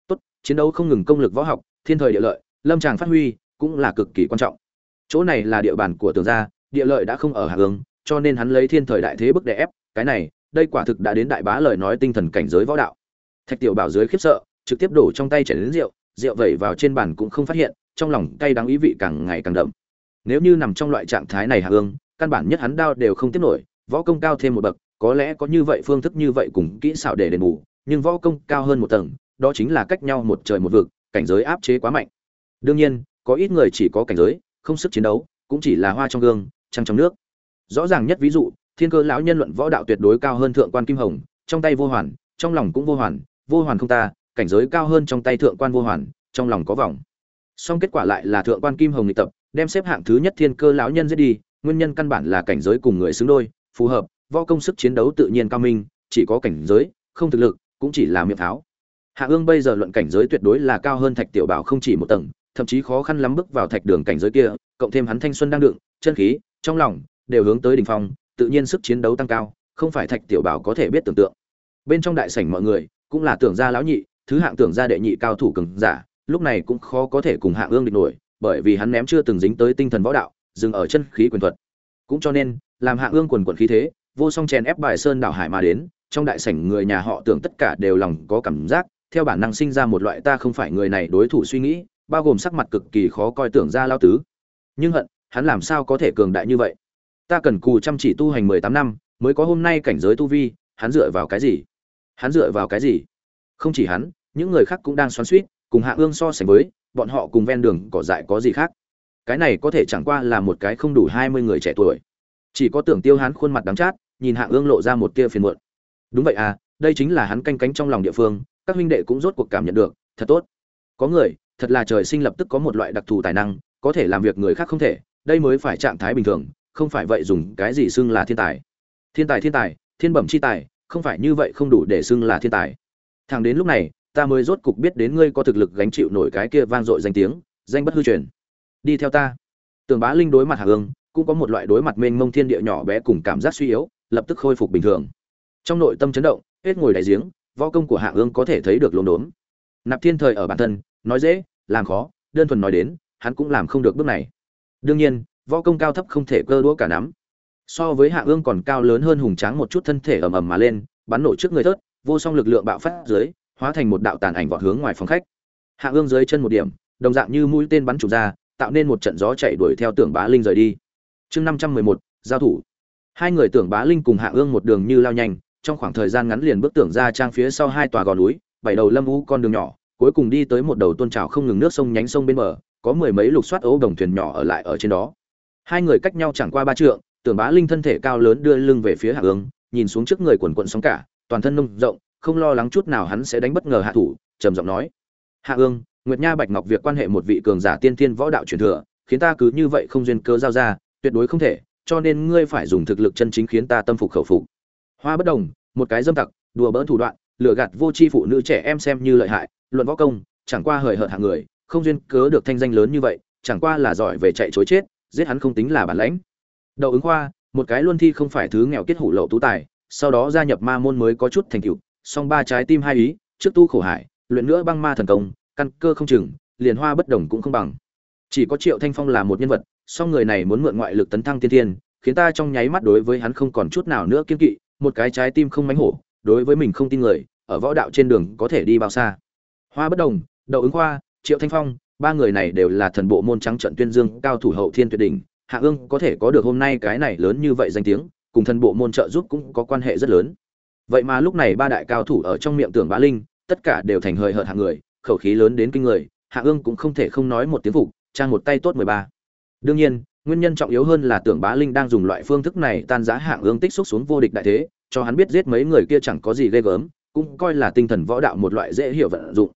Tốt, chiến đấu không ngừng công lực võ học, thiên thời địa lợi, lâm tràng phát huy, cũng là cực kỳ quan trọng. Chỗ này là địa bàn của tường gia, địa lợi đã không ở hạ ương cho nên hắn lấy thiên thời đại thế bức để ép, cái này, đây quả thực đã đến đại bá lời nói tinh thần cảnh giới võ đạo. Thạch tiểu bảo dưới khiếp sợ, trực tiếp đổ trong tay chảy đến rượu rượu vẩy vào trên bàn cũng không phát hiện, trong lòng cay đắng ý vị càng ngày càng đậm. Nếu như nằm trong loại trạng thái này hạ ương, căn bản nhất hắn đao đều không tiếp nổi, võ công cao thêm một bậc, có lẽ có như vậy phương thức như vậy cùng kỹ xảo để đền bù, nhưng võ công cao hơn một tầng, đó chính là cách nhau một trời một vực, cảnh giới áp chế quá mạnh. Đương nhiên, có ít người chỉ có cảnh giới, không sức chiến đấu, cũng chỉ là hoa trong gương, trăng trong nước rõ ràng nhất ví dụ, thiên cơ lão nhân luận võ đạo tuyệt đối cao hơn thượng quan kim hồng, trong tay vô hoàn, trong lòng cũng vô hoàn vô hoàn không ta, cảnh giới cao hơn trong tay thượng quan vô hoàn, trong lòng có vòng song kết quả lại là thượng quan kim hồng nghị tập, đem xếp hạng thứ nhất thiên cơ lão nhân giết đi, nguyên nhân căn bản là cảnh giới cùng người xứng đôi, phù hợp, võ công sức chiến đấu tự nhiên cao minh, chỉ có cảnh giới, không thực lực, cũng chỉ là miệng tháo. Hạ ương bây giờ luận cảnh giới tuyệt đối là cao hơn thạch tiểu bảo không chỉ một tầng, thậm chí khó khăn lắm bước vào thạch đường cảnh giới kia, cộng thêm hắn thanh xuân đang đựng, chân khí, trong lòng đều hướng tới đỉnh phong, tự nhiên sức chiến đấu tăng cao, không phải thạch tiểu bảo có thể biết tưởng tượng. Bên trong đại sảnh mọi người cũng là tưởng gia lão nhị, thứ hạng tưởng gia đệ nhị cao thủ cường giả, lúc này cũng khó có thể cùng hạng ương địch nổi, bởi vì hắn ném chưa từng dính tới tinh thần võ đạo, dừng ở chân khí quyền thuật. Cũng cho nên, làm hạng ương quần quần khí thế, vô song chèn ép bài sơn đảo hải mà đến, trong đại sảnh người nhà họ tưởng tất cả đều lòng có cảm giác, theo bản năng sinh ra một loại ta không phải người này đối thủ suy nghĩ, bao gồm sắc mặt cực kỳ khó coi tưởng ra lao tứ. Nhưng hận, hắn làm sao có thể cường đại như vậy? Ta cần cù chăm chỉ tu hành mười tám năm, mới có hôm nay cảnh giới tu vi, hắn dựa vào cái gì? Hắn dựa vào cái gì? Không chỉ hắn, những người khác cũng đang xoắn suýt, cùng hạ ương so sánh với, bọn họ cùng ven đường cỏ dại có gì khác? Cái này có thể chẳng qua là một cái không đủ hai mươi người trẻ tuổi. Chỉ có tưởng tiêu hắn khuôn mặt đắng chát, nhìn hạ ương lộ ra một tia phiền muộn. Đúng vậy à đây chính là hắn canh cánh trong lòng địa phương, các huynh đệ cũng rốt cuộc cảm nhận được, thật tốt. Có người, thật là trời sinh lập tức có một loại đặc thù tài năng, có thể làm việc người khác không thể, đây mới phải trạng thái bình thường không phải vậy dùng cái gì xưng là thiên tài. Thiên tài thiên tài thiên bẩm chi tài không phải như vậy không đủ để xưng là thiên tài. Thằng đến lúc này ta mới rốt cục biết đến ngươi có thực lực gánh chịu nổi cái kia vang dội danh tiếng danh bất hư truyền. Đi theo ta. Tường bá linh đối mặt hạ Hương, cũng có một loại đối mặt mênh mông thiên địa nhỏ bé cùng cảm giác suy yếu lập tức khôi phục bình thường. Trong nội tâm chấn động hết ngồi đại giếng võ công của hạ Hương có thể thấy được lốm đốm. Nạp thiên thời ở bản thân nói dễ làm khó đơn thuần nói đến hắn cũng làm không được bước này. Đương nhiên võ công cao thấp không thể cơ đũa cả nắm. So với hạ ương còn cao lớn hơn hùng tráng một chút thân thể ầm ầm mà lên, bắn nổ trước người thớt, vô song lực lượng bạo phát dưới, hóa thành một đạo tàn ảnh vọt hướng ngoài phòng khách. Hạ ương dưới chân một điểm, đồng dạng như mũi tên bắn trục ra, tạo nên một trận gió chạy đuổi theo tưởng bá linh rời đi. Chương năm trăm mười một, giao thủ. Hai người tưởng bá linh cùng hạ ương một đường như lao nhanh, trong khoảng thời gian ngắn liền bước tưởng ra trang phía sau hai tòa gò núi, bảy đầu lâm u con đường nhỏ, cuối cùng đi tới một đầu tôn trào không ngừng nước sông nhánh sông bên bờ, có mười mấy lục soát ấu đồng thuyền nhỏ ở lại ở trên đó hai người cách nhau chẳng qua ba trượng, tưởng bá linh thân thể cao lớn đưa lưng về phía hạ ương nhìn xuống trước người quần quận sóng cả, toàn thân nông rộng, không lo lắng chút nào hắn sẽ đánh bất ngờ hạ thủ, trầm giọng nói. Hạ ương nguyệt nha bạch ngọc việc quan hệ một vị cường giả tiên thiên võ đạo truyền thừa, khiến ta cứ như vậy không duyên cơ giao ra, tuyệt đối không thể, cho nên ngươi phải dùng thực lực chân chính khiến ta tâm phục khẩu phục. Hoa bất đồng, một cái dâm tặc, đùa bỡn thủ đoạn, lừa gạt vô tri phụ nữ trẻ em xem như lợi hại, luận võ công, chẳng qua hời hợt hạng người, không duyên cớ được thanh danh lớn như vậy, chẳng qua là giỏi về chạy chối chết giết hắn không tính là bản lãnh. Đậu ứng khoa, một cái luân thi không phải thứ nghèo kết hủ lậu tú tài, sau đó gia nhập ma môn mới có chút thành tựu, song ba trái tim hai ý, trước tu khổ hải, luyện nữa băng ma thần công, căn cơ không chừng, liền hoa bất đồng cũng không bằng. Chỉ có triệu thanh phong là một nhân vật, song người này muốn mượn ngoại lực tấn thăng tiên thiên, khiến ta trong nháy mắt đối với hắn không còn chút nào nữa kiên kỵ, một cái trái tim không mánh hổ, đối với mình không tin người, ở võ đạo trên đường có thể đi bao xa. Hoa bất đồng, đậu ứng khoa, triệu thanh phong ba người này đều là thần bộ môn trắng trận tuyên dương cao thủ hậu thiên tuyệt đỉnh, hạ ương có thể có được hôm nay cái này lớn như vậy danh tiếng, cùng thần bộ môn trợ giúp cũng có quan hệ rất lớn. Vậy mà lúc này ba đại cao thủ ở trong miệng tưởng bá linh, tất cả đều thành hời hợt hạng người, khẩu khí lớn đến kinh người, hạ ương cũng không thể không nói một tiếng phục, trang một tay tốt mười ba. Đương nhiên, nguyên nhân trọng yếu hơn là tưởng bá linh đang dùng loại phương thức này tan giá hạng ương tích xúc xuống vô địch đại thế, cho hắn biết giết mấy người kia chẳng có gì ghê gớm, cũng coi là tinh thần võ đạo một loại dễ hiểu vận dụng.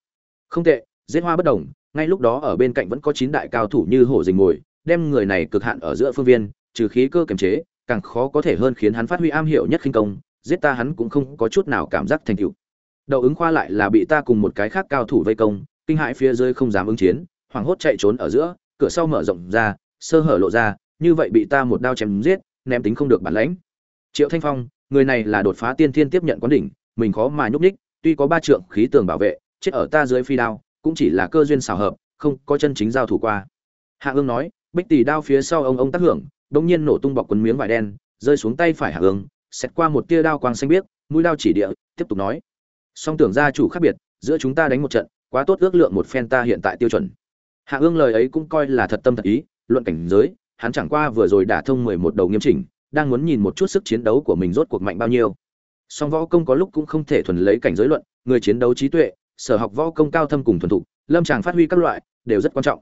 Không tệ, giết hoa bất đồng ngay lúc đó ở bên cạnh vẫn có chín đại cao thủ như hổ dình ngồi, đem người này cực hạn ở giữa phương viên, trừ khí cơ kiềm chế, càng khó có thể hơn khiến hắn phát huy am hiểu nhất khinh công, giết ta hắn cũng không có chút nào cảm giác thành tựu. Đậu ứng khoa lại là bị ta cùng một cái khác cao thủ vây công, kinh hãi phía dưới không dám ứng chiến, hoảng hốt chạy trốn ở giữa, cửa sau mở rộng ra, sơ hở lộ ra, như vậy bị ta một đao chém giết, ném tính không được bản lãnh. Triệu thanh phong, người này là đột phá tiên thiên tiếp nhận quán đỉnh, mình khó mà nhúc ních tuy có ba trượng khí tường bảo vệ, chết ở ta dưới phi đao cũng chỉ là cơ duyên xảo hợp, không có chân chính giao thủ qua. Hạ ương nói, bích tỷ đao phía sau ông ông tác hưởng đ nhiên nổ tung bọc quần miếng vải đen, rơi xuống tay phải hạ ương xét qua một tia đao quang xanh biếc, mũi đao chỉ địa, tiếp tục nói. Song tưởng gia chủ khác biệt, giữa chúng ta đánh một trận, quá tốt ước lượng một phen ta hiện tại tiêu chuẩn. Hạ ương lời ấy cũng coi là thật tâm thật ý, luận cảnh giới, hắn chẳng qua vừa rồi đả thông mười một đầu nghiêm chỉnh, đang muốn nhìn một chút sức chiến đấu của mình rốt cuộc mạnh bao nhiêu. Song võ công có lúc cũng không thể thuần lấy cảnh giới luận, người chiến đấu trí tuệ sở học võ công cao thâm cùng thuần thục, lâm tràng phát huy các loại, đều rất quan trọng.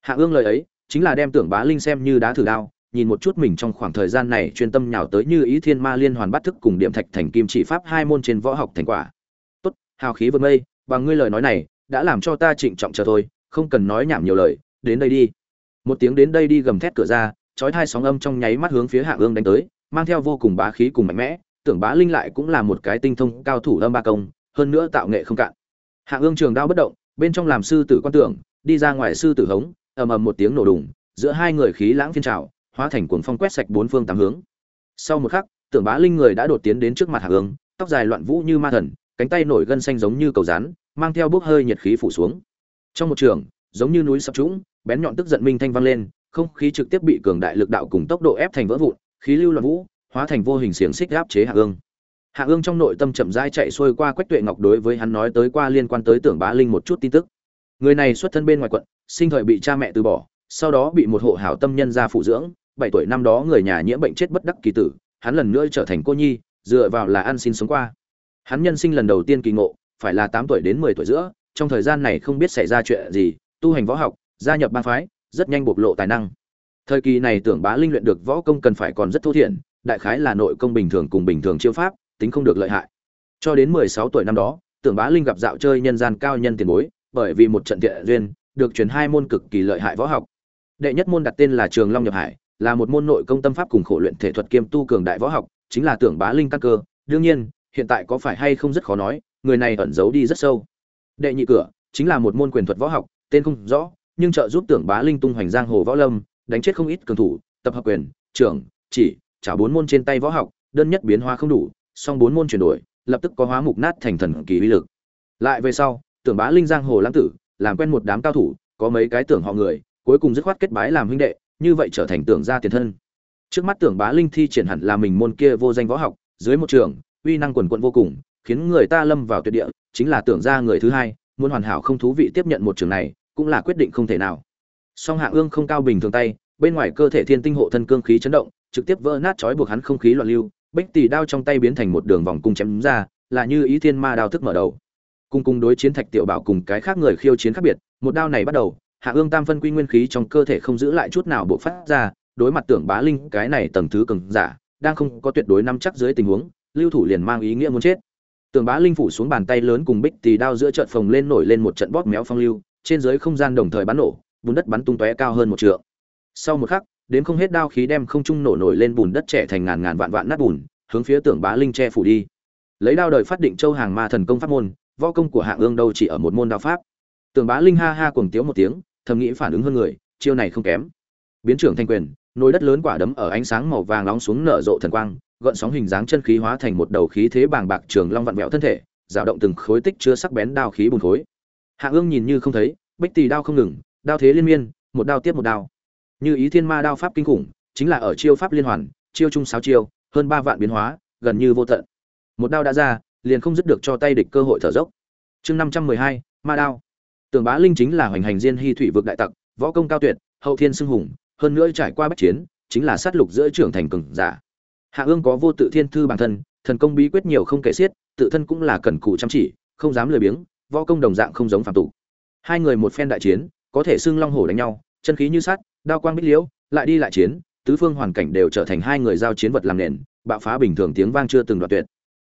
Hạ ương lời ấy, chính là đem tưởng bá linh xem như đá thử đao, nhìn một chút mình trong khoảng thời gian này chuyên tâm nhào tới như ý thiên ma liên hoàn bắt thức cùng điểm thạch thành kim chỉ pháp hai môn trên võ học thành quả. Tốt, hào khí vượt mây, bằng ngươi lời nói này, đã làm cho ta trịnh trọng chờ thôi, không cần nói nhảm nhiều lời, đến đây đi. Một tiếng đến đây đi gầm thét cửa ra, chói hai sóng âm trong nháy mắt hướng phía hạ ương đánh tới, mang theo vô cùng bá khí cùng mạnh mẽ, tưởng bá linh lại cũng là một cái tinh thông cao thủ âm ba công, hơn nữa tạo nghệ không cạn hạ ương trường đao bất động, bên trong làm sư tử quan tưởng, đi ra ngoài sư tử hống, ầm ầm một tiếng nổ đùng, giữa hai người khí lãng phiên trào, hóa thành cuồng phong quét sạch bốn phương tám hướng. Sau một khắc, tưởng bá linh người đã đột tiến đến trước mặt hạ ương, tóc dài loạn vũ như ma thần, cánh tay nổi gân xanh giống như cầu rán mang theo bốc hơi nhiệt khí phủ xuống. Trong một trường, giống như núi sập trũng, bén nhọn tức giận minh thanh vang lên, không khí trực tiếp bị cường đại lực đạo cùng tốc độ ép thành vỡ vụn, khí lưu loạn vũ, hóa thành vô hình xiềng xích áp chế hạ ương hạ ương trong nội tâm chậm rãi chạy xuôi qua quách tuệ ngọc đối với hắn nói tới qua liên quan tới tưởng bá linh một chút tin tức. Người này xuất thân bên ngoài quận, sinh thời bị cha mẹ từ bỏ, sau đó bị một hộ hảo tâm nhân gia phụ dưỡng, bảy tuổi năm đó người nhà nhiễm bệnh chết bất đắc kỳ tử, hắn lần nữa trở thành cô nhi, dựa vào là ăn xin sống qua. Hắn nhân sinh lần đầu tiên kỳ ngộ, phải là tám tuổi đến mười tuổi giữa, trong thời gian này không biết xảy ra chuyện gì, tu hành võ học, gia nhập ba phái, rất nhanh bộc lộ tài năng. Thời kỳ này tưởng bá linh luyện được võ công cần phải còn rất thô thiển, đại khái là nội công bình thường cùng bình thường chiêu pháp tính không được lợi hại. Cho đến mười sáu tuổi năm đó, tưởng bá linh gặp dạo chơi nhân gian cao nhân tiền bối, bởi vì một trận thiện duyên, được truyền hai môn cực kỳ lợi hại võ học. Đệ nhất môn đặt tên là trường long nhập hải, là một môn nội công tâm pháp cùng khổ luyện thể thuật kiêm tu cường đại võ học, chính là tưởng bá linh căn cơ. Đương nhiên, hiện tại có phải hay không rất khó nói, người này ẩn giấu đi rất sâu. Đệ nhị cửa, chính là một môn quyền thuật võ học, tên không rõ, nhưng trợ giúp tưởng bá linh tung hoành giang hồ võ lâm, đánh chết không ít cường thủ, tập hợp quyền, trưởng, chỉ, trả bốn môn trên tay võ học, đơn nhất biến hóa không đủ song bốn môn chuyển đổi, lập tức có hóa mục nát thành thần kỳ uy lực. Lại về sau, tưởng bá linh giang hồ lãng tử, làm quen một đám cao thủ, có mấy cái tưởng họ người, cuối cùng dứt khoát kết bái làm huynh đệ, như vậy trở thành tưởng gia tiền thân. Trước mắt tưởng bá linh thi triển hẳn là mình môn kia vô danh võ học, dưới một trường, uy năng quần quận vô cùng, khiến người ta lâm vào tuyệt địa, chính là tưởng gia người thứ hai, muốn hoàn hảo không thú vị tiếp nhận một trường này, cũng là quyết định không thể nào. Song hạ ương không cao bình thường tay, bên ngoài cơ thể thiên tinh hộ thân cương khí chấn động, trực tiếp vỡ nát chói buộc hắn không khí loạn lưu bích tỷ đao trong tay biến thành một đường vòng cung chém ra, là như ý thiên ma đao thức mở đầu. Cung cung đối chiến thạch tiểu bảo cùng cái khác người khiêu chiến khác biệt, một đao này bắt đầu, hạ ương tam phân quy nguyên khí trong cơ thể không giữ lại chút nào bộ phát ra, đối mặt tưởng bá linh, cái này tầng thứ cường giả, đang không có tuyệt đối nắm chắc dưới tình huống, lưu thủ liền mang ý nghĩa muốn chết. Tưởng bá linh phủ xuống bàn tay lớn cùng bích tì đao giữa trận phồng lên nổi lên một trận bóp méo phong lưu, trên dưới không gian đồng thời bắn nổ, bùn đất bắn tung tóe cao hơn một trượng. Sau một khắc đến không hết đao khí đem không trung nổ nổi lên bùn đất trẻ thành ngàn ngàn vạn vạn nát bùn, hướng phía tưởng bá linh che phủ đi. Lấy đao đời phát định châu hàng ma thần công pháp môn, võ công của hạng ương đâu chỉ ở một môn đao pháp. Tưởng bá linh ha ha cuồng tiếu một tiếng, thầm nghĩ phản ứng hơn người, chiêu này không kém. Biến trưởng thanh quyền, nồi đất lớn quả đấm ở ánh sáng màu vàng nóng xuống nở rộ thần quang, gợn sóng hình dáng chân khí hóa thành một đầu khí thế bàng bạc trường long vặn vẹo thân thể, dao động từng khối tích chứa sắc bén đao khí bùn khối. Hạ ương nhìn như không thấy, bích tỷ đao không ngừng, đao thế liên miên, một đao tiếp một đao như ý thiên ma đao pháp kinh khủng, chính là ở chiêu pháp liên hoàn, chiêu chung sáu chiêu, hơn ba vạn biến hóa, gần như vô tận. Một đao đã ra, liền không dứt được cho tay địch cơ hội thở dốc. Chương năm trăm mười hai, ma đao. Tường bá linh chính là hoành hành diên hy thủy vực đại tặc, võ công cao tuyệt, hậu thiên xưng hùng, hơn nữa trải qua bách chiến, chính là sát lục giữa trưởng thành cường giả. Hạ ương có vô tự thiên thư bản thân, thần công bí quyết nhiều không kể xiết, tự thân cũng là cần cù chăm chỉ, không dám lười biếng, võ công đồng dạng không giống phạm tục. Hai người một phen đại chiến, có thể xưng long hổ đánh nhau, chân khí như sắt đao quang bích liễu, lại đi lại chiến, tứ phương hoàn cảnh đều trở thành hai người giao chiến vật làm nền, bạo phá bình thường tiếng vang chưa từng đoạt tuyệt.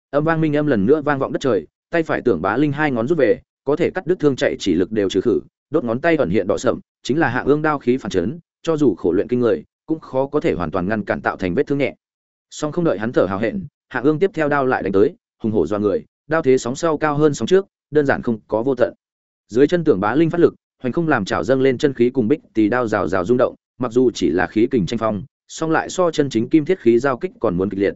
Âm vang minh âm lần nữa vang vọng đất trời, tay phải tưởng bá linh hai ngón rút về, có thể cắt đứt thương chạy chỉ lực đều trừ khử, đốt ngón tay ẩn hiện đỏ sậm chính là hạ ương đao khí phản chấn, cho dù khổ luyện kinh người, cũng khó có thể hoàn toàn ngăn cản tạo thành vết thương nhẹ. Song không đợi hắn thở hào hẹn, hạ ương tiếp theo đao lại đánh tới, hùng hổ do người, đao thế sóng sau cao hơn sóng trước, đơn giản không có vô tận. Dưới chân tưởng bá linh phát lực hoành không làm chảo dâng lên chân khí cùng bích tì đao rào rào rung động, mặc dù chỉ là khí kình tranh phong, song lại so chân chính kim thiết khí giao kích còn muốn kịch liệt.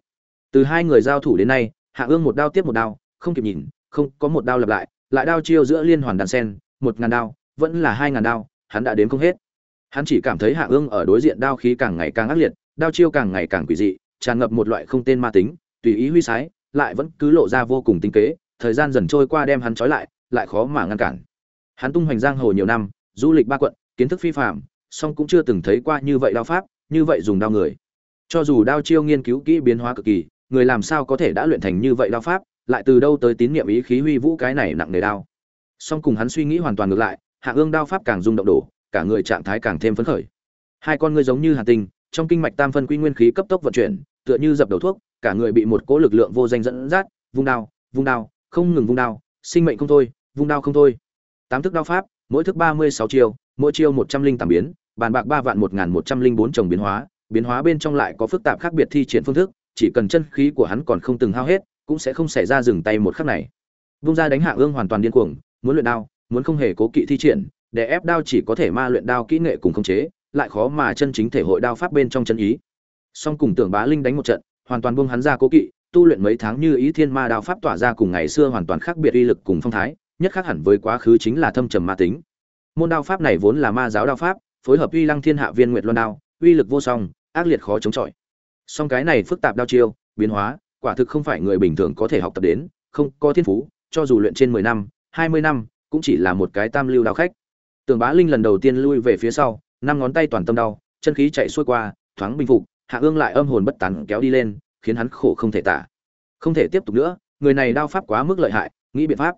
Từ hai người giao thủ đến nay, hạ ương một đao tiếp một đao, không kịp nhìn, không có một đao lặp lại lại đao chiêu giữa liên hoàn đàn sen, một ngàn đao, vẫn là hai ngàn đao, hắn đã đếm không hết. Hắn chỉ cảm thấy hạ ương ở đối diện đao khí càng ngày càng ác liệt, đao chiêu càng ngày càng quỷ dị, tràn ngập một loại không tên ma tính, tùy ý huy sái, lại vẫn cứ lộ ra vô cùng tinh kế, thời gian dần trôi qua đem hắn trói lại lại khó mà ngăn cản hắn tung hoành giang hồ nhiều năm, du lịch ba quận, kiến thức phi phạm song cũng chưa từng thấy qua như vậy đao pháp, như vậy dùng đao người. Cho dù đao chiêu nghiên cứu kỹ biến hóa cực kỳ, người làm sao có thể đã luyện thành như vậy đao pháp, lại từ đâu tới tín niệm ý khí huy vũ cái này nặng nề đao. Song cùng hắn suy nghĩ hoàn toàn ngược lại, hạ ương đao pháp càng rung động đổ, cả người trạng thái càng thêm phấn khởi. Hai con ngươi giống như hà tinh, trong kinh mạch tam phân quy nguyên khí cấp tốc vận chuyển, tựa như dập đầu thuốc, cả người bị một cỗ lực lượng vô danh dẫn dắt, vung đao vung đao, không ngừng vung đao, sinh mệnh không thôi, vung đao không thôi tám thức đao pháp, mỗi thức ba mươi sáu chiêu, mỗi chiêu một trăm linh tám biến, bàn bạc ba vạn một n một trăm linh bốn trồng biến hóa. Biến hóa bên trong lại có phức tạp khác biệt thi triển phương thức, chỉ cần chân khí của hắn còn không từng hao hết, cũng sẽ không xảy ra dừng tay một khắc này. Vung ra đánh hạ ương hoàn toàn điên cuồng, muốn luyện đao, muốn không hề cố kỵ thi triển, để ép đao chỉ có thể ma luyện đao kỹ nghệ cùng khống chế, lại khó mà chân chính thể hội đao pháp bên trong chân ý. Song cùng tưởng bá linh đánh một trận, hoàn toàn buông hắn ra cố kỵ, tu luyện mấy tháng như ý thiên ma đao pháp tỏa ra cùng ngày xưa hoàn toàn khác biệt uy lực cùng phong thái nhất khác hẳn với quá khứ chính là thâm trầm ma tính. Môn đao pháp này vốn là ma giáo đao pháp, phối hợp uy lăng thiên hạ viên nguyệt loan đao, uy lực vô song, ác liệt khó chống chọi. Song cái này phức tạp đao chiêu, biến hóa, quả thực không phải người bình thường có thể học tập đến, không có thiên phú, cho dù luyện trên mười năm, hai mươi năm, cũng chỉ là một cái tam lưu đao khách. Tường bá linh lần đầu tiên lui về phía sau, năm ngón tay toàn tâm đau, chân khí chạy xuôi qua, thoáng bình phục, hạ ương lại âm hồn bất tán kéo đi lên, khiến hắn khổ không thể tả. Không thể tiếp tục nữa, người này đao pháp quá mức lợi hại, nghĩ biện pháp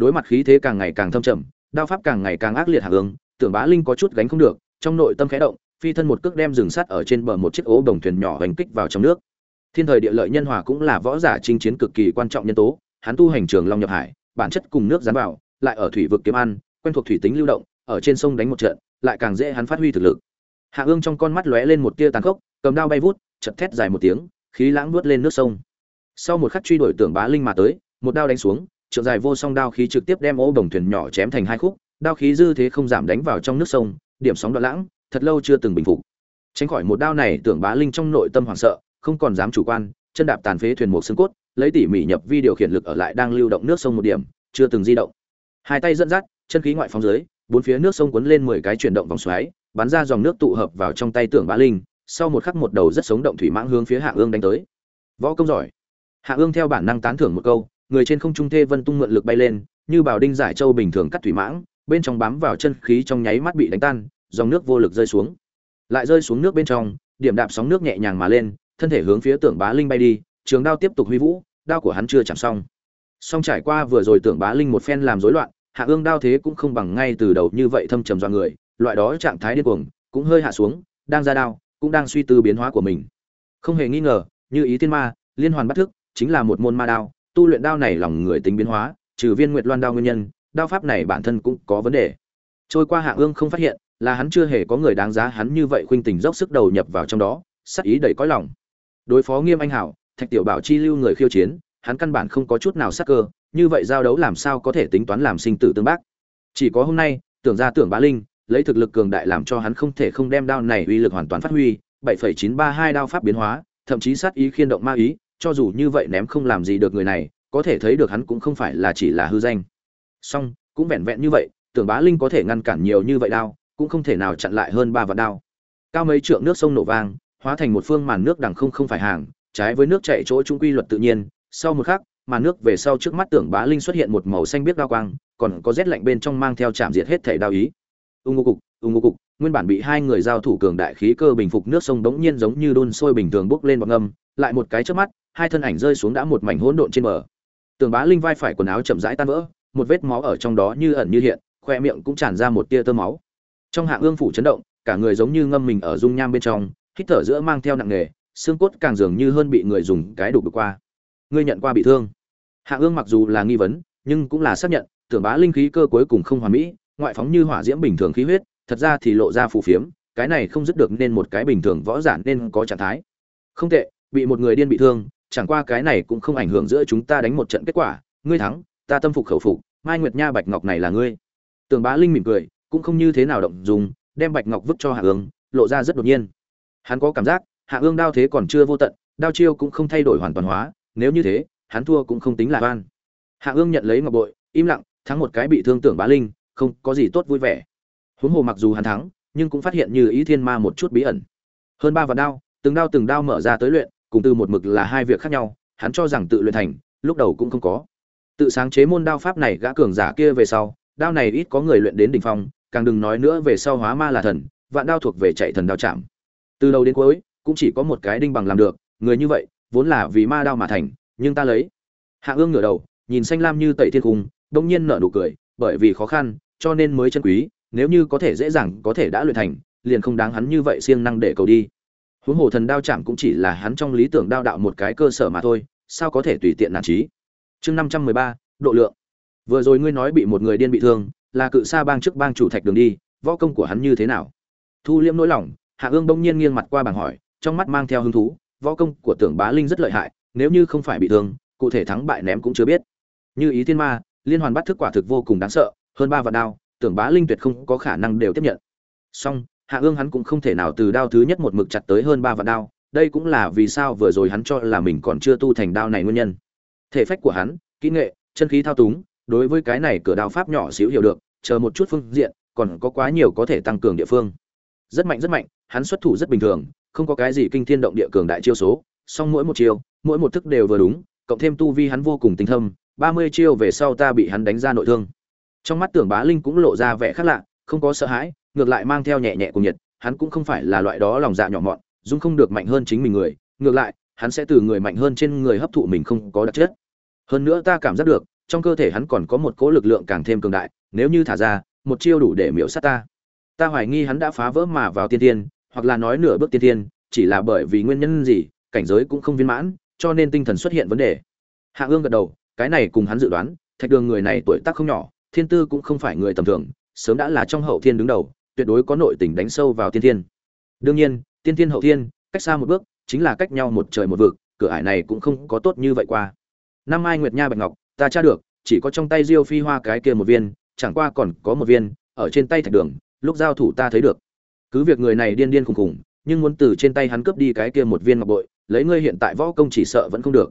đối mặt khí thế càng ngày càng thâm trầm, đao pháp càng ngày càng ác liệt hạ ương, tưởng bá linh có chút gánh không được, trong nội tâm khẽ động, phi thân một cước đem rừng sắt ở trên bờ một chiếc ố đồng thuyền nhỏ hành kích vào trong nước. Thiên thời địa lợi nhân hòa cũng là võ giả chinh chiến cực kỳ quan trọng nhân tố, hắn tu hành trường long nhập hải, bản chất cùng nước dán vào, lại ở thủy vực kiếm ăn, quen thuộc thủy tính lưu động, ở trên sông đánh một trận, lại càng dễ hắn phát huy thực lực. Hạ ương trong con mắt lóe lên một tia tàn khốc, cầm đao bay vút, chật thét dài một tiếng, khí lãng nuốt lên nước sông. Sau một khắc truy đuổi tưởng bá linh mà tới, một đao đánh xuống trượng dài vô song đao khí trực tiếp đem ô đồng thuyền nhỏ chém thành hai khúc, đao khí dư thế không giảm đánh vào trong nước sông, điểm sóng đoạn lãng, thật lâu chưa từng bình phục. Tránh khỏi một đao này, tưởng bá linh trong nội tâm hoảng sợ, không còn dám chủ quan, chân đạp tàn phế thuyền một xương cốt, lấy tỉ mỉ nhập vi điều khiển lực ở lại đang lưu động nước sông một điểm, chưa từng di động. Hai tay dẫn dắt, chân khí ngoại phóng dưới, bốn phía nước sông cuốn lên mười cái chuyển động vòng xoáy, bắn ra dòng nước tụ hợp vào trong tay tưởng bá linh, sau một khắc một đầu rất sống động thủy mãng hướng phía hạ ương đánh tới. Võ công giỏi. Hạ ương theo bản năng tán thưởng một câu người trên không trung thê vân tung mượn lực bay lên, như bảo đinh giải châu bình thường cắt thủy mãng, bên trong bám vào chân khí trong nháy mắt bị đánh tan, dòng nước vô lực rơi xuống. Lại rơi xuống nước bên trong, điểm đạp sóng nước nhẹ nhàng mà lên, thân thể hướng phía tưởng bá linh bay đi, trường đao tiếp tục huy vũ, đao của hắn chưa chạm xong. Song trải qua vừa rồi tưởng bá linh một phen làm rối loạn, hạ ương đao thế cũng không bằng ngay từ đầu như vậy thâm trầm do người, loại đó trạng thái điên cuồng, cũng hơi hạ xuống, đang ra đao, cũng đang suy tư biến hóa của mình. Không hề nghi ngờ, như ý thiên ma, liên hoàn bắt thức, chính là một môn ma đao tu luyện đao này lòng người tính biến hóa, trừ viên nguyệt loan đao nguyên nhân, đao pháp này bản thân cũng có vấn đề. Trôi qua hạ ương không phát hiện, là hắn chưa hề có người đáng giá hắn như vậy khuynh tình dốc sức đầu nhập vào trong đó, sắc ý đầy cõi lòng. Đối phó nghiêm anh hảo, thạch tiểu bảo chi lưu người khiêu chiến, hắn căn bản không có chút nào sắc cơ, như vậy giao đấu làm sao có thể tính toán làm sinh tử tương bác? Chỉ có hôm nay, tưởng ra tưởng bá linh, lấy thực lực cường đại làm cho hắn không thể không đem đao này uy lực hoàn toàn phát huy 7.932 đao pháp biến hóa, thậm chí sát ý khiên động ma ý cho dù như vậy ném không làm gì được người này, có thể thấy được hắn cũng không phải là chỉ là hư danh. Song, cũng vẹn vẹn như vậy, tưởng bá linh có thể ngăn cản nhiều như vậy đao, cũng không thể nào chặn lại hơn ba vạn đao. Cao mấy trượng nước sông nổ vang, hóa thành một phương màn nước đằng không không phải hàng, trái với nước chảy chỗ trung quy luật tự nhiên. Sau một khắc, màn nước về sau trước mắt tưởng bá linh xuất hiện một màu xanh biếc đao quang, còn có rét lạnh bên trong mang theo chạm diệt hết thể đao ý. Ung ngô cục, ung ngô cục, nguyên bản bị hai người giao thủ cường đại khí cơ bình phục nước sông đống nhiên giống như đun sôi bình thường bốc lên bọt ngâm, lại một cái chớp mắt hai thân ảnh rơi xuống đã một mảnh hỗn độn trên bờ. Tường bá linh vai phải quần áo chậm rãi tan vỡ, một vết máu ở trong đó như ẩn như hiện, khoe miệng cũng tràn ra một tia tơ máu. Trong hạng ương phủ chấn động, cả người giống như ngâm mình ở dung nham bên trong, hít thở giữa mang theo nặng nề, xương cốt càng dường như hơn bị người dùng cái đục được qua. Ngươi nhận qua bị thương. Hạng ương mặc dù là nghi vấn, nhưng cũng là xác nhận tưởng bá linh khí cơ cuối cùng không hoàn mỹ, ngoại phóng như hỏa diễm bình thường khí huyết, thật ra thì lộ ra phù phiếm, cái này không dứt được nên một cái bình thường võ giản nên có trạng thái. Không tệ, bị một người điên bị thương chẳng qua cái này cũng không ảnh hưởng giữa chúng ta đánh một trận kết quả, ngươi thắng, ta tâm phục khẩu phục, mai nguyệt nha bạch ngọc này là ngươi. Tường bá linh mỉm cười, cũng không như thế nào động dùng, đem bạch ngọc vứt cho hạ ương, lộ ra rất đột nhiên. Hắn có cảm giác, hạ ương đao thế còn chưa vô tận, đao chiêu cũng không thay đổi hoàn toàn hóa, nếu như thế, hắn thua cũng không tính là oan. Hạ ương nhận lấy ngọc bội, im lặng, thắng một cái bị thương tưởng bá linh, không, có gì tốt vui vẻ. Huống hồ mặc dù hắn thắng, nhưng cũng phát hiện như ý thiên ma một chút bí ẩn. Hơn ba vạn đao, từng đao từng đao mở ra tới luyện cùng từ một mực là hai việc khác nhau, hắn cho rằng tự luyện thành, lúc đầu cũng không có. Tự sáng chế môn đao pháp này gã cường giả kia về sau, đao này ít có người luyện đến đỉnh phong, càng đừng nói nữa về sau hóa ma là thần, vạn đao thuộc về chạy thần đao chạm. Từ đầu đến cuối, cũng chỉ có một cái đinh bằng làm được, người như vậy, vốn là vì ma đao mà thành, nhưng ta lấy. Hạ ương ngửa đầu, nhìn xanh lam như tẩy thiên cung đông nhiên nở nụ cười, bởi vì khó khăn, cho nên mới chân quý, nếu như có thể dễ dàng có thể đã luyện thành, liền không đáng hắn như vậy siêng năng để cầu đi huống hồ thần đao chạm cũng chỉ là hắn trong lý tưởng đao đạo một cái cơ sở mà thôi, sao có thể tùy tiện nản trí? Chương năm trăm mười ba, độ lượng. Vừa rồi ngươi nói bị một người điên bị thương, là cự sa bang trước bang chủ thạch đường đi, võ công của hắn như thế nào? Thu liễm nỗi lòng, hạ ương bỗng nhiên nghiêng mặt qua bảng hỏi, trong mắt mang theo hứng thú, võ công của tưởng bá linh rất lợi hại, nếu như không phải bị thương, cụ thể thắng bại ném cũng chưa biết. Như ý thiên ma, liên hoàn bắt thức quả thực vô cùng đáng sợ, hơn ba vạn đao, tưởng bá linh tuyệt không có khả năng đều tiếp nhận. Song hạ ương hắn cũng không thể nào từ đao thứ nhất một mực chặt tới hơn ba vạn đao, đây cũng là vì sao vừa rồi hắn cho là mình còn chưa tu thành đao này nguyên nhân. Thể phách của hắn, kỹ nghệ, chân khí thao túng, đối với cái này cửa đao pháp nhỏ xíu hiểu được, chờ một chút phương diện, còn có quá nhiều có thể tăng cường địa phương. Rất mạnh rất mạnh, hắn xuất thủ rất bình thường, không có cái gì kinh thiên động địa cường đại chiêu số, song mỗi một chiêu, mỗi một thức đều vừa đúng, cộng thêm tu vi hắn vô cùng tinh thâm, ba mươi chiêu về sau ta bị hắn đánh ra nội thương. Trong mắt tưởng bá linh cũng lộ ra vẻ khác lạ, không có sợ hãi ngược lại mang theo nhẹ nhẹ cùng nhiệt, hắn cũng không phải là loại đó lòng dạ nhỏ mọn, dung không được mạnh hơn chính mình người, ngược lại, hắn sẽ từ người mạnh hơn trên người hấp thụ mình không có đặc chất. Hơn nữa ta cảm giác được, trong cơ thể hắn còn có một cỗ lực lượng càng thêm cường đại, nếu như thả ra, một chiêu đủ để miễu sát ta. Ta hoài nghi hắn đã phá vỡ mà vào tiên tiên hoặc là nói nửa bước tiên tiên chỉ là bởi vì nguyên nhân gì, cảnh giới cũng không viên mãn, cho nên tinh thần xuất hiện vấn đề. Hạ ương gật đầu, cái này cùng hắn dự đoán, thạch đường người này tuổi tác không nhỏ, thiên tư cũng không phải người tầm thường, sớm đã là trong hậu thiên đứng đầu tuyệt đối có nội tình đánh sâu vào tiên thiên. Đương nhiên, tiên thiên hậu thiên, cách xa một bước, chính là cách nhau một trời một vực, cửa ải này cũng không có tốt như vậy qua. Năm mai nguyệt nha bạch ngọc, ta tra được, chỉ có trong tay diêu phi hoa cái kia một viên, chẳng qua còn có một viên, ở trên tay thạch đường, lúc giao thủ ta thấy được. Cứ việc người này điên điên khùng khùng, nhưng muốn từ trên tay hắn cướp đi cái kia một viên ngọc bội, lấy ngươi hiện tại võ công chỉ sợ vẫn không được.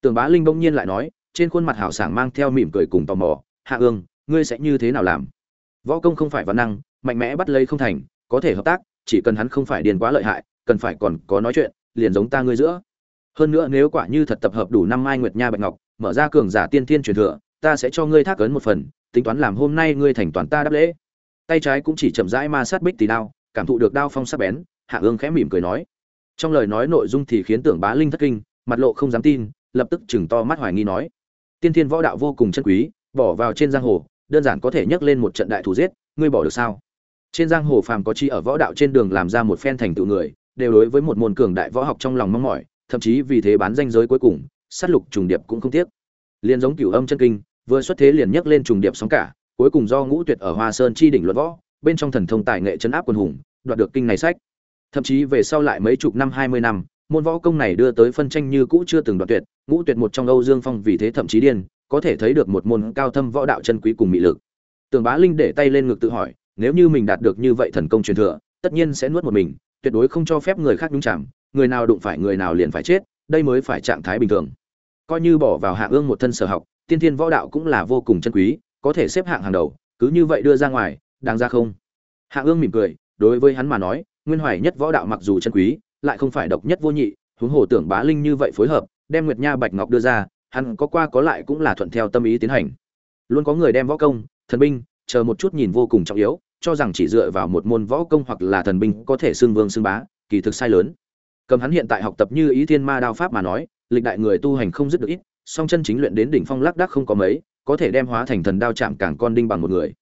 Tường bá linh bỗng nhiên lại nói, trên khuôn mặt hảo sảng mang theo mỉm cười cùng tò mò, hạ ương, ngươi sẽ như thế nào làm? Võ công không phải văn năng mạnh mẽ bắt lấy không thành, có thể hợp tác, chỉ cần hắn không phải điền quá lợi hại, cần phải còn có nói chuyện, liền giống ta ngươi giữa. Hơn nữa nếu quả như thật tập hợp đủ năm mai nguyệt nha bạch ngọc, mở ra cường giả tiên thiên truyền thừa, ta sẽ cho ngươi thác ấn một phần, tính toán làm hôm nay ngươi thành toàn ta đáp lễ. Tay trái cũng chỉ chậm rãi ma sát bích tỷ đao, cảm thụ được đao phong sắc bén, hạ ương khẽ mỉm cười nói. Trong lời nói nội dung thì khiến tưởng bá linh thất kinh, mặt lộ không dám tin, lập tức chừng to mắt hoài nghi nói. Tiên thiên võ đạo vô cùng chân quý, bỏ vào trên giang hồ, đơn giản có thể nhấc lên một trận đại thủ giết, ngươi bỏ được sao? Trên giang hồ phàm có chi ở võ đạo trên đường làm ra một phen thành tựu người, đều đối với một môn cường đại võ học trong lòng mong mỏi, thậm chí vì thế bán danh giới cuối cùng, sát lục trùng điệp cũng không tiếc. Liền giống cửu âm chân kinh, vừa xuất thế liền nhấc lên trùng điệp sóng cả, cuối cùng do ngũ tuyệt ở hoa sơn chi đỉnh luận võ, bên trong thần thông tài nghệ chấn áp quân hùng, đoạt được kinh này sách. Thậm chí về sau lại mấy chục năm, hai mươi năm, môn võ công này đưa tới phân tranh như cũ chưa từng đoạt tuyệt, ngũ tuyệt một trong âu dương phong vì thế thậm chí điên, có thể thấy được một môn cao thâm võ đạo chân quý cùng mị lực. Tường bá linh để tay lên ngực tự hỏi nếu như mình đạt được như vậy thần công truyền thừa, tất nhiên sẽ nuốt một mình, tuyệt đối không cho phép người khác nhúng chạm người nào đụng phải người nào liền phải chết, đây mới phải trạng thái bình thường. Coi như bỏ vào hạ ương một thân sở học, tiên thiên võ đạo cũng là vô cùng chân quý, có thể xếp hạng hàng đầu, cứ như vậy đưa ra ngoài, đáng ra không? Hạ ương mỉm cười, đối với hắn mà nói, nguyên hoài nhất võ đạo mặc dù chân quý, lại không phải độc nhất vô nhị, huống hồ tưởng bá linh như vậy phối hợp, đem nguyệt nha bạch ngọc đưa ra, hắn có qua có lại cũng là thuận theo tâm ý tiến hành. Luôn có người đem võ công, thần binh, chờ một chút nhìn vô cùng trọng yếu cho rằng chỉ dựa vào một môn võ công hoặc là thần binh có thể xưng vương xưng bá, kỳ thực sai lớn. Cầm hắn hiện tại học tập như ý thiên ma đao pháp mà nói, lịch đại người tu hành không dứt được ít, song chân chính luyện đến đỉnh phong lác đác không có mấy, có thể đem hóa thành thần đao chạm càng con đinh bằng một người.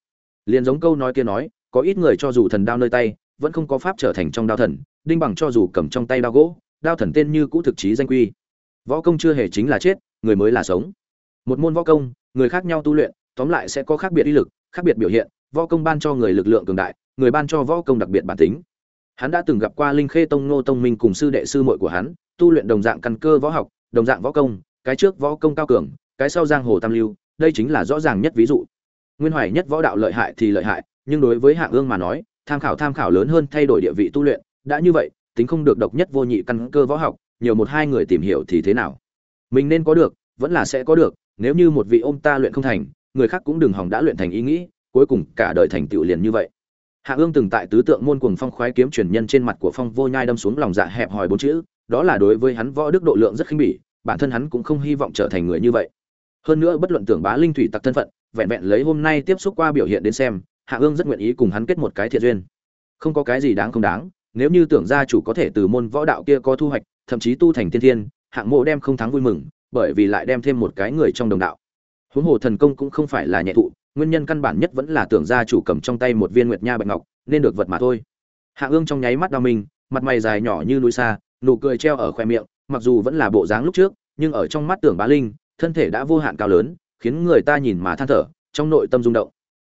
Liên giống câu nói kia nói, có ít người cho dù thần đao nơi tay, vẫn không có pháp trở thành trong đao thần, đinh bằng cho dù cầm trong tay đao gỗ, đao thần tên như cũ thực chí danh quy. Võ công chưa hề chính là chết, người mới là sống. Một môn võ công, người khác nhau tu luyện, tóm lại sẽ có khác biệt uy lực, khác biệt biểu hiện võ công ban cho người lực lượng cường đại, người ban cho võ công đặc biệt bản tính. Hắn đã từng gặp qua linh khê tông ngô tông minh cùng sư đệ sư muội của hắn, tu luyện đồng dạng căn cơ võ học, đồng dạng võ công, cái trước võ công cao cường, cái sau giang hồ tam lưu, đây chính là rõ ràng nhất ví dụ. Nguyên hoài nhất võ đạo lợi hại thì lợi hại, nhưng đối với hạng ương mà nói, tham khảo tham khảo lớn hơn thay đổi địa vị tu luyện, đã như vậy, tính không được độc nhất vô nhị căn cơ võ học, nhiều một hai người tìm hiểu thì thế nào? Mình nên có được, vẫn là sẽ có được, nếu như một vị ôm ta luyện không thành, người khác cũng đừng hỏng đã luyện thành ý nghĩ cuối cùng cả đời thành tựu liền như vậy. Hạ ương từng tại tứ tượng môn cuồng phong khoái kiếm truyền nhân trên mặt của phong vô nhai đâm xuống lòng dạ hẹp hòi bốn chữ, đó là đối với hắn võ đức độ lượng rất khinh bỉ, bản thân hắn cũng không hy vọng trở thành người như vậy. Hơn nữa bất luận tưởng bá linh thủy tặc thân phận, vẹn vẹn lấy hôm nay tiếp xúc qua biểu hiện đến xem, hạ ương rất nguyện ý cùng hắn kết một cái thiện duyên. Không có cái gì đáng không đáng, nếu như tưởng gia chủ có thể từ môn võ đạo kia có thu hoạch, thậm chí tu thành tiên thiên hạng mộ đem không thắng vui mừng, bởi vì lại đem thêm một cái người trong đồng đạo. Huống hồ thần công cũng không phải là nhẹ thụ nguyên nhân căn bản nhất vẫn là tưởng gia chủ cầm trong tay một viên nguyệt nha bạch ngọc, nên được vật mà thôi. Hạ ương trong nháy mắt đau mình, mặt mày dài nhỏ như núi xa, nụ cười treo ở khoe miệng, mặc dù vẫn là bộ dáng lúc trước, nhưng ở trong mắt tưởng bá linh, thân thể đã vô hạn cao lớn, khiến người ta nhìn mà than thở, trong nội tâm rung động.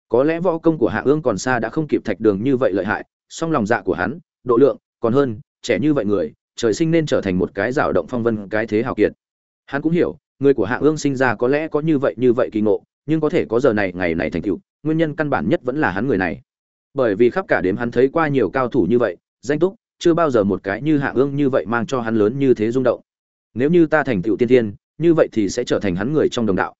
Có lẽ võ công của hạ ương còn xa đã không kịp thạch đường như vậy lợi hại, song lòng dạ của hắn, độ lượng còn hơn, trẻ như vậy người, trời sinh nên trở thành một cái rào động phong vân, cái thế hào kiệt. Hắn cũng hiểu, người của hạ ương sinh ra có lẽ có như vậy như vậy kỳ ngộ nhưng có thể có giờ này, ngày này thành tựu, nguyên nhân căn bản nhất vẫn là hắn người này. Bởi vì khắp cả đêm hắn thấy qua nhiều cao thủ như vậy, danh túc, chưa bao giờ một cái như hạ ương như vậy mang cho hắn lớn như thế rung động. Nếu như ta thành tựu tiên thiên như vậy thì sẽ trở thành hắn người trong đồng đạo.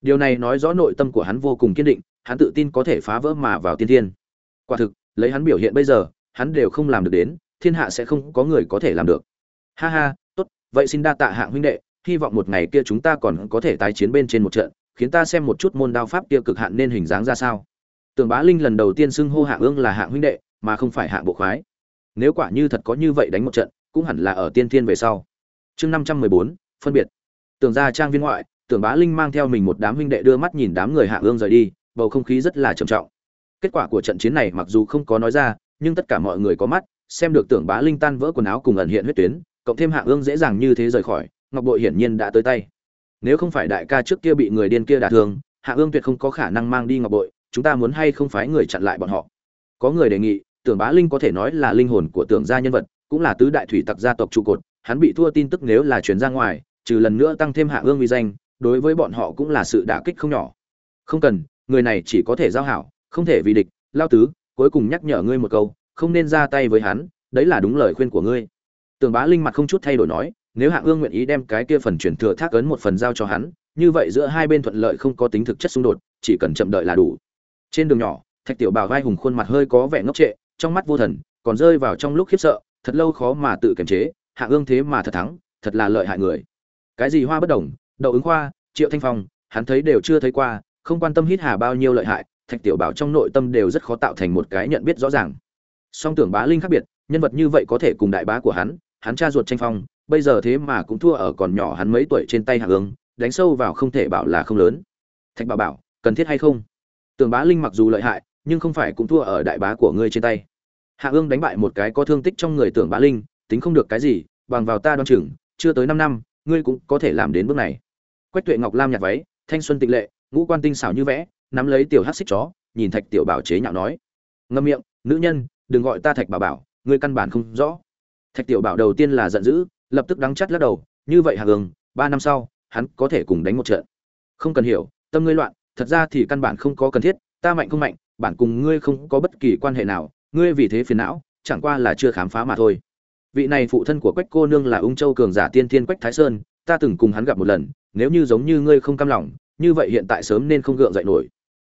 Điều này nói rõ nội tâm của hắn vô cùng kiên định, hắn tự tin có thể phá vỡ mà vào tiên thiên quả thực, lấy hắn biểu hiện bây giờ, hắn đều không làm được đến, thiên hạ sẽ không có người có thể làm được. Ha ha, tốt, vậy xin đa tạ hạng huynh đệ, hy vọng một ngày kia chúng ta còn có thể tái chiến bên trên một trận khiến ta xem một chút môn đao pháp kia cực hạn nên hình dáng ra sao. Tường bá linh lần đầu tiên xưng hô hạ ương là hạng huynh đệ, mà không phải hạng bộ khoái. Nếu quả như thật có như vậy đánh một trận, cũng hẳn là ở tiên thiên về sau. Chương năm trăm mười bốn, phân biệt. Tường ra trang viên ngoại, tưởng bá linh mang theo mình một đám huynh đệ đưa mắt nhìn đám người hạ ương rời đi, bầu không khí rất là trầm trọng. Kết quả của trận chiến này mặc dù không có nói ra, nhưng tất cả mọi người có mắt, xem được tưởng bá linh tan vỡ quần áo cùng ẩn hiện huyết tuyến, cộng thêm hạ ương dễ dàng như thế rời khỏi, ngọc bội hiển nhiên đã tới tay nếu không phải đại ca trước kia bị người điên kia đả thương, hạ ương tuyệt không có khả năng mang đi ngọc bội, chúng ta muốn hay không phái người chặn lại bọn họ? Có người đề nghị, tưởng bá linh có thể nói là linh hồn của tưởng gia nhân vật, cũng là tứ đại thủy tặc gia tộc trụ cột, hắn bị thua tin tức nếu là chuyển ra ngoài, trừ lần nữa tăng thêm hạ ương uy danh, đối với bọn họ cũng là sự đả kích không nhỏ. Không cần, người này chỉ có thể giao hảo, không thể vì địch. Lao tứ, cuối cùng nhắc nhở ngươi một câu, không nên ra tay với hắn, đấy là đúng lời khuyên của ngươi. Tưởng bá linh mặt không chút thay đổi nói nếu hạng ương nguyện ý đem cái kia phần chuyển thừa thác ấn một phần giao cho hắn, như vậy giữa hai bên thuận lợi không có tính thực chất xung đột, chỉ cần chậm đợi là đủ. Trên đường nhỏ, thạch tiểu Bảo vai hùng khuôn mặt hơi có vẻ ngốc trệ, trong mắt vô thần, còn rơi vào trong lúc khiếp sợ, thật lâu khó mà tự kiềm chế, hạng ương thế mà thật thắng, thật là lợi hại người. Cái gì hoa bất đồng, đậu ứng khoa, triệu thanh phong, hắn thấy đều chưa thấy qua, không quan tâm hít hà bao nhiêu lợi hại, thạch tiểu bảo trong nội tâm đều rất khó tạo thành một cái nhận biết rõ ràng. Song tưởng bá linh khác biệt, nhân vật như vậy có thể cùng đại bá của hắn hắn cha ruột tranh phong bây giờ thế mà cũng thua ở còn nhỏ hắn mấy tuổi trên tay hạ ương, đánh sâu vào không thể bảo là không lớn. Thạch bảo bảo, cần thiết hay không? Tường bá linh mặc dù lợi hại, nhưng không phải cũng thua ở đại bá của ngươi trên tay. Hạ ương đánh bại một cái có thương tích trong người tưởng bá linh, tính không được cái gì, bằng vào ta đoan chừng, chưa tới năm năm, ngươi cũng có thể làm đến bước này. Quách tuệ ngọc lam nhặt váy, thanh xuân tịnh lệ, ngũ quan tinh xảo như vẽ, nắm lấy tiểu hát xích chó, nhìn thạch tiểu bảo chế nhạo nói. Ngâm miệng, nữ nhân, đừng gọi ta thạch bảo bảo, ngươi căn bản không rõ. Thạch tiểu bảo đầu tiên là giận dữ lập tức đắng chắt lắc đầu, như vậy hạ hương, ba năm sau, hắn có thể cùng đánh một trận. Không cần hiểu, tâm ngươi loạn, thật ra thì căn bản không có cần thiết, ta mạnh không mạnh, bản cùng ngươi không có bất kỳ quan hệ nào, ngươi vì thế phiền não, chẳng qua là chưa khám phá mà thôi. Vị này phụ thân của quách cô nương là ung châu cường giả tiên thiên quách thái sơn, ta từng cùng hắn gặp một lần, nếu như giống như ngươi không cam lòng, như vậy hiện tại sớm nên không gượng dậy nổi.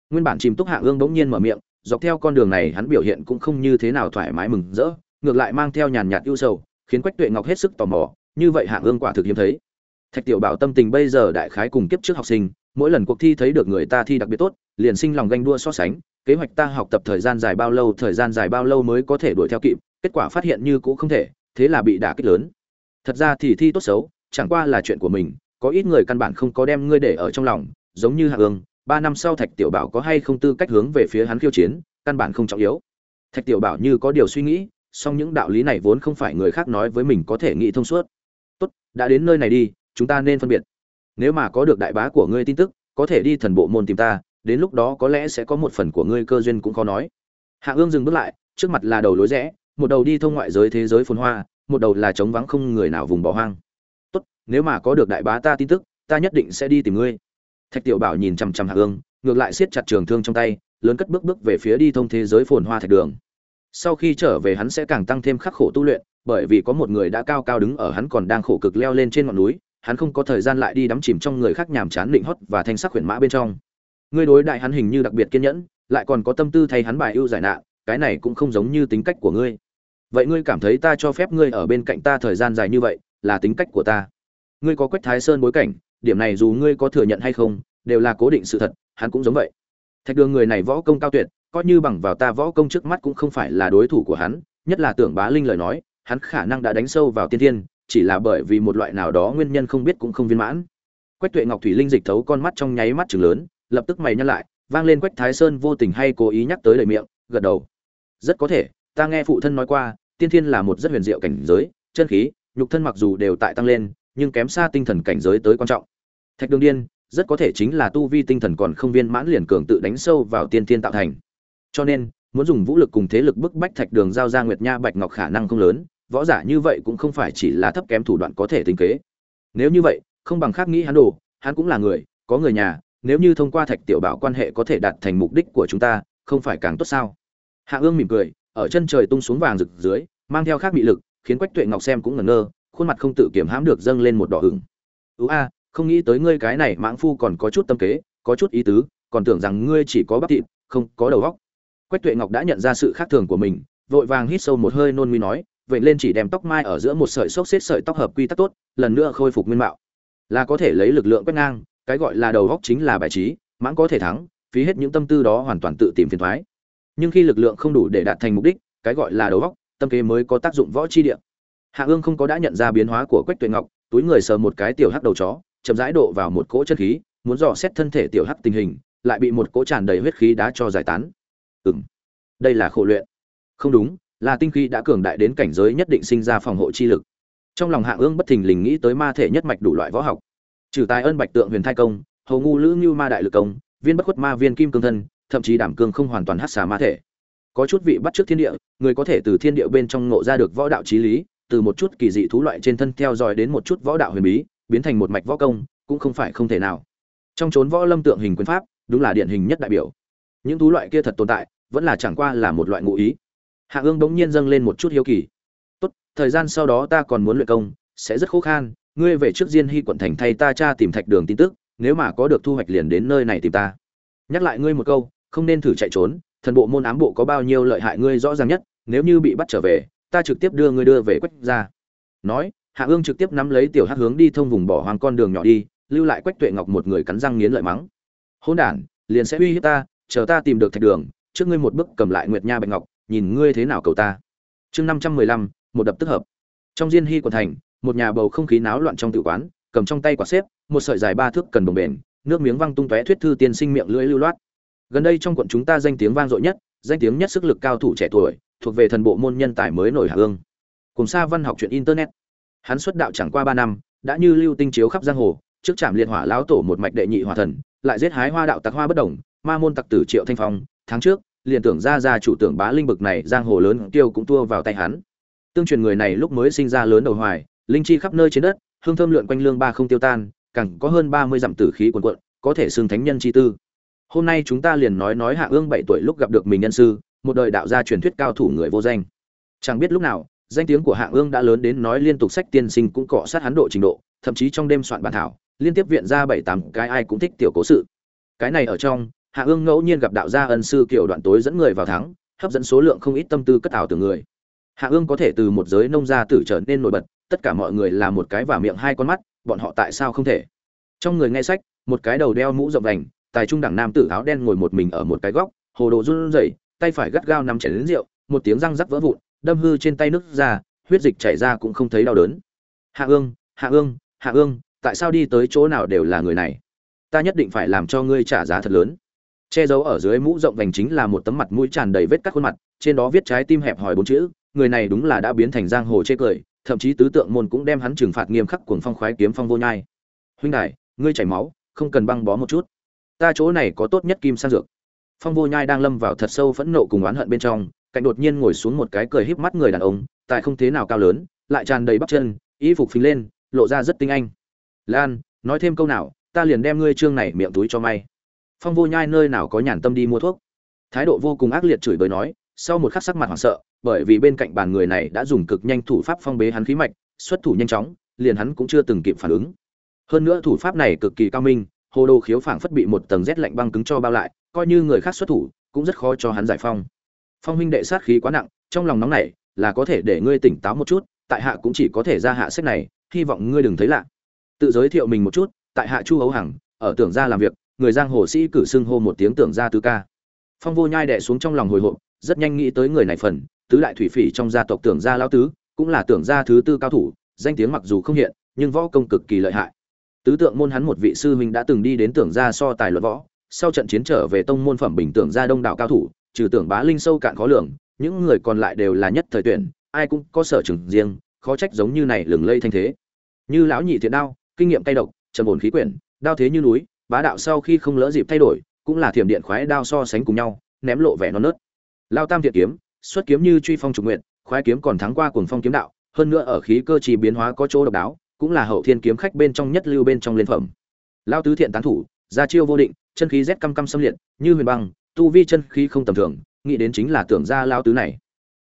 Nguyên bản chìm túc hạ ương bỗng nhiên mở miệng, dọc theo con đường này hắn biểu hiện cũng không như thế nào thoải mái mừng rỡ, ngược lại mang theo nhàn nhạt ưu sầu khiến quách tuệ ngọc hết sức tò mò, như vậy hạ ương quả thực hiếm thấy. Thạch tiểu bảo tâm tình bây giờ đại khái cùng kiếp trước học sinh, mỗi lần cuộc thi thấy được người ta thi đặc biệt tốt, liền sinh lòng ganh đua so sánh, kế hoạch ta học tập thời gian dài bao lâu, thời gian dài bao lâu mới có thể đuổi theo kịp, kết quả phát hiện như cũ không thể, thế là bị đả kích lớn. Thật ra thì thi tốt xấu, chẳng qua là chuyện của mình, có ít người căn bản không có đem ngươi để ở trong lòng, giống như hạ ương, ba năm sau thạch tiểu bảo có hay không tư cách hướng về phía hắn khiêu chiến, căn bản không trọng yếu. Thạch tiểu bảo như có điều suy nghĩ song những đạo lý này vốn không phải người khác nói với mình có thể nghĩ thông suốt. Tốt, đã đến nơi này đi, chúng ta nên phân biệt. Nếu mà có được đại bá của ngươi tin tức, có thể đi thần bộ môn tìm ta, đến lúc đó có lẽ sẽ có một phần của ngươi cơ duyên cũng khó nói. Hạ ương dừng bước lại, trước mặt là đầu lối rẽ, một đầu đi thông ngoại giới thế giới phồn hoa, một đầu là trống vắng không người nào vùng bỏ hoang. Tốt, nếu mà có được đại bá ta tin tức, ta nhất định sẽ đi tìm ngươi. Thạch tiểu bảo nhìn chằm chằm hạ ương, ngược lại siết chặt trường thương trong tay, lớn cất bước bước về phía đi thông thế giới phồn hoa thạch đường sau khi trở về hắn sẽ càng tăng thêm khắc khổ tu luyện, bởi vì có một người đã cao cao đứng ở hắn còn đang khổ cực leo lên trên ngọn núi, hắn không có thời gian lại đi đắm chìm trong người khác nhàm chán định hót và thanh sắc huyền mã bên trong. Ngươi đối đại hắn hình như đặc biệt kiên nhẫn, lại còn có tâm tư thay hắn bài ưu giải nạn, cái này cũng không giống như tính cách của ngươi. Vậy ngươi cảm thấy ta cho phép ngươi ở bên cạnh ta thời gian dài như vậy, là tính cách của ta. Ngươi có quách thái sơn bối cảnh, điểm này dù ngươi có thừa nhận hay không, đều là cố định sự thật, hắn cũng giống vậy. Thạch đường người này võ công cao tuyệt coi như bằng vào ta võ công trước mắt cũng không phải là đối thủ của hắn, nhất là tưởng bá linh lời nói, hắn khả năng đã đánh sâu vào tiên thiên, chỉ là bởi vì một loại nào đó nguyên nhân không biết cũng không viên mãn. Quách tuệ ngọc thủy linh dịch thấu con mắt trong nháy mắt chừng lớn, lập tức mày nhăn lại, vang lên quách thái sơn vô tình hay cố ý nhắc tới lời miệng, gật đầu. Rất có thể, ta nghe phụ thân nói qua, tiên thiên là một rất huyền diệu cảnh giới, chân khí, nhục thân mặc dù đều tại tăng lên, nhưng kém xa tinh thần cảnh giới tới quan trọng. Thạch đường điên, rất có thể chính là tu vi tinh thần còn không viên mãn liền cường tự đánh sâu vào tiên thiên tạo thành cho nên, muốn dùng vũ lực cùng thế lực bức bách thạch đường giao ra nguyệt nha bạch ngọc khả năng không lớn, võ giả như vậy cũng không phải chỉ là thấp kém thủ đoạn có thể tính kế. Nếu như vậy, không bằng khác nghĩ hắn đồ, hắn cũng là người, có người nhà, nếu như thông qua thạch tiểu bảo quan hệ có thể đạt thành mục đích của chúng ta, không phải càng tốt sao? Hạ ương mỉm cười, ở chân trời tung xuống vàng rực dưới, mang theo khác bị lực, khiến quách tuệ ngọc xem cũng ngẩn ngơ, khuôn mặt không tự kiểm hãm được dâng lên một đỏ ửng. Ú a, không nghĩ tới ngươi cái này mãng phu còn có chút tâm kế, có chút ý tứ, còn tưởng rằng ngươi chỉ có bắp thịt, không có đầu óc quách tuệ ngọc đã nhận ra sự khác thường của mình, vội vàng hít sâu một hơi nôn mi nói, vậy lên chỉ đem tóc mai ở giữa một sợi xốc xếp sợi tóc hợp quy tắc tốt, lần nữa khôi phục nguyên mạo. Là có thể lấy lực lượng quét ngang, cái gọi là đầu góc chính là bài trí, mãng có thể thắng, phí hết những tâm tư đó hoàn toàn tự tìm phiền thoái. Nhưng khi lực lượng không đủ để đạt thành mục đích, cái gọi là đầu góc, tâm kế mới có tác dụng võ chi địa. Hạ ương không có đã nhận ra biến hóa của quách tuệ ngọc, túi người sờ một cái tiểu hắc đầu chó, chậm rãi độ vào một cỗ chân khí, muốn dò xét thân thể tiểu hắc tình hình, lại bị một cỗ tràn đầy huyết khí đá cho giải tán ừng đây là khổ luyện. Không đúng, là tinh khí đã cường đại đến cảnh giới nhất định sinh ra phòng hộ chi lực. Trong lòng hạ ương bất thình lình nghĩ tới ma thể nhất mạch đủ loại võ học. Trừ tài ân bạch tượng huyền thai công hầu ngu lữ ngưu ma đại lực công, viên bất khuất ma viên kim cương thân, thậm chí đảm cương không hoàn toàn hát xà ma thể. Có chút vị bắt trước thiên địa, người có thể từ thiên địa bên trong ngộ ra được võ đạo trí lý, từ một chút kỳ dị thú loại trên thân theo dõi đến một chút võ đạo huyền bí, biến thành một mạch võ công, cũng không phải không thể nào. Trong chốn võ lâm tượng hình quyền pháp, đúng là điển hình nhất đại biểu. Những thú loại kia thật tồn tại vẫn là chẳng qua là một loại ngụ ý. Hạ ương bỗng nhiên dâng lên một chút hiếu kỳ. Tốt, thời gian sau đó ta còn muốn luyện công, sẽ rất khó khăn ngươi về trước diên hy quận thành thay ta cha tìm thạch đường tin tức, nếu mà có được thu hoạch liền đến nơi này tìm ta. Nhắc lại ngươi một câu, không nên thử chạy trốn, thần bộ môn ám bộ có bao nhiêu lợi hại ngươi rõ ràng nhất, nếu như bị bắt trở về, ta trực tiếp đưa ngươi đưa về quách ra nói, hạ ương trực tiếp nắm lấy tiểu hát hướng đi thông vùng bỏ hoang con đường nhỏ đi, lưu lại quách tuệ ngọc một người cắn răng nghiến lợi mắng. Hôn đản, liền sẽ uy hiếp ta, chờ ta tìm được thạch đường trước ngươi một bước cầm lại nguyệt nha bạch ngọc, nhìn ngươi thế nào cầu ta. Chương năm trăm mười lăm, một đập tức hợp. Trong diên hy quận thành, một nhà bầu không khí náo loạn trong tự quán, cầm trong tay quả xếp, một sợi dài ba thước cần đồng bền, nước miếng văng tung tóe thuyết thư tiên sinh miệng lưỡi lưu loát. Gần đây trong quận chúng ta danh tiếng vang dội nhất, danh tiếng nhất sức lực cao thủ trẻ tuổi, thuộc về thần bộ môn nhân tài mới nổi hạ ương. Cùng xa văn học chuyện internet. Hắn xuất đạo chẳng qua ba năm, đã như lưu tinh chiếu khắp giang hồ, trước trạm liệt hỏa lão tổ một mạch đệ nhị hỏa thần, lại giết hái hoa đạo tặc hoa bất đồng, ma môn tặc tử triệu thanh phong, tháng trước liền tưởng ra ra chủ tưởng bá linh bực này giang hồ lớn tiêu cũng tua vào tay hắn. Tương truyền người này lúc mới sinh ra lớn đầu hoài, linh chi khắp nơi trên đất, hương thơm lượn quanh lương ba không tiêu tan, càng có hơn ba mươi dặm tử khí quần quận có thể xưng thánh nhân chi tư. Hôm nay chúng ta liền nói nói hạ ương bảy tuổi lúc gặp được mình nhân sư, một đời đạo gia truyền thuyết cao thủ người vô danh. Chẳng biết lúc nào, danh tiếng của hạ ương đã lớn đến nói liên tục sách tiên sinh cũng cọ sát hắn độ trình độ, thậm chí trong đêm soạn bản thảo, liên tiếp viện ra bảy tám cái ai cũng thích tiểu cố sự. Cái này ở trong hạ ương ngẫu nhiên gặp đạo gia ân sư kiểu đoạn tối dẫn người vào thắng, hấp dẫn số lượng không ít tâm tư cất ảo từ người. Hạ ương có thể từ một giới nông gia tử trở nên nổi bật, tất cả mọi người là một cái và miệng hai con mắt, bọn họ tại sao không thể? Trong người nghe sách, một cái đầu đeo mũ rộng vành, tài trung đẳng nam tử áo đen ngồi một mình ở một cái góc, hồ đồ run rẩy, tay phải gắt gao nắm chảy đến rượu, một tiếng răng rắc vỡ vụn, đâm hư trên tay nước ra, huyết dịch chảy ra cũng không thấy đau đớn. Hạ ương hạ ương hạ ương, tại sao đi tới chỗ nào đều là người này? Ta nhất định phải làm cho ngươi trả giá thật lớn che giấu ở dưới mũ rộng vành chính là một tấm mặt mũi tràn đầy vết cắt khuôn mặt, trên đó viết trái tim hẹp hỏi bốn chữ, người này đúng là đã biến thành giang hồ chê cười, thậm chí tứ tượng môn cũng đem hắn trừng phạt nghiêm khắc cuồng phong khoái kiếm phong vô nhai. Huynh đại ngươi chảy máu, không cần băng bó một chút. Ta chỗ này có tốt nhất kim sang dược. Phong vô nhai đang lâm vào thật sâu phẫn nộ cùng oán hận bên trong, cạnh đột nhiên ngồi xuống một cái cười híp mắt người đàn ông tại không thế nào cao lớn, lại tràn đầy bắp chân, y phục phình lên, lộ ra rất tinh anh. Lan, nói thêm câu nào, ta liền đem ngươi trương này miệng túi cho may phong vô nhai nơi nào có nhàn tâm đi mua thuốc? Thái độ vô cùng ác liệt chửi bới nói, sau một khắc sắc mặt hoảng sợ, bởi vì bên cạnh bàn người này đã dùng cực nhanh thủ pháp phong bế hắn khí mạch, xuất thủ nhanh chóng, liền hắn cũng chưa từng kịp phản ứng. Hơn nữa thủ pháp này cực kỳ cao minh, hồ đồ khiếu phảng phất bị một tầng rét lạnh băng cứng cho bao lại, coi như người khác xuất thủ, cũng rất khó cho hắn giải phong. Phong huynh đệ sát khí quá nặng, trong lòng nóng này là có thể để ngươi tỉnh táo một chút, tại hạ cũng chỉ có thể ra hạ sách này, hy vọng ngươi đừng thấy lạ. Tự giới thiệu mình một chút, tại hạ chu hấu hằng, ở tưởng gia làm việc người giang hồ sĩ cử xưng hô một tiếng tưởng gia tứ ca. Phong vô nhai đẻ xuống trong lòng hồi hộp, rất nhanh nghĩ tới người này phần, tứ đại thủy phỉ trong gia tộc tưởng gia lão tứ, cũng là tưởng gia thứ tư cao thủ, danh tiếng mặc dù không hiện, nhưng võ công cực kỳ lợi hại. Tứ tượng môn hắn một vị sư huynh đã từng đi đến tưởng gia so tài luận võ, sau trận chiến trở về tông môn phẩm bình tưởng gia đông đảo cao thủ, trừ tưởng bá linh sâu cạn khó lường, những người còn lại đều là nhất thời tuyển, ai cũng có sở trường riêng, khó trách giống như này lừng lây thanh thế. Như lão nhị thiện đao, kinh nghiệm tay độc, trầm ổn khí quyển, đao thế như núi bá đạo sau khi không lỡ dịp thay đổi, cũng là thiểm điện khoái đao so sánh cùng nhau, ném lộ vẻ non nớt. Lao tam thiện kiếm, xuất kiếm như truy phong trục nguyện khoái kiếm còn thắng qua cuồng phong kiếm đạo, hơn nữa ở khí cơ trì biến hóa có chỗ độc đáo, cũng là hậu thiên kiếm khách bên trong nhất lưu bên trong liên phẩm. Lao tứ thiện tán thủ ra chiêu vô định, chân khí rét căm căm xâm liệt, như huyền băng, tu vi chân khí không tầm thường, nghĩ đến chính là tưởng gia lao tứ này.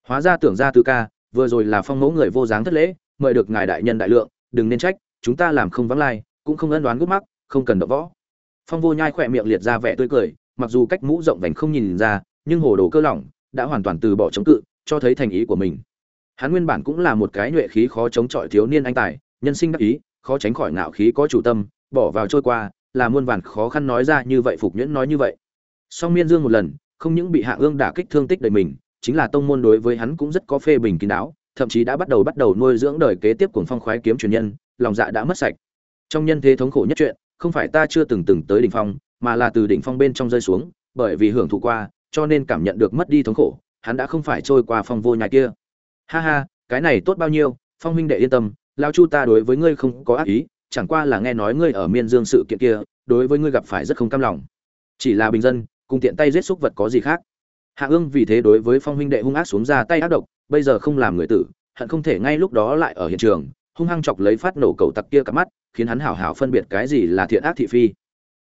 Hóa ra tưởng gia tứ ca, vừa rồi là phong mẫu người vô dáng thất lễ, mời được ngài đại nhân đại lượng, đừng nên trách, chúng ta làm không vắng lai, cũng không ân đoán gút mắc, không cần đọ võ phong vô nhai khỏe miệng liệt ra vẻ tươi cười, mặc dù cách mũ rộng vành không nhìn ra, nhưng hồ đồ cơ lỏng đã hoàn toàn từ bỏ chống cự, cho thấy thành ý của mình. Hắn nguyên bản cũng là một cái nhuệ khí khó chống chọi thiếu niên anh tài, nhân sinh đắc ý, khó tránh khỏi ngạo khí có chủ tâm, bỏ vào trôi qua, là muôn vàn khó khăn nói ra như vậy, phục nhuyễn nói như vậy. Song miên dương một lần, không những bị hạ ương đả kích thương tích đời mình, chính là tông môn đối với hắn cũng rất có phê bình kín đáo, thậm chí đã bắt đầu bắt đầu nuôi dưỡng đời kế tiếp của phong khoái kiếm truyền nhân, lòng dạ đã mất sạch. Trong nhân thế thống khổ nhất chuyện không phải ta chưa từng từng tới đỉnh phong, mà là từ đỉnh phong bên trong rơi xuống, bởi vì hưởng thụ qua, cho nên cảm nhận được mất đi thống khổ, hắn đã không phải trôi qua phong vô nhai kia. Ha ha, cái này tốt bao nhiêu, phong huynh đệ yên tâm, lão chu ta đối với ngươi không có ác ý, chẳng qua là nghe nói ngươi ở miên dương sự kiện kia, đối với ngươi gặp phải rất không cam lòng. Chỉ là bình dân, cùng tiện tay giết xúc vật có gì khác? Hạ ương vì thế đối với phong huynh đệ hung ác xuống ra tay ác độc, bây giờ không làm người tử, hận không thể ngay lúc đó lại ở hiện trường, hung hăng chọc lấy phát nổ cầu tặc kia cả mắt khiến hắn hảo hảo phân biệt cái gì là thiện ác thị phi.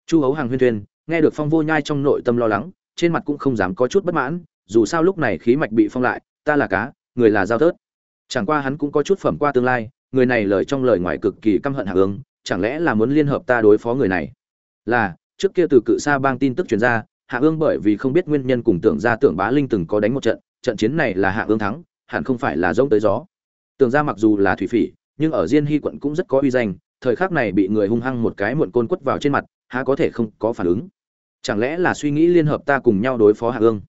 Chu hấu hàng huyên thuyên nghe được phong vô nhai trong nội tâm lo lắng, trên mặt cũng không dám có chút bất mãn, dù sao lúc này khí mạch bị phong lại, ta là cá, người là giao tớt. Chẳng qua hắn cũng có chút phẩm qua tương lai, người này lời trong lời ngoài cực kỳ căm hận hạ ương chẳng lẽ là muốn liên hợp ta đối phó người này? Là, trước kia từ cự xa bang tin tức truyền ra, hạ ương bởi vì không biết nguyên nhân cùng tưởng ra tưởng bá linh từng có đánh một trận trận chiến này là hạ ương thắng, hẳn không phải là rông tới gió. Tưởng ra mặc dù là thủy phỉ, nhưng ở diên hy quận cũng rất có uy danh thời khắc này bị người hung hăng một cái muộn côn quất vào trên mặt, há có thể không có phản ứng? Chẳng lẽ là suy nghĩ liên hợp ta cùng nhau đối phó hạ ương?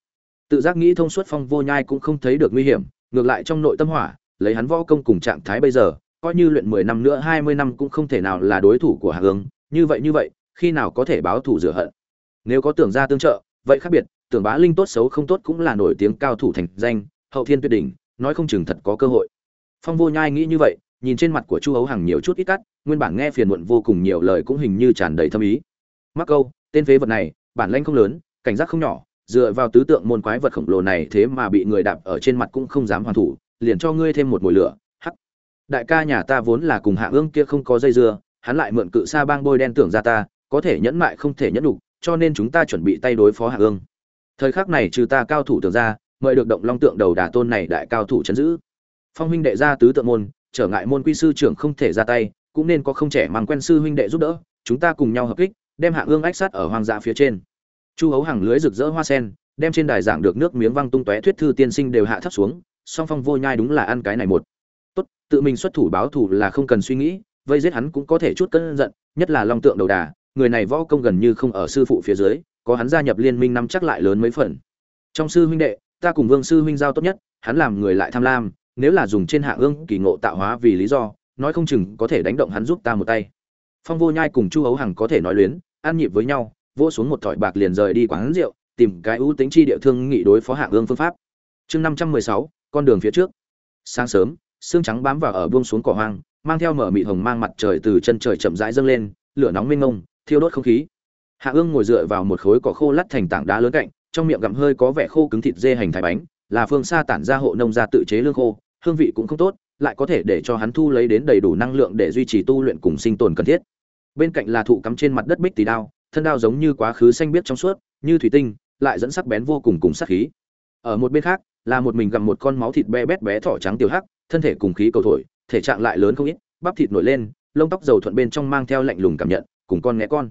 Tự giác nghĩ thông suốt phong vô nhai cũng không thấy được nguy hiểm, ngược lại trong nội tâm hỏa, lấy hắn võ công cùng trạng thái bây giờ, coi như luyện mười năm nữa, hai mươi năm cũng không thể nào là đối thủ của hạ ương, như vậy như vậy, khi nào có thể báo thủ rửa hận? Nếu có tưởng ra tương trợ, vậy khác biệt, tưởng bá linh tốt xấu không tốt cũng là nổi tiếng cao thủ thành danh, hậu thiên tuyệt đỉnh, nói không chừng thật có cơ hội. Phong vô nhai nghĩ như vậy nhìn trên mặt của chu hấu hằng nhiều chút ít cắt nguyên bản nghe phiền muộn vô cùng nhiều lời cũng hình như tràn đầy thâm ý. Mắc câu tên phế vật này bản lanh không lớn cảnh giác không nhỏ dựa vào tứ tượng môn quái vật khổng lồ này thế mà bị người đạp ở trên mặt cũng không dám hoàn thủ liền cho ngươi thêm một mùi lửa hắc. Đại ca nhà ta vốn là cùng hạ ương kia không có dây dưa hắn lại mượn cự sa bang bôi đen tưởng ra ta có thể nhẫn mại không thể nhẫn đủ, cho nên chúng ta chuẩn bị tay đối phó hạ ương. Thời khắc này trừ ta cao thủ tưởng ra mời được động long tượng đầu đà tôn này đại cao thủ chấn giữ. Phong huynh đệ ra tứ tượng môn trở ngại môn quy sư trưởng không thể ra tay, cũng nên có không trẻ mang quen sư huynh đệ giúp đỡ, chúng ta cùng nhau hợp kích, đem hạ ương ách sát ở hoang dã phía trên. Chu hấu hàng lưới rực rỡ hoa sen, đem trên đài giảng được nước miếng văng tung tóe thuyết thư tiên sinh đều hạ thấp xuống, song phong vô nhai đúng là ăn cái này một. Tốt, tự mình xuất thủ báo thủ là không cần suy nghĩ, vây giết hắn cũng có thể chút cơn giận, nhất là long tượng đầu đà, người này võ công gần như không ở sư phụ phía dưới, có hắn gia nhập liên minh năm chắc lại lớn mấy phần. Trong sư huynh đệ, ta cùng vương sư huynh giao tốt nhất, hắn làm người lại tham lam nếu là dùng trên hạ ương kỳ ngộ tạo hóa vì lý do, nói không chừng có thể đánh động hắn giúp ta một tay. Phong vô nhai cùng chu hấu hằng có thể nói luyến, ăn nhịp với nhau, vỗ xuống một thỏi bạc liền rời đi quán rượu, tìm cái ưu tính chi địa thương nghị đối phó hạ ương phương pháp. Chương năm trăm mười sáu, con đường phía trước. Sáng sớm xương trắng bám vào ở buông xuống cỏ hoang, mang theo mở mịt hồng mang mặt trời từ chân trời chậm rãi dâng lên, lửa nóng mênh ngông thiêu đốt không khí. Hạ ương ngồi dựa vào một khối cỏ khô lắt thành tảng đá lớn cạnh, trong miệng gặm hơi có vẻ khô cứng thịt dê hành thái bánh, là phương xa tản ra hộ nông gia tự chế lương khô hương vị cũng không tốt, lại có thể để cho hắn thu lấy đến đầy đủ năng lượng để duy trì tu luyện cùng sinh tồn cần thiết. Bên cạnh là thụ cắm trên mặt đất bích tỷ đao, thân đao giống như quá khứ xanh biếc trong suốt, như thủy tinh, lại dẫn sắc bén vô cùng cùng sắc khí. Ở một bên khác, là một mình gặm một con máu thịt bé bét bé thỏ trắng tiểu hắc, thân thể cùng khí cầu thổi, thể trạng lại lớn không ít, bắp thịt nổi lên, lông tóc dầu thuận bên trong mang theo lạnh lùng cảm nhận, cùng con nghe con.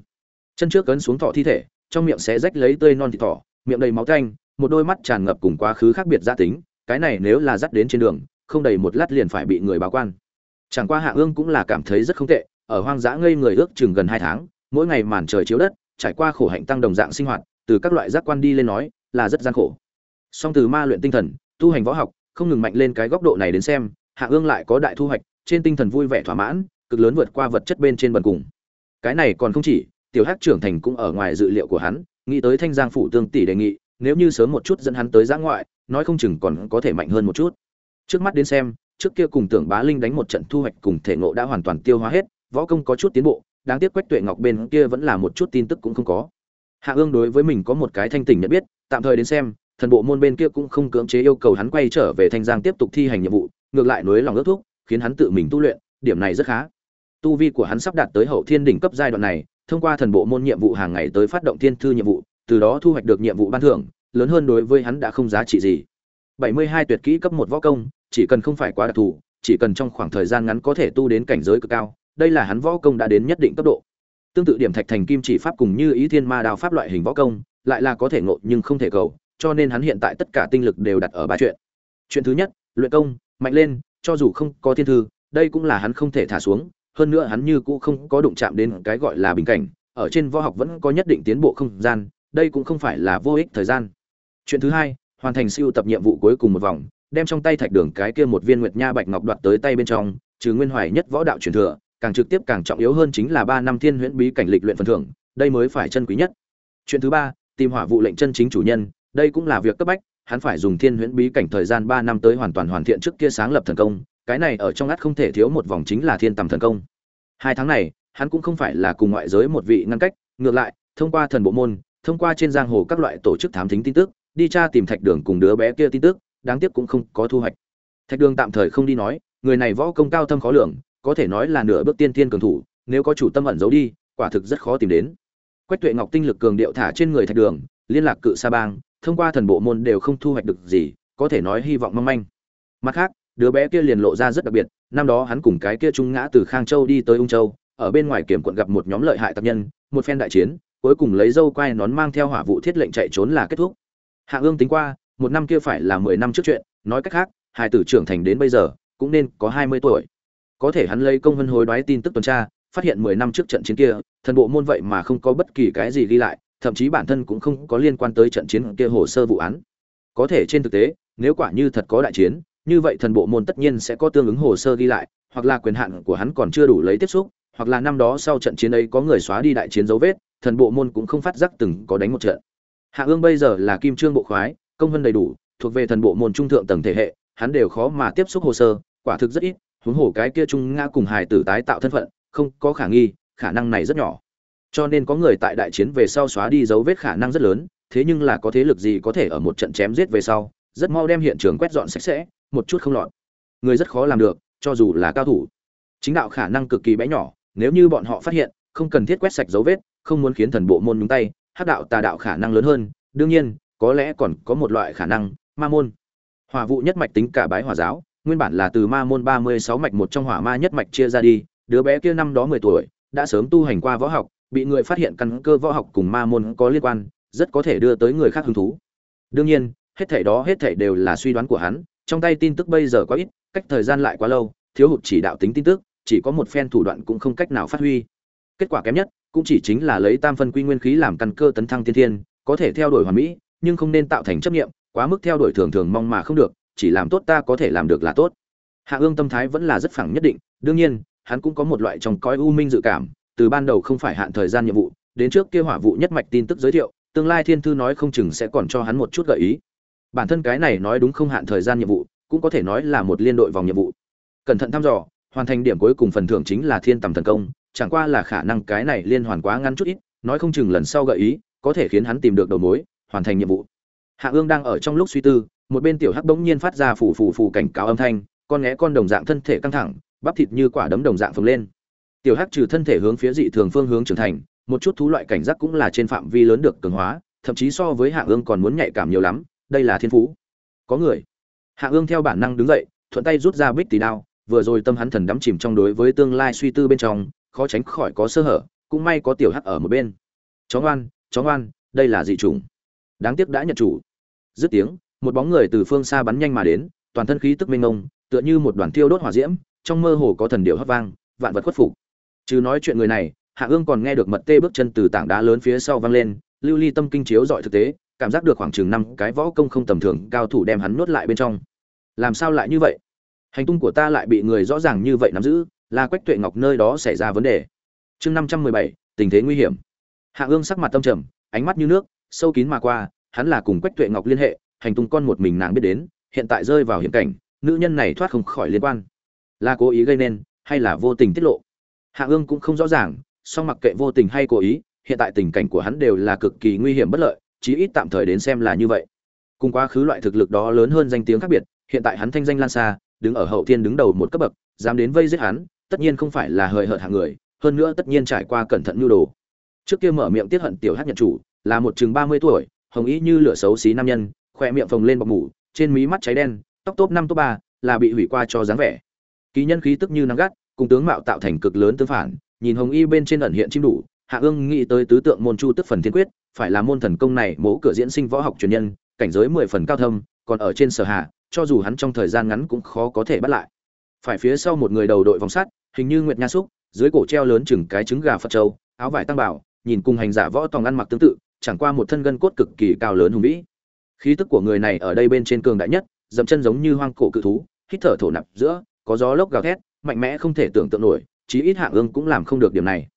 Chân trước cấn xuống thỏ thi thể, trong miệng xé rách lấy tươi non thịt thỏ, miệng đầy máu tanh, một đôi mắt tràn ngập cùng quá khứ khác biệt gia tính, cái này nếu là dắt đến trên đường không đầy một lát liền phải bị người báo quan. Chẳng qua hạ ương cũng là cảm thấy rất không tệ, ở hoang dã ngây người ước chừng gần hai tháng, mỗi ngày màn trời chiếu đất, trải qua khổ hạnh tăng đồng dạng sinh hoạt, từ các loại giác quan đi lên nói, là rất gian khổ. Song từ ma luyện tinh thần, tu hành võ học, không ngừng mạnh lên cái góc độ này đến xem, hạ ương lại có đại thu hoạch, trên tinh thần vui vẻ thỏa mãn, cực lớn vượt qua vật chất bên trên bần cùng. Cái này còn không chỉ, tiểu hắc trưởng thành cũng ở ngoài dự liệu của hắn, nghĩ tới thanh giang phủ tương tỷ đề nghị, nếu như sớm một chút dẫn hắn tới giã ngoại, nói không chừng còn có thể mạnh hơn một chút trước mắt đến xem, trước kia cùng tưởng bá linh đánh một trận thu hoạch cùng thể ngộ đã hoàn toàn tiêu hóa hết, võ công có chút tiến bộ, đáng tiếc quách tuệ ngọc bên kia vẫn là một chút tin tức cũng không có. Hạ ương đối với mình có một cái thanh tỉnh nhận biết, tạm thời đến xem, thần bộ môn bên kia cũng không cưỡng chế yêu cầu hắn quay trở về thanh giang tiếp tục thi hành nhiệm vụ, ngược lại nối lòng ước thúc, khiến hắn tự mình tu luyện, điểm này rất khá. Tu vi của hắn sắp đạt tới hậu thiên đỉnh cấp giai đoạn này, thông qua thần bộ môn nhiệm vụ hàng ngày tới phát động thiên thư nhiệm vụ, từ đó thu hoạch được nhiệm vụ ban thưởng, lớn hơn đối với hắn đã không giá trị gì. 72 tuyệt kỹ cấp một võ công chỉ cần không phải quá đặc thù, chỉ cần trong khoảng thời gian ngắn có thể tu đến cảnh giới cực cao, đây là hắn võ công đã đến nhất định cấp độ. Tương tự điểm thạch thành kim chỉ pháp cùng như ý thiên ma đào pháp loại hình võ công, lại là có thể ngộ nhưng không thể cầu, cho nên hắn hiện tại tất cả tinh lực đều đặt ở ba chuyện. Chuyện thứ nhất, luyện công, mạnh lên, cho dù không có thiên thư, đây cũng là hắn không thể thả xuống, hơn nữa hắn như cũ không có đụng chạm đến cái gọi là bình cảnh, ở trên võ học vẫn có nhất định tiến bộ không gian, đây cũng không phải là vô ích thời gian. Chuyện thứ hai, hoàn thành siêu tập nhiệm vụ cuối cùng một vòng đem trong tay thạch đường cái kia một viên nguyệt nha bạch ngọc đoạt tới tay bên trong, trừ nguyên hoài nhất võ đạo truyền thừa, càng trực tiếp càng trọng yếu hơn chính là ba năm thiên huyễn bí cảnh lịch luyện phần thưởng, đây mới phải chân quý nhất. Chuyện thứ ba, tìm hỏa vụ lệnh chân chính chủ nhân, đây cũng là việc cấp bách, hắn phải dùng thiên huyễn bí cảnh thời gian ba năm tới hoàn toàn hoàn thiện trước kia sáng lập thần công, cái này ở trong ắt không thể thiếu một vòng chính là thiên tầm thần công. Hai tháng này, hắn cũng không phải là cùng ngoại giới một vị ngăn cách, ngược lại, thông qua thần bộ môn, thông qua trên giang hồ các loại tổ chức thám thính tin tức, đi tra tìm thạch đường cùng đứa bé kia tin tức đáng tiếc cũng không có thu hoạch. Thạch đường tạm thời không đi nói, người này võ công cao thâm khó lường, có thể nói là nửa bước tiên tiên cường thủ, nếu có chủ tâm ẩn giấu đi, quả thực rất khó tìm đến. Quách tuệ ngọc tinh lực cường điệu thả trên người thạch đường, liên lạc cự sa bang, thông qua thần bộ môn đều không thu hoạch được gì, có thể nói hy vọng mong manh. Mặt khác, đứa bé kia liền lộ ra rất đặc biệt, năm đó hắn cùng cái kia trung ngã từ khang châu đi tới ung châu, ở bên ngoài kiểm quận gặp một nhóm lợi hại tập nhân, một phen đại chiến, cuối cùng lấy dâu quai nón mang theo hỏa vụ thiết lệnh chạy trốn là kết thúc. Hạ ương tính qua một năm kia phải là mười năm trước chuyện, nói cách khác, hai tử trưởng thành đến bây giờ, cũng nên có hai mươi tuổi. Có thể hắn lấy công văn hối đoái tin tức tuần tra, phát hiện mười năm trước trận chiến kia, thần bộ môn vậy mà không có bất kỳ cái gì ghi lại, thậm chí bản thân cũng không có liên quan tới trận chiến kia hồ sơ vụ án. Có thể trên thực tế, nếu quả như thật có đại chiến, như vậy thần bộ môn tất nhiên sẽ có tương ứng hồ sơ ghi lại, hoặc là quyền hạn của hắn còn chưa đủ lấy tiếp xúc, hoặc là năm đó sau trận chiến ấy có người xóa đi đại chiến dấu vết, thần bộ môn cũng không phát giác từng có đánh một trận. Hạ ương bây giờ là kim trương bộ khoái công hơn đầy đủ, thuộc về thần bộ môn trung thượng tầng thể hệ, hắn đều khó mà tiếp xúc hồ sơ, quả thực rất ít, huống hồ cái kia trung nga cùng hài tử tái tạo thân phận, không có khả nghi, khả năng này rất nhỏ. Cho nên có người tại đại chiến về sau xóa đi dấu vết khả năng rất lớn, thế nhưng là có thế lực gì có thể ở một trận chém giết về sau, rất mau đem hiện trường quét dọn sạch sẽ, một chút không lọt. Người rất khó làm được, cho dù là cao thủ. Chính đạo khả năng cực kỳ bé nhỏ, nếu như bọn họ phát hiện, không cần thiết quét sạch dấu vết, không muốn khiến thần bộ môn nhúng tay, hắc đạo tà đạo khả năng lớn hơn. Đương nhiên có lẽ còn có một loại khả năng, ma môn. Hỏa vụ nhất mạch tính cả bái hỏa giáo, nguyên bản là từ ma môn ba mươi sáu mạch một trong hỏa ma nhất mạch chia ra đi, đứa bé kia năm đó mười tuổi, đã sớm tu hành qua võ học, bị người phát hiện căn cơ võ học cùng ma môn có liên quan, rất có thể đưa tới người khác hứng thú. Đương nhiên, hết thảy đó hết thảy đều là suy đoán của hắn, trong tay tin tức bây giờ quá ít, cách thời gian lại quá lâu, thiếu hụt chỉ đạo tính tin tức, chỉ có một phen thủ đoạn cũng không cách nào phát huy. Kết quả kém nhất, cũng chỉ chính là lấy tam phân quy nguyên khí làm căn cơ tấn thăng tiên thiên, có thể theo đuổi hoàn mỹ nhưng không nên tạo thành chấp nghiệm quá mức theo đuổi thường thường mong mà không được, chỉ làm tốt ta có thể làm được là tốt. Hạ ương tâm thái vẫn là rất phẳng nhất định, đương nhiên, hắn cũng có một loại trong cõi u minh dự cảm, từ ban đầu không phải hạn thời gian nhiệm vụ, đến trước kia hỏa vụ nhất mạch tin tức giới thiệu, tương lai thiên thư nói không chừng sẽ còn cho hắn một chút gợi ý. Bản thân cái này nói đúng không hạn thời gian nhiệm vụ, cũng có thể nói là một liên đội vòng nhiệm vụ. Cẩn thận thăm dò, hoàn thành điểm cuối cùng phần thưởng chính là thiên tầm thần công, chẳng qua là khả năng cái này liên hoàn quá ngắn chút ít, nói không chừng lần sau gợi ý, có thể khiến hắn tìm được đầu mối hoàn thành nhiệm vụ. Hạ ương đang ở trong lúc suy tư, một bên tiểu hắc bỗng nhiên phát ra phủ phủ phủ cảnh cáo âm thanh, con nghé con đồng dạng thân thể căng thẳng, bắp thịt như quả đấm đồng dạng phồng lên. Tiểu hắc trừ thân thể hướng phía dị thường phương hướng trưởng thành, một chút thú loại cảnh giác cũng là trên phạm vi lớn được cường hóa, thậm chí so với hạ ương còn muốn nhạy cảm nhiều lắm, đây là thiên phú. Có người. Hạ ương theo bản năng đứng dậy, thuận tay rút ra bích tỷ đao, vừa rồi tâm hắn thần đắm chìm trong đối với tương lai suy tư bên trong, khó tránh khỏi có sơ hở, cũng may có tiểu hắc ở một bên. Chó ngoan chó ngoan, đây là dị chủng đáng tiếc đã nhận chủ. Dứt tiếng, một bóng người từ phương xa bắn nhanh mà đến, toàn thân khí tức mênh mông, tựa như một đoàn thiêu đốt hỏa diễm, trong mơ hồ có thần điệu hót vang, vạn vật khuất phục. Chứ nói chuyện người này, hạ ương còn nghe được mật tê bước chân từ tảng đá lớn phía sau vang lên, lưu ly tâm kinh chiếu dọi thực tế, cảm giác được khoảng chừng năm cái võ công không tầm thường cao thủ đem hắn nuốt lại bên trong. Làm sao lại như vậy? Hành tung của ta lại bị người rõ ràng như vậy nắm giữ, là quách tuệ ngọc nơi đó xảy ra vấn đề. Chương năm trăm mười bảy, tình thế nguy hiểm. Hạ ương sắc mặt tâm trầm, ánh mắt như nước sâu kín mà qua, hắn là cùng quách tuệ ngọc liên hệ, hành tung con một mình nàng biết đến, hiện tại rơi vào hiểm cảnh, nữ nhân này thoát không khỏi liên quan. Là cố ý gây nên, hay là vô tình tiết lộ? Hạ ương cũng không rõ ràng, song mặc kệ vô tình hay cố ý, hiện tại tình cảnh của hắn đều là cực kỳ nguy hiểm bất lợi, chí ít tạm thời đến xem là như vậy. Cùng quá khứ loại thực lực đó lớn hơn danh tiếng khác biệt, hiện tại hắn thanh danh lan xa, đứng ở hậu thiên đứng đầu một cấp bậc, dám đến vây giết hắn, tất nhiên không phải là hời hợt hạng người, hơn nữa tất nhiên trải qua cẩn thận nhu đồ. Trước kia mở miệng tiết hận tiểu hắc nhận chủ là một chừng ba mươi tuổi hồng ý như lửa xấu xí nam nhân khoe miệng phồng lên bọc mủ trên mí mắt cháy đen tóc top năm top ba là bị hủy qua cho dáng vẻ. Ký nhân khí tức như nắng gắt cùng tướng mạo tạo thành cực lớn tương phản nhìn hồng y bên trên ẩn hiện chim đủ hạ ương nghĩ tới tứ tượng môn chu tức phần thiên quyết phải là môn thần công này mỗ cửa diễn sinh võ học truyền nhân cảnh giới mười phần cao thâm còn ở trên sở hạ cho dù hắn trong thời gian ngắn cũng khó có thể bắt lại. Phải phía sau một người đầu đội vòng sắt hình như nguyệt nha súc, dưới cổ treo lớn chừng cái trứng gà phật trâu áo vải tăng bảo nhìn cùng hành giả võ tòng ăn mặc tương tự chẳng qua một thân gân cốt cực kỳ cao lớn hùng vĩ. Khí tức của người này ở đây bên trên cường đại nhất, dậm chân giống như hoang cổ cự thú, hít thở thổ nạp giữa, có gió lốc gào thét, mạnh mẽ không thể tưởng tượng nổi, chí ít hạ ương cũng làm không được điểm này.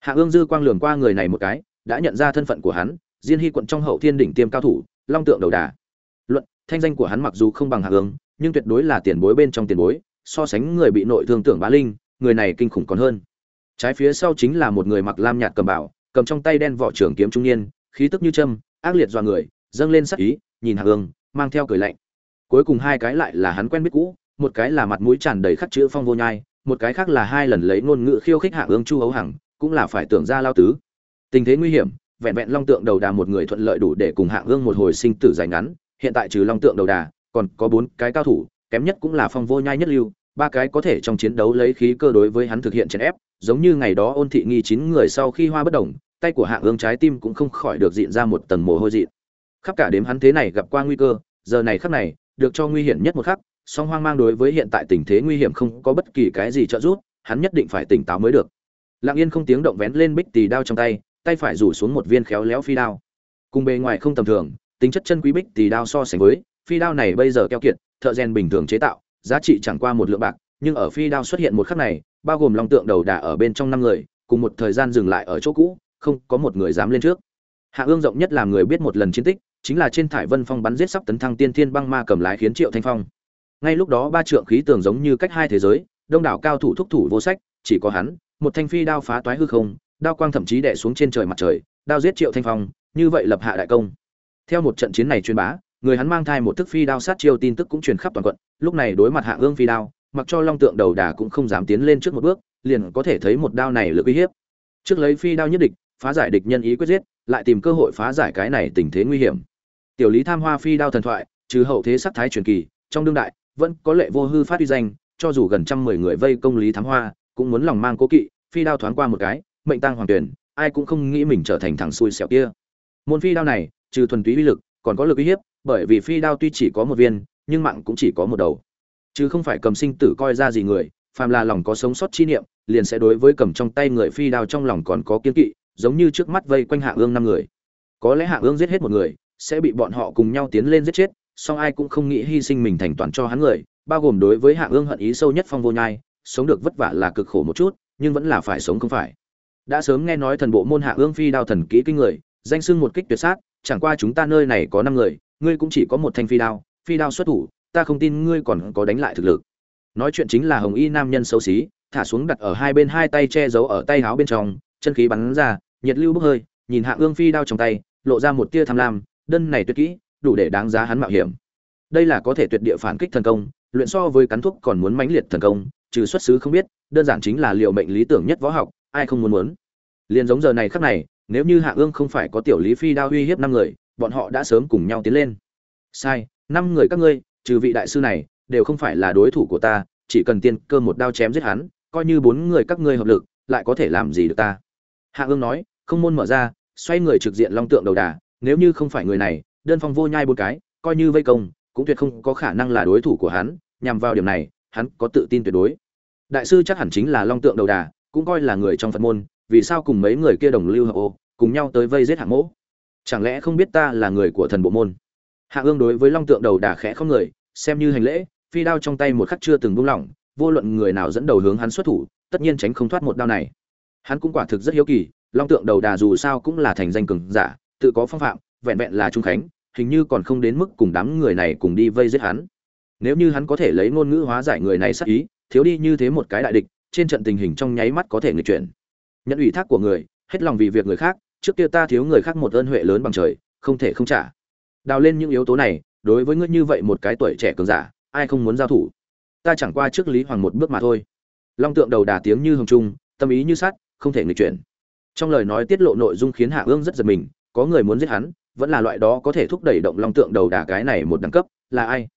Hạ ương dư quang lường qua người này một cái, đã nhận ra thân phận của hắn, diên hy quận trong hậu thiên đỉnh tiêm cao thủ, long tượng đầu đà. Luận, thanh danh của hắn mặc dù không bằng hạ ương, nhưng tuyệt đối là tiền bối bên trong tiền bối, so sánh người bị nội thương tưởng bá linh, người này kinh khủng còn hơn. Trái phía sau chính là một người mặc lam nhạt cầm bảo cầm trong tay đen vỏ trường kiếm trung niên khí tức như châm, ác liệt dọa người, dâng lên sắc ý, nhìn hạ ương mang theo cười lạnh. Cuối cùng hai cái lại là hắn quen biết cũ, một cái là mặt mũi tràn đầy khắc chữ phong vô nhai, một cái khác là hai lần lấy ngôn ngữ khiêu khích hạ ương chu hấu hằng, cũng là phải tưởng ra lao tứ. Tình thế nguy hiểm, vẹn vẹn long tượng đầu đà một người thuận lợi đủ để cùng hạ ương một hồi sinh tử dài ngắn, hiện tại trừ long tượng đầu đà, còn có bốn cái cao thủ, kém nhất cũng là phong vô nhai nhất lưu, ba cái có thể trong chiến đấu lấy khí cơ đối với hắn thực hiện chèn ép, giống như ngày đó ôn thị nghi chín người sau khi hoa bất đồng tay của hạ ương trái tim cũng không khỏi được dịn ra một tầng mồ hôi dịn. Khắp cả đếm hắn thế này gặp qua nguy cơ, giờ này khắc này, được cho nguy hiểm nhất một khắc, song hoang mang đối với hiện tại tình thế nguy hiểm không có bất kỳ cái gì trợ giúp, hắn nhất định phải tỉnh táo mới được. Lặng yên không tiếng động vén lên bích tỳ đao trong tay tay phải rủ xuống một viên khéo léo phi đao. Cùng bề ngoài không tầm thường, tính chất chân quý bích tỳ đao so sánh với, phi đao này bây giờ keo kiệt, thợ rèn bình thường chế tạo, giá trị chẳng qua một lượng bạc, nhưng ở phi đao xuất hiện một khắc này, bao gồm long tượng đầu đà ở bên trong năm người, cùng một thời gian dừng lại ở chỗ cũ không có một người dám lên trước. Hạ ương rộng nhất làm người biết một lần chiến tích, chính là trên thải vân phong bắn giết sắp tấn thăng tiên thiên băng ma cầm lái khiến triệu thanh phong. Ngay lúc đó ba trượng khí tường giống như cách hai thế giới, đông đảo cao thủ thúc thủ vô sách, chỉ có hắn, một thanh phi đao phá toái hư không, đao quang thậm chí đè xuống trên trời mặt trời, đao giết triệu thanh phong, như vậy lập hạ đại công. Theo một trận chiến này truyền bá, người hắn mang thai một thức phi đao sát chiêu tin tức cũng truyền khắp toàn quận, lúc này đối mặt hạ ương phi đao, mặc cho long tượng đầu đà cũng không dám tiến lên trước một bước, liền có thể thấy một đao này lực uy hiếp. Trước lấy phi đao nhất địch phá giải địch nhân ý quyết giết, lại tìm cơ hội phá giải cái này tình thế nguy hiểm. Tiểu lý tham hoa phi đao thần thoại, trừ hậu thế sắc thái truyền kỳ, trong đương đại, vẫn có lệ vô hư phát uy danh, cho dù gần trăm mười người vây công lý thám hoa, cũng muốn lòng mang cố kỵ, phi đao thoáng qua một cái, mệnh tăng hoàng tuyển, ai cũng không nghĩ mình trở thành thằng xui xẻo kia. Môn phi đao này, trừ thuần túy uy lực, còn có lực uy hiếp, bởi vì phi đao tuy chỉ có một viên, nhưng mạng cũng chỉ có một đầu. Chứ không phải cầm sinh tử coi ra gì người, phàm là lòng có sống sót chi niệm, liền sẽ đối với cầm trong tay người phi đao trong lòng còn có kiên kỵ giống như trước mắt vây quanh hạ ương năm người. Có lẽ hạ ương giết hết một người, sẽ bị bọn họ cùng nhau tiến lên giết chết, song ai cũng không nghĩ hy sinh mình thành toàn cho hắn người, bao gồm đối với hạ ương hận ý sâu nhất phong vô nhai, sống được vất vả là cực khổ một chút, nhưng vẫn là phải sống không phải. Đã sớm nghe nói thần bộ môn hạ ương phi đao thần kỹ kinh người, danh sưng một kích tuyệt sát, chẳng qua chúng ta nơi này có năm người, ngươi cũng chỉ có một thanh phi đao phi đao xuất thủ, ta không tin ngươi còn có đánh lại thực lực. Nói chuyện chính là hồng y nam nhân xấu xí, thả xuống đặt ở hai bên hai tay che giấu ở tay áo bên trong chân khí bắn ra, nhiệt lưu bốc hơi, nhìn hạ ương phi đao trong tay, lộ ra một tia tham lam, đơn này tuyệt kỹ, đủ để đáng giá hắn mạo hiểm. Đây là có thể tuyệt địa phản kích thần công, luyện so với cắn thuốc còn muốn mãnh liệt thần công, trừ xuất xứ không biết, đơn giản chính là liệu mệnh lý tưởng nhất võ học, ai không muốn muốn. Liền giống giờ này khắc này, nếu như hạ ương không phải có tiểu lý phi đao uy hiếp năm người, bọn họ đã sớm cùng nhau tiến lên. Sai, năm người các ngươi, trừ vị đại sư này, đều không phải là đối thủ của ta, chỉ cần tiên cơ một đao chém giết hắn, coi như bốn người các ngươi hợp lực, lại có thể làm gì được ta? Hạ ương nói, không môn mở ra, xoay người trực diện long tượng đầu đà, nếu như không phải người này, đơn phong vô nhai bốn cái, coi như vây công, cũng tuyệt không có khả năng là đối thủ của hắn, nhằm vào điểm này, hắn có tự tin tuyệt đối. Đại sư chắc hẳn chính là long tượng đầu đà, cũng coi là người trong phật môn, vì sao cùng mấy người kia đồng lưu hợp ô, cùng nhau tới vây giết hạng mỗ? Chẳng lẽ không biết ta là người của thần bộ môn? Hạ ương đối với long tượng đầu đà khẽ không người, xem như hành lễ, phi đao trong tay một khắc chưa từng buông lỏng, vô luận người nào dẫn đầu hướng hắn xuất thủ, tất nhiên tránh không thoát một đao này hắn cũng quả thực rất hiếu kỳ, long tượng đầu đà dù sao cũng là thành danh cường giả, tự có phong phạm, vẹn vẹn là trung khánh, hình như còn không đến mức cùng đám người này cùng đi vây giết hắn. Nếu như hắn có thể lấy ngôn ngữ hóa giải người này sát ý, thiếu đi như thế một cái đại địch, trên trận tình hình trong nháy mắt có thể người chuyển. Nhận ủy thác của người, hết lòng vì việc người khác, trước kia ta thiếu người khác một ơn huệ lớn bằng trời, không thể không trả. Đào lên những yếu tố này, đối với ngươi như vậy một cái tuổi trẻ cường giả, ai không muốn giao thủ? Ta chẳng qua trước lý hoàng một bước mà thôi. Long tượng đầu đà tiếng như hồng trung, tâm ý như sắt không thể nghịch chuyển. Trong lời nói tiết lộ nội dung khiến hạ ương rất giật mình, có người muốn giết hắn, vẫn là loại đó có thể thúc đẩy động long tượng đầu đà cái này một đẳng cấp, là ai?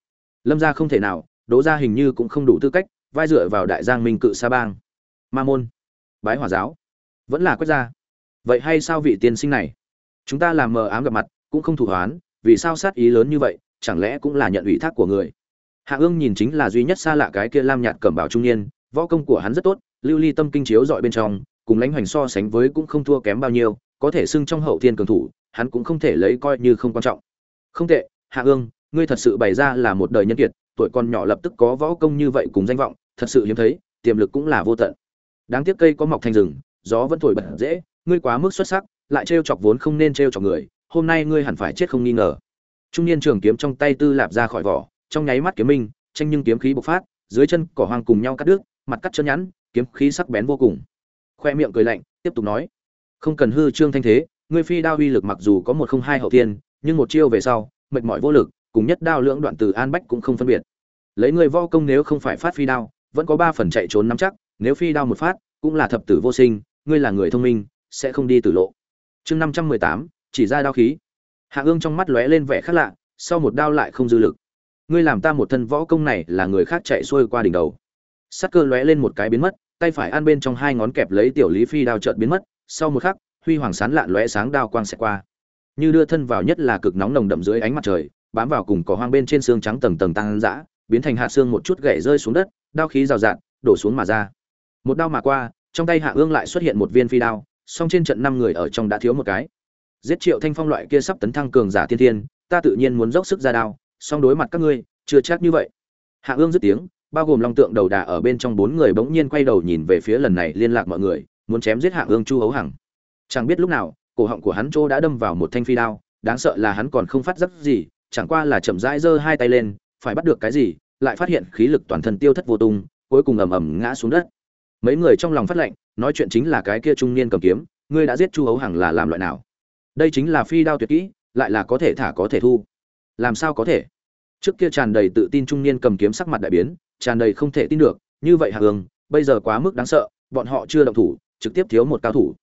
Lâm gia không thể nào, đỗ gia hình như cũng không đủ tư cách, vai dựa vào đại giang minh cự sa bang. Ma môn, bái hỏa giáo, vẫn là quét gia. Vậy hay sao vị tiên sinh này? Chúng ta làm mờ ám gặp mặt, cũng không thủ hoán vì sao sát ý lớn như vậy, chẳng lẽ cũng là nhận ủy thác của người? Hạ ương nhìn chính là duy nhất xa lạ cái kia lam nhạt cẩm bảo trung niên, võ công của hắn rất tốt, lưu ly tâm kinh chiếu dọi bên trong cùng lãnh hoành so sánh với cũng không thua kém bao nhiêu, có thể xưng trong hậu thiên cường thủ, hắn cũng không thể lấy coi như không quan trọng. Không tệ, hạ ương, ngươi thật sự bày ra là một đời nhân kiệt, tuổi con nhỏ lập tức có võ công như vậy cùng danh vọng, thật sự hiếm thấy, tiềm lực cũng là vô tận. Đáng tiếc cây có mọc thành rừng, gió vẫn thổi bật dễ, ngươi quá mức xuất sắc, lại trêu chọc vốn không nên trêu chọc người, hôm nay ngươi hẳn phải chết không nghi ngờ. Trung niên trường kiếm trong tay tư lạp ra khỏi vỏ, trong nháy mắt kiếm minh, tranh nhưng kiếm khí bộc phát, dưới chân cỏ hoang cùng nhau cắt đứt, mặt cắt chân nhẵn, kiếm khí sắc bén vô cùng khoe miệng cười lạnh, tiếp tục nói. Không cần hư trương thanh thế, ngươi phi đao uy lực mặc dù có một không hai hậu thiên, nhưng một chiêu về sau, mệt mỏi vô lực, cùng nhất đao lưỡng đoạn từ an bách cũng không phân biệt. Lấy người vo công nếu không phải phát phi đao, vẫn có ba phần chạy trốn nắm chắc, nếu phi đao một phát, cũng là thập tử vô sinh, ngươi là người thông minh, sẽ không đi tử lộ. Chương năm trăm mười tám, chỉ ra đao khí. Hạ ương trong mắt lóe lên vẻ khác lạ, sau một đao lại không dư lực. Ngươi làm ta một thân võ công này là người khác chạy xuôi qua đỉnh đầu. Sắc cơ lóe lên một cái biến mất tay phải ăn bên trong hai ngón kẹp lấy tiểu lý phi đao chợt biến mất, sau một khắc, huy hoàng sán lạn lóe sáng đao quang xẹt qua. Như đưa thân vào nhất là cực nóng nồng đậm dưới ánh mặt trời, bám vào cùng cỏ hoang bên trên xương trắng tầng tầng tăng dã, biến thành hạ xương một chút gãy rơi xuống đất, đao khí rào rạt, đổ xuống mà ra. Một đao mà qua, trong tay hạ ương lại xuất hiện một viên phi đao, song trên trận năm người ở trong đã thiếu một cái. Giết triệu thanh phong loại kia sắp tấn thăng cường giả thiên thiên, ta tự nhiên muốn dốc sức ra đao, song đối mặt các ngươi, chưa chắc như vậy. Hạ ương dứt tiếng bao gồm long tượng đầu đà ở bên trong bốn người bỗng nhiên quay đầu nhìn về phía lần này liên lạc mọi người, muốn chém giết hạ ương chu hấu hằng. Chẳng biết lúc nào, cổ họng của hắn chỗ đã đâm vào một thanh phi đao, đáng sợ là hắn còn không phát giác gì, chẳng qua là chậm rãi giơ hai tay lên, phải bắt được cái gì, lại phát hiện khí lực toàn thân tiêu thất vô tung, cuối cùng ầm ầm ngã xuống đất. Mấy người trong lòng phát lệnh, nói chuyện chính là cái kia trung niên cầm kiếm, ngươi đã giết chu hấu hằng là làm loại nào? Đây chính là phi đao tuyệt kỹ, lại là có thể thả có thể thu. Làm sao có thể? Trước kia tràn đầy tự tin trung niên cầm kiếm sắc mặt đại biến tràn đầy không thể tin được, như vậy hạ ương bây giờ quá mức đáng sợ, bọn họ chưa động thủ, trực tiếp thiếu một cao thủ.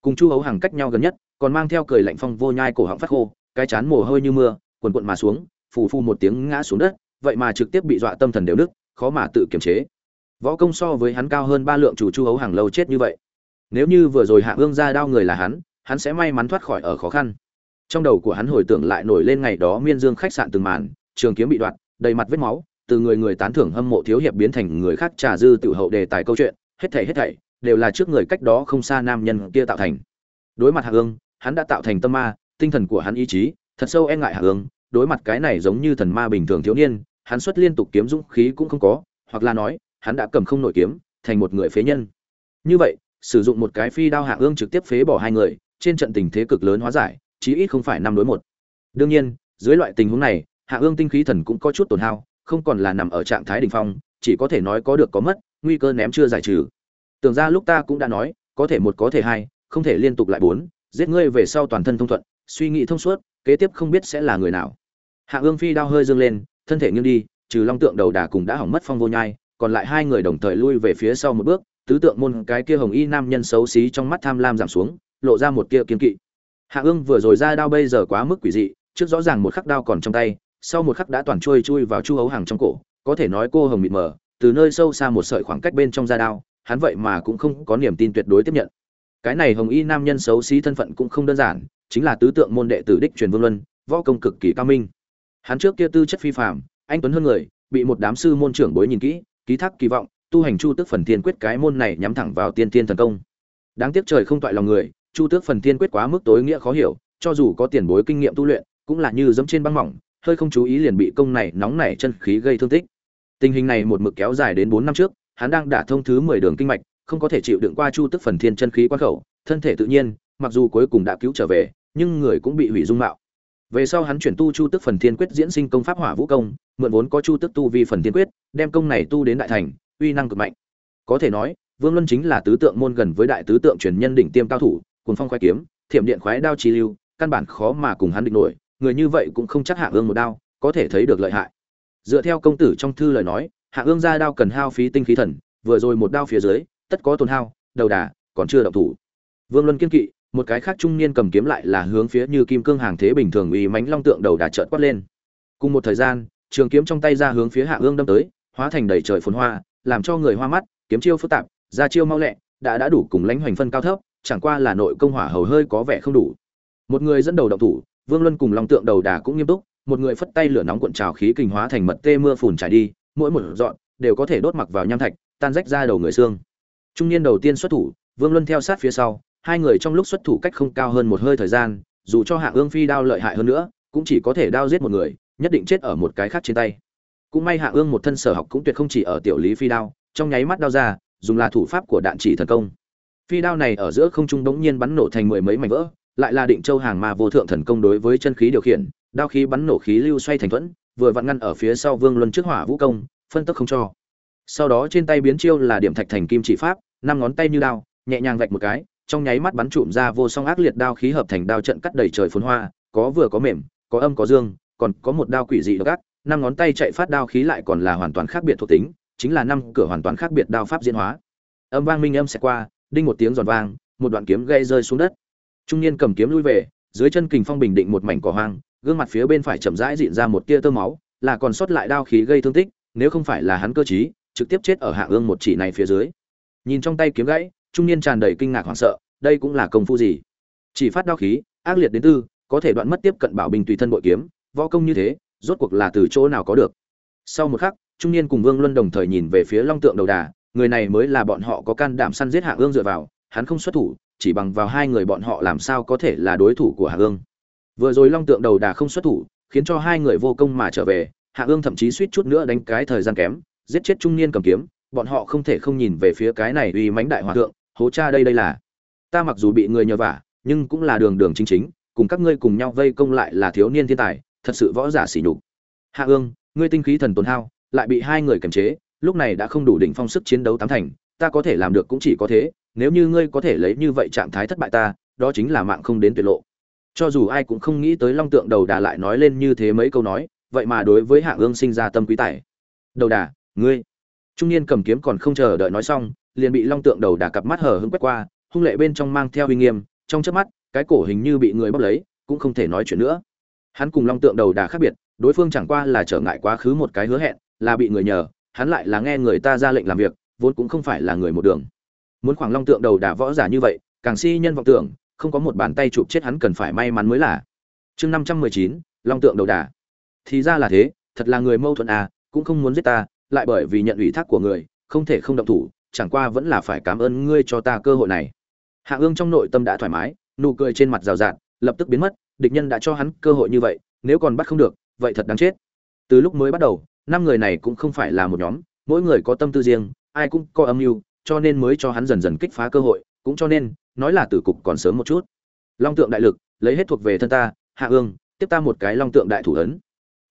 Cùng chu hấu hàng cách nhau gần nhất, còn mang theo cười lạnh phong vô nhai cổ họng phát khô, cái chán mồ hôi như mưa quần quận mà xuống, phù phu một tiếng ngã xuống đất, vậy mà trực tiếp bị dọa tâm thần đều đức khó mà tự kiềm chế. Võ công so với hắn cao hơn ba lượng chủ chu hấu hàng lâu chết như vậy. Nếu như vừa rồi hạ ương ra đao người là hắn hắn sẽ may mắn thoát khỏi ở khó khăn. Trong đầu của hắn hồi tưởng lại nổi lên ngày đó miên dương khách sạn từng màn, trường kiếm bị đoạn đầy mặt vết máu từ người người tán thưởng hâm mộ thiếu hiệp biến thành người khác trà dư tiểu hậu đề tài câu chuyện, hết thảy hết thảy đều là trước người cách đó không xa nam nhân kia tạo thành. Đối mặt hạ ương hắn đã tạo thành tâm ma, tinh thần của hắn ý chí, thật sâu e ngại hạ ương đối mặt cái này giống như thần ma bình thường thiếu niên, hắn xuất liên tục kiếm dũng khí cũng không có, hoặc là nói, hắn đã cầm không nổi kiếm, thành một người phế nhân. Như vậy, sử dụng một cái phi đao hạ ương trực tiếp phế bỏ hai người, trên trận tình thế cực lớn hóa giải, chí ít không phải năm đối một. Đương nhiên, dưới loại tình huống này, hạ ương tinh khí thần cũng có chút tổn hao không còn là nằm ở trạng thái đỉnh phong, chỉ có thể nói có được có mất, nguy cơ ném chưa giải trừ. Tưởng ra lúc ta cũng đã nói, có thể một có thể hai, không thể liên tục lại bốn, giết ngươi về sau toàn thân thông thuận, suy nghĩ thông suốt, kế tiếp không biết sẽ là người nào. Hạ ương phi đao hơi dương lên, thân thể nghiêng đi, trừ long tượng đầu đà cùng đã hỏng mất phong vô nhai, còn lại hai người đồng thời lui về phía sau một bước, tứ tượng môn cái kia hồng y nam nhân xấu xí trong mắt tham lam giảm xuống, lộ ra một kia kiên kỵ. Hạ ương vừa rồi ra đao bây giờ quá mức quỷ dị, trước rõ ràng một khắc đao còn trong tay sau một khắc đã toàn chui chui vào chu hấu hàng trong cổ, có thể nói cô hồng mịt mờ, từ nơi sâu xa một sợi khoảng cách bên trong da đao, hắn vậy mà cũng không có niềm tin tuyệt đối tiếp nhận. Cái này hồng y nam nhân xấu xí thân phận cũng không đơn giản, chính là tứ tượng môn đệ tử đích truyền vương luân, võ công cực kỳ cao minh. Hắn trước kia tư chất phi phạm anh tuấn hơn người, bị một đám sư môn trưởng bối nhìn kỹ, ký thác kỳ vọng, tu hành chu tước phần thiên quyết cái môn này nhắm thẳng vào tiên tiên thần công. Đáng tiếc trời không toại lòng người, chu tước phần thiên quyết quá mức tối nghĩa khó hiểu, cho dù có tiền bối kinh nghiệm tu luyện, cũng là như dẫm trên băng mỏng hơi không chú ý liền bị công này nóng nảy chân khí gây thương tích. Tình hình này một mực kéo dài đến bốn năm trước, hắn đang đả thông thứ mười đường kinh mạch, không có thể chịu đựng qua chu tức phần thiên chân khí quan khẩu, thân thể tự nhiên, mặc dù cuối cùng đã cứu trở về, nhưng người cũng bị hủy dung mạo. Về sau hắn chuyển tu chu tức phần thiên quyết diễn sinh công pháp hỏa vũ công, mượn vốn có chu tức tu vi phần thiên quyết, đem công này tu đến đại thành, uy năng cực mạnh. Có thể nói, vương luân chính là tứ tượng môn gần với đại tứ tượng truyền nhân đỉnh tiêm cao thủ cùng phong khoái kiếm, thiểm điện khoái đao chi lưu, căn bản khó mà cùng hắn địch nổi người như vậy cũng không chắc hạ ương một đao có thể thấy được lợi hại. Dựa theo công tử trong thư lời nói, hạ ương ra đao cần hao phí tinh khí thần, vừa rồi một đao phía dưới, tất có tổn hao, đầu đà còn chưa động thủ. Vương luân kiên kỵ, một cái khác trung niên cầm kiếm lại là hướng phía như kim cương hàng thế bình thường uy mánh long tượng đầu đà trợn quát lên. Cùng một thời gian, trường kiếm trong tay ra hướng phía hạ ương đâm tới, hóa thành đầy trời phồn hoa, làm cho người hoa mắt, kiếm chiêu phức tạp ra chiêu mau lẹ, đã đã đủ cùng lãnh hoành phân cao thấp, chẳng qua là nội công hỏa hầu hơi có vẻ không đủ. Một người dẫn đầu động thủ vương luân cùng long tượng đầu đà cũng nghiêm túc, một người phất tay lửa nóng cuộn trào khí kinh hóa thành mật tê mưa phùn trải đi, mỗi một dọn đều có thể đốt mặc vào nham thạch, tan rách ra đầu người xương. Trung niên đầu tiên xuất thủ, vương luân theo sát phía sau, hai người trong lúc xuất thủ cách không cao hơn một hơi thời gian, dù cho hạ ương phi đao lợi hại hơn nữa, cũng chỉ có thể đao giết một người, nhất định chết ở một cái khác trên tay. Cũng may hạ ương một thân sở học cũng tuyệt không chỉ ở tiểu lý phi đao, trong nháy mắt đao ra, dùng là thủ pháp của đạn chỉ thần công. Phi đao này ở giữa không trung đống nhiên bắn nổ thành mười mấy mảnh vỡ lại là định châu hàng ma vô thượng thần công đối với chân khí điều khiển, đao khí bắn nổ khí lưu xoay thành thuẫn, vừa vặn ngăn ở phía sau vương luân trước hỏa vũ công, phân tức không cho. Sau đó trên tay biến chiêu là điểm thạch thành kim chỉ pháp, năm ngón tay như đao, nhẹ nhàng vạch một cái, trong nháy mắt bắn trụm ra vô song ác liệt đao khí hợp thành đao trận cắt đầy trời phồn hoa, có vừa có mềm, có âm có dương, còn có một đao quỷ dị độc ác, năm ngón tay chạy phát đao khí lại còn là hoàn toàn khác biệt thuộc tính, chính là năm cửa hoàn toàn khác biệt đao pháp diễn hóa. Âm vang minh âm sẽ qua, đinh một tiếng giòn vang, một đoạn kiếm gây rơi xuống đất trung niên cầm kiếm lui về, dưới chân kình phong bình định một mảnh cỏ hoang, gương mặt phía bên phải chậm rãi dịn ra một tia tơ máu, là còn sót lại đao khí gây thương tích, nếu không phải là hắn cơ trí, trực tiếp chết ở hạ ương một chỉ này phía dưới. Nhìn trong tay kiếm gãy, trung niên tràn đầy kinh ngạc hoảng sợ, đây cũng là công phu gì? Chỉ phát đao khí, ác liệt đến tư, có thể đoạn mất tiếp cận bảo bình tùy thân bội kiếm, võ công như thế, rốt cuộc là từ chỗ nào có được? Sau một khắc, trung niên cùng vương luân đồng thời nhìn về phía long tượng đầu đà, người này mới là bọn họ có can đảm săn giết hạ ương dựa vào, hắn không xuất thủ chỉ bằng vào hai người bọn họ làm sao có thể là đối thủ của hạ ương. Vừa rồi long tượng đầu đà không xuất thủ, khiến cho hai người vô công mà trở về, hạ ương thậm chí suýt chút nữa đánh cái thời gian kém, giết chết trung niên cầm kiếm, bọn họ không thể không nhìn về phía cái này uy mãnh đại hòa thượng, hố cha đây đây là. Ta mặc dù bị người nhờ vả, nhưng cũng là đường đường chính chính, cùng các ngươi cùng nhau vây công lại là thiếu niên thiên tài, thật sự võ giả sỉ nhục. Hạ ương, ngươi tinh khí thần tổn hao, lại bị hai người kiềm chế, lúc này đã không đủ đỉnh phong sức chiến đấu tám thành, ta có thể làm được cũng chỉ có thế nếu như ngươi có thể lấy như vậy trạng thái thất bại ta, đó chính là mạng không đến tuyệt lộ. Cho dù ai cũng không nghĩ tới long tượng đầu đà lại nói lên như thế mấy câu nói, vậy mà đối với hạ ương sinh ra tâm quý tài. Đầu đà, ngươi. Trung niên cầm kiếm còn không chờ đợi nói xong, liền bị long tượng đầu đà cặp mắt hở hứng quét qua, hung lệ bên trong mang theo uy nghiêm, trong chớp mắt, cái cổ hình như bị người bóp lấy, cũng không thể nói chuyện nữa. Hắn cùng long tượng đầu đà khác biệt, đối phương chẳng qua là trở ngại quá khứ một cái hứa hẹn, là bị người nhờ, hắn lại là nghe người ta ra lệnh làm việc, vốn cũng không phải là người một đường muốn khoảng long tượng đầu đà võ giả như vậy, càng si nhân vọng tưởng, không có một bàn tay chụp chết hắn cần phải may mắn mới là. Chương năm trăm mười chín, long tượng đầu đà. Thì ra là thế, thật là người mâu thuẫn à cũng không muốn giết ta, lại bởi vì nhận ủy thác của người, không thể không động thủ, chẳng qua vẫn là phải cảm ơn ngươi cho ta cơ hội này. Hạ ương trong nội tâm đã thoải mái, nụ cười trên mặt rào rạt, lập tức biến mất, địch nhân đã cho hắn cơ hội như vậy, nếu còn bắt không được, vậy thật đáng chết. Từ lúc mới bắt đầu, năm người này cũng không phải là một nhóm, mỗi người có tâm tư riêng, ai cũng có âm mưu cho nên mới cho hắn dần dần kích phá cơ hội, cũng cho nên, nói là tử cục còn sớm một chút. Long tượng đại lực, lấy hết thuộc về thân ta, hạ ương, tiếp ta một cái long tượng đại thủ ấn.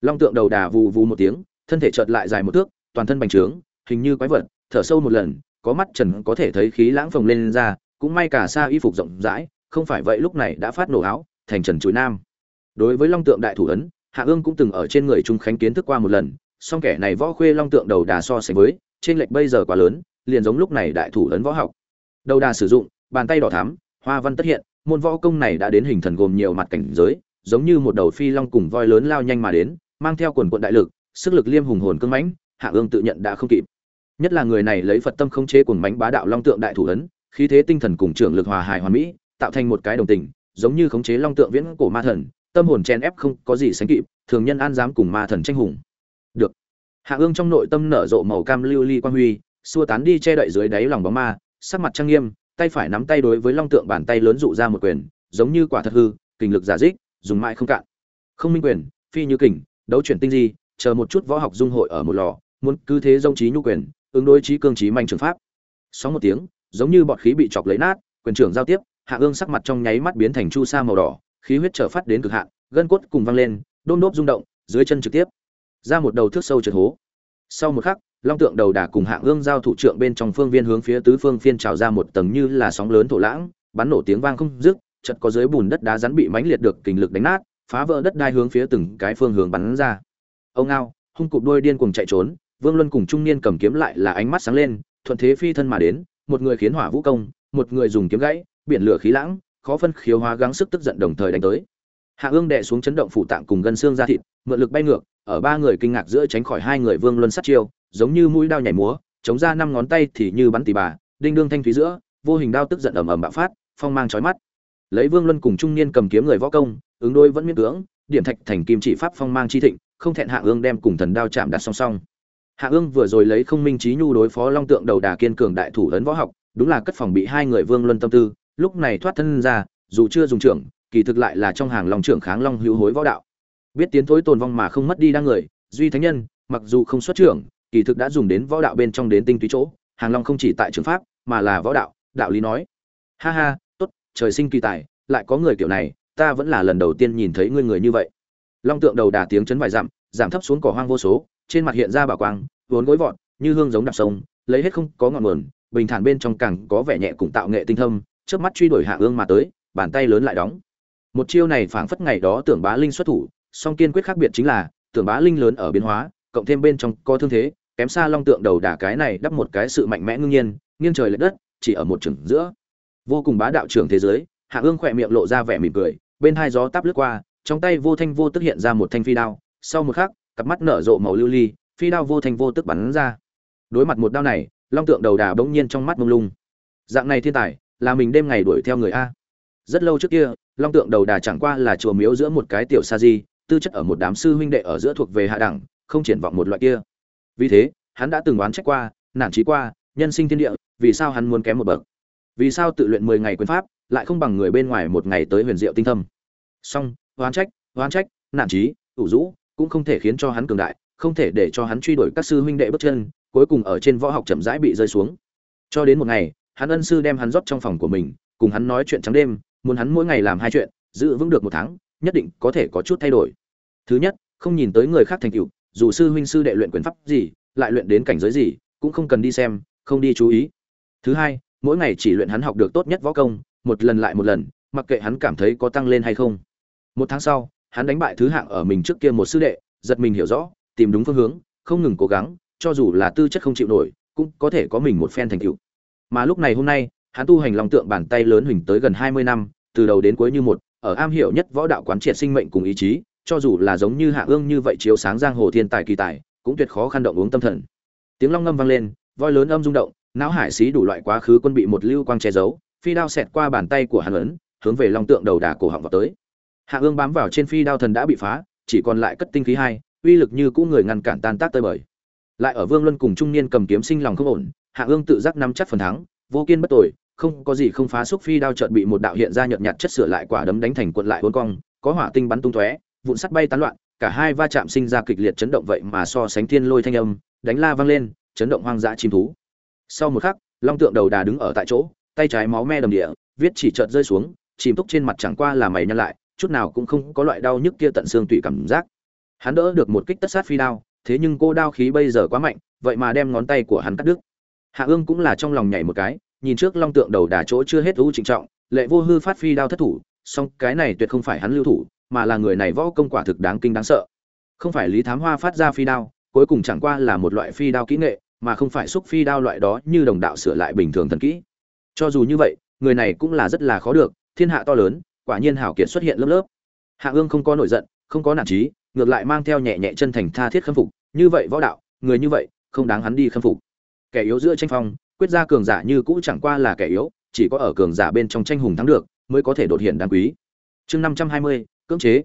Long tượng đầu đà vù vù một tiếng, thân thể chợt lại dài một thước, toàn thân bành trướng, hình như quái vật, thở sâu một lần, có mắt trần có thể thấy khí lãng phồng lên ra, cũng may cả xa y phục rộng rãi, không phải vậy lúc này đã phát nổ áo, thành trần chuối nam. Đối với long tượng đại thủ ấn, hạ ương cũng từng ở trên người trung khánh kiến thức qua một lần, song kẻ này võ khuê long tượng đầu đà so sánh với trên lệch bây giờ quá lớn liền giống lúc này đại thủ ấn võ học. Đầu đà sử dụng, bàn tay đỏ thắm, hoa văn tất hiện, môn võ công này đã đến hình thần gồm nhiều mặt cảnh giới, giống như một đầu phi long cùng voi lớn lao nhanh mà đến, mang theo quần quần đại lực, sức lực liêm hùng hồn cương mãnh, hạ ương tự nhận đã không kịp. Nhất là người này lấy phật tâm không chế cuồng mãnh bá đạo long tượng đại thủ ấn, khí thế tinh thần cùng trưởng lực hòa hài hoàn mỹ, tạo thành một cái đồng tình, giống như khống chế long tượng viễn cổ ma thần, tâm hồn chen ép không có gì sánh kịp, thường nhân an dám cùng ma thần tranh hùng. Được. Hạ ương trong nội tâm nở rộ màu cam lưu ly quang huy xua tán đi che đậy dưới đáy lòng bóng ma, sắc mặt trang nghiêm, tay phải nắm tay đối với long tượng bàn tay lớn dụ ra một quyền, giống như quả thật hư kình lực giả dích, dùng mãi không cạn. Không minh quyền, phi như kình, đấu chuyển tinh di, chờ một chút võ học dung hội ở một lò, muốn cứ thế dông trí nhu quyền, ứng đối trí cương trí manh trường pháp. Sóng một tiếng, giống như bọt khí bị chọc lấy nát, quyền trưởng giao tiếp, hạ ương sắc mặt trong nháy mắt biến thành chu sa màu đỏ, khí huyết trở phát đến cực hạn, gân cốt cùng văng lên đôn đốp rung động, dưới chân trực tiếp, ra một đầu thước sâu trượt hố. Sau một khắc long tượng đầu đà cùng hạng ương giao thủ trượng bên trong phương viên hướng phía tứ phương phiên trào ra một tầng như là sóng lớn thổ lãng, bắn nổ tiếng vang không dứt chật có dưới bùn đất đá rắn bị mãnh liệt được kình lực đánh nát, phá vỡ đất đai hướng phía từng cái phương hướng bắn ra. Ông ao hung cụp đôi điên cùng chạy trốn, vương luân cùng trung niên cầm kiếm lại là ánh mắt sáng lên, thuận thế phi thân mà đến, một người khiến hỏa vũ công, một người dùng kiếm gãy, biển lửa khí lãng, khó phân khiếu hóa gắng sức tức giận đồng thời đánh tới. Hạ ương đệ xuống chấn động phủ tạng cùng gân xương ra thịt, mượn lực bay ngược, ở ba người kinh ngạc giữa tránh khỏi hai người vương luân sát chiêu giống như mũi đao nhảy múa, chống ra năm ngón tay thì như bắn tỉ bà, đinh đương thanh thúy giữa, vô hình đao tức giận ầm ầm bạo phát, phong mang chói mắt. Lấy vương luân cùng trung niên cầm kiếm người võ công, ứng đôi vẫn miễn cưỡng, điểm thạch thành kim chỉ pháp phong mang chi thịnh, không thẹn hạ ương đem cùng thần đao chạm đặt song song. Hạ ương vừa rồi lấy không minh trí nhu đối phó long tượng đầu đà kiên cường đại thủ lớn võ học, đúng là cất phòng bị hai người vương luân tâm tư, lúc này thoát thân ra, dù chưa dùng trưởng, kỳ thực lại là trong hàng long trưởng kháng long hữu hối võ đạo. Biết tiến thối tồn vong mà không mất đi đang người, duy thánh nhân, mặc dù không xuất trưởng kỳ thực đã dùng đến võ đạo bên trong đến tinh túy chỗ, hàng long không chỉ tại trường pháp, mà là võ đạo đạo lý nói. Ha ha, tốt, trời sinh kỳ tài, lại có người kiểu này, ta vẫn là lần đầu tiên nhìn thấy ngươi người như vậy. Long tượng đầu đà tiếng chấn vài dặm, giảm thấp xuống cỏ hoang vô số, trên mặt hiện ra bảo quang, vốn gối vọt, như hương giống đạp sông, lấy hết không có ngọn nguồn, bình thản bên trong càng có vẻ nhẹ cùng tạo nghệ tinh thâm trước mắt truy đuổi hạ ương mà tới, bàn tay lớn lại đóng. Một chiêu này phảng phất ngày đó tưởng bá linh xuất thủ, song kiên quyết khác biệt chính là, tưởng bá linh lớn ở biến hóa, cộng thêm bên trong có thương thế kém xa long tượng đầu đả cái này đắp một cái sự mạnh mẽ ngưng nhiên, nghiêng trời lệch đất, chỉ ở một chừng giữa. Vô cùng bá đạo trưởng thế giới, hạ ương khỏe miệng lộ ra vẻ mỉm cười, bên hai gió táp lướt qua, trong tay vô thanh vô tức hiện ra một thanh phi đao, sau một khắc, cặp mắt nở rộ màu lưu ly, phi đao vô thanh vô tức bắn ra. Đối mặt một đao này, long tượng đầu đà bỗng nhiên trong mắt mông lung. Dạng này thiên tài, là mình đêm ngày đuổi theo người a. Rất lâu trước kia, long tượng đầu đà chẳng qua là chùa miếu giữa một cái tiểu sa di, tư chất ở một đám sư huynh đệ ở giữa thuộc về hạ đẳng, không triển vọng một loại kia vì thế, hắn đã từng oán trách qua, nản trí qua, nhân sinh thiên địa, vì sao hắn muốn kém một bậc? Vì sao tự luyện mười ngày quyền pháp, lại không bằng người bên ngoài một ngày tới huyền diệu tinh thâm? Song, oán trách oán trách, nản trí, ủ rũ, cũng không thể khiến cho hắn cường đại, không thể để cho hắn truy đuổi các sư huynh đệ bước chân, cuối cùng ở trên võ học chậm rãi bị rơi xuống. Cho đến một ngày, hắn ân sư đem hắn rót trong phòng của mình, cùng hắn nói chuyện trắng đêm, muốn hắn mỗi ngày làm hai chuyện, giữ vững được một tháng, nhất định có thể có chút thay đổi. Thứ nhất, không nhìn tới người khác thành tựu dù sư huynh sư đệ luyện quyền pháp gì, lại luyện đến cảnh giới gì, cũng không cần đi xem, không đi chú ý. Thứ hai, mỗi ngày chỉ luyện hắn học được tốt nhất võ công, một lần lại một lần, mặc kệ hắn cảm thấy có tăng lên hay không. Một tháng sau, hắn đánh bại thứ hạng ở mình trước kia một sư đệ, giật mình hiểu rõ, tìm đúng phương hướng, không ngừng cố gắng, cho dù là tư chất không chịu nổi, cũng có thể có mình một phen thành tựu. Mà lúc này hôm nay, hắn tu hành lòng tượng bàn tay lớn huỳnh tới gần hai mươi năm, từ đầu đến cuối như một, ở am hiểu nhất võ đạo quán triệt sinh mệnh cùng ý chí cho dù là giống như hạ ương như vậy chiếu sáng giang hồ thiên tài kỳ tài, cũng tuyệt khó khăn động uống tâm thần. Tiếng long ngâm vang lên, voi lớn âm rung động, não hải xí đủ loại quá khứ quân bị một lưu quang che giấu, phi đao xẹt qua bàn tay của hắn ấn, hướng về long tượng đầu đà cổ họng vào tới. Hạ ương bám vào trên phi đao thần đã bị phá, chỉ còn lại cất tinh khí hai, uy lực như cũ người ngăn cản tan tác tơi bời. Lại ở vương luân cùng trung niên cầm kiếm sinh lòng không ổn, hạ ương tự giác nắm chắc phần thắng, vô kiên bất tội, không có gì không phá xúc phi đao chợt bị một đạo hiện ra nhợt nhạt chất sửa lại quả đấm đánh thành cuộn lại hôn cong, có hỏa tinh bắn tung tóe vụn sắt bay tán loạn, cả hai va chạm sinh ra kịch liệt chấn động vậy mà so sánh thiên lôi thanh âm, đánh la vang lên, chấn động hoang dã chim thú. Sau một khắc, long tượng đầu đà đứng ở tại chỗ, tay trái máu me đầm địa, viết chỉ chợt rơi xuống, chìm túc trên mặt chẳng qua là mày nhăn lại, chút nào cũng không có loại đau nhức kia tận xương tủy cảm giác. Hắn đỡ được một kích tất sát phi đao, thế nhưng cô đao khí bây giờ quá mạnh, vậy mà đem ngón tay của hắn cắt đứt. Hạ ương cũng là trong lòng nhảy một cái, nhìn trước long tượng đầu đà chỗ chưa hết u trịnh trọng, lệ vô hư phát phi đao thất thủ, song cái này tuyệt không phải hắn lưu thủ mà là người này võ công quả thực đáng kinh đáng sợ. Không phải lý thám hoa phát ra phi đao, cuối cùng chẳng qua là một loại phi đao kỹ nghệ, mà không phải xúc phi đao loại đó như đồng đạo sửa lại bình thường thần kỹ. Cho dù như vậy, người này cũng là rất là khó được, thiên hạ to lớn, quả nhiên hảo kiệt xuất hiện lớp lớp. Hạ ương không có nổi giận, không có nản trí ngược lại mang theo nhẹ nhẹ chân thành tha thiết khâm phục, như vậy võ đạo, người như vậy, không đáng hắn đi khâm phục. Kẻ yếu giữa tranh phong, quyết ra cường giả như cũ chẳng qua là kẻ yếu, chỉ có ở cường giả bên trong tranh hùng thắng được, mới có thể đột hiện đáng quý. Chương năm trăm hai mươi cưỡng chế.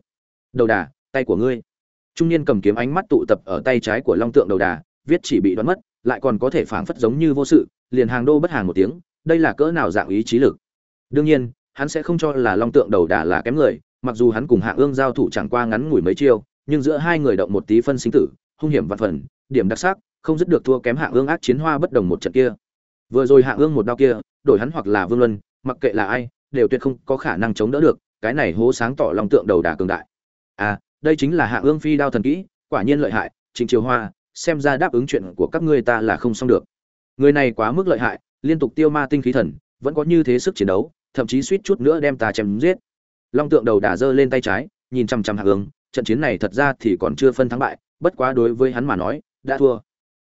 Đầu đà, tay của ngươi. Trung niên cầm kiếm ánh mắt tụ tập ở tay trái của long tượng đầu đà, viết chỉ bị đoán mất, lại còn có thể phảng phất giống như vô sự, liền hàng đô bất hàng một tiếng, đây là cỡ nào dạng ý trí lực. Đương nhiên, hắn sẽ không cho là long tượng đầu đà là kém người, mặc dù hắn cùng hạ ương giao thủ chẳng qua ngắn ngủi mấy chiêu, nhưng giữa hai người động một tí phân sinh tử, hung hiểm vạn phần, điểm đặc sắc, không dứt được thua kém hạ ương ác chiến hoa bất đồng một trận kia. Vừa rồi hạ ương một đao kia, đổi hắn hoặc là vương luân, mặc kệ là ai, đều tuyệt không có khả năng chống đỡ được cái này hố sáng tỏ long tượng đầu đà cường đại. À đây chính là hạ ương phi đao thần kỹ, quả nhiên lợi hại, trịnh triều hoa, xem ra đáp ứng chuyện của các ngươi ta là không xong được. Người này quá mức lợi hại, liên tục tiêu ma tinh khí thần, vẫn có như thế sức chiến đấu, thậm chí suýt chút nữa đem ta chém giết. Long tượng đầu đà giơ lên tay trái, nhìn chăm chăm hạ ương, trận chiến này thật ra thì còn chưa phân thắng bại, bất quá đối với hắn mà nói, đã thua.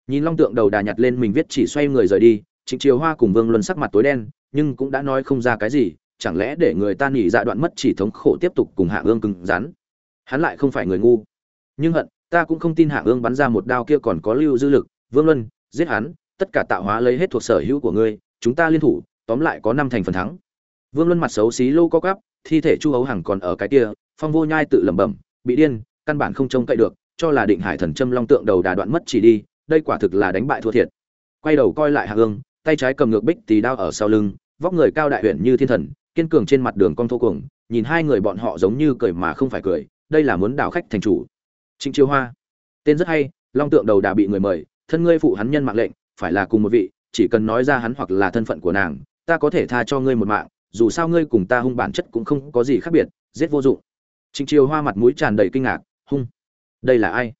Nhìn long tượng đầu đà nhặt lên mình viết chỉ xoay người rời đi, trịnh triều hoa cùng vương luân sắc mặt tối đen, nhưng cũng đã nói không ra cái gì chẳng lẽ để người ta nghỉ dạ đoạn mất chỉ thống khổ tiếp tục cùng hạ ương cứng rắn? Hắn lại không phải người ngu. Nhưng hận, ta cũng không tin hạ ương bắn ra một đao kia còn có lưu dư lực. Vương luân, giết hắn, tất cả tạo hóa lấy hết thuộc sở hữu của ngươi, chúng ta liên thủ, tóm lại có năm thành phần thắng. Vương luân mặt xấu xí lô co cắp thi thể chu hấu hằng còn ở cái kia, phong vô nhai tự lẩm bẩm, bị điên, căn bản không trông cậy được, cho là định hải thần châm long tượng đầu đà đoạn mất chỉ đi, đây quả thực là đánh bại thua thiệt. Quay đầu coi lại hạ ương, tay trái cầm ngược bích tì đao ở sau lưng, vóc người cao đại huyện như thiên thần kiên cường trên mặt đường cong thô cuồng, nhìn hai người bọn họ giống như cười mà không phải cười, đây là muốn đảo khách thành chủ. Trịnh chiêu hoa, tên rất hay, long tượng đầu đà bị người mời, thân ngươi phụ hắn nhân mạng lệnh, phải là cùng một vị, chỉ cần nói ra hắn hoặc là thân phận của nàng, ta có thể tha cho ngươi một mạng, dù sao ngươi cùng ta hung bản chất cũng không có gì khác biệt, giết vô dụng. Trịnh chiêu hoa mặt mũi tràn đầy kinh ngạc, hung, đây là ai?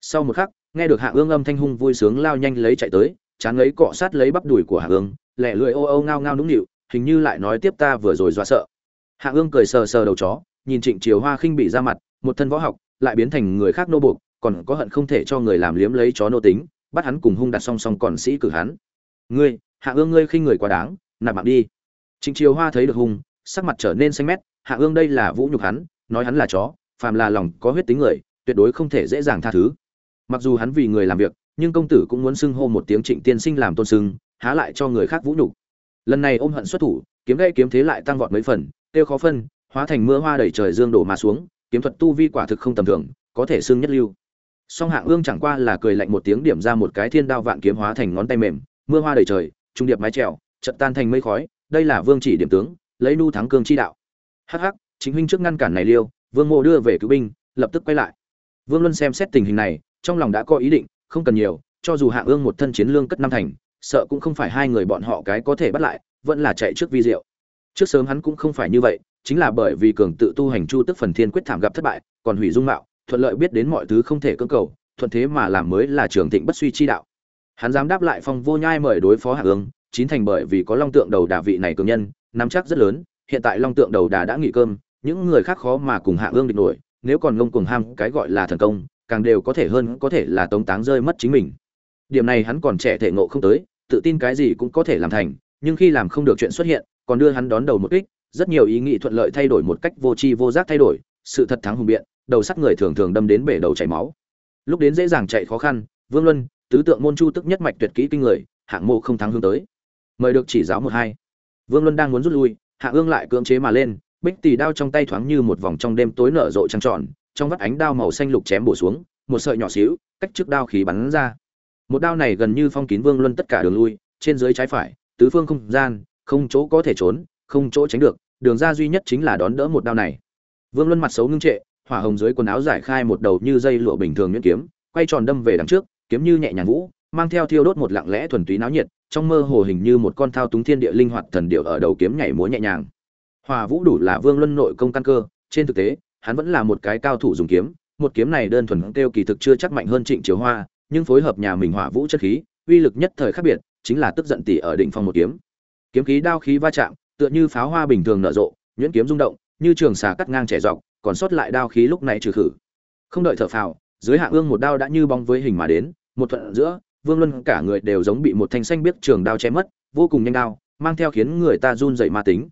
Sau một khắc, nghe được hạ ương âm thanh hung vui sướng lao nhanh lấy chạy tới, chán lấy cọ sát lấy bắp đùi của hạ ương lẹ lưỡi ô ô ngao ngao nũng nịu hình như lại nói tiếp ta vừa rồi dọa sợ. Hạ ương cười sờ sờ đầu chó, nhìn trịnh triều hoa khinh bị ra mặt, một thân võ học, lại biến thành người khác nô buộc, còn có hận không thể cho người làm liếm lấy chó nô tính, bắt hắn cùng hung đặt song song còn sĩ cử hắn. Ngươi, hạ ương ngươi khinh người quá đáng, nạp mạng đi. Trịnh triều hoa thấy được hung, sắc mặt trở nên xanh mét, hạ ương đây là vũ nhục hắn, nói hắn là chó, phàm là lòng có huyết tính người, tuyệt đối không thể dễ dàng tha thứ. Mặc dù hắn vì người làm việc, nhưng công tử cũng muốn xưng hô một tiếng trịnh tiên sinh làm tôn xưng, há lại cho người khác vũ nhục lần này ôm hận xuất thủ, kiếm gây kiếm thế lại tăng vọt mấy phần, tiêu khó phân, hóa thành mưa hoa đầy trời dương đổ mà xuống, kiếm thuật tu vi quả thực không tầm thường, có thể xương nhất lưu. Song hạng ương chẳng qua là cười lạnh một tiếng điểm ra một cái thiên đao vạn kiếm hóa thành ngón tay mềm, mưa hoa đầy trời, trung điệp mái trèo trận tan thành mây khói, đây là vương chỉ điểm tướng, lấy nu thắng cương chi đạo. Hắc hắc, chính huynh trước ngăn cản này liêu, vương mô đưa về cứu binh, lập tức quay lại. Vương luân xem xét tình hình này, trong lòng đã có ý định, không cần nhiều, cho dù hạ ương một thân chiến lương cất năm thành sợ cũng không phải hai người bọn họ cái có thể bắt lại, vẫn là chạy trước vi diệu. Trước sớm hắn cũng không phải như vậy, chính là bởi vì cường tự tu hành chu tức phần thiên quyết thảm gặp thất bại, còn hủy dung mạo, thuận lợi biết đến mọi thứ không thể cưỡng cầu, thuận thế mà làm mới là trường thịnh bất suy chi đạo. Hắn dám đáp lại phong vô nhai mời đối phó hạ ương chính thành bởi vì có long tượng đầu đà vị này cường nhân, nắm chắc rất lớn, hiện tại long tượng đầu đà đã nghỉ cơm, những người khác khó mà cùng hạ ương địch nổi, nếu còn ngông cuồng ham cái gọi là thần công, càng đều có thể hơn có thể là tống táng rơi mất chính mình. Điểm này hắn còn trẻ thể ngộ không tới tự tin cái gì cũng có thể làm thành, nhưng khi làm không được chuyện xuất hiện, còn đưa hắn đón đầu một kích, rất nhiều ý nghĩ thuận lợi thay đổi một cách vô tri vô giác thay đổi, sự thật thắng hùng biện, đầu sắt người thường thường đâm đến bể đầu chảy máu. Lúc đến dễ dàng chạy khó khăn, vương luân, tứ tượng môn chu tức nhất mạch tuyệt kỹ kinh người, hạng mộ không thắng hướng tới. Mời được chỉ giáo một hai. Vương luân đang muốn rút lui, hạ ương lại cưỡng chế mà lên, bích tỷ đao trong tay thoáng như một vòng trong đêm tối nở rộ trăng tròn, trong vắt ánh đao màu xanh lục chém bổ xuống, một sợi nhỏ xíu, cách trước đao khí bắn ra một đao này gần như phong kín vương luân tất cả đường lui, trên dưới trái phải, tứ phương không gian, không chỗ có thể trốn, không chỗ tránh được, đường ra duy nhất chính là đón đỡ một đao này. Vương luân mặt xấu ngưng trệ, hỏa hồng dưới quần áo giải khai một đầu như dây lụa bình thường nhuyễn kiếm, quay tròn đâm về đằng trước, kiếm như nhẹ nhàng vũ, mang theo thiêu đốt một lặng lẽ thuần túy náo nhiệt, trong mơ hồ hình như một con thao túng thiên địa linh hoạt thần điệu ở đầu kiếm nhảy múa nhẹ nhàng. Hỏa vũ đủ là vương luân nội công căn cơ, trên thực tế, hắn vẫn là một cái cao thủ dùng kiếm, một kiếm này đơn thuần kêu kỳ thực chưa chắc mạnh hơn trịnh chiếu hoa nhưng phối hợp nhà mình hỏa vũ chất khí, uy lực nhất thời khác biệt, chính là tức giận tỷ ở đỉnh phong một kiếm. Kiếm khí đao khí va chạm, tựa như pháo hoa bình thường nở rộ, nhuyễn kiếm rung động, như trường xà cắt ngang trẻ dọc, còn sót lại đao khí lúc này trừ khử. Không đợi thở phào, dưới hạ ương một đao đã như bóng với hình mà đến, một thuận giữa, vương luân cả người đều giống bị một thanh xanh biết trường đao chém mất, vô cùng nhanh đao, mang theo khiến người ta run rẩy ma tính.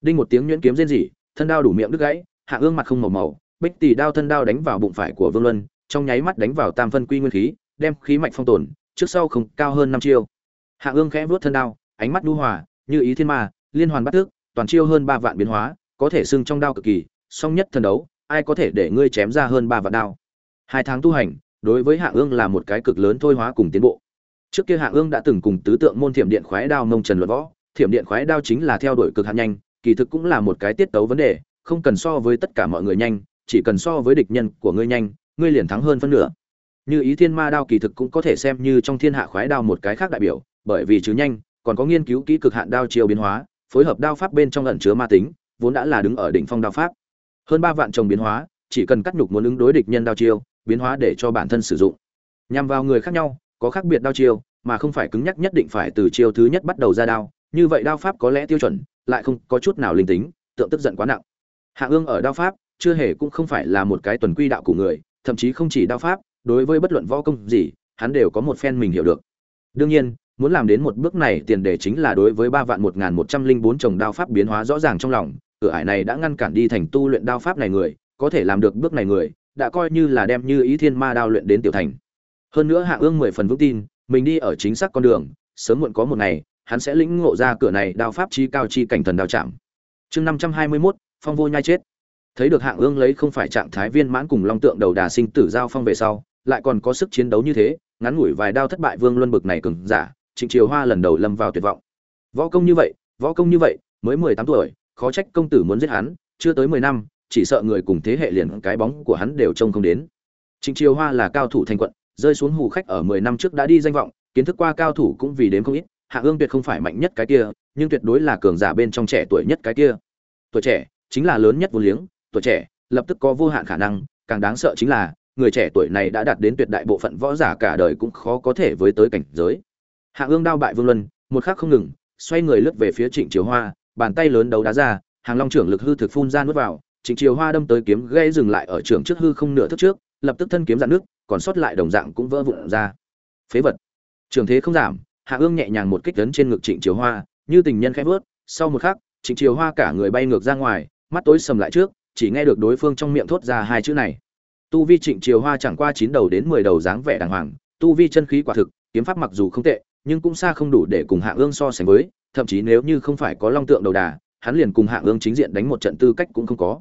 Đinh một tiếng nhuyễn kiếm rên rỉ, thân đao đủ miệng đứt gãy, hạ ương mặt không màu màu, bích tỷ đao thân đao đánh vào bụng phải của vương luân, trong nháy mắt đánh vào tam phân quy nguyên khí đem khí mạch phong tồn, trước sau không cao hơn năm chiêu. Hạ ương khẽ vuốt thân đao, ánh mắt đu hòa, như ý thiên ma, liên hoàn bắt thức, toàn chiêu hơn ba vạn biến hóa, có thể xưng trong đao cực kỳ, song nhất thần đấu, ai có thể để ngươi chém ra hơn ba vạn đao? Hai tháng tu hành, đối với hạ ương là một cái cực lớn thôi hóa cùng tiến bộ. Trước kia hạ ương đã từng cùng tứ tượng môn thiểm điện khoái đao nông trần luận võ, thiểm điện khoái đao chính là theo đuổi cực hạn nhanh, kỳ thực cũng là một cái tiết tấu vấn đề, không cần so với tất cả mọi người nhanh, chỉ cần so với địch nhân của ngươi nhanh, ngươi liền thắng hơn phân nửa như ý thiên ma đao kỳ thực cũng có thể xem như trong thiên hạ khoái đao một cái khác đại biểu, bởi vì chứ nhanh, còn có nghiên cứu kỹ cực hạn đao chiêu biến hóa, phối hợp đao pháp bên trong ẩn chứa ma tính, vốn đã là đứng ở đỉnh phong đao pháp. Hơn ba vạn chồng biến hóa, chỉ cần cắt nhục muốn ứng đối địch nhân đao chiêu, biến hóa để cho bản thân sử dụng. Nhằm vào người khác nhau, có khác biệt đao chiêu, mà không phải cứng nhắc nhất định phải từ chiêu thứ nhất bắt đầu ra đao, như vậy đao pháp có lẽ tiêu chuẩn, lại không có chút nào linh tính, tượng tức giận quá nặng. Hạ ương ở đao pháp, chưa hề cũng không phải là một cái tuần quy đạo của người, thậm chí không chỉ đao pháp đối với bất luận võ công gì, hắn đều có một phen mình hiểu được. Đương nhiên, muốn làm đến một bước này tiền đề chính là đối với ba vạn một nghìn một trăm linh bốn chồng đao pháp biến hóa rõ ràng trong lòng. Cửa ải này đã ngăn cản đi thành tu luyện đao pháp này người, có thể làm được bước này người, đã coi như là đem như ý thiên ma đao luyện đến tiểu thành. Hơn nữa hạ ương mười phần vững tin, mình đi ở chính xác con đường, sớm muộn có một ngày, hắn sẽ lĩnh ngộ ra cửa này đao pháp chi cao chi cảnh thần đao chạm. Chương năm trăm hai mươi mốt, phong vô nhai chết. Thấy được hạng ương lấy không phải trạng thái viên mãn cùng long tượng đầu đà sinh tử giao phong về sau lại còn có sức chiến đấu như thế, ngắn ngủi vài đao thất bại vương luân bực này cứng giả, trịnh triều hoa lần đầu lâm vào tuyệt vọng. Võ công như vậy, võ công như vậy, mới mười tám tuổi, khó trách công tử muốn giết hắn, chưa tới mười năm, chỉ sợ người cùng thế hệ liền cái bóng của hắn đều trông không đến. Trịnh triều hoa là cao thủ thành quận, rơi xuống hù khách ở mười năm trước đã đi danh vọng, kiến thức qua cao thủ cũng vì đếm không ít, hạ ương tuyệt không phải mạnh nhất cái kia, nhưng tuyệt đối là cường giả bên trong trẻ tuổi nhất cái kia. Tuổi trẻ chính là lớn nhất vô liếng, tuổi trẻ, lập tức có vô hạn khả năng, càng đáng sợ chính là người trẻ tuổi này đã đạt đến tuyệt đại bộ phận võ giả cả đời cũng khó có thể với tới cảnh giới. Hạ ương đao bại vương luân, một khắc không ngừng, xoay người lướt về phía trịnh Chiêu hoa, bàn tay lớn đấu đá ra, hàng long trưởng lực hư thực phun ra nuốt vào, trịnh Chiêu hoa đâm tới kiếm gây dừng lại ở trường trước hư không nửa thức trước, lập tức thân kiếm dạn nước, còn sót lại đồng dạng cũng vỡ vụn ra. Phế vật. Trường thế không giảm, hạ ương nhẹ nhàng một kích tấn trên ngực trịnh Chiêu hoa, như tình nhân khẽ vớt sau một khắc, trịnh Chiêu hoa cả người bay ngược ra ngoài, mắt tối sầm lại trước, chỉ nghe được đối phương trong miệng thốt ra hai chữ này tu vi trịnh triều hoa chẳng qua chín đầu đến mười đầu dáng vẻ đàng hoàng, tu vi chân khí quả thực, kiếm pháp mặc dù không tệ, nhưng cũng xa không đủ để cùng hạ ương so sánh với, thậm chí nếu như không phải có long tượng đầu đà, hắn liền cùng hạ ương chính diện đánh một trận tư cách cũng không có.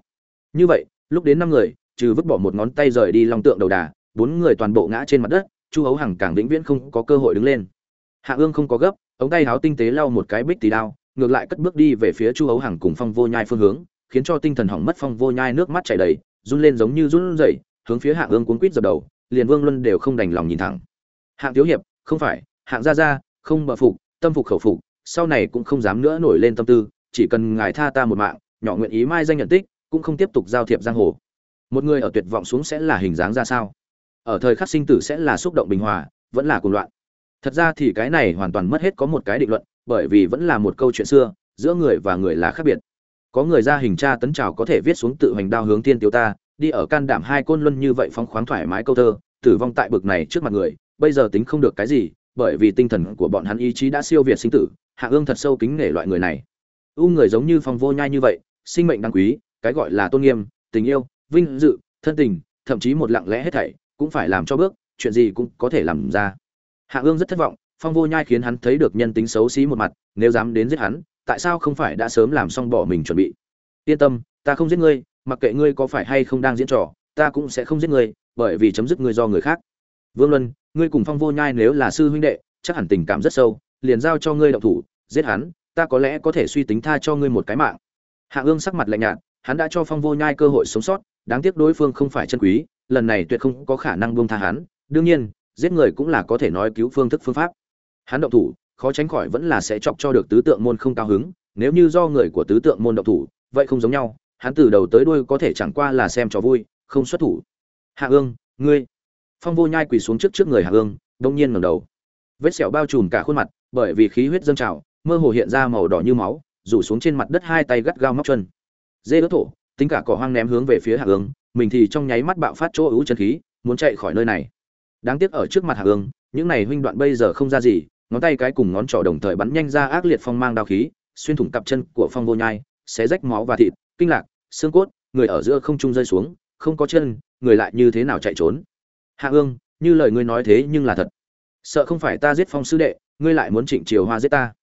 Như vậy, lúc đến năm người, trừ vứt bỏ một ngón tay rời đi long tượng đầu đà, bốn người toàn bộ ngã trên mặt đất, chu hấu hằng càng vĩnh viễn không có cơ hội đứng lên. Hạ ương không có gấp, ống tay háo tinh tế lau một cái bích tì đao, ngược lại cất bước đi về phía chu hấu hằng cùng phong vô nhai phương hướng, khiến cho tinh thần hỏng mất phong vô nhai nước mắt chảy đầy, run lên giống như run rẩy hướng phía hạ ương cuốn quýt dập đầu, liền vương luân đều không đành lòng nhìn thẳng. Hạng thiếu hiệp, không phải, hạng gia gia, không bợ phục, tâm phục khẩu phục, sau này cũng không dám nữa nổi lên tâm tư, chỉ cần ngài tha ta một mạng, nhỏ nguyện ý mai danh nhận tích, cũng không tiếp tục giao thiệp giang hồ. Một người ở tuyệt vọng xuống sẽ là hình dáng ra sao? Ở thời khắc sinh tử sẽ là xúc động bình hòa, vẫn là cuồng loạn. Thật ra thì cái này hoàn toàn mất hết có một cái định luận, bởi vì vẫn là một câu chuyện xưa, giữa người và người là khác biệt. Có người ra hình tra tấn trào có thể viết xuống tự hành đao hướng tiên tiêu ta đi ở can đảm hai côn luân như vậy phóng khoáng thoải mái câu thơ, tử vong tại bực này trước mặt người, bây giờ tính không được cái gì, bởi vì tinh thần của bọn hắn ý chí đã siêu việt sinh tử, hạ ương thật sâu kính nể loại người này. U người giống như phong vô nhai như vậy, sinh mệnh đáng quý, cái gọi là tôn nghiêm, tình yêu, vinh dự, thân tình, thậm chí một lặng lẽ hết thảy, cũng phải làm cho bước, chuyện gì cũng có thể làm ra. Hạ ương rất thất vọng, phong vô nhai khiến hắn thấy được nhân tính xấu xí một mặt, nếu dám đến giết hắn, tại sao không phải đã sớm làm xong bỏ mình chuẩn bị? Yên tâm, ta không giết ngươi mặc kệ ngươi có phải hay không đang diễn trò, ta cũng sẽ không giết ngươi, bởi vì chấm dứt ngươi do người khác. Vương luân, ngươi cùng phong vô nhai nếu là sư huynh đệ, chắc hẳn tình cảm rất sâu, liền giao cho ngươi động thủ, giết hắn, ta có lẽ có thể suy tính tha cho ngươi một cái mạng. Hạ ương sắc mặt lạnh nhạt, hắn đã cho phong vô nhai cơ hội sống sót, đáng tiếc đối phương không phải chân quý, lần này tuyệt không có khả năng buông tha hắn, đương nhiên, giết người cũng là có thể nói cứu phương thức phương pháp. Hắn động thủ, khó tránh khỏi vẫn là sẽ chọc cho được tứ tượng môn không cao hứng, nếu như do người của tứ tượng môn động thủ, vậy không giống nhau hắn từ đầu tới đuôi có thể chẳng qua là xem trò vui, không xuất thủ. Hạ ương, ngươi. Phong vô nhai quỳ xuống trước trước người hạ ương, đông nhiên ngẩng đầu. Vết sẹo bao trùm cả khuôn mặt, bởi vì khí huyết dâng trào, mơ hồ hiện ra màu đỏ như máu, rủ xuống trên mặt đất hai tay gắt gao móc chân. Dê đỡ thổ, tính cả cỏ hoang ném hướng về phía hạ ương, mình thì trong nháy mắt bạo phát chỗ ưu chân khí, muốn chạy khỏi nơi này. Đáng tiếc ở trước mặt hạ ương, những này huynh đoạn bây giờ không ra gì, ngón tay cái cùng ngón trỏ đồng thời bắn nhanh ra ác liệt phong mang đao khí, xuyên thủng cặp chân của phong vô nhai, xé rách máu và thịt kinh lạc, xương cốt, người ở giữa không trung rơi xuống, không có chân, người lại như thế nào chạy trốn? Hạ ương như lời ngươi nói thế nhưng là thật. Sợ không phải ta giết phong sư đệ, ngươi lại muốn trịnh triều hoa giết ta.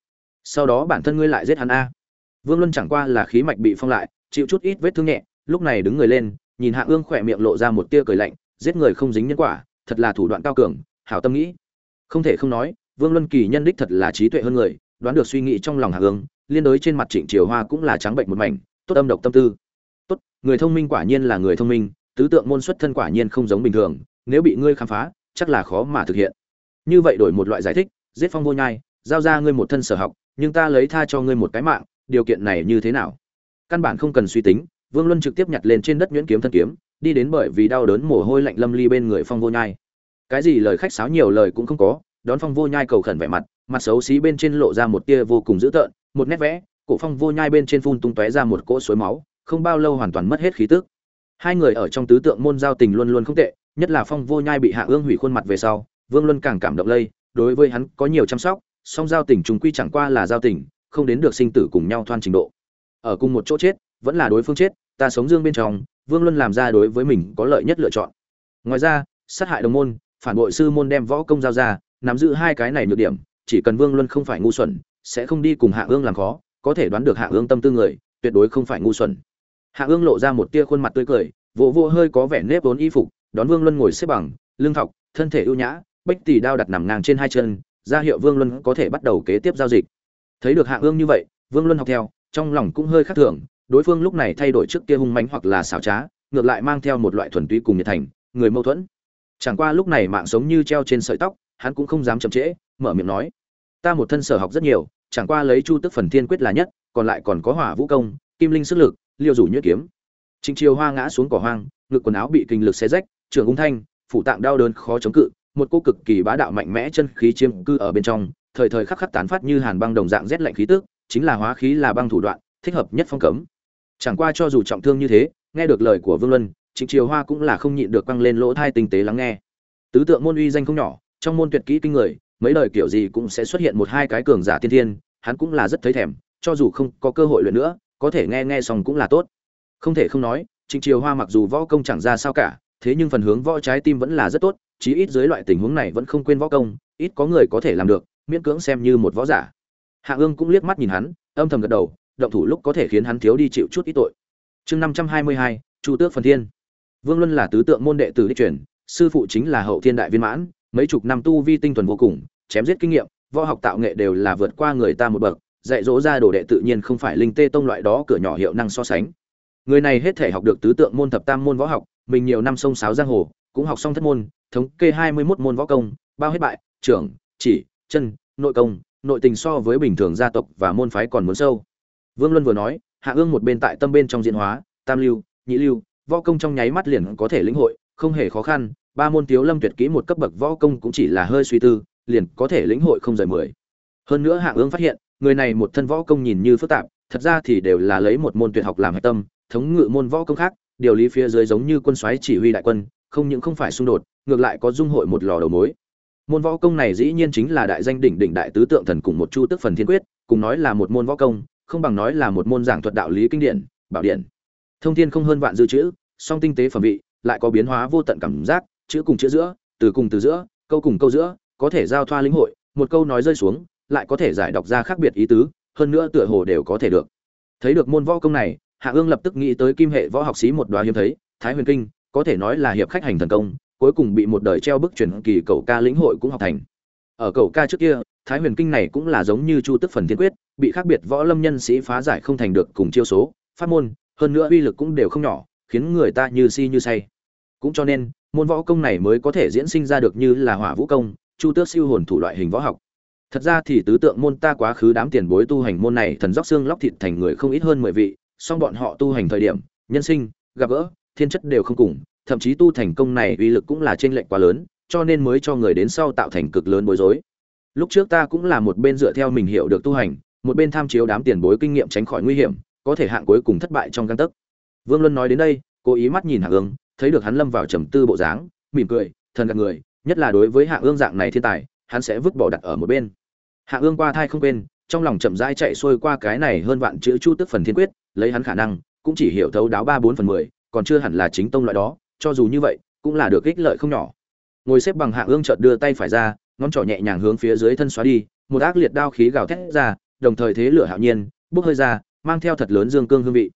Sau đó bản thân ngươi lại giết hắn a. Vương luân chẳng qua là khí mạch bị phong lại, chịu chút ít vết thương nhẹ, lúc này đứng người lên, nhìn hạ ương khỏe miệng lộ ra một tia cười lạnh, giết người không dính nhân quả, thật là thủ đoạn cao cường, hảo tâm nghĩ. Không thể không nói, vương luân kỳ nhân đích thật là trí tuệ hơn người, đoán được suy nghĩ trong lòng hạ ương liên đối trên mặt trịnh triều hoa cũng là trắng bệnh một mảnh tốt âm độc tâm tư. Tốt, người thông minh quả nhiên là người thông minh, tứ tượng môn xuất thân quả nhiên không giống bình thường, nếu bị ngươi khám phá, chắc là khó mà thực hiện. Như vậy đổi một loại giải thích, giết phong vô nhai, giao ra ngươi một thân sở học, nhưng ta lấy tha cho ngươi một cái mạng, điều kiện này như thế nào? Căn bản không cần suy tính, vương luân trực tiếp nhặt lên trên đất nhuyễn kiếm thân kiếm, đi đến bởi vì đau đớn mồ hôi lạnh lâm ly bên người phong vô nhai. Cái gì lời khách sáo nhiều lời cũng không có, đón phong vô nhai cầu khẩn vẻ mặt mặt xấu xí bên trên lộ ra một tia vô cùng dữ tợn, một nét vẽ cổ phong vô nhai bên trên phun tung tóe ra một cỗ suối máu, không bao lâu hoàn toàn mất hết khí tức. Hai người ở trong tứ tượng môn giao tình luôn luôn không tệ, nhất là phong vô nhai bị hạ ương hủy khuôn mặt về sau, vương luân càng cảm động lây, đối với hắn có nhiều chăm sóc, song giao tình trùng quy chẳng qua là giao tình, không đến được sinh tử cùng nhau thoan trình độ. Ở cùng một chỗ chết, vẫn là đối phương chết, ta sống dương bên trong, vương luân làm ra đối với mình có lợi nhất lựa chọn. Ngoài ra, sát hại đồng môn, phản bội sư môn đem võ công giao ra, nắm giữ hai cái này nhược điểm, chỉ cần vương luân không phải ngu xuẩn, sẽ không đi cùng hạ ương làm khó có thể đoán được hạ ương tâm tư người, tuyệt đối không phải ngu xuẩn. Hạ ương lộ ra một tia khuôn mặt tươi cười, vỗ vỗ hơi có vẻ nếp vốn y phục, đón vương luân ngồi xếp bằng, lưng thọc, thân thể ưu nhã, bách tỷ đao đặt nằm ngang trên hai chân, ra hiệu vương luân có thể bắt đầu kế tiếp giao dịch. Thấy được hạ ương như vậy, vương luân học theo, trong lòng cũng hơi khác thường, đối phương lúc này thay đổi trước kia hung mãnh hoặc là xảo trá, ngược lại mang theo một loại thuần túy cùng nhiệt thành, người mâu thuẫn. Chẳng qua lúc này mạng sống như treo trên sợi tóc, hắn cũng không dám chậm trễ, mở miệng nói, ta một thân sở học rất nhiều chẳng qua lấy chu tức phần thiên quyết là nhất, còn lại còn có hỏa vũ công, kim linh sức lực, liêu rủ nhuyễn kiếm. Trịnh chiêu hoa ngã xuống cỏ hoang, ngực quần áo bị kinh lực xé rách, trường ung thanh, phủ tạng đau đớn khó chống cự, một cô cực kỳ bá đạo mạnh mẽ chân khí chiêm cư ở bên trong, thời thời khắc khắc tán phát như hàn băng đồng dạng rét lạnh khí tức, chính là hóa khí là băng thủ đoạn, thích hợp nhất phong cấm. Chẳng qua cho dù trọng thương như thế, nghe được lời của vương luân, trịnh Chiêu hoa cũng là không nhịn được quăng lên lỗ thai tinh tế lắng nghe. Tứ tượng môn uy danh không nhỏ, trong môn tuyệt kỹ kinh người, mấy lời kiểu gì cũng sẽ xuất hiện một hai cái cường giả tiên thiên hắn cũng là rất thấy thèm, cho dù không có cơ hội luyện nữa, có thể nghe nghe xong cũng là tốt. Không thể không nói, trịnh triều hoa mặc dù võ công chẳng ra sao cả, thế nhưng phần hướng võ trái tim vẫn là rất tốt, chí ít dưới loại tình huống này vẫn không quên võ công, ít có người có thể làm được, miễn cưỡng xem như một võ giả. Hạ ương cũng liếc mắt nhìn hắn, âm thầm gật đầu, động thủ lúc có thể khiến hắn thiếu đi chịu chút ít tội. Chương năm trăm hai mươi hai, chu tước phần thiên. Vương luân là tứ tượng môn đệ tử đích truyền, sư phụ chính là hậu thiên đại viên mãn, mấy chục năm tu vi tinh thuần vô cùng, chém giết kinh nghiệm võ học tạo nghệ đều là vượt qua người ta một bậc, dạy dỗ ra đồ đệ tự nhiên không phải linh tê tông loại đó cửa nhỏ hiệu năng so sánh. Người này hết thể học được tứ tượng môn thập tam môn võ học, mình nhiều năm sông sáo giang hồ, cũng học xong thất môn, thống kê hai mươi mốt môn võ công, bao hết bại, trưởng, chỉ, chân, nội công, nội tình so với bình thường gia tộc và môn phái còn muốn sâu. Vương luân vừa nói, hạ ương một bên tại tâm bên trong diễn hóa, tam lưu, nhị lưu, võ công trong nháy mắt liền có thể lĩnh hội, không hề khó khăn, ba môn tiếu lâm tuyệt kỹ một cấp bậc võ công cũng chỉ là hơi suy tư liền có thể lĩnh hội không rời mười. Hơn nữa hạ ương phát hiện, người này một thân võ công nhìn như phức tạp, thật ra thì đều là lấy một môn tuyệt học làm hạch tâm, thống ngự môn võ công khác, điều lý phía dưới giống như quân soái chỉ huy đại quân, không những không phải xung đột, ngược lại có dung hội một lò đầu mối. Môn võ công này dĩ nhiên chính là đại danh đỉnh đỉnh đại tứ tượng thần cùng một chu tức phần thiên quyết, cùng nói là một môn võ công, không bằng nói là một môn giảng thuật đạo lý kinh điển, bảo điển thông thiên không hơn vạn dư chữ, song tinh tế phẩm vị, lại có biến hóa vô tận cảm giác, chữ cùng chữ giữa, từ cùng từ giữa, câu cùng câu giữa có thể giao thoa linh hội, một câu nói rơi xuống, lại có thể giải đọc ra khác biệt ý tứ, hơn nữa tựa hồ đều có thể được. Thấy được môn võ công này, hạ ương lập tức nghĩ tới kim hệ võ học sĩ một đoá hiếm thấy, thái huyền kinh, có thể nói là hiệp khách hành thần công, cuối cùng bị một đời treo bức truyền kỳ cầu ca lĩnh hội cũng học thành. Ở cầu ca trước kia, thái huyền kinh này cũng là giống như chu tức phần thiên quyết, bị khác biệt võ lâm nhân sĩ phá giải không thành được cùng chiêu số phát môn, hơn nữa uy lực cũng đều không nhỏ, khiến người ta như si như say. Cũng cho nên, môn võ công này mới có thể diễn sinh ra được như là hỏa vũ công chu tước siêu hồn thủ loại hình võ học. Thật ra thì tứ tượng môn ta quá khứ đám tiền bối tu hành môn này thần dóc xương lóc thịt thành người không ít hơn mười vị, song bọn họ tu hành thời điểm, nhân sinh, gặp gỡ, thiên chất đều không cùng, thậm chí tu thành công này uy lực cũng là trên lệnh quá lớn, cho nên mới cho người đến sau tạo thành cực lớn bối rối. Lúc trước ta cũng là một bên dựa theo mình hiểu được tu hành, một bên tham chiếu đám tiền bối kinh nghiệm tránh khỏi nguy hiểm, có thể hạng cuối cùng thất bại trong găng tấc. Vương luân nói đến đây, cố ý mắt nhìn hạ ứng thấy được hắn lâm vào trầm tư bộ dáng, mỉm cười, thần gạt người nhất là đối với hạ ương dạng này thiên tài, hắn sẽ vứt bỏ đặt ở một bên. Hạ ương qua thai không quên, trong lòng chậm rãi chạy xuôi qua cái này hơn vạn chữ chu tức phần thiên quyết, lấy hắn khả năng, cũng chỉ hiểu thấu đáo ba bốn phần mười, còn chưa hẳn là chính tông loại đó, cho dù như vậy, cũng là được ích lợi không nhỏ. Ngồi xếp bằng hạ ương chợt đưa tay phải ra, ngón trỏ nhẹ nhàng hướng phía dưới thân xóa đi, một ác liệt đao khí gào thét ra, đồng thời thế lửa hạo nhiên, bốc hơi ra, mang theo thật lớn dương cương hương vị.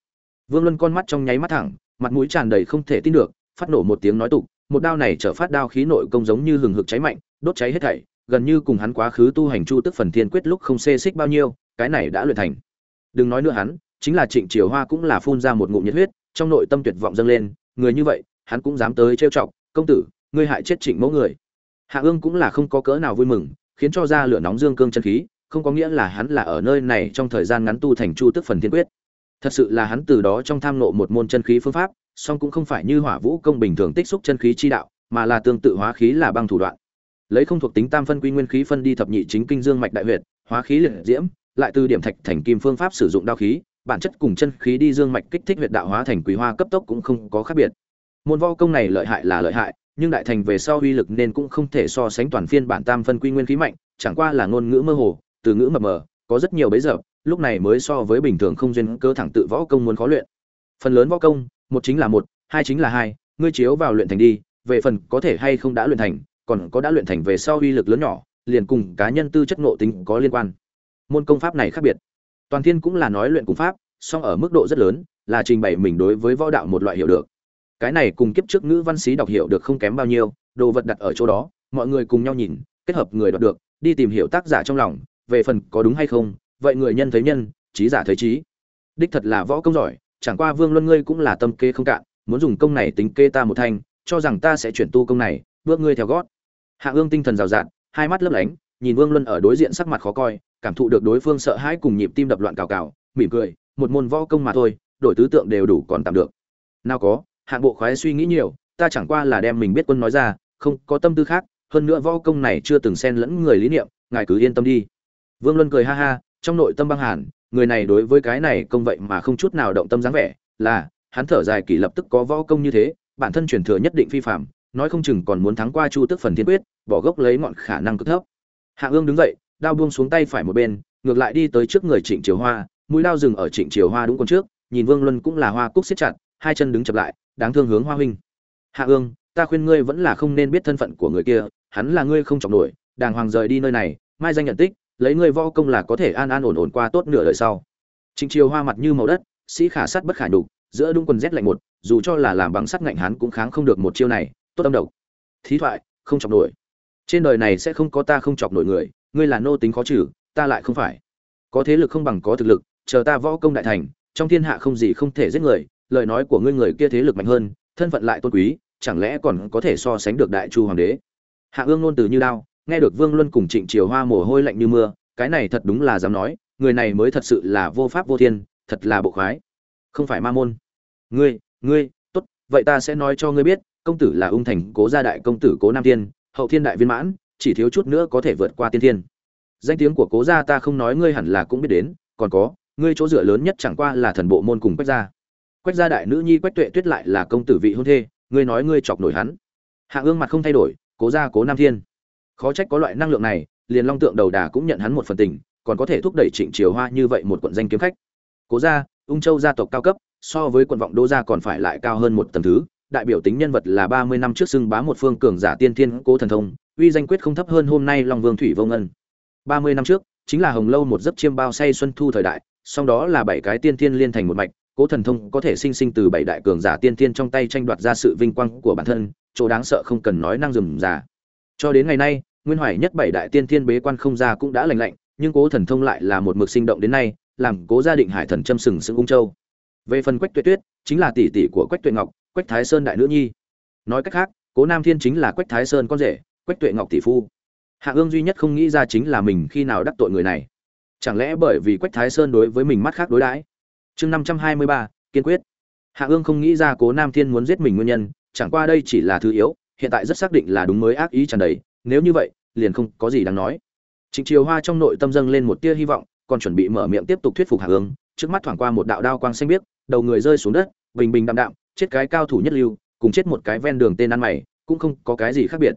Vương luân con mắt trong nháy mắt thẳng, mặt mũi tràn đầy không thể tin được, phát nổ một tiếng nói tục một đao này trở phát đao khí nội công giống như hừng hực cháy mạnh, đốt cháy hết thảy, gần như cùng hắn quá khứ tu hành chu tức phần thiên quyết lúc không xê xích bao nhiêu, cái này đã luyện thành. Đừng nói nữa hắn, chính là trịnh triều hoa cũng là phun ra một ngụm nhiệt huyết, trong nội tâm tuyệt vọng dâng lên, người như vậy, hắn cũng dám tới trêu chọc, công tử, ngươi hại chết trịnh mẫu người. Hạ ương cũng là không có cỡ nào vui mừng, khiến cho ra lửa nóng dương cương chân khí, không có nghĩa là hắn là ở nơi này trong thời gian ngắn tu thành chu tức phần thiên quyết. Thật sự là hắn từ đó trong tham ngộ một môn chân khí phương pháp song cũng không phải như hỏa vũ công bình thường tích xúc chân khí chi đạo, mà là tương tự hóa khí là băng thủ đoạn. Lấy không thuộc tính tam phân quy nguyên khí phân đi thập nhị chính kinh dương mạch đại huyệt, hóa khí liệt diễm, lại từ điểm thạch thành kim phương pháp sử dụng đao khí, bản chất cùng chân khí đi dương mạch kích thích huyệt đạo hóa thành quý hoa cấp tốc cũng không có khác biệt. Môn võ công này lợi hại là lợi hại, nhưng đại thành về sau uy lực nên cũng không thể so sánh toàn phiên bản tam phân quy nguyên khí mạnh, chẳng qua là ngôn ngữ mơ hồ, từ ngữ mập mờ, có rất nhiều bấy giờ, lúc này mới so với bình thường không duyên cơ thẳng tự võ công muốn khó luyện. Phần lớn võ công một chính là một, hai chính là hai, ngươi chiếu vào luyện thành đi, về phần có thể hay không đã luyện thành, còn có đã luyện thành về sau uy lực lớn nhỏ, liền cùng cá nhân tư chất ngộ tính có liên quan. Môn công pháp này khác biệt. Toàn thiên cũng là nói luyện cùng pháp, song ở mức độ rất lớn, là trình bày mình đối với võ đạo một loại hiểu được. Cái này cùng kiếp trước ngữ văn sĩ đọc hiểu được không kém bao nhiêu, đồ vật đặt ở chỗ đó, mọi người cùng nhau nhìn, kết hợp người đọc được, đi tìm hiểu tác giả trong lòng, về phần có đúng hay không, vậy người nhân thấy nhân, trí giả thấy trí. Đích thật là võ công giỏi chẳng qua vương luân ngươi cũng là tâm kê không cạn, muốn dùng công này tính kê ta một thanh, cho rằng ta sẽ chuyển tu công này, bước ngươi theo gót. Hạ ương tinh thần rào rạt, hai mắt lấp lánh, nhìn vương luân ở đối diện sắc mặt khó coi, cảm thụ được đối phương sợ hãi cùng nhịp tim đập loạn cào cào, mỉm cười, một môn võ công mà thôi, đổi tứ tượng đều đủ còn tạm được. Nào có hạng bộ khoái suy nghĩ nhiều, ta chẳng qua là đem mình biết quân nói ra, không có tâm tư khác, hơn nữa võ công này chưa từng xen lẫn người lý niệm, ngài cứ yên tâm đi. Vương luân cười ha ha, trong nội tâm băng hàn người này đối với cái này công vậy mà không chút nào động tâm dáng vẻ, là, hắn thở dài kỳ lập tức có võ công như thế, bản thân truyền thừa nhất định phi phạm nói không chừng còn muốn thắng qua chu tức phần thiên quyết, bỏ gốc lấy ngọn khả năng cực thấp. Hạ ương đứng dậy, đao buông xuống tay phải một bên, ngược lại đi tới trước người trịnh triều hoa, mũi đao dừng ở trịnh triều hoa đúng con trước, nhìn vương luân cũng là hoa cúc siết chặt, hai chân đứng chập lại, đáng thương hướng hoa huynh. Hạ ương, ta khuyên ngươi vẫn là không nên biết thân phận của người kia, hắn là ngươi không trọng nổi, đàng hoàng rời đi nơi này, mai danh nhận tích lấy ngươi võ công là có thể an an ổn ổn qua tốt nửa đời sau. Trịnh chiêu hoa mặt như màu đất, sĩ khả sắt bất khả nhục, giữa đúng quần rét lạnh một, dù cho là làm bằng sắt ngạnh hắn cũng kháng không được một chiêu này, tốt âm độc. Thí thoại, không chọc nổi. Trên đời này sẽ không có ta không chọc nổi người, ngươi là nô tính khó trừ ta lại không phải. Có thế lực không bằng có thực lực, chờ ta võ công đại thành, trong thiên hạ không gì không thể giết người, lời nói của ngươi người kia thế lực mạnh hơn, thân phận lại tôn quý, chẳng lẽ còn có thể so sánh được đại chu hoàng đế? Hạ ương ngôn từ như đao nghe được vương luân cùng trịnh triều hoa mồ hôi lạnh như mưa, cái này thật đúng là dám nói, người này mới thật sự là vô pháp vô thiên, thật là bộ khoái. Không phải ma môn. Ngươi ngươi, tốt, vậy ta sẽ nói cho ngươi biết, công tử là ung thành cố gia đại công tử cố nam tiên hậu thiên đại viên mãn, chỉ thiếu chút nữa có thể vượt qua tiên thiên. Danh tiếng của cố gia ta không nói ngươi hẳn là cũng biết đến, còn có, ngươi chỗ dựa lớn nhất chẳng qua là thần bộ môn cùng quách gia. Quách gia đại nữ nhi quách tuệ tuyết lại là công tử vị hôn thê, ngươi nói ngươi chọc nổi hắn. Hạ ương mặt không thay đổi, cố gia cố nam thiên khó trách có loại năng lượng này, liền long tượng đầu đà cũng nhận hắn một phần tình, còn có thể thúc đẩy trịnh triều hoa như vậy một quận danh kiếm khách cố gia, ung châu gia tộc cao cấp, so với quận vọng đô gia còn phải lại cao hơn một tầng thứ, đại biểu tính nhân vật là ba mươi năm trước xưng bá một phương cường giả tiên thiên cố thần thông, uy danh quyết không thấp hơn hôm nay long vương thủy vô ngân ba mươi năm trước, chính là hồng lâu một giấc chiêm bao say xuân thu thời đại, song đó là bảy cái tiên thiên liên thành một mạch, cố thần thông có thể sinh sinh từ bảy đại cường giả tiên thiên trong tay tranh đoạt ra sự vinh quang của bản thân, chỗ đáng sợ không cần nói năng rườm giả. cho đến ngày nay nguyên hoài nhất bảy đại tiên thiên bế quan không ra cũng đã lành lạnh, nhưng cố thần thông lại là một mực sinh động đến nay, làm cố gia định hải thần châm sừng sững ung châu. Về phần quách tuệ tuyết, chính là tỷ tỷ của quách tuệ ngọc, quách thái sơn đại nữ nhi. Nói cách khác, cố nam thiên chính là quách thái sơn con rể, quách tuệ ngọc tỷ phu. Hạ ương duy nhất không nghĩ ra chính là mình khi nào đắc tội người này. Chẳng lẽ bởi vì quách thái sơn đối với mình mắt khác đối đãi? Chương năm trăm hai mươi ba, kiên quyết. Hạ ương không nghĩ ra cố nam thiên muốn giết mình nguyên nhân, chẳng qua đây chỉ là thứ yếu, hiện tại rất xác định là đúng mới ác ý tràn đầy nếu như vậy, liền không có gì đáng nói. Trịnh triều hoa trong nội tâm dâng lên một tia hy vọng, còn chuẩn bị mở miệng tiếp tục thuyết phục hạ ương trước mắt thoảng qua một đạo đao quang xanh biếc, đầu người rơi xuống đất, bình bình đạm đạm, chết cái cao thủ nhất lưu, cùng chết một cái ven đường tên ăn mày, cũng không có cái gì khác biệt.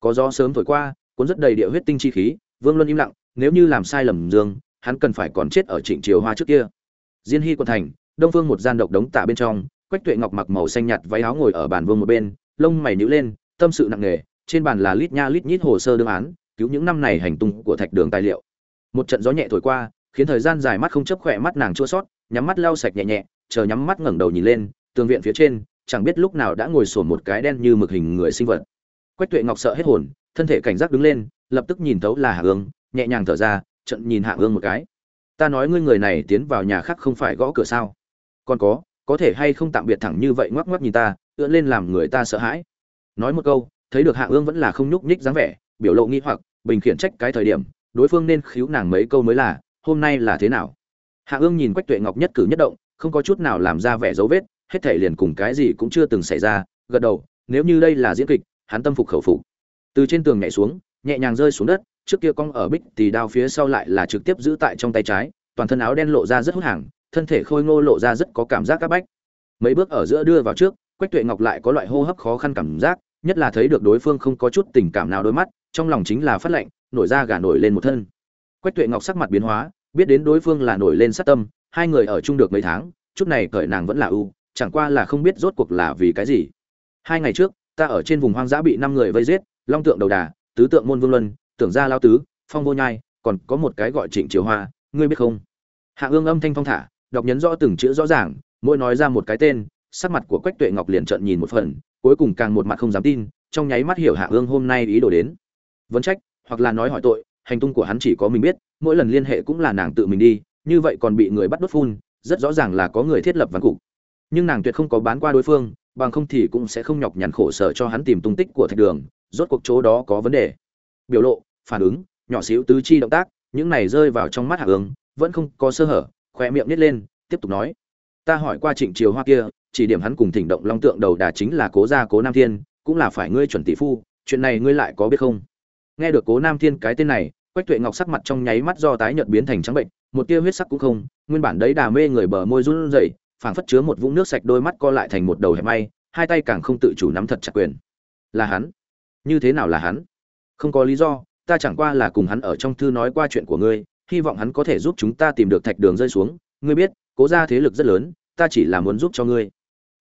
Có gió sớm thổi qua, cuốn rất đầy địa huyết tinh chi khí, vương luân im lặng, nếu như làm sai lầm dương, hắn cần phải còn chết ở trịnh triều hoa trước kia. Diên hy quận thành, đông phương một gian độc đống tạ bên trong, quách tuệ ngọc mặc màu xanh nhạt váy áo ngồi ở bàn vương một bên, lông mày nhíu lên, tâm sự nặng nề trên bàn là lít nha lít nhít hồ sơ đương án, cứu những năm này hành tung của thạch đường tài liệu. Một trận gió nhẹ thổi qua, khiến thời gian dài mắt không chấp khỏe mắt nàng chua sót, nhắm mắt lau sạch nhẹ nhẹ, chờ nhắm mắt ngẩng đầu nhìn lên, tường viện phía trên, chẳng biết lúc nào đã ngồi sổn một cái đen như mực hình người sinh vật. Quách tuệ ngọc sợ hết hồn, thân thể cảnh giác đứng lên, lập tức nhìn thấu là hạ ương, nhẹ nhàng thở ra, trận nhìn hạ ương một cái. Ta nói ngươi người này tiến vào nhà khác không phải gõ cửa sao? Còn có có thể hay không tạm biệt thẳng như vậy ngoắc ngoắc nhìn ta, ưỡn lên làm người ta sợ hãi? Nói một câu thấy được hạ ương vẫn là không nhúc nhích dáng vẻ, biểu lộ nghi hoặc, bình khiển trách cái thời điểm, đối phương nên khiếu nàng mấy câu mới là, hôm nay là thế nào? Hạ ương nhìn quách tuệ ngọc nhất cử nhất động, không có chút nào làm ra vẻ dấu vết, hết thể liền cùng cái gì cũng chưa từng xảy ra, gật đầu, nếu như đây là diễn kịch, hắn tâm phục khẩu phục. Từ trên tường nhảy xuống, nhẹ nhàng rơi xuống đất, trước kia cong ở bích thì đao phía sau lại là trực tiếp giữ tại trong tay trái, toàn thân áo đen lộ ra rất hút hàng, thân thể khôi ngô lộ ra rất có cảm giác các bách. Mấy bước ở giữa đưa vào trước, quách tuệ ngọc lại có loại hô hấp khó khăn cảm giác nhất là thấy được đối phương không có chút tình cảm nào đôi mắt, trong lòng chính là phát lệnh nổi ra gà nổi lên một thân. Quách tuệ ngọc sắc mặt biến hóa, biết đến đối phương là nổi lên sát tâm, hai người ở chung được mấy tháng, chút này cởi nàng vẫn là ưu, chẳng qua là không biết rốt cuộc là vì cái gì. Hai ngày trước, ta ở trên vùng hoang dã bị năm người vây giết, long tượng đầu đà, tứ tượng môn vương luân, tưởng gia lao tứ, phong vô nhai, còn có một cái gọi trịnh triều hoa, ngươi biết không? Hạ ương âm thanh phong thả, đọc nhấn rõ từng chữ rõ ràng, mỗi nói ra một cái tên, sắc mặt của quách tuệ ngọc liền trợn nhìn một phần cuối cùng càng một mặt không dám tin, trong nháy mắt hiểu hạ ương hôm nay ý đồ đến. Vấn trách, hoặc là nói hỏi tội, hành tung của hắn chỉ có mình biết, mỗi lần liên hệ cũng là nàng tự mình đi, như vậy còn bị người bắt đốt phun, rất rõ ràng là có người thiết lập văn cục. Nhưng nàng tuyệt không có bán qua đối phương, bằng không thì cũng sẽ không nhọc nhằn khổ sở cho hắn tìm tung tích của thạch đường, rốt cuộc chỗ đó có vấn đề. Biểu lộ, phản ứng, nhỏ xíu tứ chi động tác, những này rơi vào trong mắt hạ ương vẫn không có sơ hở khoe miệng nít lên, tiếp tục nói. Ta hỏi qua trịnh triều hoa kia chỉ điểm hắn cùng thỉnh động long tượng đầu đà chính là cố gia cố nam thiên, cũng là phải ngươi chuẩn tỷ phu, chuyện này ngươi lại có biết không? Nghe được cố nam thiên cái tên này, quách tuệ ngọc sắc mặt trong nháy mắt do tái nhợt biến thành trắng bệnh, một tia huyết sắc cũng không, nguyên bản đấy đà mê người bờ môi run rẩy, phảng phất chứa một vũng nước sạch đôi mắt co lại thành một đầu hẹp may, hai tay càng không tự chủ nắm thật chặt quyền. Là hắn. Như thế nào là hắn? Không có lý do, ta chẳng qua là cùng hắn ở trong thư nói qua chuyện của ngươi, hy vọng hắn có thể giúp chúng ta tìm được thạch đường rơi xuống. Ngươi biết, cố ra thế lực rất lớn, ta chỉ là muốn giúp cho ngươi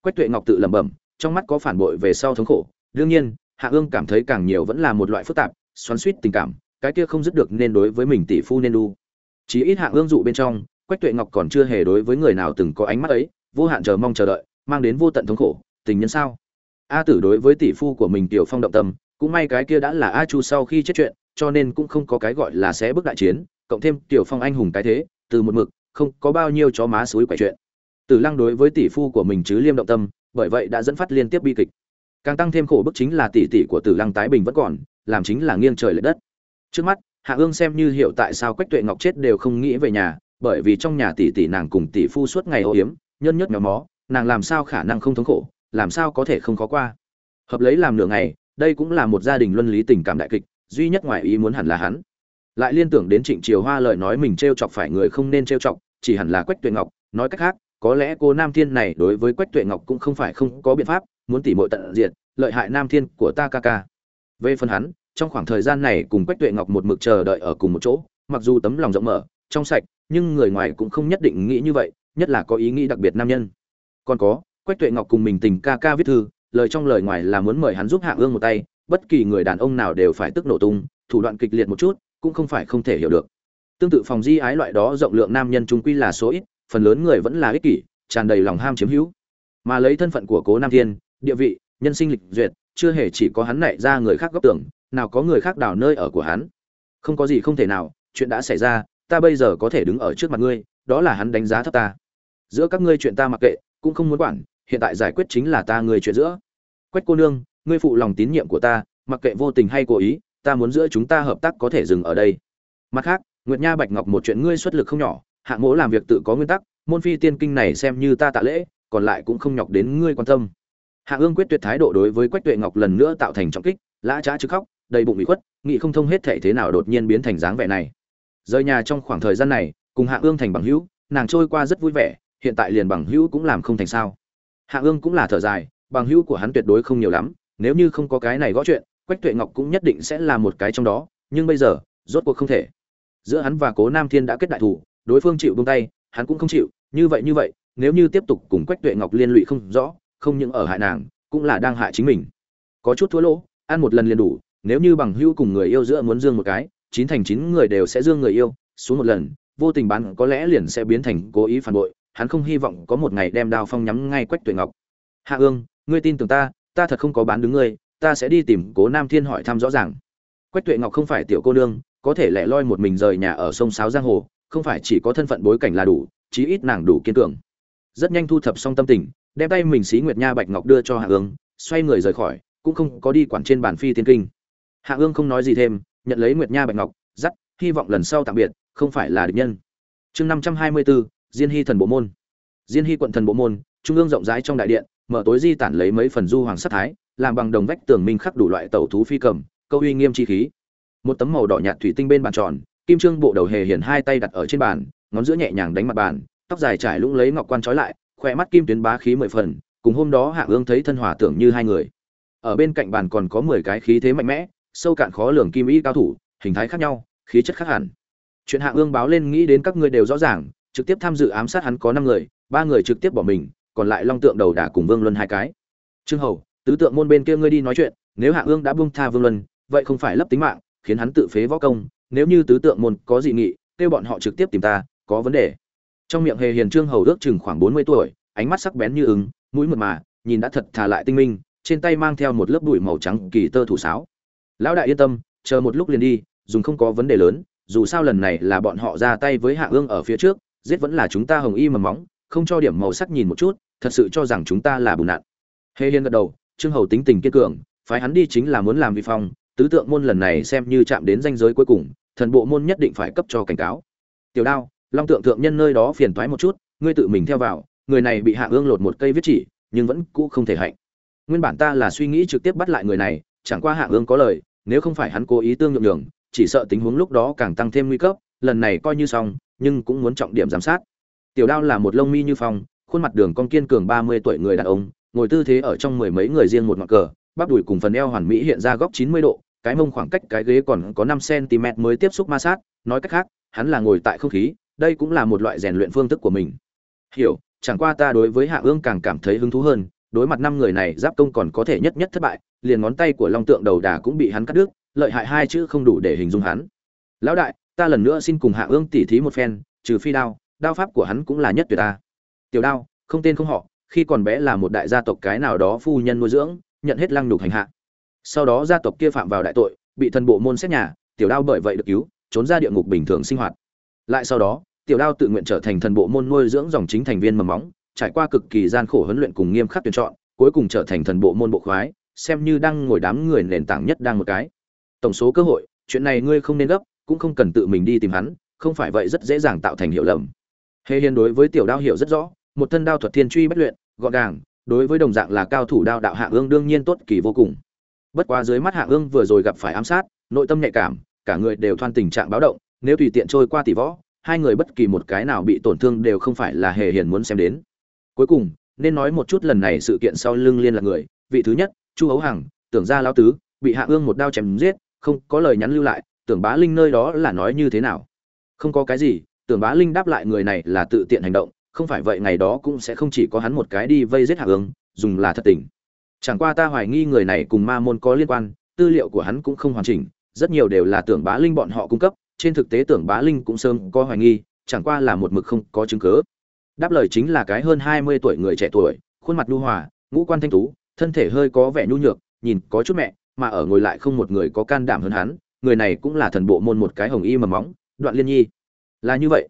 quách tuệ ngọc tự lẩm bẩm, trong mắt có phản bội về sau thống khổ. Đương nhiên, hạ ương cảm thấy càng nhiều vẫn là một loại phức tạp, xoắn suýt tình cảm, cái kia không dứt được nên đối với mình tỷ phu nên đu. Chí ít hạ ương dụ bên trong, quách tuệ ngọc còn chưa hề đối với người nào từng có ánh mắt ấy, vô hạn chờ mong chờ đợi, mang đến vô tận thống khổ. Tình nhân sao? A tử đối với tỷ phu của mình tiểu phong động tâm, cũng may cái kia đã là a chu sau khi chết chuyện, cho nên cũng không có cái gọi là sẽ bước đại chiến, cộng thêm tiểu phong anh hùng cái thế, từ một mực, không có bao nhiêu chó má suối quậy chuyện tử lăng đối với tỷ phu của mình chứ liêm động tâm bởi vậy đã dẫn phát liên tiếp bi kịch. Càng tăng thêm khổ bức chính là tỷ tỷ của tử lăng tái bình vẫn còn làm chính là nghiêng trời lệch đất. Trước mắt hạ ương xem như hiểu tại sao quách tuệ ngọc chết đều không nghĩ về nhà bởi vì trong nhà tỷ tỷ nàng cùng tỷ phu suốt ngày ô yếm, nhân nhất nhỏ mó nàng làm sao khả năng không thống khổ làm sao có thể không khó qua. Hợp lấy làm nửa ngày đây cũng là một gia đình luân lý tình cảm đại kịch duy nhất ngoài ý muốn hẳn là hắn. Lại liên tưởng đến trịnh triều hoa lời nói mình trêu chọc phải người không nên trêu chọc chỉ hẳn là quách tuệ ngọc nói cách khác có lẽ cô nam thiên này đối với quách tuệ ngọc cũng không phải không có biện pháp, muốn tỉ mội tận diệt, lợi hại nam thiên của ta ca ca. Về phần hắn, trong khoảng thời gian này cùng quách tuệ ngọc một mực chờ đợi ở cùng một chỗ, mặc dù tấm lòng rộng mở, trong sạch, nhưng người ngoài cũng không nhất định nghĩ như vậy, nhất là có ý nghĩ đặc biệt nam nhân. Còn có, quách tuệ ngọc cùng mình tình ca ca viết thư, lời trong lời ngoài là muốn mời hắn giúp hạ ương một tay, bất kỳ người đàn ông nào đều phải tức nổ tung, thủ đoạn kịch liệt một chút, cũng không phải không thể hiểu được. Tương tự phòng di ái loại đó rộng lượng nam nhân chúng quy là số ít phần lớn người vẫn là ích kỷ, tràn đầy lòng ham chiếm hữu. Mà lấy thân phận của cố nam thiên, địa vị, nhân sinh lịch duyệt, chưa hề chỉ có hắn nảy ra người khác góp tưởng, nào có người khác đào nơi ở của hắn. Không có gì không thể nào, chuyện đã xảy ra, ta bây giờ có thể đứng ở trước mặt ngươi, đó là hắn đánh giá thấp ta. Giữa các ngươi chuyện ta mặc kệ, cũng không muốn quản, hiện tại giải quyết chính là ta người chuyện giữa. Quách cô nương, ngươi phụ lòng tín nhiệm của ta, mặc kệ vô tình hay cố ý, ta muốn giữa chúng ta hợp tác có thể dừng ở đây. Mặt khác, nguyệt nha bạch ngọc một chuyện ngươi xuất lực không nhỏ hạng mỗ làm việc tự có nguyên tắc, môn phi tiên kinh này xem như ta tạ lễ, còn lại cũng không nhọc đến ngươi quan tâm. Hạ ương quyết tuyệt thái độ đối với quách tuệ ngọc lần nữa tạo thành trọng kích, lã trá chứ khóc, đầy bụng bị khuất nghị không thông hết thể thế nào đột nhiên biến thành dáng vẻ này. Rời nhà trong khoảng thời gian này, cùng hạ ương thành bằng hữu, nàng trôi qua rất vui vẻ, hiện tại liền bằng hữu cũng làm không thành sao. Hạ ương cũng là thở dài, bằng hữu của hắn tuyệt đối không nhiều lắm, nếu như không có cái này gõ chuyện, quách tuệ ngọc cũng nhất định sẽ là một cái trong đó, nhưng bây giờ, rốt cuộc không thể. Giữa hắn và cố nam thiên đã kết đại thủ đối phương chịu buông tay, hắn cũng không chịu, như vậy như vậy, nếu như tiếp tục cùng quách tuệ ngọc liên lụy không rõ, không những ở hại nàng, cũng là đang hại chính mình. Có chút thua lỗ, ăn một lần liền đủ, nếu như bằng hữu cùng người yêu giữa muốn dương một cái, chín thành chín người đều sẽ dương người yêu, xuống một lần, vô tình bán, có lẽ liền sẽ biến thành cố ý phản bội, hắn không hy vọng có một ngày đem đao phong nhắm ngay quách tuệ ngọc. Hạ ương, ngươi tin tưởng ta ta thật không có bán đứng ngươi, ta sẽ đi tìm cố nam thiên hỏi thăm rõ ràng. Quách tuệ ngọc không phải tiểu cô nương, có thể lẻ loi một mình rời nhà ở sông sáo giang hồ không phải chỉ có thân phận bối cảnh là đủ, chí ít nàng đủ kiên cường. Rất nhanh thu thập xong tâm tình, đem tay mình xí nguyệt nha bạch ngọc đưa cho hạ ương, xoay người rời khỏi, cũng không có đi quản trên bàn phi tiên kinh. Hạ ương không nói gì thêm, nhận lấy nguyệt nha bạch ngọc, dắt, hy vọng lần sau tạm biệt, không phải là địch nhân. Chương năm trăm hai mươi bốn diên hy thần bộ môn. Diên hy quận thần bộ môn, trung ương rộng rãi trong đại điện, mở tối di tản lấy mấy phần du hoàng sắc thái, làm bằng đồng vách tường minh khắc đủ loại tẩu thú phi cầm, câu uy nghiêm chi khí. Một tấm màu đỏ nhạt thủy tinh bên bàn tròn kim trương bộ đầu hề hiển hai tay đặt ở trên bàn, ngón giữa nhẹ nhàng đánh mặt bàn, tóc dài trải lũng lấy ngọc quan trói lại khoe mắt kim tuyến bá khí mười phần, cùng hôm đó hạ ương thấy thân hòa tưởng như hai người. Ở bên cạnh bàn còn có mười cái khí thế mạnh mẽ, sâu cạn khó lường kim ý cao thủ, hình thái khác nhau, khí chất khác hẳn. Chuyện hạ ương báo lên nghĩ đến các ngươi đều rõ ràng, trực tiếp tham dự ám sát hắn có năm người, ba người trực tiếp bỏ mình, còn lại long tượng đầu đà cùng vương luân hai cái. Trương hầu, tứ tượng môn bên kia ngươi đi nói chuyện, nếu hạ ương đã buông tha vương luân, vậy không phải lấp tính mạng, khiến hắn tự phế võ công nếu như tứ tượng môn có dị nghị, kêu bọn họ trực tiếp tìm ta, có vấn đề. Trong miệng hề hiền trương hầu ước chừng khoảng bốn mươi tuổi, ánh mắt sắc bén như ứng, mũi mượt mà, nhìn đã thật thà lại tinh minh, trên tay mang theo một lớp bụi màu trắng kỳ tơ thủ sáo. Lão đại yên tâm, chờ một lúc liền đi, dùng không có vấn đề lớn, dù sao lần này là bọn họ ra tay với hạ ương ở phía trước, giết vẫn là chúng ta hồng y mầm móng, không cho điểm màu sắc nhìn một chút, thật sự cho rằng chúng ta là bùn nạn. Hề hiền gật đầu, trương hầu tính tình kiên cường, phái hắn đi chính là muốn làm vi phong, tứ tượng môn lần này xem như chạm đến danh giới cuối cùng thần bộ môn nhất định phải cấp cho cảnh cáo. Tiểu đao, long tượng thượng nhân nơi đó phiền toái một chút, ngươi tự mình theo vào, người này bị hạ ương lột một cây viết chỉ, nhưng vẫn cũ không thể hạnh. Nguyên bản ta là suy nghĩ trực tiếp bắt lại người này, chẳng qua hạ ương có lời, nếu không phải hắn cố ý tương nhượng nhường, chỉ sợ tình huống lúc đó càng tăng thêm nguy cấp, lần này coi như xong, nhưng cũng muốn trọng điểm giám sát. Tiểu đao là một lông mi như phong, khuôn mặt đường con kiên cường ba mươi tuổi người đàn ông, ngồi tư thế ở trong mười mấy người riêng một ngọn cờ, bắp đùi cùng phần eo hoàn mỹ hiện ra góc chín mươi độ cái mông khoảng cách cái ghế còn có năm cm mới tiếp xúc ma sát, nói cách khác, hắn là ngồi tại không khí, đây cũng là một loại rèn luyện phương thức của mình. Hiểu, chẳng qua ta đối với hạ ương càng cảm thấy hứng thú hơn, đối mặt năm người này, giáp công còn có thể nhất nhất thất bại, liền ngón tay của long tượng đầu đà cũng bị hắn cắt đứt, lợi hại hai chữ không đủ để hình dung hắn. Lão đại, ta lần nữa xin cùng hạ ương tỉ thí một phen, trừ phi đao đao pháp của hắn cũng là nhất tuyệt ta. Tiểu đao, không tên không họ, khi còn bé là một đại gia tộc cái nào đó phu nhân nuôi dưỡng, nhận hết lăng nhục hành hạ sau đó gia tộc kia phạm vào đại tội, bị thần bộ môn xét nhà, tiểu đao bởi vậy được cứu, trốn ra địa ngục bình thường sinh hoạt. Lại sau đó, tiểu đao tự nguyện trở thành thần bộ môn nuôi dưỡng dòng chính thành viên mầm móng, trải qua cực kỳ gian khổ huấn luyện cùng nghiêm khắc tuyển chọn, cuối cùng trở thành thần bộ môn bộ khoái, xem như đang ngồi đám người nền tảng nhất đang một cái. Tổng số cơ hội, chuyện này ngươi không nên gấp, cũng không cần tự mình đi tìm hắn, không phải vậy rất dễ dàng tạo thành hiểu lầm. Hề hiền đối với tiểu đao hiểu rất rõ, một thân đao thuật thiên truy bất luyện, gọn gàng, đối với đồng dạng là cao thủ đao đạo hạ ương đương nhiên tốt kỳ vô cùng bất quá dưới mắt hạ ương vừa rồi gặp phải ám sát, nội tâm nhạy cảm, cả người đều thoan tình trạng báo động, nếu tùy tiện trôi qua tỷ võ, hai người bất kỳ một cái nào bị tổn thương đều không phải là hề hiền muốn xem đến. Cuối cùng, nên nói một chút lần này sự kiện sau lưng liên là người, vị thứ nhất, chu hấu hằng, tưởng ra lao tứ, bị hạ ương một đao chém giết, không có lời nhắn lưu lại, tưởng bá linh nơi đó là nói như thế nào? Không có cái gì, tưởng bá linh đáp lại người này là tự tiện hành động, không phải vậy ngày đó cũng sẽ không chỉ có hắn một cái đi vây giết hạ ương, dùng là thật tình chẳng qua ta hoài nghi người này cùng ma môn có liên quan, tư liệu của hắn cũng không hoàn chỉnh, rất nhiều đều là tưởng bá linh bọn họ cung cấp, trên thực tế tưởng bá linh cũng sớm có hoài nghi, chẳng qua là một mực không có chứng cứ. Đáp lời chính là cái hơn hai mươi tuổi người trẻ tuổi, khuôn mặt nhu hòa, ngũ quan thanh tú, thân thể hơi có vẻ nhu nhược, nhìn có chút mẹ, mà ở ngồi lại không một người có can đảm hơn hắn, người này cũng là thần bộ môn một cái hồng y mầm móng, đoạn liên nhi. Là như vậy.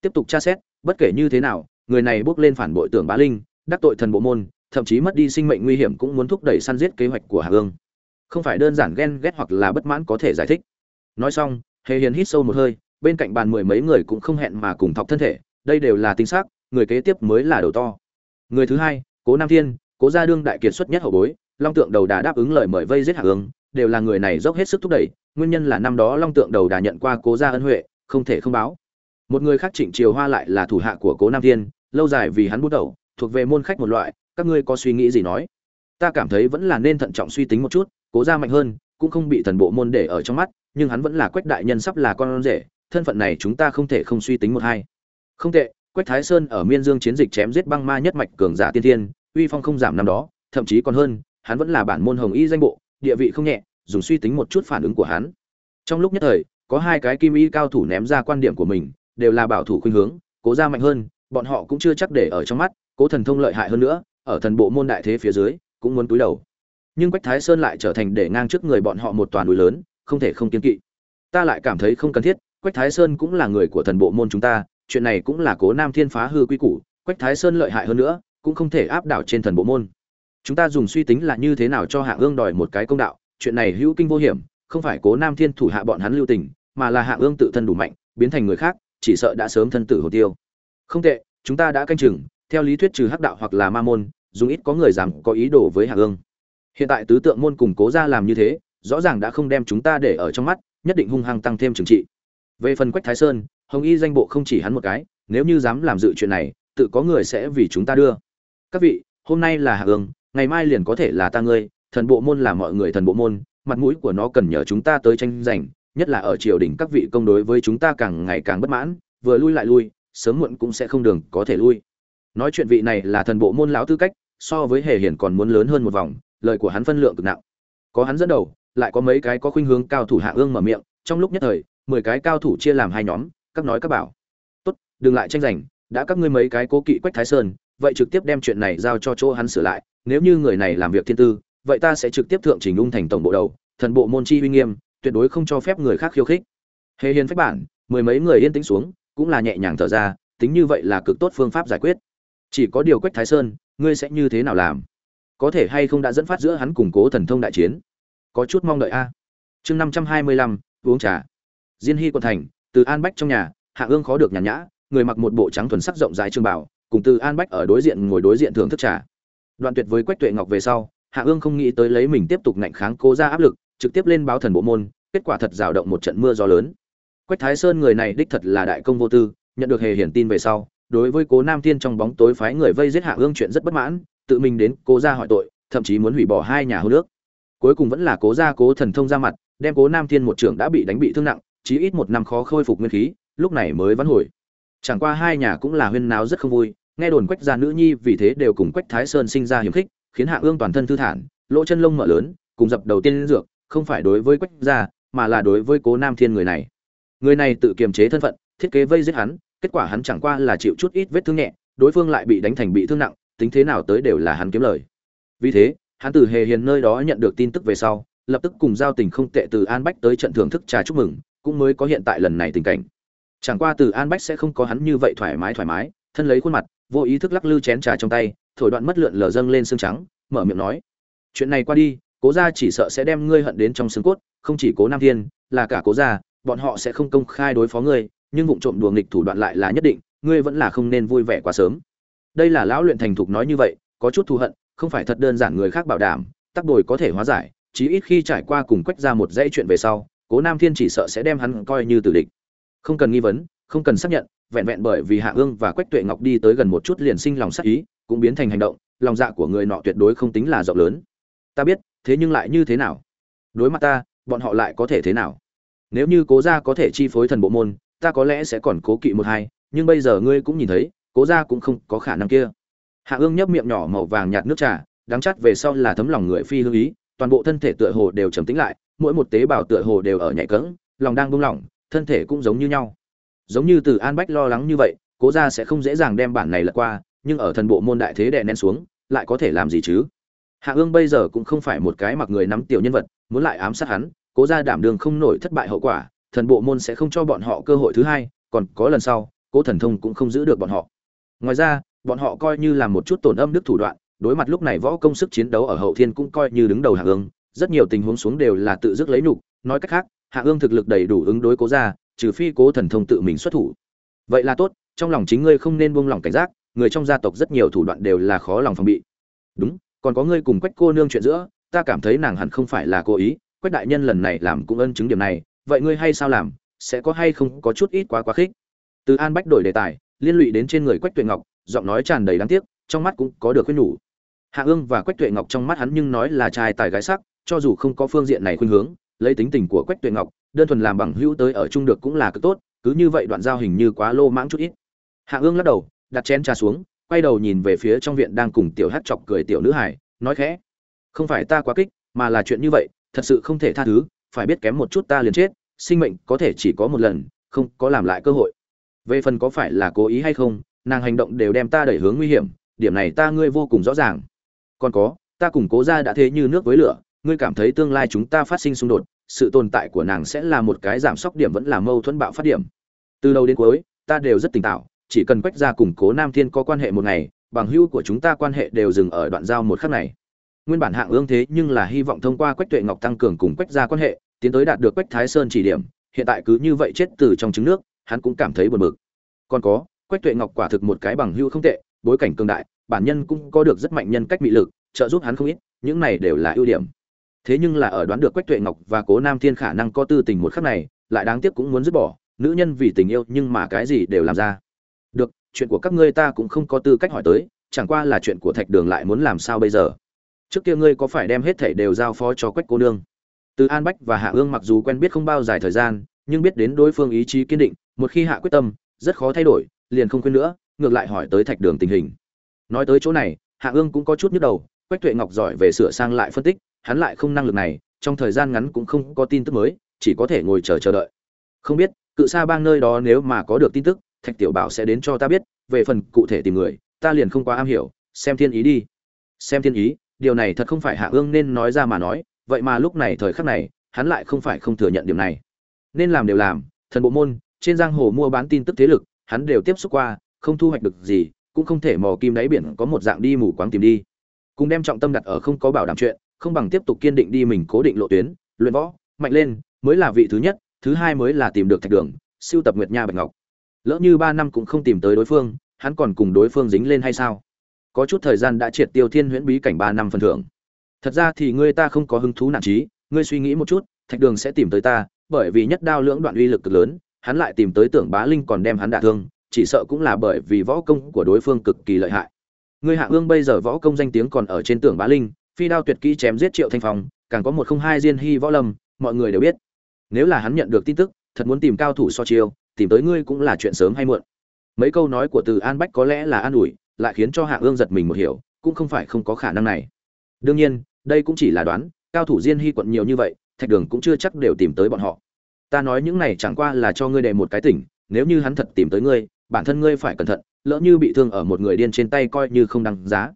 Tiếp tục tra xét, bất kể như thế nào, người này bước lên phản bội tưởng bá linh, đắc tội thần bộ môn thậm chí mất đi sinh mệnh nguy hiểm cũng muốn thúc đẩy săn giết kế hoạch của Hà Ương. Không phải đơn giản ghen ghét hoặc là bất mãn có thể giải thích. Nói xong, Hề Hiền hít sâu một hơi, bên cạnh bàn mười mấy người cũng không hẹn mà cùng thọc thân thể, đây đều là tinh xác, người kế tiếp mới là đầu to. Người thứ hai, Cố Nam Thiên, Cố gia đương đại kiệt xuất nhất hậu bối, Long Tượng Đầu Đà đáp ứng lời mời vây giết Hà Ương, đều là người này dốc hết sức thúc đẩy, nguyên nhân là năm đó Long Tượng Đầu Đà nhận qua Cố gia ân huệ, không thể không báo. Một người khác Trịnh Triều Hoa lại là thủ hạ của Cố Nam Thiên, lâu dài vì hắn bút đầu, thuộc về môn khách một loại, các ngươi có suy nghĩ gì nói. Ta cảm thấy vẫn là nên thận trọng suy tính một chút, cố ra mạnh hơn, cũng không bị thần bộ môn để ở trong mắt, nhưng hắn vẫn là quách đại nhân sắp là con rể, thân phận này chúng ta không thể không suy tính một hai. Không tệ, quách thái sơn ở miên dương chiến dịch chém giết băng ma nhất mạch cường giả tiên thiên, uy phong không giảm năm đó, thậm chí còn hơn, hắn vẫn là bản môn hồng y danh bộ, địa vị không nhẹ, dùng suy tính một chút phản ứng của hắn. Trong lúc nhất thời, có hai cái kim y cao thủ ném ra quan điểm của mình, đều là bảo thủ khuynh hướng, cố ra mạnh hơn, bọn họ cũng chưa chắc để ở trong mắt, cố thần thông lợi hại hơn nữa ở thần bộ môn đại thế phía dưới, cũng muốn túi đầu. Nhưng quách thái sơn lại trở thành để ngang trước người bọn họ một toàn núi lớn, không thể không kiên kỵ. Ta lại cảm thấy không cần thiết, quách thái sơn cũng là người của thần bộ môn chúng ta, chuyện này cũng là cố nam thiên phá hư quy củ, quách thái sơn lợi hại hơn nữa, cũng không thể áp đảo trên thần bộ môn. Chúng ta dùng suy tính là như thế nào cho hạ ương đòi một cái công đạo, chuyện này hữu kinh vô hiểm, không phải cố nam thiên thủ hạ bọn hắn lưu tình, mà là hạ ương tự thân đủ mạnh, biến thành người khác, chỉ sợ đã sớm thân tử hồ tiêu. Không tệ, chúng ta đã canh chừng theo lý thuyết trừ hắc đạo hoặc là ma môn, dùng ít có người dám có ý đồ với hạ ương hiện tại tứ tượng môn cùng cố ra làm như thế, rõ ràng đã không đem chúng ta để ở trong mắt, nhất định hung hăng tăng thêm trừng trị. Về phần quách thái sơn, hồng y danh bộ không chỉ hắn một cái, nếu như dám làm dự chuyện này, tự có người sẽ vì chúng ta đưa. Các vị, hôm nay là hạ ương ngày mai liền có thể là ta ngươi, thần bộ môn là mọi người thần bộ môn, mặt mũi của nó cần nhờ chúng ta tới tranh giành, nhất là ở triều đình các vị công đối với chúng ta càng ngày càng bất mãn, vừa lui lại lui, sớm muộn cũng sẽ không đường có thể lui nói chuyện vị này là thần bộ môn lão tư cách, so với hề hiển còn muốn lớn hơn một vòng, lời của hắn phân lượng cực nặng. Có hắn dẫn đầu, lại có mấy cái có khuynh hướng cao thủ hạ ương mở miệng, trong lúc nhất thời, mười cái cao thủ chia làm hai nhóm, các nói các bảo. Tốt, đừng lại tranh giành, đã các ngươi mấy cái cố kỵ quách thái sơn, vậy trực tiếp đem chuyện này giao cho chỗ hắn sửa lại, nếu như người này làm việc thiên tư, vậy ta sẽ trực tiếp thượng trình ung thành tổng bộ đầu, thần bộ môn chi uy nghiêm, tuyệt đối không cho phép người khác khiêu khích. Hề hiền phách bản, mười mấy người yên tĩnh xuống, cũng là nhẹ nhàng thở ra, tính như vậy là cực tốt phương pháp giải quyết chỉ có điều quách thái sơn, ngươi sẽ như thế nào làm? Có thể hay không đã dẫn phát giữa hắn củng cố thần thông đại chiến? Có chút mong đợi a. Chương năm trăm hai mươi lăm, uống trà. Diên hy quận thành, từ an bách trong nhà, hạ ương khó được nhàn nhã, người mặc một bộ trắng thuần sắc rộng dài trương bảo cùng từ an bách ở đối diện ngồi đối diện thưởng thức trà. Đoạn tuyệt với quách tuệ ngọc về sau, hạ ương không nghĩ tới lấy mình tiếp tục ngạnh kháng cố ra áp lực, trực tiếp lên báo thần bộ môn, kết quả thật rào động một trận mưa gió lớn. Quách thái sơn người này đích thật là đại công vô tư, nhận được hề hiển tin về sau đối với cố nam thiên trong bóng tối phái người vây giết hạ ương chuyện rất bất mãn, tự mình đến cố ra hỏi tội, thậm chí muốn hủy bỏ hai nhà hô nước cuối cùng vẫn là cố gia cố thần thông ra mặt, đem cố nam thiên một trưởng đã bị đánh bị thương nặng, chí ít một năm khó khôi phục nguyên khí, lúc này mới vắn hồi. Chẳng qua hai nhà cũng là huyên náo rất không vui, nghe đồn quách gia nữ nhi vì thế đều cùng quách thái sơn sinh ra hiếm khích, khiến hạ ương toàn thân thư thản, lỗ chân lông mở lớn, cùng dập đầu tiên dược, không phải đối với quách gia, mà là đối với cố nam thiên người này. Người này tự kiềm chế thân phận, thiết kế vây giết hắn kết quả hắn chẳng qua là chịu chút ít vết thương nhẹ, đối phương lại bị đánh thành bị thương nặng, tính thế nào tới đều là hắn kiếm lời. Vì thế, hắn từ hề hiền nơi đó nhận được tin tức về sau, lập tức cùng giao tình không tệ từ an bách tới trận thưởng thức trà chúc mừng, cũng mới có hiện tại lần này tình cảnh. Chẳng qua từ an bách sẽ không có hắn như vậy thoải mái thoải mái, thân lấy khuôn mặt, vô ý thức lắc lư chén trà trong tay, thổi đoạn mất lượn lờ dâng lên xương trắng, mở miệng nói, chuyện này qua đi, cố gia chỉ sợ sẽ đem ngươi hận đến trong xương cốt, không chỉ cố nam thiên, là cả cố gia, bọn họ sẽ không công khai đối phó ngươi nhưng vụng trộm đùa nghịch thủ đoạn lại là nhất định, ngươi vẫn là không nên vui vẻ quá sớm. Đây là lão luyện thành thục nói như vậy, có chút thù hận, không phải thật đơn giản người khác bảo đảm, tắc bồi có thể hóa giải, chí ít khi trải qua cùng quách ra một dãy chuyện về sau, cố nam thiên chỉ sợ sẽ đem hắn coi như tử địch. Không cần nghi vấn, không cần xác nhận, vẹn vẹn bởi vì hạ ương và quách tuệ ngọc đi tới gần một chút liền sinh lòng sắc ý, cũng biến thành hành động, lòng dạ của người nọ tuyệt đối không tính là rộng lớn. Ta biết, thế nhưng lại như thế nào? Đối mặt ta, bọn họ lại có thể thế nào? Nếu như cố gia có thể chi phối thần bộ môn ta có lẽ sẽ còn cố kỵ một hai, nhưng bây giờ ngươi cũng nhìn thấy, cố gia cũng không có khả năng kia. Hạ ương nhấp miệng nhỏ màu vàng nhạt nước trà, đắng chắt về sau là thấm lòng người phi hương ý, toàn bộ thân thể tựa hồ đều trầm tĩnh lại, mỗi một tế bào tựa hồ đều ở nhạy cỡng lòng đang buông lỏng, thân thể cũng giống như nhau. Giống như từ an bách lo lắng như vậy, cố gia sẽ không dễ dàng đem bản này lật qua, nhưng ở thần bộ môn đại thế đè nén xuống, lại có thể làm gì chứ? Hạ ương bây giờ cũng không phải một cái mặc người nắm tiểu nhân vật, muốn lại ám sát hắn, cố gia đảm đường không nổi thất bại hậu quả thần bộ môn sẽ không cho bọn họ cơ hội thứ hai, còn có lần sau, cố thần thông cũng không giữ được bọn họ. Ngoài ra, bọn họ coi như là một chút tổn âm đức thủ đoạn, đối mặt lúc này võ công sức chiến đấu ở hậu thiên cũng coi như đứng đầu hạ ương, rất nhiều tình huống xuống đều là tự dứt lấy nhục, nói cách khác, hạ ương thực lực đầy đủ ứng đối cố gia, trừ phi cố thần thông tự mình xuất thủ. Vậy là tốt, trong lòng chính ngươi không nên buông lỏng cảnh giác, người trong gia tộc rất nhiều thủ đoạn đều là khó lòng phòng bị. Đúng, còn có ngươi cùng quách cô nương chuyện giữa, ta cảm thấy nàng hẳn không phải là cố ý, quách đại nhân lần này làm cũng ân chứng điểm này vậy ngươi hay sao làm, sẽ có hay không có chút ít quá quá khích? Từ an bách đổi đề tài, liên lụy đến trên người quách tuệ ngọc, giọng nói tràn đầy đáng tiếc, trong mắt cũng có được khuyên nhủ. Hạ ương và quách tuệ ngọc trong mắt hắn nhưng nói là trai tài gái sắc, cho dù không có phương diện này khuyên hướng, lấy tính tình của quách tuệ ngọc, đơn thuần làm bằng hữu tới ở chung được cũng là cực tốt, cứ như vậy đoạn giao hình như quá lô mãng chút ít. Hạ ương lắc đầu, đặt chén trà xuống, quay đầu nhìn về phía trong viện đang cùng tiểu hát chọc cười tiểu nữ hải nói khẽ, không phải ta quá kích, mà là chuyện như vậy, thật sự không thể tha thứ phải biết kém một chút ta liền chết, sinh mệnh có thể chỉ có một lần, không có làm lại cơ hội. Về phần có phải là cố ý hay không, nàng hành động đều đem ta đẩy hướng nguy hiểm, điểm này ta ngươi vô cùng rõ ràng. Còn có, ta cùng cố ra đã thế như nước với lửa, ngươi cảm thấy tương lai chúng ta phát sinh xung đột, sự tồn tại của nàng sẽ là một cái giảm sốc điểm vẫn là mâu thuẫn bạo phát điểm. Từ đầu đến cuối, ta đều rất tỉnh táo, chỉ cần quách ra củng cố nam thiên có quan hệ một ngày, bằng hữu của chúng ta quan hệ đều dừng ở đoạn giao một khắc này nguyên bản hạng ương thế nhưng là hy vọng thông qua quách tuệ ngọc tăng cường cùng quách ra quan hệ, tiến tới đạt được quách thái sơn chỉ điểm, hiện tại cứ như vậy chết từ trong trứng nước, hắn cũng cảm thấy buồn bực. Còn có, quách tuệ ngọc quả thực một cái bằng hữu không tệ, bối cảnh cường đại, bản nhân cũng có được rất mạnh nhân cách mị lực, trợ giúp hắn không ít, những này đều là ưu điểm. Thế nhưng là ở đoán được quách tuệ ngọc và cố nam thiên khả năng có tư tình một khắc này, lại đáng tiếc cũng muốn dứt bỏ, nữ nhân vì tình yêu nhưng mà cái gì đều làm ra. Được, chuyện của các ngươi ta cũng không có tư cách hỏi tới, chẳng qua là chuyện của thạch đường lại muốn làm sao bây giờ? Trước kia ngươi có phải đem hết thảy đều giao phó cho quách cô nương? Từ an bách và hạ ương mặc dù quen biết không bao dài thời gian, nhưng biết đến đối phương ý chí kiên định, một khi hạ quyết tâm, rất khó thay đổi, liền không khuyên nữa, ngược lại hỏi tới thạch đường tình hình. Nói tới chỗ này, hạ ương cũng có chút nhức đầu, quách tuệ ngọc giỏi về sửa sang lại phân tích, hắn lại không năng lực này, trong thời gian ngắn cũng không có tin tức mới, chỉ có thể ngồi chờ chờ đợi. Không biết, cự xa bang nơi đó nếu mà có được tin tức, thạch tiểu bảo sẽ đến cho ta biết, về phần cụ thể tìm người, ta liền không quá am hiểu, xem thiên ý đi. Xem thiên ý điều này thật không phải hạ ương nên nói ra mà nói, vậy mà lúc này thời khắc này, hắn lại không phải không thừa nhận điểm này. Nên làm đều làm, thần bộ môn, trên giang hồ mua bán tin tức thế lực, hắn đều tiếp xúc qua, không thu hoạch được gì, cũng không thể mò kim đáy biển có một dạng đi mù quáng tìm đi. Cùng đem trọng tâm đặt ở không có bảo đảm chuyện, không bằng tiếp tục kiên định đi mình cố định lộ tuyến, luyện võ, mạnh lên, mới là vị thứ nhất, thứ hai mới là tìm được thạch đường, siêu tập nguyệt nha bạch ngọc. Lỡ như ba năm cũng không tìm tới đối phương, hắn còn cùng đối phương dính lên hay sao? Có chút thời gian đã triệt tiêu thiên huyễn bí cảnh ba năm phần thưởng. Thật ra thì ngươi ta không có hứng thú nản trí, ngươi suy nghĩ một chút, thạch đường sẽ tìm tới ta, bởi vì nhất đao lưỡng đoạn uy lực cực lớn, hắn lại tìm tới tưởng bá linh còn đem hắn đả thương, chỉ sợ cũng là bởi vì võ công của đối phương cực kỳ lợi hại. Ngươi hạ ương bây giờ võ công danh tiếng còn ở trên tưởng bá linh, phi đao tuyệt kỹ chém giết triệu thanh phong, càng có một không hai diên hy võ lâm, mọi người đều biết. Nếu là hắn nhận được tin tức, thật muốn tìm cao thủ so chiêu, tìm tới ngươi cũng là chuyện sớm hay muộn. Mấy câu nói của từ an bách có lẽ là an ủi lại khiến cho hạ ương giật mình một hiểu, cũng không phải không có khả năng này. Đương nhiên, đây cũng chỉ là đoán, cao thủ diên hy quận nhiều như vậy, thạch đường cũng chưa chắc đều tìm tới bọn họ. Ta nói những này chẳng qua là cho ngươi để một cái tỉnh, nếu như hắn thật tìm tới ngươi, bản thân ngươi phải cẩn thận, lỡ như bị thương ở một người điên trên tay coi như không đáng giá.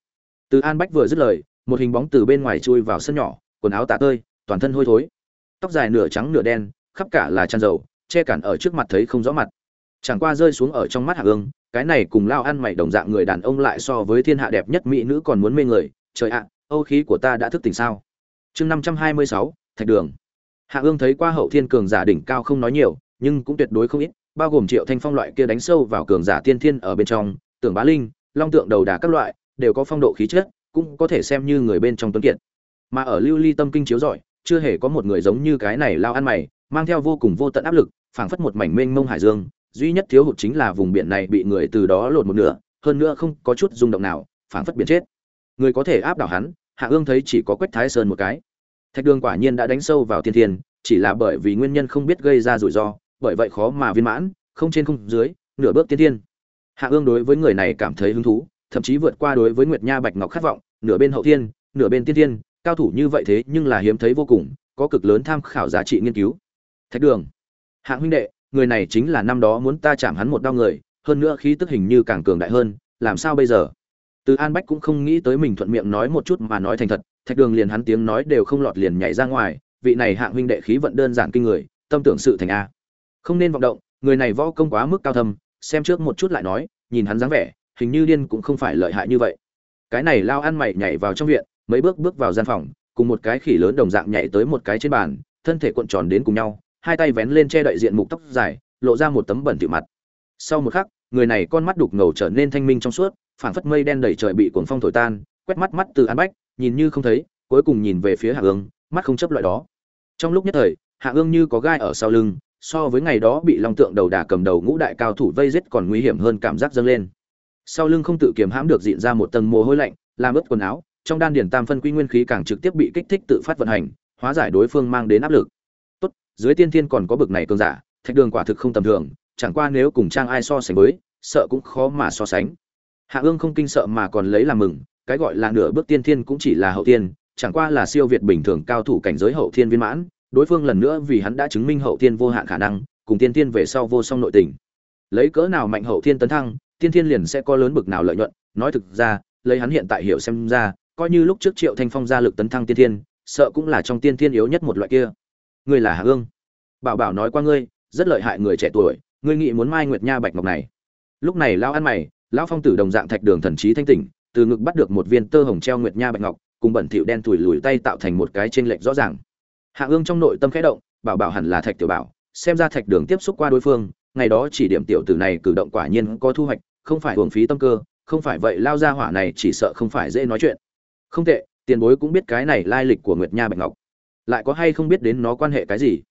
Từ an bách vừa dứt lời, một hình bóng từ bên ngoài chui vào sân nhỏ, quần áo tả tơi, toàn thân hôi thối. Tóc dài nửa trắng nửa đen, khắp cả là chăn dầu, che cản ở trước mặt thấy không rõ mặt. Chẳng qua rơi xuống ở trong mắt hạ ương cái này cùng lao ăn mày đồng dạng người đàn ông lại so với thiên hạ đẹp nhất mỹ nữ còn muốn mê người, trời ạ, âu khí của ta đã thức tỉnh sao? Chương năm trăm hai mươi sáu, thạch đường. Hạ ương thấy qua hậu thiên cường giả đỉnh cao không nói nhiều, nhưng cũng tuyệt đối không ít, bao gồm triệu thanh phong loại kia đánh sâu vào cường giả tiên thiên ở bên trong, tưởng bá linh, long tượng đầu đà các loại, đều có phong độ khí chất, cũng có thể xem như người bên trong tuấn kiệt. Mà ở lưu ly tâm kinh chiếu giỏi chưa hề có một người giống như cái này lao ăn mày, mang theo vô cùng vô tận áp lực, phảng phất một mảnh mênh mông hải dương duy nhất thiếu hụt chính là vùng biển này bị người từ đó lột một nửa, hơn nữa không có chút rung động nào, phảng phất biển chết. Người có thể áp đảo hắn, hạ ương thấy chỉ có quách thái sơn một cái. Thạch đường quả nhiên đã đánh sâu vào thiên thiên, chỉ là bởi vì nguyên nhân không biết gây ra rủi ro, bởi vậy khó mà viên mãn, không trên không dưới, nửa bước tiên thiên. Hạ ương đối với người này cảm thấy hứng thú, thậm chí vượt qua đối với nguyệt nha bạch ngọc khát vọng, nửa bên hậu thiên, nửa bên tiên thiên, cao thủ như vậy thế nhưng là hiếm thấy vô cùng, có cực lớn tham khảo giá trị nghiên cứu. Thạch đường, hạ huynh đệ người này chính là năm đó muốn ta chạm hắn một đau người, hơn nữa khí tức hình như càng cường đại hơn, làm sao bây giờ? Từ an bách cũng không nghĩ tới mình thuận miệng nói một chút mà nói thành thật, thạch đường liền hắn tiếng nói đều không lọt liền nhảy ra ngoài, vị này hạng huynh đệ khí vận đơn giản kinh người, tâm tưởng sự thành a. Không nên vọng động, người này võ công quá mức cao thâm, xem trước một chút lại nói, nhìn hắn dáng vẻ, hình như điên cũng không phải lợi hại như vậy. Cái này lao ăn mày nhảy vào trong viện, mấy bước bước vào gian phòng, cùng một cái khỉ lớn đồng dạng nhảy tới một cái trên bàn, thân thể cuộn tròn đến cùng nhau hai tay vén lên che đậy diện mục tóc dài, lộ ra một tấm bẩn tiểu mặt. Sau một khắc, người này con mắt đục ngầu trở nên thanh minh trong suốt, phảng phất mây đen đầy trời bị cuồng phong thổi tan, quét mắt mắt từ an bách, nhìn như không thấy, cuối cùng nhìn về phía hạ ương, mắt không chấp loại đó. Trong lúc nhất thời, hạ ương như có gai ở sau lưng, so với ngày đó bị long tượng đầu đà cầm đầu ngũ đại cao thủ vây giết còn nguy hiểm hơn cảm giác dâng lên. Sau lưng không tự kiềm hãm được dịn ra một tầng mồ hôi lạnh, làm ướt quần áo, trong đan điển tam phân quy nguyên khí càng trực tiếp bị kích thích tự phát vận hành, hóa giải đối phương mang đến áp lực dưới tiên thiên còn có bực này cường giả, thạch đường quả thực không tầm thường, chẳng qua nếu cùng trang ai so sánh với, sợ cũng khó mà so sánh. Hạ ương không kinh sợ mà còn lấy làm mừng, cái gọi là nửa bước tiên thiên cũng chỉ là hậu tiên, chẳng qua là siêu việt bình thường cao thủ cảnh giới hậu thiên viên mãn, đối phương lần nữa vì hắn đã chứng minh hậu thiên vô hạn khả năng, cùng tiên thiên về sau vô song nội tình. Lấy cỡ nào mạnh hậu thiên tấn thăng, tiên thiên liền sẽ có lớn bực nào lợi nhuận, nói thực ra, lấy hắn hiện tại hiểu xem ra, coi như lúc trước triệu thanh phong ra lực tấn thăng tiên thiên, sợ cũng là trong tiên thiên yếu nhất một loại kia ngươi là hạ ương. Bảo bảo nói qua ngươi, rất lợi hại người trẻ tuổi, ngươi nghĩ muốn mai nguyệt nha bạch ngọc này. Lúc này lao ăn mày, lão phong tử đồng dạng thạch đường thần trí thanh tỉnh, từ ngực bắt được một viên tơ hồng treo nguyệt nha bạch ngọc, cùng bẩn thỉu đen thủi lùi tay tạo thành một cái trên lệch rõ ràng. Hạ ương trong nội tâm khẽ động, bảo bảo hẳn là thạch tiểu bảo, xem ra thạch đường tiếp xúc qua đối phương, ngày đó chỉ điểm tiểu tử này cử động quả nhiên có thu hoạch, không phải hưởng phí tâm cơ, không phải vậy lao ra hỏa này chỉ sợ không phải dễ nói chuyện. Không tệ, tiền bối cũng biết cái này lai lịch của nguyệt nha bạch ngọc lại có hay không biết đến nó quan hệ cái gì.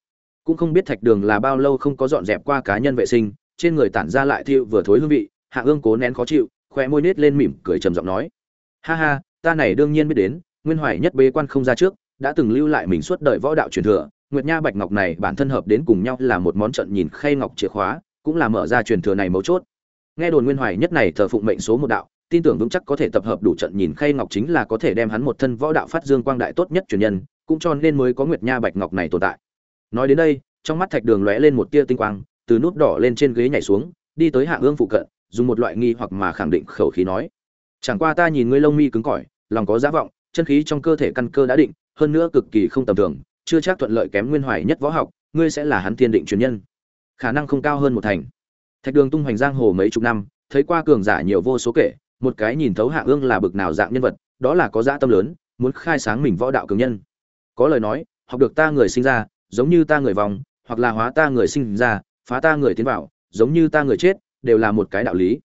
Cũng không biết thạch đường là bao lâu không có dọn dẹp qua cá nhân vệ sinh, trên người tản ra lại thiệu vừa thối hương vị, hạ ương cố nén khó chịu khoe môi nết lên mỉm cười trầm giọng nói. Ha ha, ta này đương nhiên biết đến, nguyên hoài nhất bế quan không ra trước, đã từng lưu lại mình suốt đời võ đạo truyền thừa, nguyệt nha bạch ngọc này bản thân hợp đến cùng nhau là một món trận nhìn khay ngọc chìa khóa, cũng là mở ra truyền thừa này mấu chốt. Nghe đồn nguyên hoài nhất này thờ phụng mệnh số một đạo, tin tưởng vững chắc có thể tập hợp đủ trận nhìn khay ngọc chính là có thể đem hắn một thân võ đạo phát dương quang đại tốt nhất truyền nhân cũng cho nên mới có nguyệt nha bạch ngọc này tồn tại. Nói đến đây, trong mắt thạch đường lóe lên một tia tinh quang, từ nút đỏ lên trên ghế nhảy xuống, đi tới hạ ương phụ cận, dùng một loại nghi hoặc mà khẳng định khẩu khí nói. Chẳng qua ta nhìn ngươi lông mi cứng cỏi, lòng có giá vọng, chân khí trong cơ thể căn cơ đã định, hơn nữa cực kỳ không tầm thường, chưa chắc thuận lợi kém nguyên hoài nhất võ học, ngươi sẽ là hắn Tiên định truyền nhân. Khả năng không cao hơn một thành. Thạch đường tung hoành giang hồ mấy chục năm, thấy qua cường giả nhiều vô số kể, một cái nhìn thấu hạ ương là bực nào dạng nhân vật, đó là có dã tâm lớn, muốn khai sáng mình võ đạo cường nhân có lời nói, học được ta người sinh ra, giống như ta người vòng, hoặc là hóa ta người sinh ra, phá ta người tiến vào, giống như ta người chết, đều là một cái đạo lý.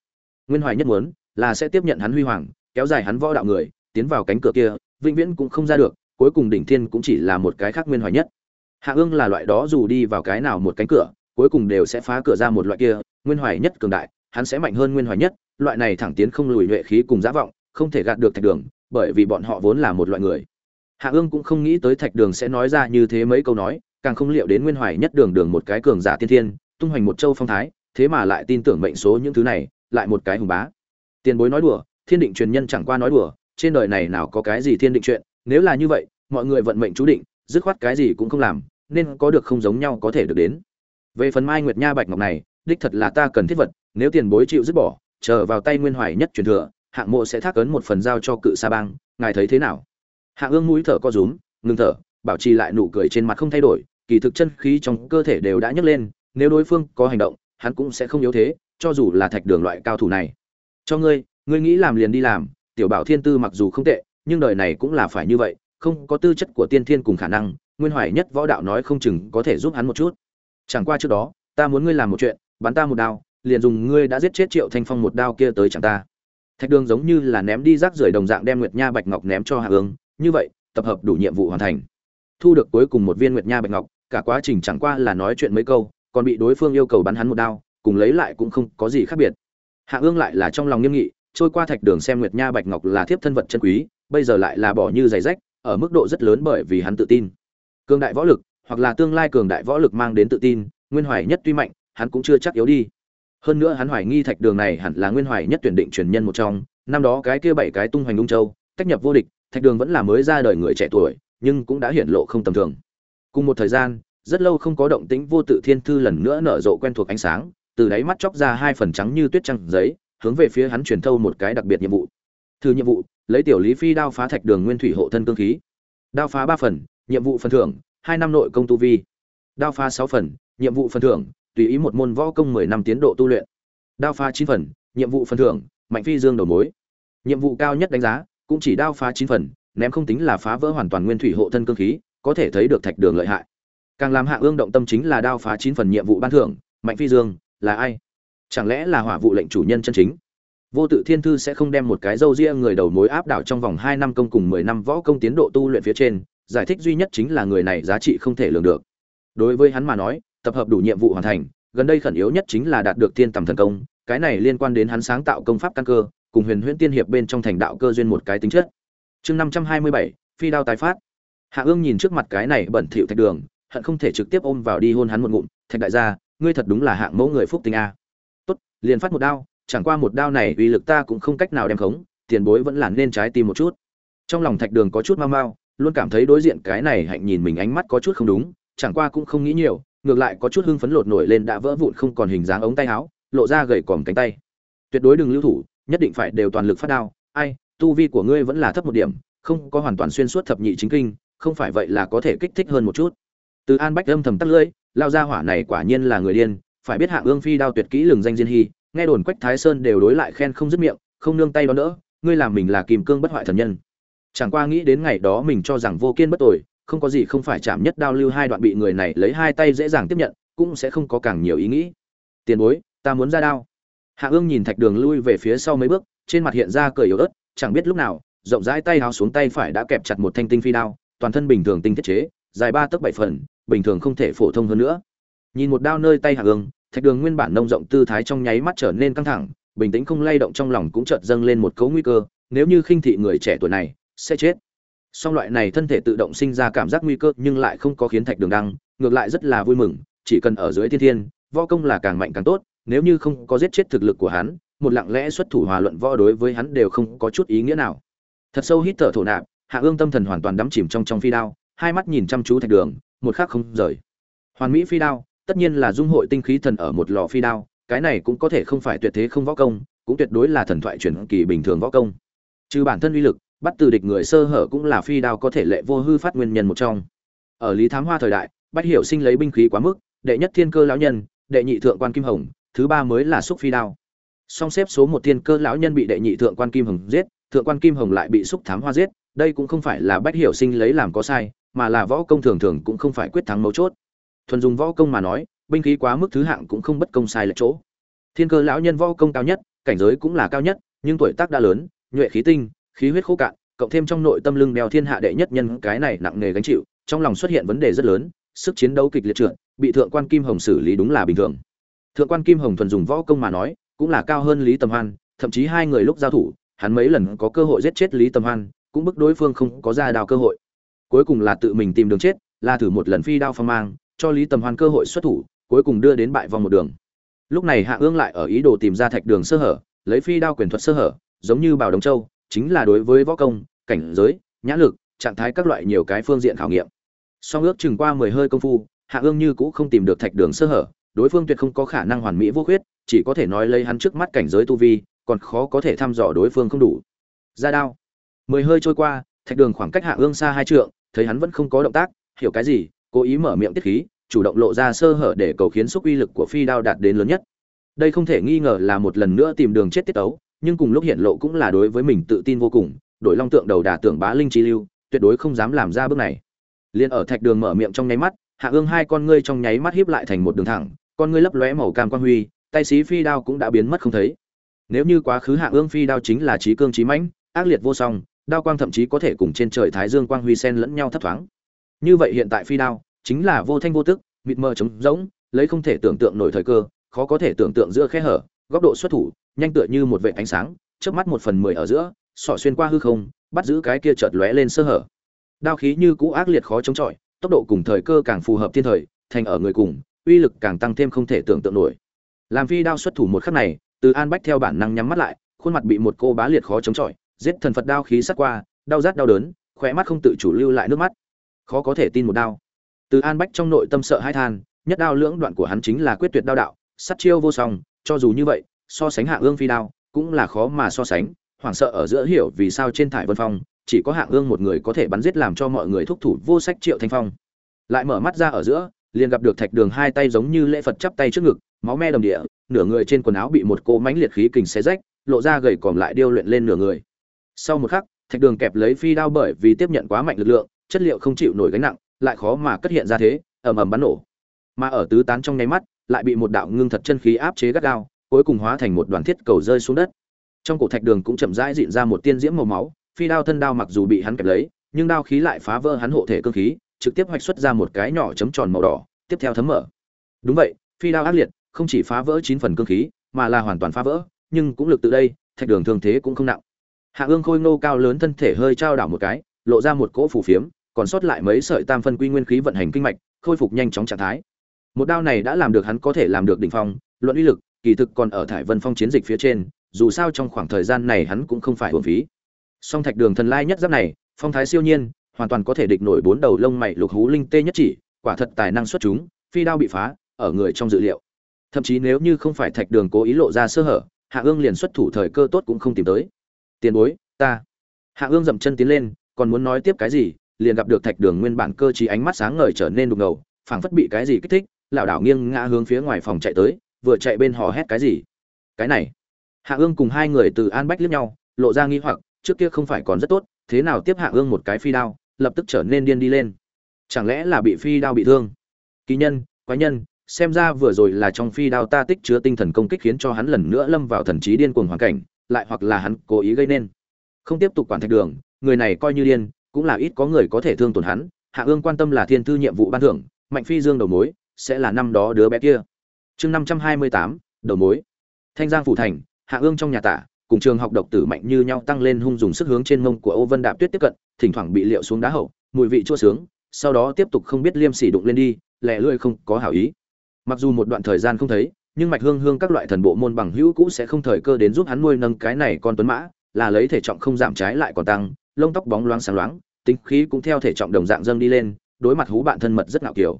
Nguyên hoài nhất muốn là sẽ tiếp nhận hắn huy hoàng, kéo dài hắn võ đạo người, tiến vào cánh cửa kia, vĩnh viễn cũng không ra được, cuối cùng đỉnh thiên cũng chỉ là một cái khác nguyên hoài nhất. Hạ ương là loại đó dù đi vào cái nào một cánh cửa, cuối cùng đều sẽ phá cửa ra một loại kia, nguyên hoài nhất cường đại, hắn sẽ mạnh hơn nguyên hoài nhất, loại này thẳng tiến không lùi nhuệ khí cùng giả vọng, không thể gạt được thạch đường, bởi vì bọn họ vốn là một loại người hạ ương cũng không nghĩ tới thạch đường sẽ nói ra như thế mấy câu nói, càng không liệu đến nguyên hoài nhất đường đường một cái cường giả tiên thiên, tung hoành một châu phong thái, thế mà lại tin tưởng mệnh số những thứ này, lại một cái hùng bá. Tiền bối nói đùa, thiên định truyền nhân chẳng qua nói đùa, trên đời này nào có cái gì thiên định chuyện, nếu là như vậy, mọi người vận mệnh chú định, dứt khoát cái gì cũng không làm, nên có được không giống nhau có thể được đến. Về phần mai nguyệt nha bạch ngọc này, đích thật là ta cần thiết vật, nếu tiền bối chịu dứt bỏ, chờ vào tay nguyên hoài nhất truyền thừa, hạng mộ sẽ thác ấn một phần giao cho cự sa bang, ngài thấy thế nào? Hạ ương mũi thở co rúm, ngừng thở, bảo trì lại nụ cười trên mặt không thay đổi, kỳ thực chân khí trong cơ thể đều đã nhấc lên, nếu đối phương có hành động, hắn cũng sẽ không yếu thế, cho dù là thạch đường loại cao thủ này. Cho ngươi ngươi nghĩ làm liền đi làm, tiểu bảo thiên tư mặc dù không tệ, nhưng đời này cũng là phải như vậy, không có tư chất của tiên thiên cùng khả năng, nguyên hoài nhất võ đạo nói không chừng có thể giúp hắn một chút. Chẳng qua trước đó, ta muốn ngươi làm một chuyện, bắn ta một đao, liền dùng ngươi đã giết chết triệu thanh phong một đao kia tới chẳng ta. Thạch đường giống như là ném đi rác rưởi đồng dạng đem nguyệt nha bạch ngọc ném cho hạ ương như vậy, tập hợp đủ nhiệm vụ hoàn thành. Thu được cuối cùng một viên nguyệt nha bạch ngọc, cả quá trình chẳng qua là nói chuyện mấy câu, còn bị đối phương yêu cầu bắn hắn một đao, cùng lấy lại cũng không có gì khác biệt. Hạ ương lại là trong lòng nghiêm nghị, trôi qua thạch đường xem nguyệt nha bạch ngọc là thiếp thân vật chân quý, bây giờ lại là bỏ như giày rách, ở mức độ rất lớn bởi vì hắn tự tin. Cường đại võ lực, hoặc là tương lai cường đại võ lực mang đến tự tin, nguyên hoài nhất tuy mạnh, hắn cũng chưa chắc yếu đi. Hơn nữa hắn hoài nghi thạch đường này hẳn là nguyên hoài nhất tuyển định truyền nhân một trong, năm đó cái kia bảy cái tung hoành ung châu, tách nhập vô địch thạch đường vẫn là mới ra đời người trẻ tuổi, nhưng cũng đã hiển lộ không tầm thường. Cùng một thời gian, rất lâu không có động tĩnh vô tự thiên thư lần nữa nở rộ quen thuộc ánh sáng, từ đáy mắt chóc ra hai phần trắng như tuyết trắng giấy, hướng về phía hắn truyền thâu một cái đặc biệt nhiệm vụ. Thư nhiệm vụ, lấy tiểu lý phi đao phá thạch đường nguyên thủy hộ thân cương khí. Đao phá ba phần, nhiệm vụ phần thưởng, hai năm nội công tu vi. Đao phá sáu phần, nhiệm vụ phần thưởng, tùy ý một môn võ công mười năm tiến độ tu luyện. Đao phá chín phần, nhiệm vụ phần thưởng, mạnh phi dương đầu mối. Nhiệm vụ cao nhất đánh giá cũng chỉ đao phá chín phần, ném không tính là phá vỡ hoàn toàn nguyên thủy hộ thân cương khí, có thể thấy được thạch đường lợi hại. Càng làm hạ ương động tâm chính là đao phá chín phần nhiệm vụ ban thưởng, mạnh phi dương, là ai? Chẳng lẽ là hỏa vụ lệnh chủ nhân chân chính? Vô tự thiên thư sẽ không đem một cái dâu ria người đầu mối áp đảo trong vòng hai năm công cùng mười năm võ công tiến độ tu luyện phía trên, giải thích duy nhất chính là người này giá trị không thể lường được. Đối với hắn mà nói, tập hợp đủ nhiệm vụ hoàn thành, gần đây khẩn yếu nhất chính là đạt được thiên tầm thần công, cái này liên quan đến hắn sáng tạo công pháp căn cơ cùng huyền huyễn tiên hiệp bên trong thành đạo cơ duyên một cái tính chất. Chương năm trăm hai mươi bảy, phi đao tái phát. Hạ ương nhìn trước mặt cái này bẩn thỉu thạch đường, hận không thể trực tiếp ôm vào đi hôn hắn một ngụm. Thạch đại gia, ngươi thật đúng là hạng mẫu người phúc tình a. Tốt, liền phát một đao, chẳng qua một đao này uy lực ta cũng không cách nào đem khống, tiền bối vẫn là nên trái tim một chút. Trong lòng thạch đường có chút mau mau, luôn cảm thấy đối diện cái này hạnh nhìn mình ánh mắt có chút không đúng, chẳng qua cũng không nghĩ nhiều, ngược lại có chút hưng phấn lột nổi lên đã vỡ vụn không còn hình dáng ống tay áo, lộ ra gầy còm cánh tay. Tuyệt đối đừng lưu thủ nhất định phải đều toàn lực phát đao. Ai, tu vi của ngươi vẫn là thấp một điểm, không có hoàn toàn xuyên suốt thập nhị chính kinh, không phải vậy là có thể kích thích hơn một chút. Từ an bách âm thầm tắt lưỡi, lao ra hỏa này quả nhiên là người điên, phải biết hạ ương phi đao tuyệt kỹ lừng danh diên hy, nghe đồn quách thái sơn đều đối lại khen không dứt miệng, không nương tay đó nữa, ngươi làm mình là kìm cương bất hoại thần nhân. Chẳng qua nghĩ đến ngày đó mình cho rằng vô kiên bất tội, không có gì không phải chạm nhất đao lưu hai đoạn bị người này lấy hai tay dễ dàng tiếp nhận, cũng sẽ không có càng nhiều ý nghĩ. Tiền bối, ta muốn ra đao hạ ương nhìn thạch đường lui về phía sau mấy bước, trên mặt hiện ra cười yếu ớt, chẳng biết lúc nào, rộng rãi tay háo xuống tay phải đã kẹp chặt một thanh tinh phi đao, toàn thân bình thường tinh thiết chế, dài ba tấc bảy phần, bình thường không thể phổ thông hơn nữa. Nhìn một đao nơi tay hạ ương, thạch đường nguyên bản nông rộng tư thái trong nháy mắt trở nên căng thẳng, bình tĩnh không lay động trong lòng cũng chợt dâng lên một cấu nguy cơ, nếu như khinh thị người trẻ tuổi này, sẽ chết. Song loại này thân thể tự động sinh ra cảm giác nguy cơ nhưng lại không có khiến thạch đường đăng, ngược lại rất là vui mừng, chỉ cần ở dưới thiên thiên, võ công là càng mạnh càng tốt nếu như không có giết chết thực lực của hắn, một lặng lẽ xuất thủ hòa luận võ đối với hắn đều không có chút ý nghĩa nào. Thật sâu hít thở thổ nạp, hạ ương tâm thần hoàn toàn đắm chìm trong trong phi đao, hai mắt nhìn chăm chú thạch đường, một khắc không rời. Hoàn mỹ phi đao, tất nhiên là dung hội tinh khí thần ở một lò phi đao, cái này cũng có thể không phải tuyệt thế không võ công, cũng tuyệt đối là thần thoại truyền kỳ bình thường võ công. Trừ bản thân uy lực, bắt từ địch người sơ hở cũng là phi đao có thể lệ vô hư phát nguyên nhân một trong. Ở lý thám hoa thời đại, bách hiểu sinh lấy binh khí quá mức, đệ nhất thiên cơ lão nhân, đệ nhị thượng quan kim hồng thứ ba mới là xúc phi đao. Song xếp số một thiên cơ lão nhân bị đệ nhị thượng quan kim hồng giết, thượng quan kim hồng lại bị xúc thám hoa giết, đây cũng không phải là bách hiểu sinh lấy làm có sai, mà là võ công thường thường cũng không phải quyết thắng mấu chốt. Thuần dùng võ công mà nói, binh khí quá mức thứ hạng cũng không bất công sai lệch chỗ. Thiên cơ lão nhân võ công cao nhất, cảnh giới cũng là cao nhất, nhưng tuổi tác đã lớn, nhuệ khí tinh, khí huyết khô cạn, cộng thêm trong nội tâm lưng đeo thiên hạ đệ nhất nhân, cái này nặng nề gánh chịu, trong lòng xuất hiện vấn đề rất lớn, sức chiến đấu kịch liệt trượt, bị thượng quan kim hồng xử lý đúng là bình thường thượng quan kim hồng thuần dùng võ công mà nói, cũng là cao hơn lý tầm hoan, thậm chí hai người lúc giao thủ, hắn mấy lần có cơ hội giết chết lý tầm hoan, cũng bức đối phương không có ra đào cơ hội. Cuối cùng là tự mình tìm đường chết, là thử một lần phi đao phong mang, cho lý tầm hoan cơ hội xuất thủ, cuối cùng đưa đến bại vòng một đường. Lúc này hạ ương lại ở ý đồ tìm ra thạch đường sơ hở, lấy phi đao quyền thuật sơ hở, giống như bảo đồng châu, chính là đối với võ công, cảnh giới, nhã lực, trạng thái các loại nhiều cái phương diện khảo nghiệm. Song ước chừng qua mười hơi công phu, hạ ương như cũ không tìm được thạch đường sơ hở đối phương tuyệt không có khả năng hoàn mỹ vô khuyết, chỉ có thể nói lấy hắn trước mắt cảnh giới tu vi, còn khó có thể thăm dò đối phương không đủ. Ra đao. Mười hơi trôi qua, thạch đường khoảng cách hạ ương xa hai trượng, thấy hắn vẫn không có động tác, hiểu cái gì, cố ý mở miệng tiết khí, chủ động lộ ra sơ hở để cầu khiến xúc uy lực của phi đao đạt đến lớn nhất. Đây không thể nghi ngờ là một lần nữa tìm đường chết tiết tấu, nhưng cùng lúc hiện lộ cũng là đối với mình tự tin vô cùng đổi long tượng đầu đà tưởng bá linh chi lưu, tuyệt đối không dám làm ra bước này. Liền ở thạch đường mở miệng trong nháy mắt, hạ ương hai con ngươi trong nháy mắt híp lại thành một đường thẳng con ngươi lấp lóe màu cam quang huy, tay xí phi đao cũng đã biến mất không thấy. Nếu như quá khứ hạ ương phi đao chính là trí cương trí mãnh, ác liệt vô song, đao quang thậm chí có thể cùng trên trời thái dương quang huy sen lẫn nhau thấp thoáng. Như vậy hiện tại phi đao chính là vô thanh vô tức, mịt mờ trống rỗng, lấy không thể tưởng tượng nổi thời cơ, khó có thể tưởng tượng giữa khe hở, góc độ xuất thủ, nhanh tựa như một vệ ánh sáng trước mắt một phần mười ở giữa xỏ xuyên qua hư không, bắt giữ cái kia chợt lóe lên sơ hở. Đao khí như cũ ác liệt khó chống chọi, tốc độ cùng thời cơ càng phù hợp thiên thời, thành ở người cùng uy lực càng tăng thêm không thể tưởng tượng nổi. Làm phi đao xuất thủ một khắc này, từ an bách theo bản năng nhắm mắt lại, khuôn mặt bị một cô bá liệt khó chống chọi, giết thần phật đao khí sát qua, đau rát đau đớn khỏe mắt không tự chủ lưu lại nước mắt. Khó có thể tin một đao. Từ an bách trong nội tâm sợ hai than, nhất đao lưỡng đoạn của hắn chính là quyết tuyệt đao đạo sắt chiêu vô song, cho dù như vậy, so sánh hạ ương phi đao, cũng là khó mà so sánh, hoảng sợ ở giữa hiểu vì sao trên thải vân phong, chỉ có hạ ương một người có thể bắn giết làm cho mọi người thúc thủ vô sách triệu thanh phong. Lại mở mắt ra ở giữa liền gặp được thạch đường hai tay giống như lễ phật chắp tay trước ngực, máu me đầm địa, nửa người trên quần áo bị một cô mánh liệt khí kình xé rách, lộ ra gầy còm lại điêu luyện lên nửa người. Sau một khắc, thạch đường kẹp lấy phi đao bởi vì tiếp nhận quá mạnh lực lượng, chất liệu không chịu nổi gánh nặng, lại khó mà cất hiện ra thế, ầm ầm bắn nổ. Mà ở tứ tán trong nháy mắt, lại bị một đạo ngưng thật chân khí áp chế gắt gao, cuối cùng hóa thành một đoàn thiết cầu rơi xuống đất. Trong cổ thạch đường cũng chậm rãi dịn ra một tiên diễm màu máu, phi đao thân đao mặc dù bị hắn kẹp lấy, nhưng đao khí lại phá vỡ hắn hộ thể cương khí trực tiếp hoạch xuất ra một cái nhỏ chấm tròn màu đỏ, tiếp theo thấm mở. Đúng vậy, phi đao ác liệt, không chỉ phá vỡ chín phần cương khí, mà là hoàn toàn phá vỡ, nhưng cũng lực từ đây, thạch đường thương thế cũng không nặng. Hạ ương khôi ngô cao lớn thân thể hơi trao đảo một cái, lộ ra một cỗ phủ phiếm, còn sót lại mấy sợi tam phân quy nguyên khí vận hành kinh mạch, khôi phục nhanh chóng trạng thái. Một đao này đã làm được hắn có thể làm được đỉnh phong, luận uy lực, kỳ thực còn ở thải vân phong chiến dịch phía trên, dù sao trong khoảng thời gian này hắn cũng không phải hưởng phí. Song thạch đường thần lai nhất giáp này, phong thái siêu nhiên hoàn toàn có thể địch nổi bốn đầu lông mày lục hú linh tê nhất chỉ, quả thật tài năng xuất chúng, phi đao bị phá, ở người trong dự liệu. Thậm chí nếu như không phải thạch đường cố ý lộ ra sơ hở, hạ ương liền xuất thủ thời cơ tốt cũng không tìm tới. Tiền bối, ta. Hạ ương dậm chân tiến lên, còn muốn nói tiếp cái gì, liền gặp được thạch đường nguyên bản cơ trí ánh mắt sáng ngời trở nên đục ngầu, phảng phất bị cái gì kích thích lão đảo nghiêng ngã hướng phía ngoài phòng chạy tới, vừa chạy bên hò hét cái gì. Cái này. Hạ ương cùng hai người từ an bách liếc nhau, lộ ra nghi hoặc, trước kia không phải còn rất tốt, thế nào tiếp hạ ương một cái phi đao? Lập tức trở nên điên đi lên. Chẳng lẽ là bị phi đao bị thương? Kỳ nhân, quái nhân, xem ra vừa rồi là trong phi đao ta tích chứa tinh thần công kích khiến cho hắn lần nữa lâm vào thần trí điên cuồng hoàn cảnh, lại hoặc là hắn cố ý gây nên. Không tiếp tục quản thạch đường, người này coi như điên, cũng là ít có người có thể thương tổn hắn. Hạ ương quan tâm là thiên thư nhiệm vụ ban thưởng, mạnh phi dương đầu mối, sẽ là năm đó đứa bé kia. Chương năm trăm hai mươi tám, đầu mối. Thanh giang phủ thành, hạ ương trong nhà tả cùng trường học độc tử mạnh như nhau tăng lên hung dùng sức hướng trên mông của Âu vân đạp tuyết tiếp cận, thỉnh thoảng bị liệu xuống đá hậu, mùi vị chua sướng, sau đó tiếp tục không biết liêm sỉ đụng lên đi, lẻ lươi không có hảo ý. Mặc dù một đoạn thời gian không thấy, nhưng mạch hương hương các loại thần bộ môn bằng hữu cũ sẽ không thời cơ đến giúp hắn nuôi nâng cái này con tuấn mã, là lấy thể trọng không giảm trái lại còn tăng, lông tóc bóng loáng sáng loáng, tính khí cũng theo thể trọng đồng dạng dâng đi lên, đối mặt hú bạn thân mật rất ngạo kiểu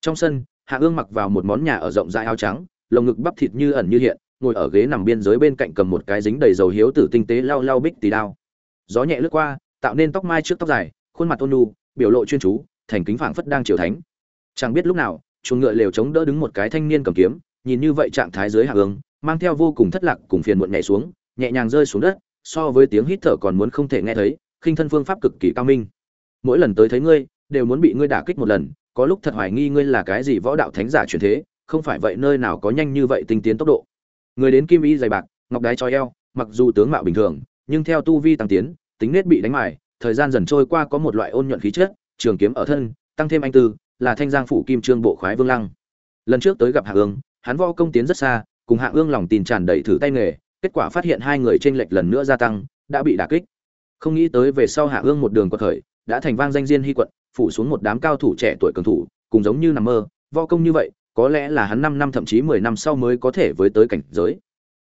trong sân, hạ ương mặc vào một món nhà ở rộng rãi áo trắng, lồng ngực bắp thịt như ẩn như hiện ngồi ở ghế nằm biên giới bên cạnh cầm một cái dính đầy dầu hiếu tử tinh tế lau lau bích tì đao. Gió nhẹ lướt qua, tạo nên tóc mai trước tóc dài, khuôn mặt ôn nhu, biểu lộ chuyên chú, thành kính phảng phất đang triều thánh. Chẳng biết lúc nào, chuồng ngựa lều chống đỡ đứng một cái thanh niên cầm kiếm, nhìn như vậy trạng thái dưới hạ hướng mang theo vô cùng thất lạc cùng phiền muộn nhảy xuống, nhẹ nhàng rơi xuống đất, so với tiếng hít thở còn muốn không thể nghe thấy, khinh thân phương pháp cực kỳ cao minh. Mỗi lần tới thấy ngươi, đều muốn bị ngươi đả kích một lần, có lúc thật hoài nghi ngươi là cái gì võ đạo thánh giả truyền thế, không phải vậy nơi nào có nhanh như vậy tinh tiến tốc độ người đến kim y dày bạc, ngọc đái cho eo, mặc dù tướng mạo bình thường, nhưng theo tu vi tăng tiến, tính nết bị đánh mài, thời gian dần trôi qua có một loại ôn nhuận khí chất, trường kiếm ở thân, tăng thêm anh tư, là thanh giang phủ kim trương bộ khoái vương lăng. Lần trước tới gặp hạ ương, hắn võ công tiến rất xa, cùng hạ ương lòng tin tràn đầy thử tay nghề, kết quả phát hiện hai người t r ê n lệch lần nữa gia tăng, đã bị đả kích. Không nghĩ tới về sau hạ ương một đường quật khởi, đã thành vang danh diên hy quận, phủ xuống một đám cao thủ trẻ tuổi cường thủ, cùng giống như nằm mơ, võ công như vậy có lẽ là hắn năm năm thậm chí mười năm sau mới có thể với tới cảnh giới.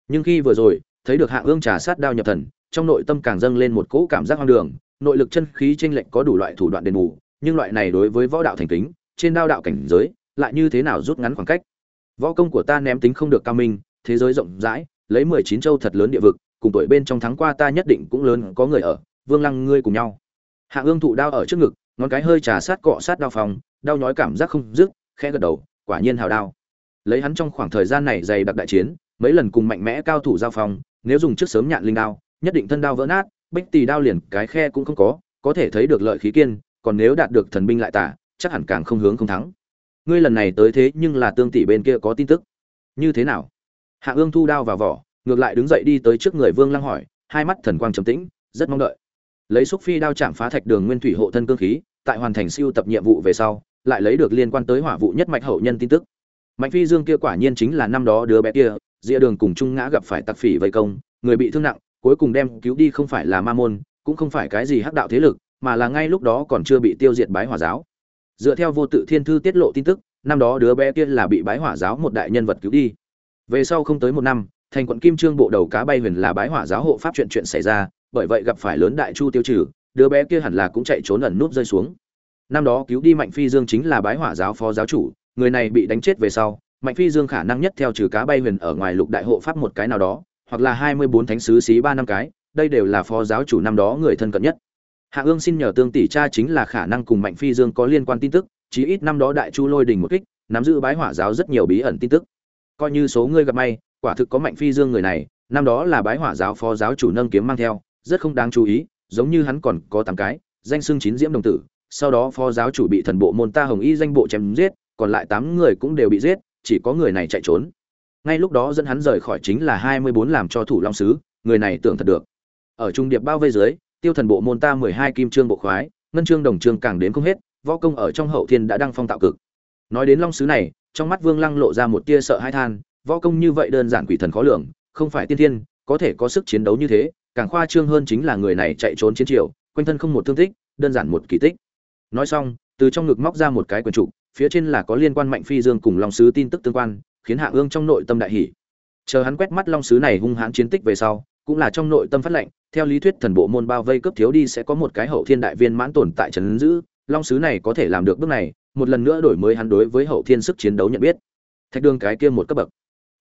Nhưng khi vừa rồi, thấy được hạ ương trà sát đao nhập thần, trong nội tâm càng dâng lên một cỗ cảm giác hoang đường, nội lực chân khí chênh lệch có đủ loại thủ đoạn đền bù, nhưng loại này đối với võ đạo thành kính, trên đao đạo cảnh giới, lại như thế nào rút ngắn khoảng cách? Võ công của ta ném tính không được cao minh, thế giới rộng rãi, lấy mười chín châu thật lớn địa vực, cùng tuổi bên trong tháng qua ta nhất định cũng lớn có người ở, vương lăng ngươi cùng nhau. Hạ ương thụ đao ở trước ngực, ngón cái hơi trà sát cọ sát đao phòng đau nhói cảm giác không dứt, khẽ gật đầu quả nhiên hào đao. Lấy hắn trong khoảng thời gian này dày đặc đại chiến, mấy lần cùng mạnh mẽ cao thủ giao phòng nếu dùng trước sớm nhạn linh đao, nhất định thân đao vỡ nát, bích tì đao liền cái khe cũng không có có thể thấy được lợi khí kiên, còn nếu đạt được thần binh lại tả, chắc hẳn càng không hướng không thắng. Ngươi lần này tới thế nhưng là tương tỷ bên kia có tin tức. Như thế nào? Hạ ương thu đao vào vỏ, ngược lại đứng dậy đi tới trước người vương lăng hỏi, hai mắt thần quang trầm tĩnh, rất mong đợi. Lấy xúc phi đao chạm phá thạch đường nguyên thủy hộ thân cương khí, tại hoàn thành siêu tập nhiệm vụ về sau lại lấy được liên quan tới hỏa vụ nhất mạch hậu nhân tin tức. Mạnh phi dương kia quả nhiên chính là năm đó đứa bé kia, dĩa đường cùng trung ngã gặp phải tặc phỉ vây công, người bị thương nặng, cuối cùng đem cứu đi không phải là ma môn, cũng không phải cái gì hắc đạo thế lực, mà là ngay lúc đó còn chưa bị tiêu diệt bái hỏa giáo. Dựa theo vô tự thiên thư tiết lộ tin tức, năm đó đứa bé kia là bị bái hỏa giáo một đại nhân vật cứu đi. Về sau không tới một năm, thành quận kim trương bộ đầu cá bay huyền là bái hỏa giáo hộ pháp chuyện chuyện xảy ra, bởi vậy gặp phải lớn đại chu tiêu trừ, đứa bé kia hẳn là cũng chạy trốn ẩn núp rơi xuống năm đó cứu đi mạnh phi dương chính là bái hỏa giáo phó giáo chủ, người này bị đánh chết về sau, mạnh phi dương khả năng nhất theo trừ cá bay huyền ở ngoài lục đại hộ pháp một cái nào đó, hoặc là hai mươi bốn thánh sứ xí ba năm cái, đây đều là phó giáo chủ năm đó người thân cận nhất. Hạ ương xin nhờ tương tỷ cha chính là khả năng cùng mạnh phi dương có liên quan tin tức, chí ít năm đó đại chu lôi đình một kích, nắm giữ bái hỏa giáo rất nhiều bí ẩn tin tức. Coi như số ngươi gặp may, quả thực có mạnh phi dương người này, năm đó là bái hỏa giáo phó giáo chủ nâng kiếm mang theo, rất không đáng chú ý, giống như hắn còn có tám cái, danh xưng chín diễm đồng tử sau đó phó giáo chủ bị thần bộ môn ta hồng y danh bộ chém giết còn lại tám người cũng đều bị giết chỉ có người này chạy trốn. Ngay lúc đó dẫn hắn rời khỏi chính là hai mươi bốn làm cho thủ long sứ người này tưởng thật được. Ở trung điệp bao vây dưới tiêu thần bộ môn ta mười hai kim trương bộ khoái ngân trương đồng trương càng đến không hết võ công ở trong hậu thiên đã đăng phong tạo cực. Nói đến long sứ này trong mắt vương lăng lộ ra một tia sợ hai than võ công như vậy đơn giản quỷ thần khó lường không phải tiên thiên có thể có sức chiến đấu như thế càng khoa trương hơn chính là người này chạy trốn chiến triều, quanh thân không một thương tích đơn giản một kỳ tích nói xong, từ trong ngực móc ra một cái quyển trục, phía trên là có liên quan mạnh phi dương cùng long sứ tin tức tương quan, khiến hạ ương trong nội tâm đại hỷ chờ hắn quét mắt long sứ này hung hãn chiến tích về sau, cũng là trong nội tâm phát lệnh, theo lý thuyết thần bộ môn bao vây cấp thiếu đi sẽ có một cái hậu thiên đại viên mãn tồn tại trấn giữ, long sứ này có thể làm được bước này, một lần nữa đổi mới hắn đối với hậu thiên sức chiến đấu nhận biết. Thạch đường cái kia một cấp bậc.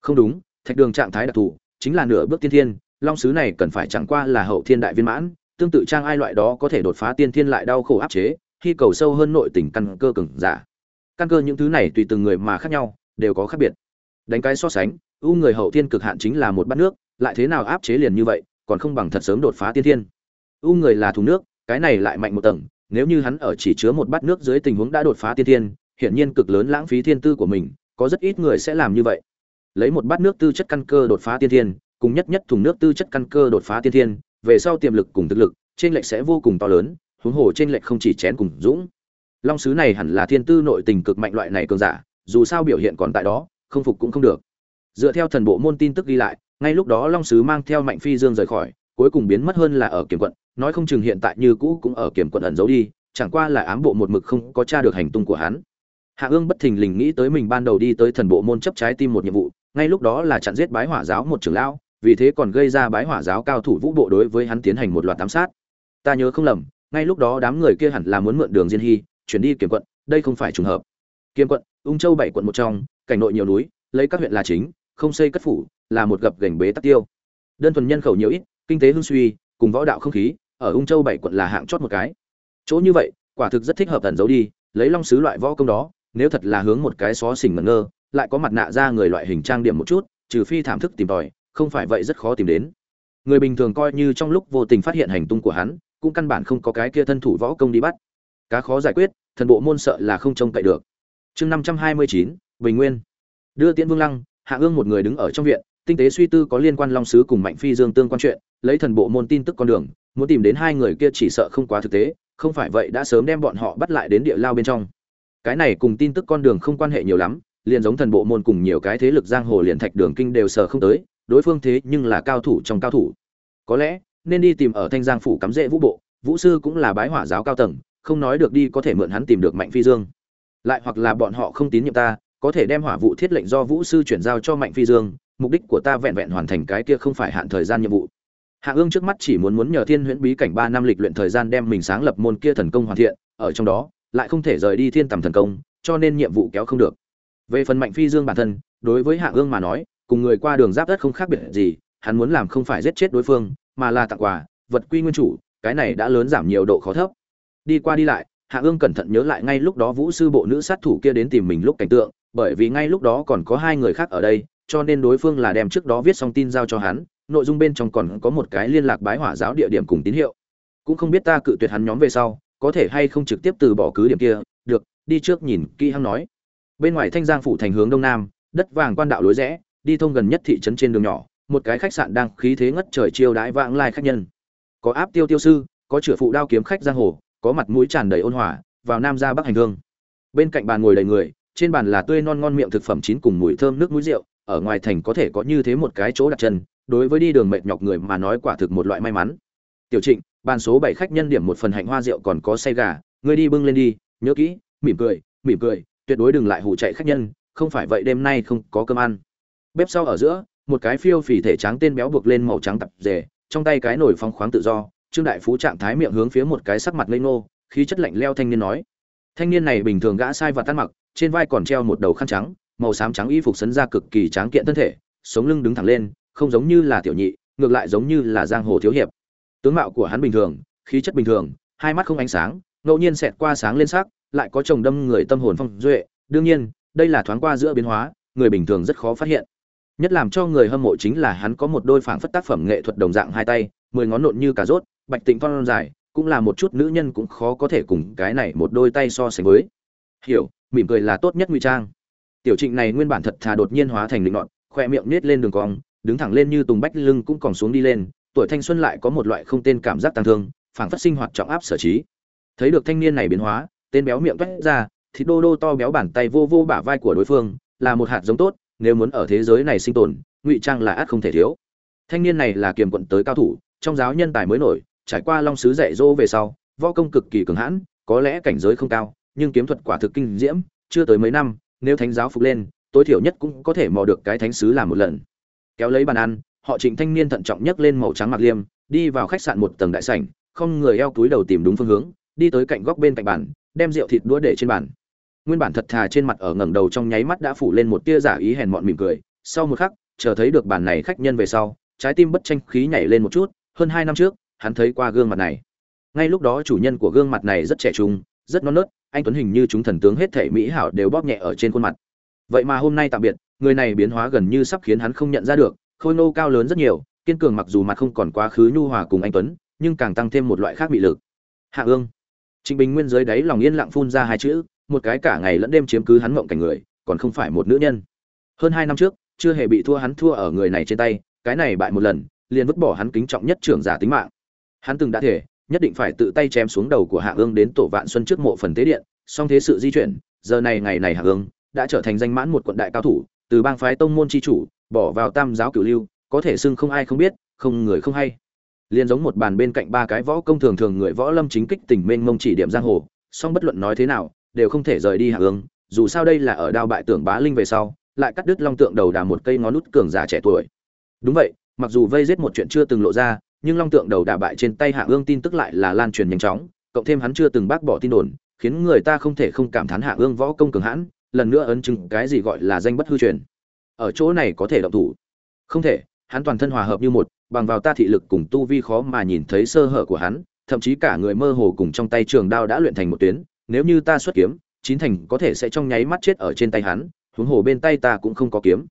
Không đúng, thạch đường trạng thái đặc thù, chính là nửa bước tiên thiên, long sứ này cần phải chẳng qua là hậu thiên đại viên mãn, tương tự trang ai loại đó có thể đột phá tiên thiên lại đau khổ áp chế khi cầu sâu hơn nội tình căn cơ cường giả. Căn cơ những thứ này tùy từng người mà khác nhau, đều có khác biệt. Đánh cái so sánh, u người hậu thiên cực hạn chính là một bát nước, lại thế nào áp chế liền như vậy, còn không bằng thật sớm đột phá tiên thiên. U người là thùng nước, cái này lại mạnh một tầng, nếu như hắn ở chỉ chứa một bát nước dưới tình huống đã đột phá tiên thiên, hiển nhiên cực lớn lãng phí thiên tư của mình, có rất ít người sẽ làm như vậy. Lấy một bát nước tư chất căn cơ đột phá tiên thiên, cùng nhất nhất thùng nước tư chất căn cơ đột phá tiên thiên, về sau tiềm lực cùng thực lực, trên lệch sẽ vô cùng to lớn huống hồ trên lệch không chỉ chén cùng dũng. Long sứ này hẳn là thiên tư nội tình cực mạnh loại này cường giả, dù sao biểu hiện còn tại đó, không phục cũng không được. Dựa theo thần bộ môn tin tức ghi lại, ngay lúc đó long sứ mang theo mạnh phi dương rời khỏi, cuối cùng biến mất hơn là ở kiểm quận, nói không chừng hiện tại như cũ cũng ở kiểm quận ẩn giấu đi, chẳng qua là ám bộ một mực không có tra được hành tung của hắn. Hạ ương bất thình lình nghĩ tới mình ban đầu đi tới thần bộ môn chấp trái tim một nhiệm vụ, ngay lúc đó là chặn giết bái hỏa giáo một trưởng lão, vì thế còn gây ra bái hỏa giáo cao thủ vũ bộ đối với hắn tiến hành một loạt ám sát. Ta nhớ không lầm ngay lúc đó đám người kia hẳn là muốn mượn đường diên hy, chuyển đi Kiếm quận, đây không phải trùng hợp. Kiếm quận, ung châu bảy quận một trong, cảnh nội nhiều núi, lấy các huyện là chính, không xây cất phủ, là một gập gành bế tắc tiêu. Đơn thuần nhân khẩu nhiều ít, kinh tế hưng suy, cùng võ đạo không khí, ở ung châu bảy quận là hạng chót một cái. Chỗ như vậy, quả thực rất thích hợp tẩn giấu đi, lấy long sứ loại võ công đó, nếu thật là hướng một cái xó xỉnh ngẩn ngơ, lại có mặt nạ ra người loại hình trang điểm một chút, trừ phi thảm thức tìm tòi, không phải vậy rất khó tìm đến. Người bình thường coi như trong lúc vô tình phát hiện hành tung của hắn cũng căn bản không có cái kia thân thủ võ công đi bắt. Cá khó giải quyết, thần bộ môn sợ là không trông cậy được. Chương năm trăm hai mươi chín, bình nguyên. Đưa tiễn vương lăng, hạ ương một người đứng ở trong viện, tinh tế suy tư có liên quan long sứ cùng mạnh phi dương tương quan chuyện, lấy thần bộ môn tin tức con đường, muốn tìm đến hai người kia chỉ sợ không quá thực tế, không phải vậy đã sớm đem bọn họ bắt lại đến địa lao bên trong. Cái này cùng tin tức con đường không quan hệ nhiều lắm, liền giống thần bộ môn cùng nhiều cái thế lực giang hồ liền thạch đường kinh đều sợ không tới, đối phương thế nhưng là cao thủ trong cao thủ. Có lẽ nên đi tìm ở thanh giang phủ cắm rễ vũ bộ, vũ sư cũng là bái hỏa giáo cao tầng, không nói được đi có thể mượn hắn tìm được mạnh phi dương. Lại hoặc là bọn họ không tín nhiệm ta, có thể đem hỏa vụ thiết lệnh do vũ sư chuyển giao cho mạnh phi dương, mục đích của ta vẹn vẹn hoàn thành cái kia không phải hạn thời gian nhiệm vụ. Hạ ương trước mắt chỉ muốn muốn nhờ thiên huyễn bí cảnh ba năm lịch luyện thời gian đem mình sáng lập môn kia thần công hoàn thiện, ở trong đó, lại không thể rời đi thiên tầm thần công, cho nên nhiệm vụ kéo không được. Về phần mạnh phi dương bản thân, đối với hạ ương mà nói, cùng người qua đường giáp đất không khác biệt gì, hắn muốn làm không phải giết chết đối phương mà là tặng quà, vật quy nguyên chủ, cái này đã lớn giảm nhiều độ khó thấp. Đi qua đi lại, hạ ương cẩn thận nhớ lại ngay lúc đó vũ sư bộ nữ sát thủ kia đến tìm mình lúc cảnh tượng, bởi vì ngay lúc đó còn có hai người khác ở đây, cho nên đối phương là đem trước đó viết xong tin giao cho hắn, nội dung bên trong còn có một cái liên lạc bái hỏa giáo địa điểm cùng tín hiệu. Cũng không biết ta cự tuyệt hắn nhóm về sau, có thể hay không trực tiếp từ bỏ cứ điểm kia, được, đi trước nhìn kỹ hăng nói. Bên ngoài thanh giang phủ thành hướng đông nam, đất vàng quan đạo lối rẽ, đi thông gần nhất thị trấn trên đường nhỏ một cái khách sạn đang khí thế ngất trời chiêu đãi vãng lai khách nhân. Có áp tiêu tiêu sư, có chửa phụ đao kiếm khách giang hồ, có mặt mũi tràn đầy ôn hòa, vào nam ra bắc hành hương. Bên cạnh bàn ngồi đầy người, trên bàn là tươi non ngon miệng thực phẩm chín cùng mùi thơm nước mũi rượu, ở ngoài thành có thể có như thế một cái chỗ đặt chân, đối với đi đường mệt nhọc người mà nói quả thực một loại may mắn. Tiểu trịnh, bàn số bảy khách nhân điểm một phần hạnh hoa rượu còn có say gà, ngươi đi bưng lên đi, nhớ kỹ, mỉm cười mỉm cười, tuyệt đối đừng lại hù chạy khách nhân, không phải vậy đêm nay không có cơm ăn. Bếp sau ở giữa một cái phiêu phì thể trắng tên béo buộc lên màu trắng tập rề trong tay cái nổi phong khoáng tự do, trương đại phú trạng thái miệng hướng phía một cái sắc mặt lê nô khí chất lạnh leo thanh niên nói. Thanh niên này bình thường gã sai và tan mặc, trên vai còn treo một đầu khăn trắng, màu xám trắng y phục sấn ra cực kỳ tráng kiện thân thể, sống lưng đứng thẳng lên, không giống như là tiểu nhị, ngược lại giống như là giang hồ thiếu hiệp. Tướng mạo của hắn bình thường, khí chất bình thường, hai mắt không ánh sáng, ngẫu nhiên xẹt qua sáng lên sắc, lại có chồng đâm người tâm hồn phong duệ. Đương nhiên, đây là thoáng qua giữa biến hóa, người bình thường rất khó phát hiện nhất làm cho người hâm mộ chính là hắn có một đôi phảng phất tác phẩm nghệ thuật đồng dạng hai tay, mười ngón nộn như cà rốt, bạch tịnh phong dài, cũng là một chút nữ nhân cũng khó có thể cùng cái này một đôi tay so sánh với. Hiểu, mỉm cười là tốt nhất ngụy trang. Tiểu trịnh này nguyên bản thật thà đột nhiên hóa thành định nọn khoe miệng nết lên đường cong, đứng thẳng lên như tùng bách lưng cũng còn xuống đi lên, tuổi thanh xuân lại có một loại không tên cảm giác tăng thương, phảng phất sinh hoạt trọng áp sở trí. Thấy được thanh niên này biến hóa, tên béo miệng toét ra, thịt đô đô to béo bàn tay vô vô bả vai của đối phương, là một hạt giống tốt nếu muốn ở thế giới này sinh tồn, ngụy trang là át không thể thiếu. Thanh niên này là kiềm quận tới cao thủ, trong giáo nhân tài mới nổi, trải qua long sứ dạy dỗ về sau, võ công cực kỳ cường hãn, có lẽ cảnh giới không cao, nhưng kiếm thuật quả thực kinh diễm, chưa tới mấy năm, nếu thánh giáo phục lên, tối thiểu nhất cũng có thể mò được cái thánh sứ làm một lần. Kéo lấy bàn ăn, họ trịnh thanh niên thận trọng nhất lên màu trắng mặc liêm, đi vào khách sạn một tầng đại sảnh, không người eo túi đầu tìm đúng phương hướng, đi tới cạnh góc bên cạnh bàn, đem rượu thịt đũa để trên bàn nguyên bản thật thà trên mặt ở ngẩng đầu trong nháy mắt đã phủ lên một tia giả ý hèn mọn mỉm cười. Sau một khắc, chờ thấy được bản này khách nhân về sau, trái tim bất tranh khí nhảy lên một chút, hơn hai năm trước, hắn thấy qua gương mặt này. Ngay lúc đó chủ nhân của gương mặt này rất trẻ trung, rất non nớt, anh tuấn hình như chúng thần tướng hết thể mỹ hảo đều bóp nhẹ ở trên khuôn mặt. Vậy mà hôm nay tạm biệt, người này biến hóa gần như sắp khiến hắn không nhận ra được, khôi nô cao lớn rất nhiều, kiên cường mặc dù mặt không còn quá khứ nhu hòa cùng anh tuấn, nhưng càng tăng thêm một loại khác bị lực. Hạ ương. Trịnh bình nguyên dưới đáy lòng yên lặng phun ra hai chữ một cái cả ngày lẫn đêm chiếm cứ hắn mộng cảnh người, còn không phải một nữ nhân. Hơn hai năm trước, chưa hề bị thua hắn thua ở người này trên tay, cái này bại một lần, liền vứt bỏ hắn kính trọng nhất trưởng giả tính mạng. Hắn từng đã thể, nhất định phải tự tay chém xuống đầu của hạ ương đến tổ vạn xuân trước mộ phần tế điện, song thế sự di chuyển, giờ này ngày này hạ ương đã trở thành danh mãn một quận đại cao thủ, từ bang phái tông môn chi chủ, bỏ vào tam giáo cửu lưu, có thể xưng không ai không biết, không người không hay. Liền giống một bàn bên cạnh ba cái võ công thường thường người võ lâm chính kích tình mênh mông chỉ điểm giang hồ, song bất luận nói thế nào đều không thể rời đi hạ ương dù sao đây là ở đao bại tưởng bá linh về sau, lại cắt đứt long tượng đầu đà một cây ngón nút cường giả trẻ tuổi. Đúng vậy, mặc dù vây giết một chuyện chưa từng lộ ra, nhưng long tượng đầu đà bại trên tay hạ ương tin tức lại là lan truyền nhanh chóng, cộng thêm hắn chưa từng bác bỏ tin đồn, khiến người ta không thể không cảm thán hạ ương võ công cường hãn, lần nữa ấn chứng cái gì gọi là danh bất hư truyền. Ở chỗ này có thể động thủ? Không thể, hắn toàn thân hòa hợp như một, bằng vào ta thị lực cùng tu vi khó mà nhìn thấy sơ hở của hắn, thậm chí cả người mơ hồ cùng trong tay trường đao đã luyện thành một tuyến nếu như ta xuất kiếm, chín thành có thể sẽ trong nháy mắt chết ở trên tay hắn, huống hồ bên tay ta cũng không có kiếm.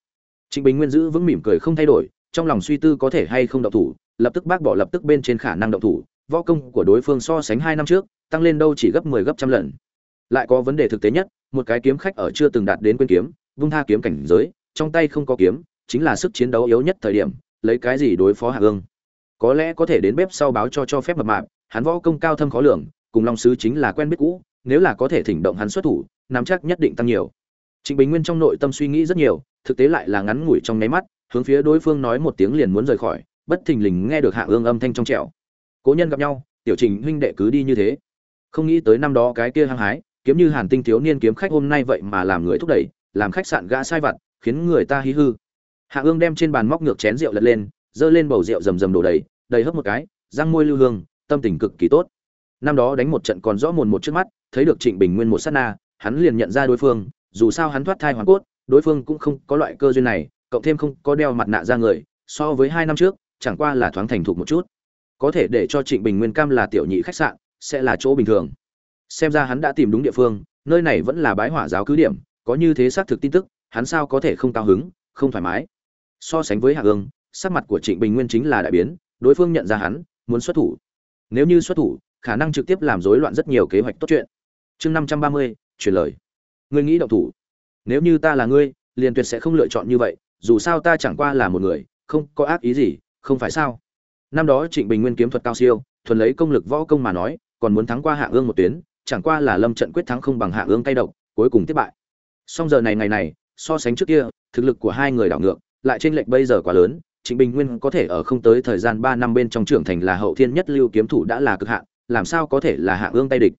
Trịnh bình nguyên giữ vững mỉm cười không thay đổi, trong lòng suy tư có thể hay không động thủ, lập tức bác bỏ lập tức bên trên khả năng động thủ, võ công của đối phương so sánh hai năm trước, tăng lên đâu chỉ gấp 10 gấp trăm lần. Lại có vấn đề thực tế nhất, một cái kiếm khách ở chưa từng đạt đến quên kiếm, vung tha kiếm cảnh giới, trong tay không có kiếm, chính là sức chiến đấu yếu nhất thời điểm, lấy cái gì đối phó hạ ương có lẽ có thể đến bếp sau báo cho cho phép mập mạp, hắn võ công cao thâm khó lường, cùng long sứ chính là quen biết cũ nếu là có thể thỉnh động hắn xuất thủ, nắm chắc nhất định tăng nhiều. Trịnh bình nguyên trong nội tâm suy nghĩ rất nhiều, thực tế lại là ngắn ngủi trong nháy mắt, hướng phía đối phương nói một tiếng liền muốn rời khỏi, bất thình lình nghe được hạ ương âm thanh trong trẻo. Cố nhân gặp nhau, tiểu trình huynh đệ cứ đi như thế. Không nghĩ tới năm đó cái kia hăng hái, kiếm như hàn tinh thiếu niên kiếm khách hôm nay vậy mà làm người thúc đẩy, làm khách sạn gã sai vặt, khiến người ta hí hư. Hạ ương đem trên bàn móc ngược chén rượu lật lên dơ lên bầu rượu rầm rầm đổ đầy đầy hấp một cái, răng môi lưu hương, tâm tình cực kỳ tốt năm đó đánh một trận còn rõ mồn một trước mắt, thấy được trịnh bình nguyên một sát na, hắn liền nhận ra đối phương, dù sao hắn thoát thai hoàn cốt, đối phương cũng không có loại cơ duyên này, cộng thêm không có đeo mặt nạ ra người, so với hai năm trước, chẳng qua là thoáng thành thục một chút. Có thể để cho trịnh bình nguyên cam là tiểu nhị khách sạn, sẽ là chỗ bình thường. Xem ra hắn đã tìm đúng địa phương, nơi này vẫn là bái hỏa giáo cứ điểm, có như thế xác thực tin tức, hắn sao có thể không cao hứng, không thoải mái. So sánh với hạ ương sắc mặt của trịnh bình nguyên chính là đại biến, đối phương nhận ra hắn, muốn xuất thủ. Nếu như xuất thủ khả năng trực tiếp làm rối loạn rất nhiều kế hoạch tốt chuyện. Chương năm trăm ba mươi truyền lời. Ngươi nghĩ động thủ. Nếu như ta là ngươi, liền tuyệt sẽ không lựa chọn như vậy, dù sao ta chẳng qua là một người, không có ác ý gì, không phải sao? Năm đó trịnh bình nguyên kiếm thuật cao siêu, thuần lấy công lực võ công mà nói, còn muốn thắng qua hạ ương một tuyến, chẳng qua là lâm trận quyết thắng không bằng hạ ương tay độc, cuối cùng thất bại. Song giờ này ngày này, so sánh trước kia, thực lực của hai người đảo ngược, lại trên lệch bây giờ quá lớn, trịnh bình nguyên có thể ở không tới thời gian ba năm bên trong trưởng thành là hậu thiên nhất lưu kiếm thủ đã là cực hạn làm sao có thể là hạ ương tay địch?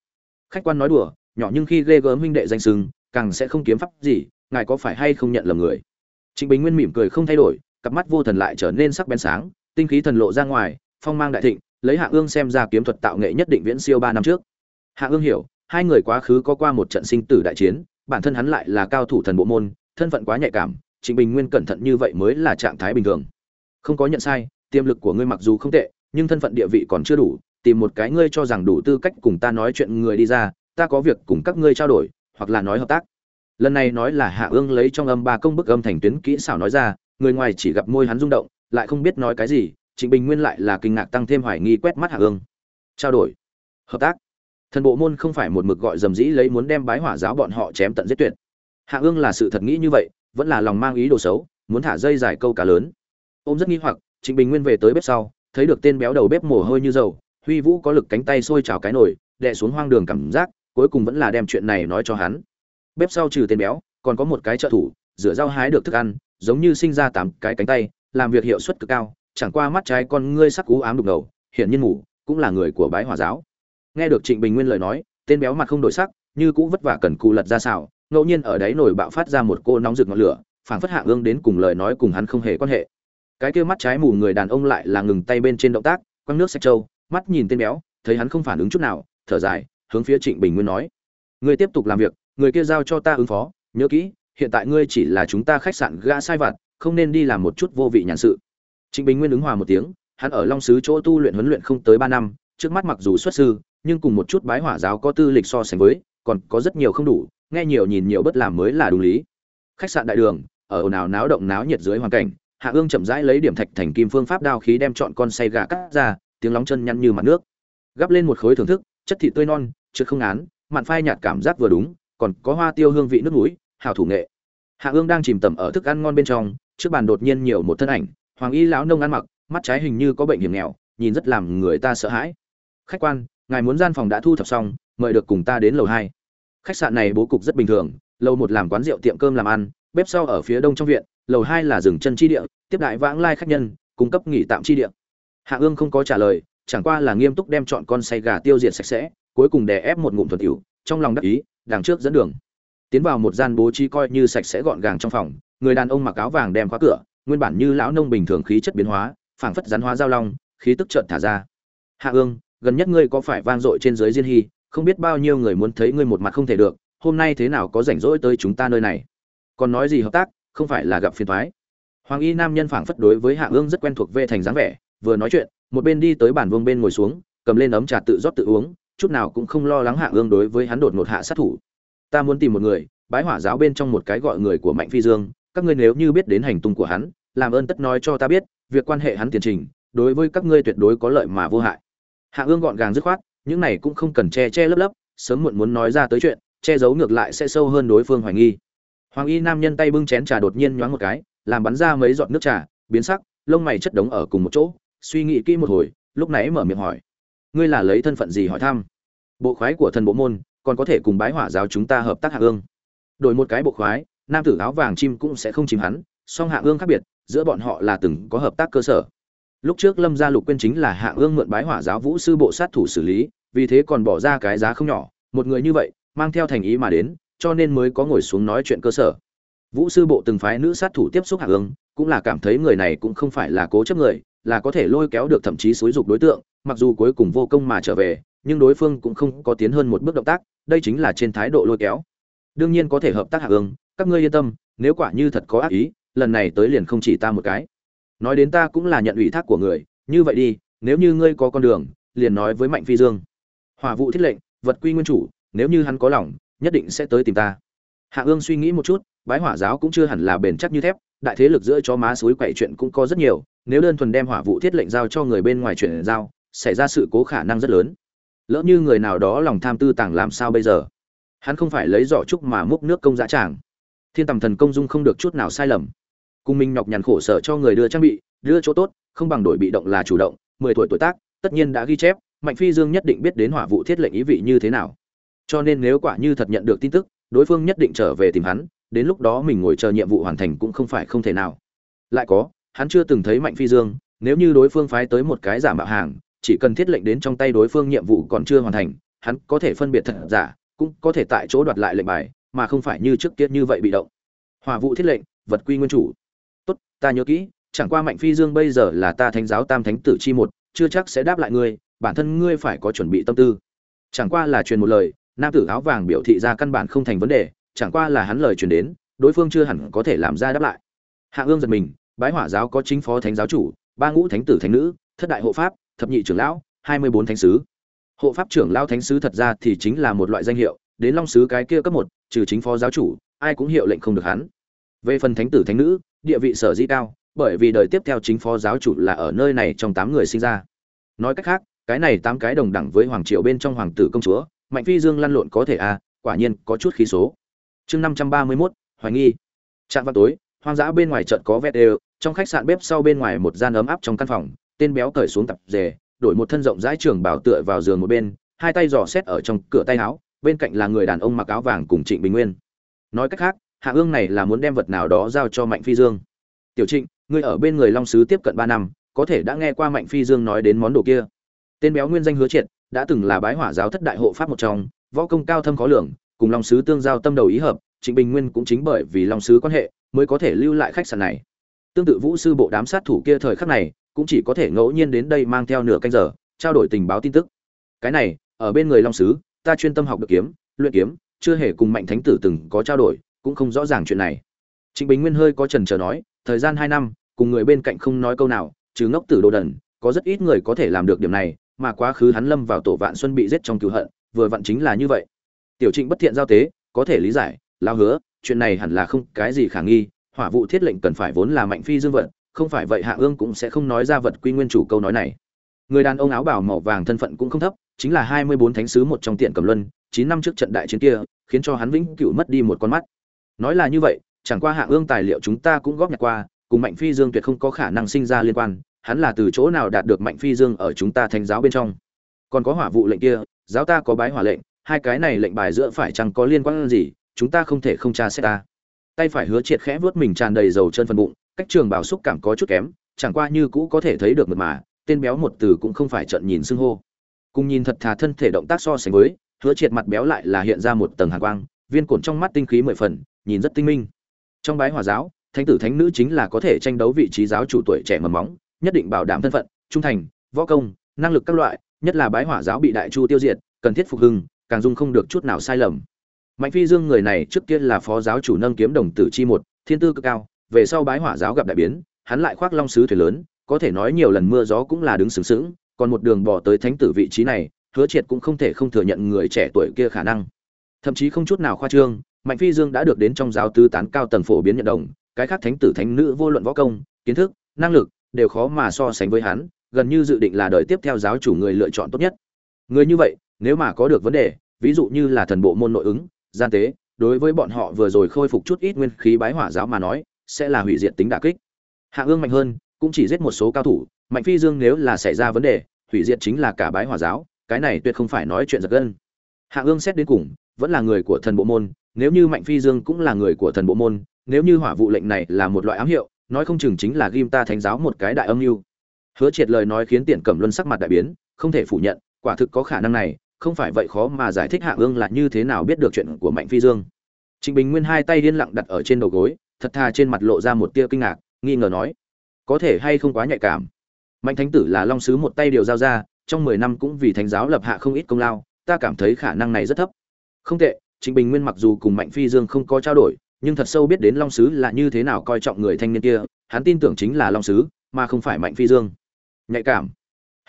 Khách quan nói đùa, nhỏ nhưng khi ghê gớm huynh đệ danh sưng, càng sẽ không kiếm pháp gì, ngài có phải hay không nhận lầm người? Trịnh bình nguyên mỉm cười không thay đổi, cặp mắt vô thần lại trở nên sắc bén sáng, tinh khí thần lộ ra ngoài, phong mang đại thịnh, lấy hạ ương xem ra kiếm thuật tạo nghệ nhất định viễn siêu ba năm trước. Hạ ương hiểu, hai người quá khứ có qua một trận sinh tử đại chiến, bản thân hắn lại là cao thủ thần bộ môn, thân phận quá nhạy cảm, trịnh bình nguyên cẩn thận như vậy mới là trạng thái bình thường. Không có nhận sai, tiềm lực của ngươi mặc dù không tệ, nhưng thân phận địa vị còn chưa đủ tìm một cái ngươi cho rằng đủ tư cách cùng ta nói chuyện người đi ra, ta có việc cùng các ngươi trao đổi, hoặc là nói hợp tác. Lần này nói là hạ ương lấy trong âm ba công bức âm thành tuyến kỹ xảo nói ra, người ngoài chỉ gặp môi hắn rung động, lại không biết nói cái gì, trịnh bình nguyên lại là kinh ngạc tăng thêm hoài nghi quét mắt hạ ương. Trao đổi, hợp tác. Thần bộ môn không phải một mực gọi dầm dĩ lấy muốn đem bái hỏa giáo bọn họ chém tận giết tuyệt. Hạ ương là sự thật nghĩ như vậy, vẫn là lòng mang ý đồ xấu, muốn thả dây dài câu cá lớn. Ôm rất nghi hoặc, trịnh bình nguyên về tới bếp sau, thấy được tên béo đầu bếp mồ hôi như dầu huy vũ có lực cánh tay sôi trào cái nồi, đè xuống hoang đường cảm giác, cuối cùng vẫn là đem chuyện này nói cho hắn. Bếp sau trừ tên béo, còn có một cái trợ thủ, rửa rau hái được thức ăn, giống như sinh ra tám cái cánh tay, làm việc hiệu suất cực cao, chẳng qua mắt trái con ngươi sắc cú ám đục ngầu hiện nhiên ngủ, cũng là người của bái hỏa giáo. Nghe được trịnh bình nguyên lời nói, tên béo mặt không đổi sắc, như cũ vất vả cần cù lật ra xào, ngẫu nhiên ở đáy nồi bạo phát ra một cô nóng rực ngọn lửa, phảng phất hạ ương đến cùng lời nói cùng hắn không hề quan hệ. Cái kia mắt trái mù người đàn ông lại là ngừng tay bên trên động tác, quăng nước sạch trâu mắt nhìn tên béo, thấy hắn không phản ứng chút nào, thở dài, hướng phía trịnh bình nguyên nói. Ngươi tiếp tục làm việc, người kia giao cho ta ứng phó, nhớ kỹ, hiện tại ngươi chỉ là chúng ta khách sạn gã sai vặt, không nên đi làm một chút vô vị nhàn sự. Trịnh bình nguyên ứng hòa một tiếng, hắn ở long sứ chỗ tu luyện huấn luyện không tới ba năm, trước mắt mặc dù xuất sư, nhưng cùng một chút bái hỏa giáo có tư lịch so sánh với, còn có rất nhiều không đủ, nghe nhiều nhìn nhiều bất làm mới là đúng lý. Khách sạn đại đường, ở ồn ào náo động náo nhiệt dưới hoàn cảnh, hạ ương chậm rãi lấy điểm thạch thành kim phương pháp đao khí đem chọn con say gà cắt ra tiếng lóng chân nhăn như mặt nước. Gắp lên một khối thưởng thức, chất thịt tươi non chứ không án mặn phai nhạt cảm giác vừa đúng, còn có hoa tiêu hương vị nước núi hào thủ nghệ. Hạ ương đang chìm tầm ở thức ăn ngon bên trong, trước bàn đột nhiên nhiều một thân ảnh, hoàng y lão nông ăn mặc, mắt trái hình như có bệnh hiểm nghèo, nhìn rất làm người ta sợ hãi. Khách quan, ngài muốn gian phòng đã thu thập xong, mời được cùng ta đến lầu hai. Khách sạn này bố cục rất bình thường, lầu một làm quán rượu tiệm cơm làm ăn, bếp sau ở phía đông trong viện, lầu hai là rừng chân chi địa, tiếp đại vãng lai khách nhân, cung cấp nghỉ tạm chi địa hạ ương không có trả lời, chẳng qua là nghiêm túc đem chọn con say gà tiêu diệt sạch sẽ, cuối cùng đè ép một ngụm thuần tiểu, trong lòng đắc ý, đằng trước dẫn đường. Tiến vào một gian bố trí coi như sạch sẽ gọn gàng trong phòng, người đàn ông mặc áo vàng đem khóa cửa, nguyên bản như lão nông bình thường khí chất biến hóa, phảng phất rắn hóa giao long, khí tức chợt thả ra. Hạ ương, gần nhất ngươi có phải vang dội trên dưới diên hy, không biết bao nhiêu người muốn thấy ngươi một mặt không thể được, hôm nay thế nào có rảnh rỗi tới chúng ta nơi này? Còn nói gì hợp tác, không phải là gặp phiền thoái hoàng y nam nhân phảng phất đối với hạ ương rất quen thuộc về thành dáng vẻ vừa nói chuyện, một bên đi tới bàn vương bên ngồi xuống, cầm lên ấm trà tự rót tự uống, chút nào cũng không lo lắng hạ ương đối với hắn đột ngột hạ sát thủ. Ta muốn tìm một người, bái hỏa giáo bên trong một cái gọi người của mạnh phi dương, các ngươi nếu như biết đến hành tung của hắn, làm ơn tất nói cho ta biết, việc quan hệ hắn tiền trình, đối với các ngươi tuyệt đối có lợi mà vô hại. Hạ ương gọn gàng dứt khoát, những này cũng không cần che che lấp lấp, sớm muộn muốn nói ra tới chuyện, che giấu ngược lại sẽ sâu hơn đối phương hoài nghi. Hoàng y nam nhân tay bưng chén trà đột nhiên nhoáng một cái, làm bắn ra mấy giọt nước trà, biến sắc, lông mày chất đống ở cùng một chỗ suy nghĩ kỹ một hồi, lúc nãy mở miệng hỏi. Ngươi là lấy thân phận gì hỏi thăm? Bộ khoái của thần bộ môn, còn có thể cùng bái hỏa giáo chúng ta hợp tác hạ ương. Đổi một cái bộ khoái, nam tử áo vàng chim cũng sẽ không chìm hắn, song hạ ương khác biệt, giữa bọn họ là từng có hợp tác cơ sở. Lúc trước lâm gia lục quên chính là hạ ương mượn bái hỏa giáo vũ sư bộ sát thủ xử lý, vì thế còn bỏ ra cái giá không nhỏ, một người như vậy, mang theo thành ý mà đến, cho nên mới có ngồi xuống nói chuyện cơ sở. Vũ sư bộ từng phái nữ sát thủ tiếp xúc hạ ương, cũng là cảm thấy người này cũng không phải là cố chấp người là có thể lôi kéo được thậm chí xúi dục đối tượng, mặc dù cuối cùng vô công mà trở về, nhưng đối phương cũng không có tiến hơn một bước động tác, đây chính là trên thái độ lôi kéo. Đương nhiên có thể hợp tác hạ ương các ngươi yên tâm, nếu quả như thật có ác ý, lần này tới liền không chỉ ta một cái. Nói đến ta cũng là nhận ủy thác của người, như vậy đi, nếu như ngươi có con đường, liền nói với mạnh phi dương. Hỏa vụ thiết lệnh, vật quy nguyên chủ, nếu như hắn có lòng, nhất định sẽ tới tìm ta. Hạ ương suy nghĩ một chút, bái hỏa giáo cũng chưa hẳn là bền chắc như thép, đại thế lực giữa cho má suối quậy chuyện cũng có rất nhiều nếu đơn thuần đem hỏa vụ thiết lệnh giao cho người bên ngoài chuyển giao, xảy ra sự cố khả năng rất lớn. Lỡ như người nào đó lòng tham tư tàng làm sao bây giờ? Hắn không phải lấy giỏ trúc mà múc nước công dã tràng. Thiên tầm thần công dung không được chút nào sai lầm. Cùng mình nhọc nhằn khổ sở cho người đưa trang bị, đưa chỗ tốt, không bằng đổi bị động là chủ động, mười tuổi tuổi tác, tất nhiên đã ghi chép, mạnh phi dương nhất định biết đến hỏa vụ thiết lệnh ý vị như thế nào. Cho nên nếu quả như thật nhận được tin tức, đối phương nhất định trở về tìm hắn, đến lúc đó mình ngồi chờ nhiệm vụ hoàn thành cũng không phải không thể nào. Lại có hắn chưa từng thấy mạnh phi dương, nếu như đối phương phái tới một cái giả mạo hàng, chỉ cần thiết lệnh đến trong tay đối phương nhiệm vụ còn chưa hoàn thành, hắn có thể phân biệt thật giả, cũng có thể tại chỗ đoạt lại lệnh bài, mà không phải như trước kia như vậy bị động. Hòa vụ thiết lệnh, vật quy nguyên chủ. Tốt, ta nhớ kỹ, chẳng qua mạnh phi dương bây giờ là ta thánh giáo tam thánh tử chi một, chưa chắc sẽ đáp lại ngươi, bản thân ngươi phải có chuẩn bị tâm tư. Chẳng qua là truyền một lời, nam tử áo vàng biểu thị ra căn bản không thành vấn đề, chẳng qua là hắn lời truyền đến, đối phương chưa hẳn có thể làm ra đáp lại. Hạ ương giật mình bái hỏa giáo có chính phó thánh giáo chủ, ba ngũ thánh tử thánh nữ, thất đại hộ pháp, thập nhị trưởng lão, hai mươi bốn thánh sứ. Hộ pháp trưởng lão thánh sứ thật ra thì chính là một loại danh hiệu, đến long sứ cái kia cấp một, trừ chính phó giáo chủ, ai cũng hiệu lệnh không được hắn. Về phần thánh tử thánh nữ, địa vị sở di cao, bởi vì đời tiếp theo chính phó giáo chủ là ở nơi này trong tám người sinh ra. Nói cách khác, cái này tám cái đồng đẳng với hoàng triều bên trong hoàng tử công chúa, mạnh phi dương lăn lộn có thể à quả nhiên có chút khí số. Chương năm trăm ba mươi mốt, hoài nghi. Trạm vào tối hoang dã bên ngoài chợt có vét đều, trong khách sạn bếp sau bên ngoài một gian ấm áp trong căn phòng, tên béo cởi xuống tập dề, đổi một thân rộng rãi trường bảo tựa vào giường một bên, hai tay giò xét ở trong cửa tay áo, bên cạnh là người đàn ông mặc áo vàng cùng trịnh bình nguyên. Nói cách khác, hạ ương này là muốn đem vật nào đó giao cho mạnh phi dương. Tiểu trịnh, ngươi ở bên người long sứ tiếp cận ba năm, có thể đã nghe qua mạnh phi dương nói đến món đồ kia. Tên béo nguyên danh hứa triệt, đã từng là bái hỏa giáo thất đại hộ pháp một trong, võ công cao thâm khó lường, cùng long sứ tương giao tâm đầu ý hợp, trịnh bình nguyên cũng chính bởi vì long sứ quan hệ mới có thể lưu lại khách sạn này. Tương tự vũ sư bộ đám sát thủ kia thời khắc này, cũng chỉ có thể ngẫu nhiên đến đây mang theo nửa canh giờ, trao đổi tình báo tin tức. Cái này, ở bên người long sứ, ta chuyên tâm học được kiếm, luyện kiếm, chưa hề cùng mạnh thánh tử từng có trao đổi, cũng không rõ ràng chuyện này. Trịnh bình nguyên hơi có trần trờ nói, thời gian hai năm, cùng người bên cạnh không nói câu nào, trừ ngốc tử đồ đần, có rất ít người có thể làm được điểm này, mà quá khứ hắn lâm vào tổ vạn xuân bị giết trong cựu hận, vừa vặn chính là như vậy. Tiểu trịnh bất thiện giao tế, có thể lý giải, lao hứa chuyện này hẳn là không cái gì khả nghi, hỏa vụ thiết lệnh cần phải vốn là mạnh phi dương vận không phải vậy hạ ương cũng sẽ không nói ra vật quy nguyên chủ câu nói này. Người đàn ông áo bảo màu vàng thân phận cũng không thấp, chính là hai mươi bốn thánh sứ một trong tiện cầm luân, chín năm trước trận đại chiến kia, khiến cho hắn vĩnh cửu mất đi một con mắt. Nói là như vậy, chẳng qua hạ ương tài liệu chúng ta cũng góp nhặt qua, cùng mạnh phi dương tuyệt không có khả năng sinh ra liên quan, hắn là từ chỗ nào đạt được mạnh phi dương ở chúng ta thánh giáo bên trong. Còn có hỏa vụ lệnh kia, giáo ta có bái hỏa lệnh, hai cái này lệnh bài giữa phải chăng có liên quan gì chúng ta không thể không tra xét ta. Tay phải hứa triệt khẽ vuốt mình tràn đầy dầu chân phần bụng, cách trường bảo xúc cảm có chút kém, chẳng qua như cũ có thể thấy được mật mà, tên béo một từ cũng không phải trận nhìn xưng hô. Cùng nhìn thật thà thân thể động tác so sánh với, hứa triệt mặt béo lại là hiện ra một tầng hàn quang, viên cổn trong mắt tinh khí mười phần, nhìn rất tinh minh. Trong bái hòa giáo, thánh tử thánh nữ chính là có thể tranh đấu vị trí giáo chủ tuổi trẻ mầm móng, nhất định bảo đảm thân phận, trung thành, võ công, năng lực các loại, nhất là bái hỏa giáo bị đại chu tiêu diệt, cần thiết phục hưng, càng dung không được chút nào sai lầm mạnh phi dương người này trước kia là phó giáo chủ nâng kiếm đồng tử chi một, thiên tư cực cao, về sau bái hỏa giáo gặp đại biến, hắn lại khoác long sứ thuyền lớn, có thể nói nhiều lần mưa gió cũng là đứng sướng sướng còn một đường bỏ tới thánh tử vị trí này, hứa triệt cũng không thể không thừa nhận người trẻ tuổi kia khả năng. Thậm chí không chút nào khoa trương, mạnh phi dương đã được đến trong giáo tư tán cao tầng phổ biến nhận đồng, cái khác thánh tử thánh nữ vô luận võ công, kiến thức, năng lực, đều khó mà so sánh với hắn, gần như dự định là đợi tiếp theo giáo chủ người lựa chọn tốt nhất. Người như vậy, nếu mà có được vấn đề, ví dụ như là thần bộ môn nội ứng gian tế, đối với bọn họ vừa rồi khôi phục chút ít nguyên khí bái hỏa giáo mà nói, sẽ là hủy diệt tính đả kích. Hạ ương mạnh hơn, cũng chỉ giết một số cao thủ, mạnh phi dương nếu là xảy ra vấn đề, hủy diệt chính là cả bái hỏa giáo, cái này tuyệt không phải nói chuyện giật gân. Hạ ương xét đến cùng, vẫn là người của thần bộ môn, nếu như mạnh phi dương cũng là người của thần bộ môn, nếu như hỏa vụ lệnh này là một loại ám hiệu, nói không chừng chính là ghim ta thánh giáo một cái đại âm mưu. Hứa triệt lời nói khiến tiện cẩm luân sắc mặt đại biến, không thể phủ nhận, quả thực có khả năng này không phải vậy khó mà giải thích hạ ương là như thế nào biết được chuyện của mạnh phi dương. Trịnh bình nguyên hai tay liên lặng đặt ở trên đầu gối, thật thà trên mặt lộ ra một tia kinh ngạc, nghi ngờ nói, có thể hay không quá nhạy cảm? Mạnh thánh tử là long sứ một tay điều giao ra, trong mười năm cũng vì thánh giáo lập hạ không ít công lao, ta cảm thấy khả năng này rất thấp. Không tệ. Trịnh bình nguyên mặc dù cùng mạnh phi dương không có trao đổi, nhưng thật sâu biết đến long sứ là như thế nào coi trọng người thanh niên kia, hắn tin tưởng chính là long sứ, mà không phải mạnh phi dương. Nhạy cảm.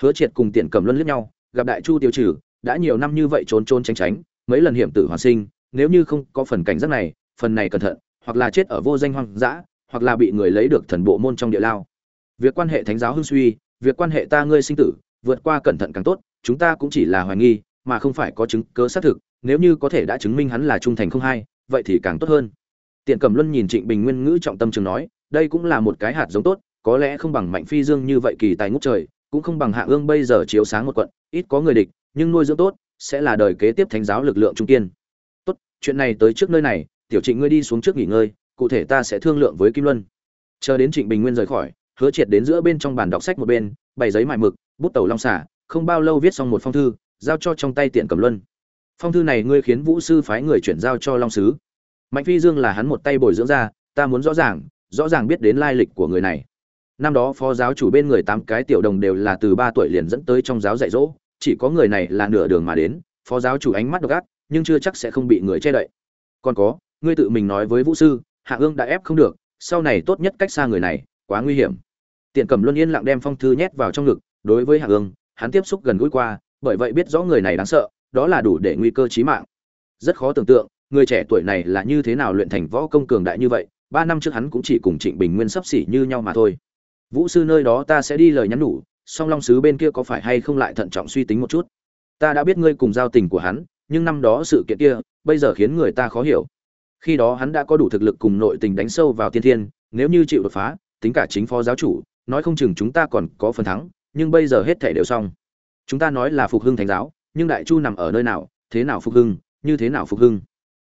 Hứa triệt cùng tiện cầm luân liếc nhau, gặp đại chu tiêu trừ đã nhiều năm như vậy trốn trốn tránh tránh, mấy lần hiểm tử hoàn sinh, nếu như không có phần cảnh giác này, phần này cẩn thận, hoặc là chết ở vô danh hoang dã, hoặc là bị người lấy được thần bộ môn trong địa lao. Việc quan hệ thánh giáo hưng suy, việc quan hệ ta ngươi sinh tử, vượt qua cẩn thận càng tốt, chúng ta cũng chỉ là hoài nghi, mà không phải có chứng cứ xác thực, nếu như có thể đã chứng minh hắn là trung thành không hay vậy thì càng tốt hơn. Tiện cẩm luân nhìn trịnh bình nguyên ngữ trọng tâm trường nói, đây cũng là một cái hạt giống tốt, có lẽ không bằng mạnh phi dương như vậy kỳ tài ngút trời, cũng không bằng hạ ương bây giờ chiếu sáng một quận, ít có người địch nhưng nuôi dưỡng tốt sẽ là đời kế tiếp thánh giáo lực lượng trung kiên. Tốt, chuyện này tới trước nơi này, tiểu trịnh ngươi đi xuống trước nghỉ ngơi, cụ thể ta sẽ thương lượng với kim luân. Chờ đến trịnh bình nguyên rời khỏi, hứa triệt đến giữa bên trong bàn đọc sách một bên, bày giấy mài mực, bút tàu long xả, không bao lâu viết xong một phong thư, giao cho trong tay tiện cầm luân. Phong thư này ngươi khiến vũ sư phái người chuyển giao cho long sứ. Mạnh phi dương là hắn một tay bồi dưỡng ra, ta muốn rõ ràng rõ ràng biết đến lai lịch của người này. Năm đó phó giáo chủ bên người tám cái tiểu đồng đều là từ ba tuổi liền dẫn tới trong giáo dạy dỗ chỉ có người này là nửa đường mà đến, phó giáo chủ ánh mắt độc ác, nhưng chưa chắc sẽ không bị người che đậy. Còn có, ngươi tự mình nói với vũ sư, hạ ương đã ép không được, sau này tốt nhất cách xa người này, quá nguy hiểm. Tiện cẩm luân yên lặng đem phong thư nhét vào trong ngực, đối với hạ ương, hắn tiếp xúc gần gũi qua, bởi vậy biết rõ người này đáng sợ, đó là đủ để nguy cơ chí mạng. Rất khó tưởng tượng, người trẻ tuổi này là như thế nào luyện thành võ công cường đại như vậy, ba năm trước hắn cũng chỉ cùng trịnh bình nguyên sắp xỉ như nhau mà thôi. Vũ sư nơi đó ta sẽ đi lời nhắn nhủ song long sứ bên kia có phải hay không lại thận trọng suy tính một chút? Ta đã biết ngươi cùng giao tình của hắn, nhưng năm đó sự kiện kia, bây giờ khiến người ta khó hiểu. Khi đó hắn đã có đủ thực lực cùng nội tình đánh sâu vào tiên thiên, nếu như chịu đột phá, tính cả chính phó giáo chủ, nói không chừng chúng ta còn có phần thắng, nhưng bây giờ hết thể đều xong. Chúng ta nói là phục hưng thánh giáo, nhưng đại chu nằm ở nơi nào, thế nào phục hưng, như thế nào phục hưng?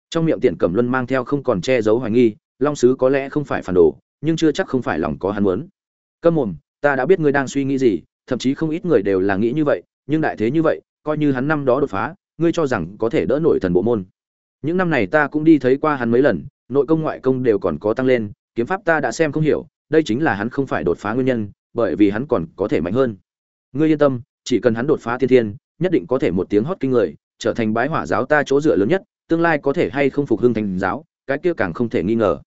Trong miệng tiện cẩm luân mang theo không còn che giấu hoài nghi, long sứ có lẽ không phải phản đồ, nhưng chưa chắc không phải lòng có hắn muốn. Câm mồm, ta đã biết ngươi đang suy nghĩ gì thậm chí không ít người đều là nghĩ như vậy, nhưng đại thế như vậy, coi như hắn năm đó đột phá, ngươi cho rằng có thể đỡ nổi thần bộ môn. Những năm này ta cũng đi thấy qua hắn mấy lần, nội công ngoại công đều còn có tăng lên, kiếm pháp ta đã xem không hiểu, đây chính là hắn không phải đột phá nguyên nhân, bởi vì hắn còn có thể mạnh hơn. Ngươi yên tâm, chỉ cần hắn đột phá thiên thiên, nhất định có thể một tiếng hót kinh người, trở thành bái hỏa giáo ta chỗ dựa lớn nhất, tương lai có thể hay không phục hưng thành giáo, cái kia càng không thể nghi ngờ.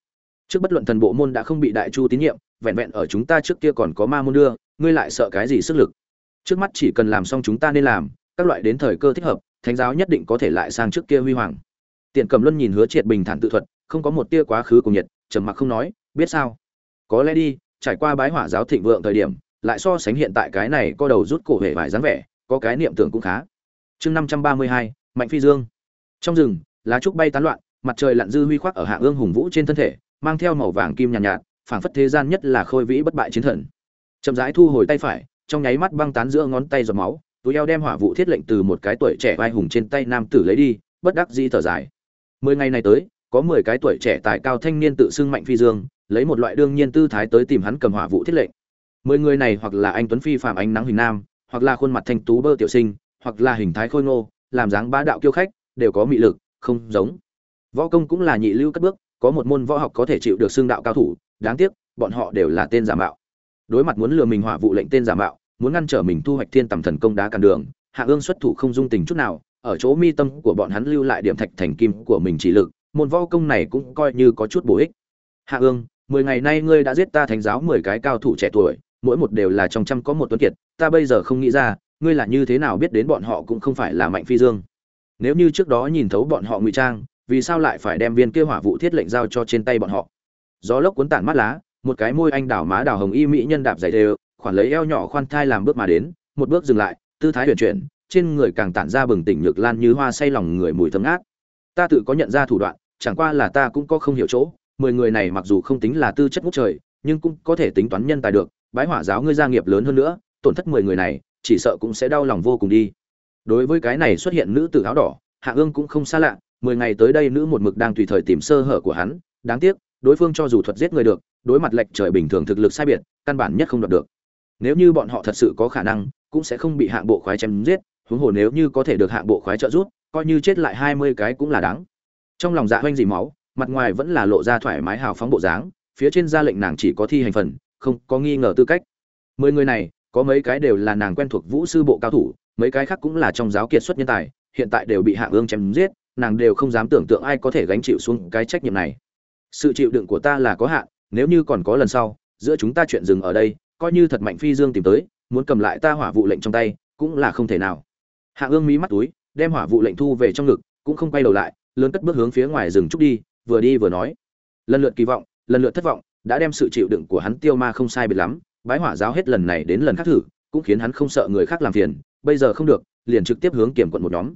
Trước bất luận thần bộ môn đã không bị đại chu tín nhiệm, vẹn vẹn ở chúng ta trước kia còn có ma môn đưa ngươi lại sợ cái gì sức lực? Trước mắt chỉ cần làm xong chúng ta nên làm các loại đến thời cơ thích hợp thánh giáo nhất định có thể lại sang trước kia huy hoàng. Tiện cầm luân nhìn hứa triệt bình thản tự thuật không có một tia quá khứ cùng nhiệt trầm mặc không nói biết sao? Có lẽ đi trải qua bái hỏa giáo thịnh vượng thời điểm lại so sánh hiện tại cái này có đầu rút cổ hề vải dáng vẻ có cái niệm tưởng cũng khá. Chương năm trăm ba mươi hai mạnh phi dương. Trong rừng lá trúc bay tán loạn mặt trời lặn dư huy khoác ở hạ ương hùng vũ trên thân thể mang theo màu vàng kim nhàn nhạt, nhạt phảng phất thế gian nhất là khôi vĩ bất bại chiến thần chậm rãi thu hồi tay phải, trong nháy mắt băng tán giữa ngón tay giọt máu, túi eo đem hỏa vụ thiết lệnh từ một cái tuổi trẻ vai hùng trên tay nam tử lấy đi, bất đắc dĩ thở dài. Mười ngày này tới, có mười cái tuổi trẻ tài cao thanh niên tự xưng mạnh phi dương, lấy một loại đương nhiên tư thái tới tìm hắn cầm hỏa vụ thiết lệnh. Mười người này hoặc là anh tuấn phi phạm ánh nắng hình nam, hoặc là khuôn mặt thanh tú bơ tiểu sinh, hoặc là hình thái khôi ngô, làm dáng bá đạo kiêu khách, đều có mị lực, không giống. Võ công cũng là nhị lưu cất bước, có một môn võ học có thể chịu được xương đạo cao thủ, đáng tiếc, bọn họ đều là tên giả mạo đối mặt muốn lừa mình hỏa vụ lệnh tên giả mạo, muốn ngăn trở mình thu hoạch thiên tầm thần công đá cản đường, hạ ương xuất thủ không dung tình chút nào, ở chỗ mi tâm của bọn hắn lưu lại điểm thạch thành kim của mình chỉ lực, môn võ công này cũng coi như có chút bổ ích. Hạ ương, mười ngày nay ngươi đã giết ta thánh giáo mười cái cao thủ trẻ tuổi, mỗi một đều là trong trăm có một tuấn kiệt, ta bây giờ không nghĩ ra, ngươi là như thế nào biết đến bọn họ cũng không phải là mạnh phi dương. Nếu như trước đó nhìn thấu bọn họ ngụy trang, vì sao lại phải đem viên kia hỏa vụ thiết lệnh giao cho trên tay bọn họ? Gió lốc cuốn tản mắt lá một cái môi anh đào má đào hồng y mỹ nhân đạp dày đều, khoản lấy eo nhỏ khoan thai làm bước mà đến, một bước dừng lại, tư thái huyền chuyển, trên người càng tản ra bừng tỉnh nhược lan như hoa say lòng người mùi thơm ngát. Ta tự có nhận ra thủ đoạn, chẳng qua là ta cũng có không hiểu chỗ, mười người này mặc dù không tính là tư chất ngút trời, nhưng cũng có thể tính toán nhân tài được, bái hỏa giáo ngươi gia nghiệp lớn hơn nữa, tổn thất mười người này, chỉ sợ cũng sẽ đau lòng vô cùng đi. Đối với cái này xuất hiện nữ tử áo đỏ, hạ ương cũng không xa lạ, mười ngày tới đây nữ một mực đang tùy thời tìm sơ hở của hắn, đáng tiếc đối phương cho dù thuật giết người được, đối mặt lệch trời bình thường thực lực sai biệt, căn bản nhất không đoạt được. Nếu như bọn họ thật sự có khả năng, cũng sẽ không bị hạng bộ khoái chém giết, huống hồ nếu như có thể được hạng bộ khoái trợ giúp, coi như chết lại hai mươi cái cũng là đáng. Trong lòng dạ hoanh dì máu, mặt ngoài vẫn là lộ ra thoải mái hào phóng bộ dáng, phía trên ra lệnh nàng chỉ có thi hành phần, không có nghi ngờ tư cách. Mười người này, có mấy cái đều là nàng quen thuộc vũ sư bộ cao thủ, mấy cái khác cũng là trong giáo kiệt xuất nhân tài, hiện tại đều bị hạ ương chém giết, nàng đều không dám tưởng tượng ai có thể gánh chịu xuống cái trách nhiệm này sự chịu đựng của ta là có hạn, nếu như còn có lần sau, giữa chúng ta chuyện dừng ở đây, coi như thật mạnh phi dương tìm tới, muốn cầm lại ta hỏa vụ lệnh trong tay, cũng là không thể nào. Hạ ương mí mắt túi, đem hỏa vụ lệnh thu về trong ngực, cũng không quay đầu lại, lớn cất bước hướng phía ngoài rừng trúc đi, vừa đi vừa nói. Lần lượt kỳ vọng, lần lượt thất vọng, đã đem sự chịu đựng của hắn tiêu ma không sai biệt lắm, bái hỏa giáo hết lần này đến lần khác thử, cũng khiến hắn không sợ người khác làm phiền, bây giờ không được, liền trực tiếp hướng kiểm quận một nhóm.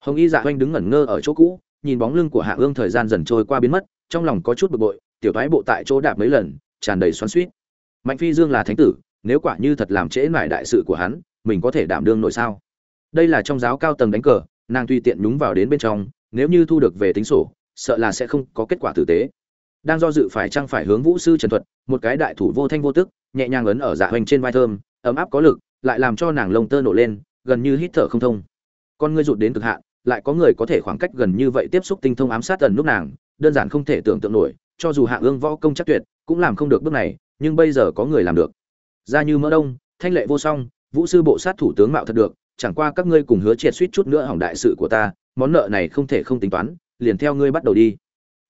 Hồng y dạ oanh đứng ngẩn ngơ ở chỗ cũ nhìn bóng lưng của hạ ương thời gian dần trôi qua biến mất, trong lòng có chút bực bội, tiểu thoái bộ tại chỗ đạp mấy lần, tràn đầy xoắn xuýt. mạnh phi dương là thánh tử, nếu quả như thật làm trễ nải đại sự của hắn, mình có thể đảm đương nổi sao? Đây là trong giáo cao tầng đánh cờ, nàng tùy tiện nhúng vào đến bên trong, nếu như thu được về tính sổ, sợ là sẽ không có kết quả tử tế. Đang do dự phải chăng phải hướng vũ sư trần thuật, một cái đại thủ vô thanh vô tức, nhẹ nhàng ấn ở dạ hoành trên vai thơm, ấm áp có lực, lại làm cho nàng lông tơ nổ lên, gần như hít thở không thông. Con ngươi rụt đến cực hạn lại có người có thể khoảng cách gần như vậy tiếp xúc tinh thông ám sát tần lúc nàng, đơn giản không thể tưởng tượng nổi, cho dù hạ ương võ công chắc tuyệt, cũng làm không được bước này, nhưng bây giờ có người làm được. Ra như mỡ đông, thanh lệ vô song, vũ sư bộ sát thủ tướng mạo thật được, chẳng qua các ngươi cùng hứa triệt suýt chút nữa hỏng đại sự của ta, món nợ này không thể không tính toán, liền theo ngươi bắt đầu đi.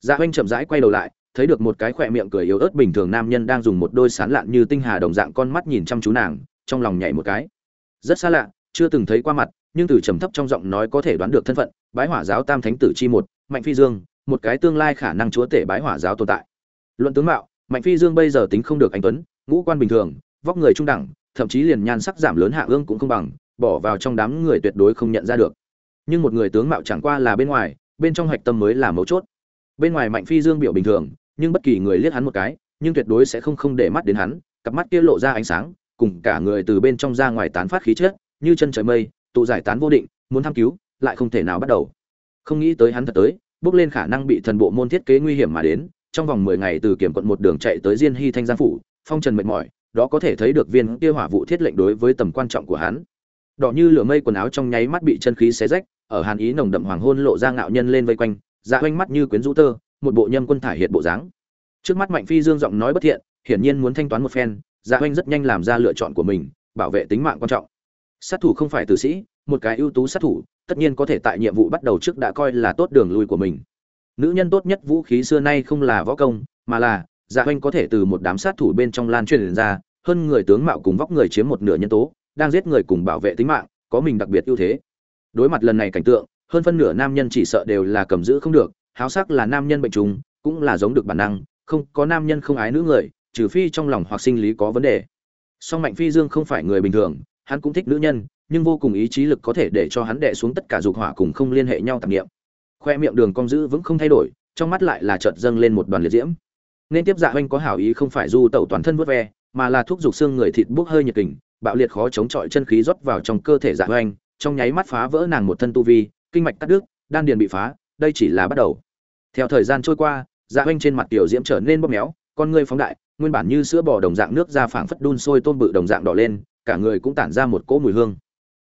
Dạ oanh chậm rãi quay đầu lại, thấy được một cái khỏe miệng cười yếu ớt bình thường nam nhân đang dùng một đôi sán lạn như tinh hà đồng dạng con mắt nhìn chăm chú nàng, trong lòng nhảy một cái. Rất xa lạ, chưa từng thấy qua mặt nhưng từ trầm thấp trong giọng nói có thể đoán được thân phận, bái hỏa giáo tam thánh tử chi một, mạnh phi dương, một cái tương lai khả năng chúa tể bái hỏa giáo tồn tại. Luận tướng mạo, mạnh phi dương bây giờ tính không được anh tuấn, ngũ quan bình thường, vóc người trung đẳng, thậm chí liền nhan sắc giảm lớn hạ ương cũng không bằng, bỏ vào trong đám người tuyệt đối không nhận ra được. Nhưng một người tướng mạo chẳng qua là bên ngoài, bên trong hạch tâm mới là mấu chốt. Bên ngoài mạnh phi dương biểu bình thường, nhưng bất kỳ người liếc hắn một cái, nhưng tuyệt đối sẽ không không để mắt đến hắn, cặp mắt kia lộ ra ánh sáng, cùng cả người từ bên trong ra ngoài tán phát khí chết như chân trời mây tụ giải tán vô định, muốn tham cứu, lại không thể nào bắt đầu. Không nghĩ tới hắn thật tới, bước lên khả năng bị thần bộ môn thiết kế nguy hiểm mà đến, trong vòng mười ngày từ kiểm quận một đường chạy tới diên hy thanh giang phủ, phong trần mệt mỏi, đó có thể thấy được viên kia hỏa vụ thiết lệnh đối với tầm quan trọng của hắn. Đỏ như lửa mây quần áo trong nháy mắt bị chân khí xé rách, ở hàn ý nồng đậm hoàng hôn lộ ra ngạo nhân lên vây quanh dạ oanh mắt như quyến rũ tơ, một bộ nhâm quân thải hiện bộ dáng. Trước mắt mạnh phi dương giọng nói bất thiện, hiển nhiên muốn thanh toán một phen dạ oanh rất nhanh làm ra lựa chọn của mình, bảo vệ tính mạng quan trọng sát thủ không phải tử sĩ, một cái ưu tú sát thủ, tất nhiên có thể tại nhiệm vụ bắt đầu trước đã coi là tốt đường lui của mình. Nữ nhân tốt nhất vũ khí xưa nay không là võ công, mà là dạ oanh có thể từ một đám sát thủ bên trong lan truyền ra, hơn người tướng mạo cùng vóc người chiếm một nửa nhân tố, đang giết người cùng bảo vệ tính mạng, có mình đặc biệt ưu thế. Đối mặt lần này cảnh tượng, hơn phân nửa nam nhân chỉ sợ đều là cầm giữ không được, háo sắc là nam nhân bệnh trùng, cũng là giống được bản năng, không có nam nhân không ái nữ người, trừ phi trong lòng hoặc sinh lý có vấn đề. Song mạnh phi dương không phải người bình thường hắn cũng thích nữ nhân, nhưng vô cùng ý chí lực có thể để cho hắn đè xuống tất cả dục hỏa cùng không liên hệ nhau tạp niệm. Khoe miệng đường cong giữ vững không thay đổi, trong mắt lại là chợt dâng lên một đoàn liệt diễm. Nên tiếp dạ oanh có hảo ý không phải du tẩu toàn thân vớt ve, mà là thuốc dục xương người thịt bốc hơi nhiệt kình, bạo liệt khó chống chọi chân khí rót vào trong cơ thể dạ oanh trong nháy mắt phá vỡ nàng một thân tu vi, kinh mạch cắt đứt, đan điền bị phá, đây chỉ là bắt đầu. Theo thời gian trôi qua dạ oanh trên mặt tiểu diễm trở nên bóp méo, con ngươi phóng đại, nguyên bản như sữa bò đồng dạng nước ra phảng phất đun sôi tôm bự đồng dạng đỏ lên cả người cũng tản ra một cỗ mùi hương.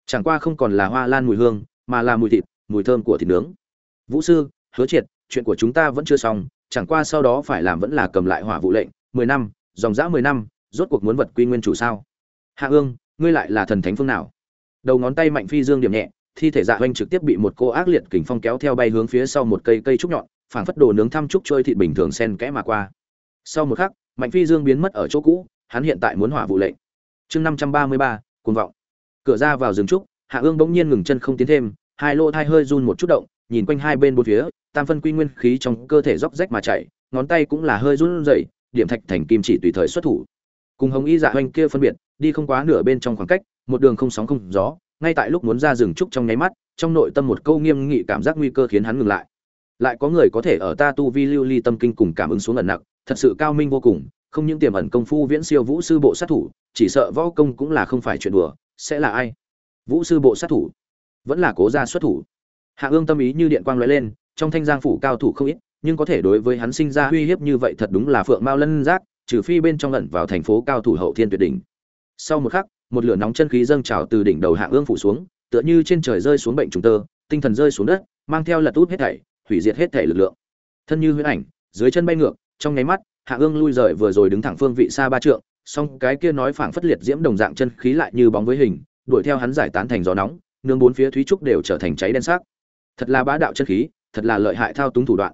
Chẳng qua không còn là hoa lan mùi hương, mà là mùi thịt, mùi thơm của thịt nướng. Vũ sư, hứa triệt, chuyện của chúng ta vẫn chưa xong, chẳng qua sau đó phải làm vẫn là cầm lại hỏa vụ lệnh, mười năm, dòng dã mười năm, rốt cuộc muốn vật quy nguyên chủ sao? Hạ ương, ngươi lại là thần thánh phương nào? Đầu ngón tay mạnh phi dương điểm nhẹ, thi thể dạ oanh trực tiếp bị một cô ác liệt kình phong kéo theo bay hướng phía sau một cây cây trúc nhọn, phảng phất đồ nướng thăm trúc trôi thịt bình thường sen kẽ mà qua. Sau một khắc, mạnh phi dương biến mất ở chỗ cũ, hắn hiện tại muốn hỏa vụ lệnh chương năm trăm ba mươi ba, cuồng vọng. Cửa ra vào rừng trúc, hạ ương bỗng nhiên ngừng chân không tiến thêm, hai lô thai hơi run một chút động, nhìn quanh hai bên bốn phía, tam phân quy nguyên khí trong cơ thể róc rách mà chạy, ngón tay cũng là hơi run rẩy, điểm thạch thành kim chỉ tùy thời xuất thủ. Cùng hồng y dạ hoanh kia phân biệt, đi không quá nửa bên trong khoảng cách, một đường không sóng không gió, ngay tại lúc muốn ra rừng trúc trong nháy mắt, trong nội tâm một câu nghiêm nghị cảm giác nguy cơ khiến hắn ngừng lại. Lại có người có thể ở ta tu vi lưu ly tâm kinh cùng cảm ứng xuống ẩn nặng, thật sự cao minh vô cùng không những tiềm ẩn công phu viễn siêu vũ sư bộ sát thủ, chỉ sợ võ công cũng là không phải chuyện đùa, sẽ là ai? Vũ sư bộ sát thủ, vẫn là cố gia xuất thủ. Hạ ương tâm ý như điện quang lóe lên, trong thanh giang phủ cao thủ không ít, nhưng có thể đối với hắn sinh ra uy hiếp như vậy thật đúng là phượng mao lân giác, trừ phi bên trong lẩn vào thành phố cao thủ hậu thiên tuyệt đỉnh. Sau một khắc, một lửa nóng chân khí dâng trào từ đỉnh đầu hạ ương phủ xuống, tựa như trên trời rơi xuống bệnh trùng tơ, tinh thần rơi xuống đất, mang theo lật út hết thảy, hủy diệt hết thảy lực lượng. Thân như huyễn ảnh, dưới chân bay ngược, trong nháy mắt hạ ương lui rời vừa rồi đứng thẳng phương vị xa ba trượng, song cái kia nói phảng phất liệt diễm đồng dạng chân khí lại như bóng với hình, đuổi theo hắn giải tán thành gió nóng, nương bốn phía thúy trúc đều trở thành cháy đen sắc. Thật là bá đạo chân khí, thật là lợi hại thao túng thủ đoạn.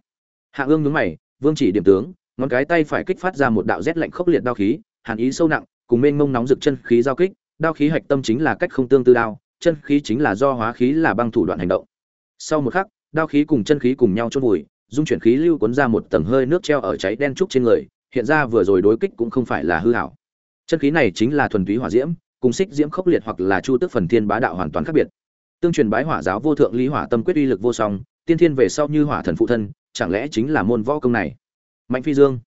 Hạ ương nhướng mày, vương chỉ điểm tướng, ngón cái tay phải kích phát ra một đạo rét lạnh khốc liệt đao khí, hàn ý sâu nặng, cùng mênh mông nóng rực chân khí giao kích, đao khí hạch tâm chính là cách không tương tư đao, chân khí chính là do hóa khí là băng thủ đoạn hành động. Sau một khắc, đao khí cùng chân khí cùng nhau chôn vùi dung chuyển khí lưu cuốn ra một tầng hơi nước treo ở cháy đen trúc trên người, hiện ra vừa rồi đối kích cũng không phải là hư hảo. Chân khí này chính là thuần túy hỏa diễm, cùng xích diễm khốc liệt hoặc là chu tức phần thiên bá đạo hoàn toàn khác biệt. Tương truyền bái hỏa giáo vô thượng lý hỏa tâm quyết uy lực vô song, tiên thiên về sau như hỏa thần phụ thân, chẳng lẽ chính là môn võ công này? Mạnh phi dương.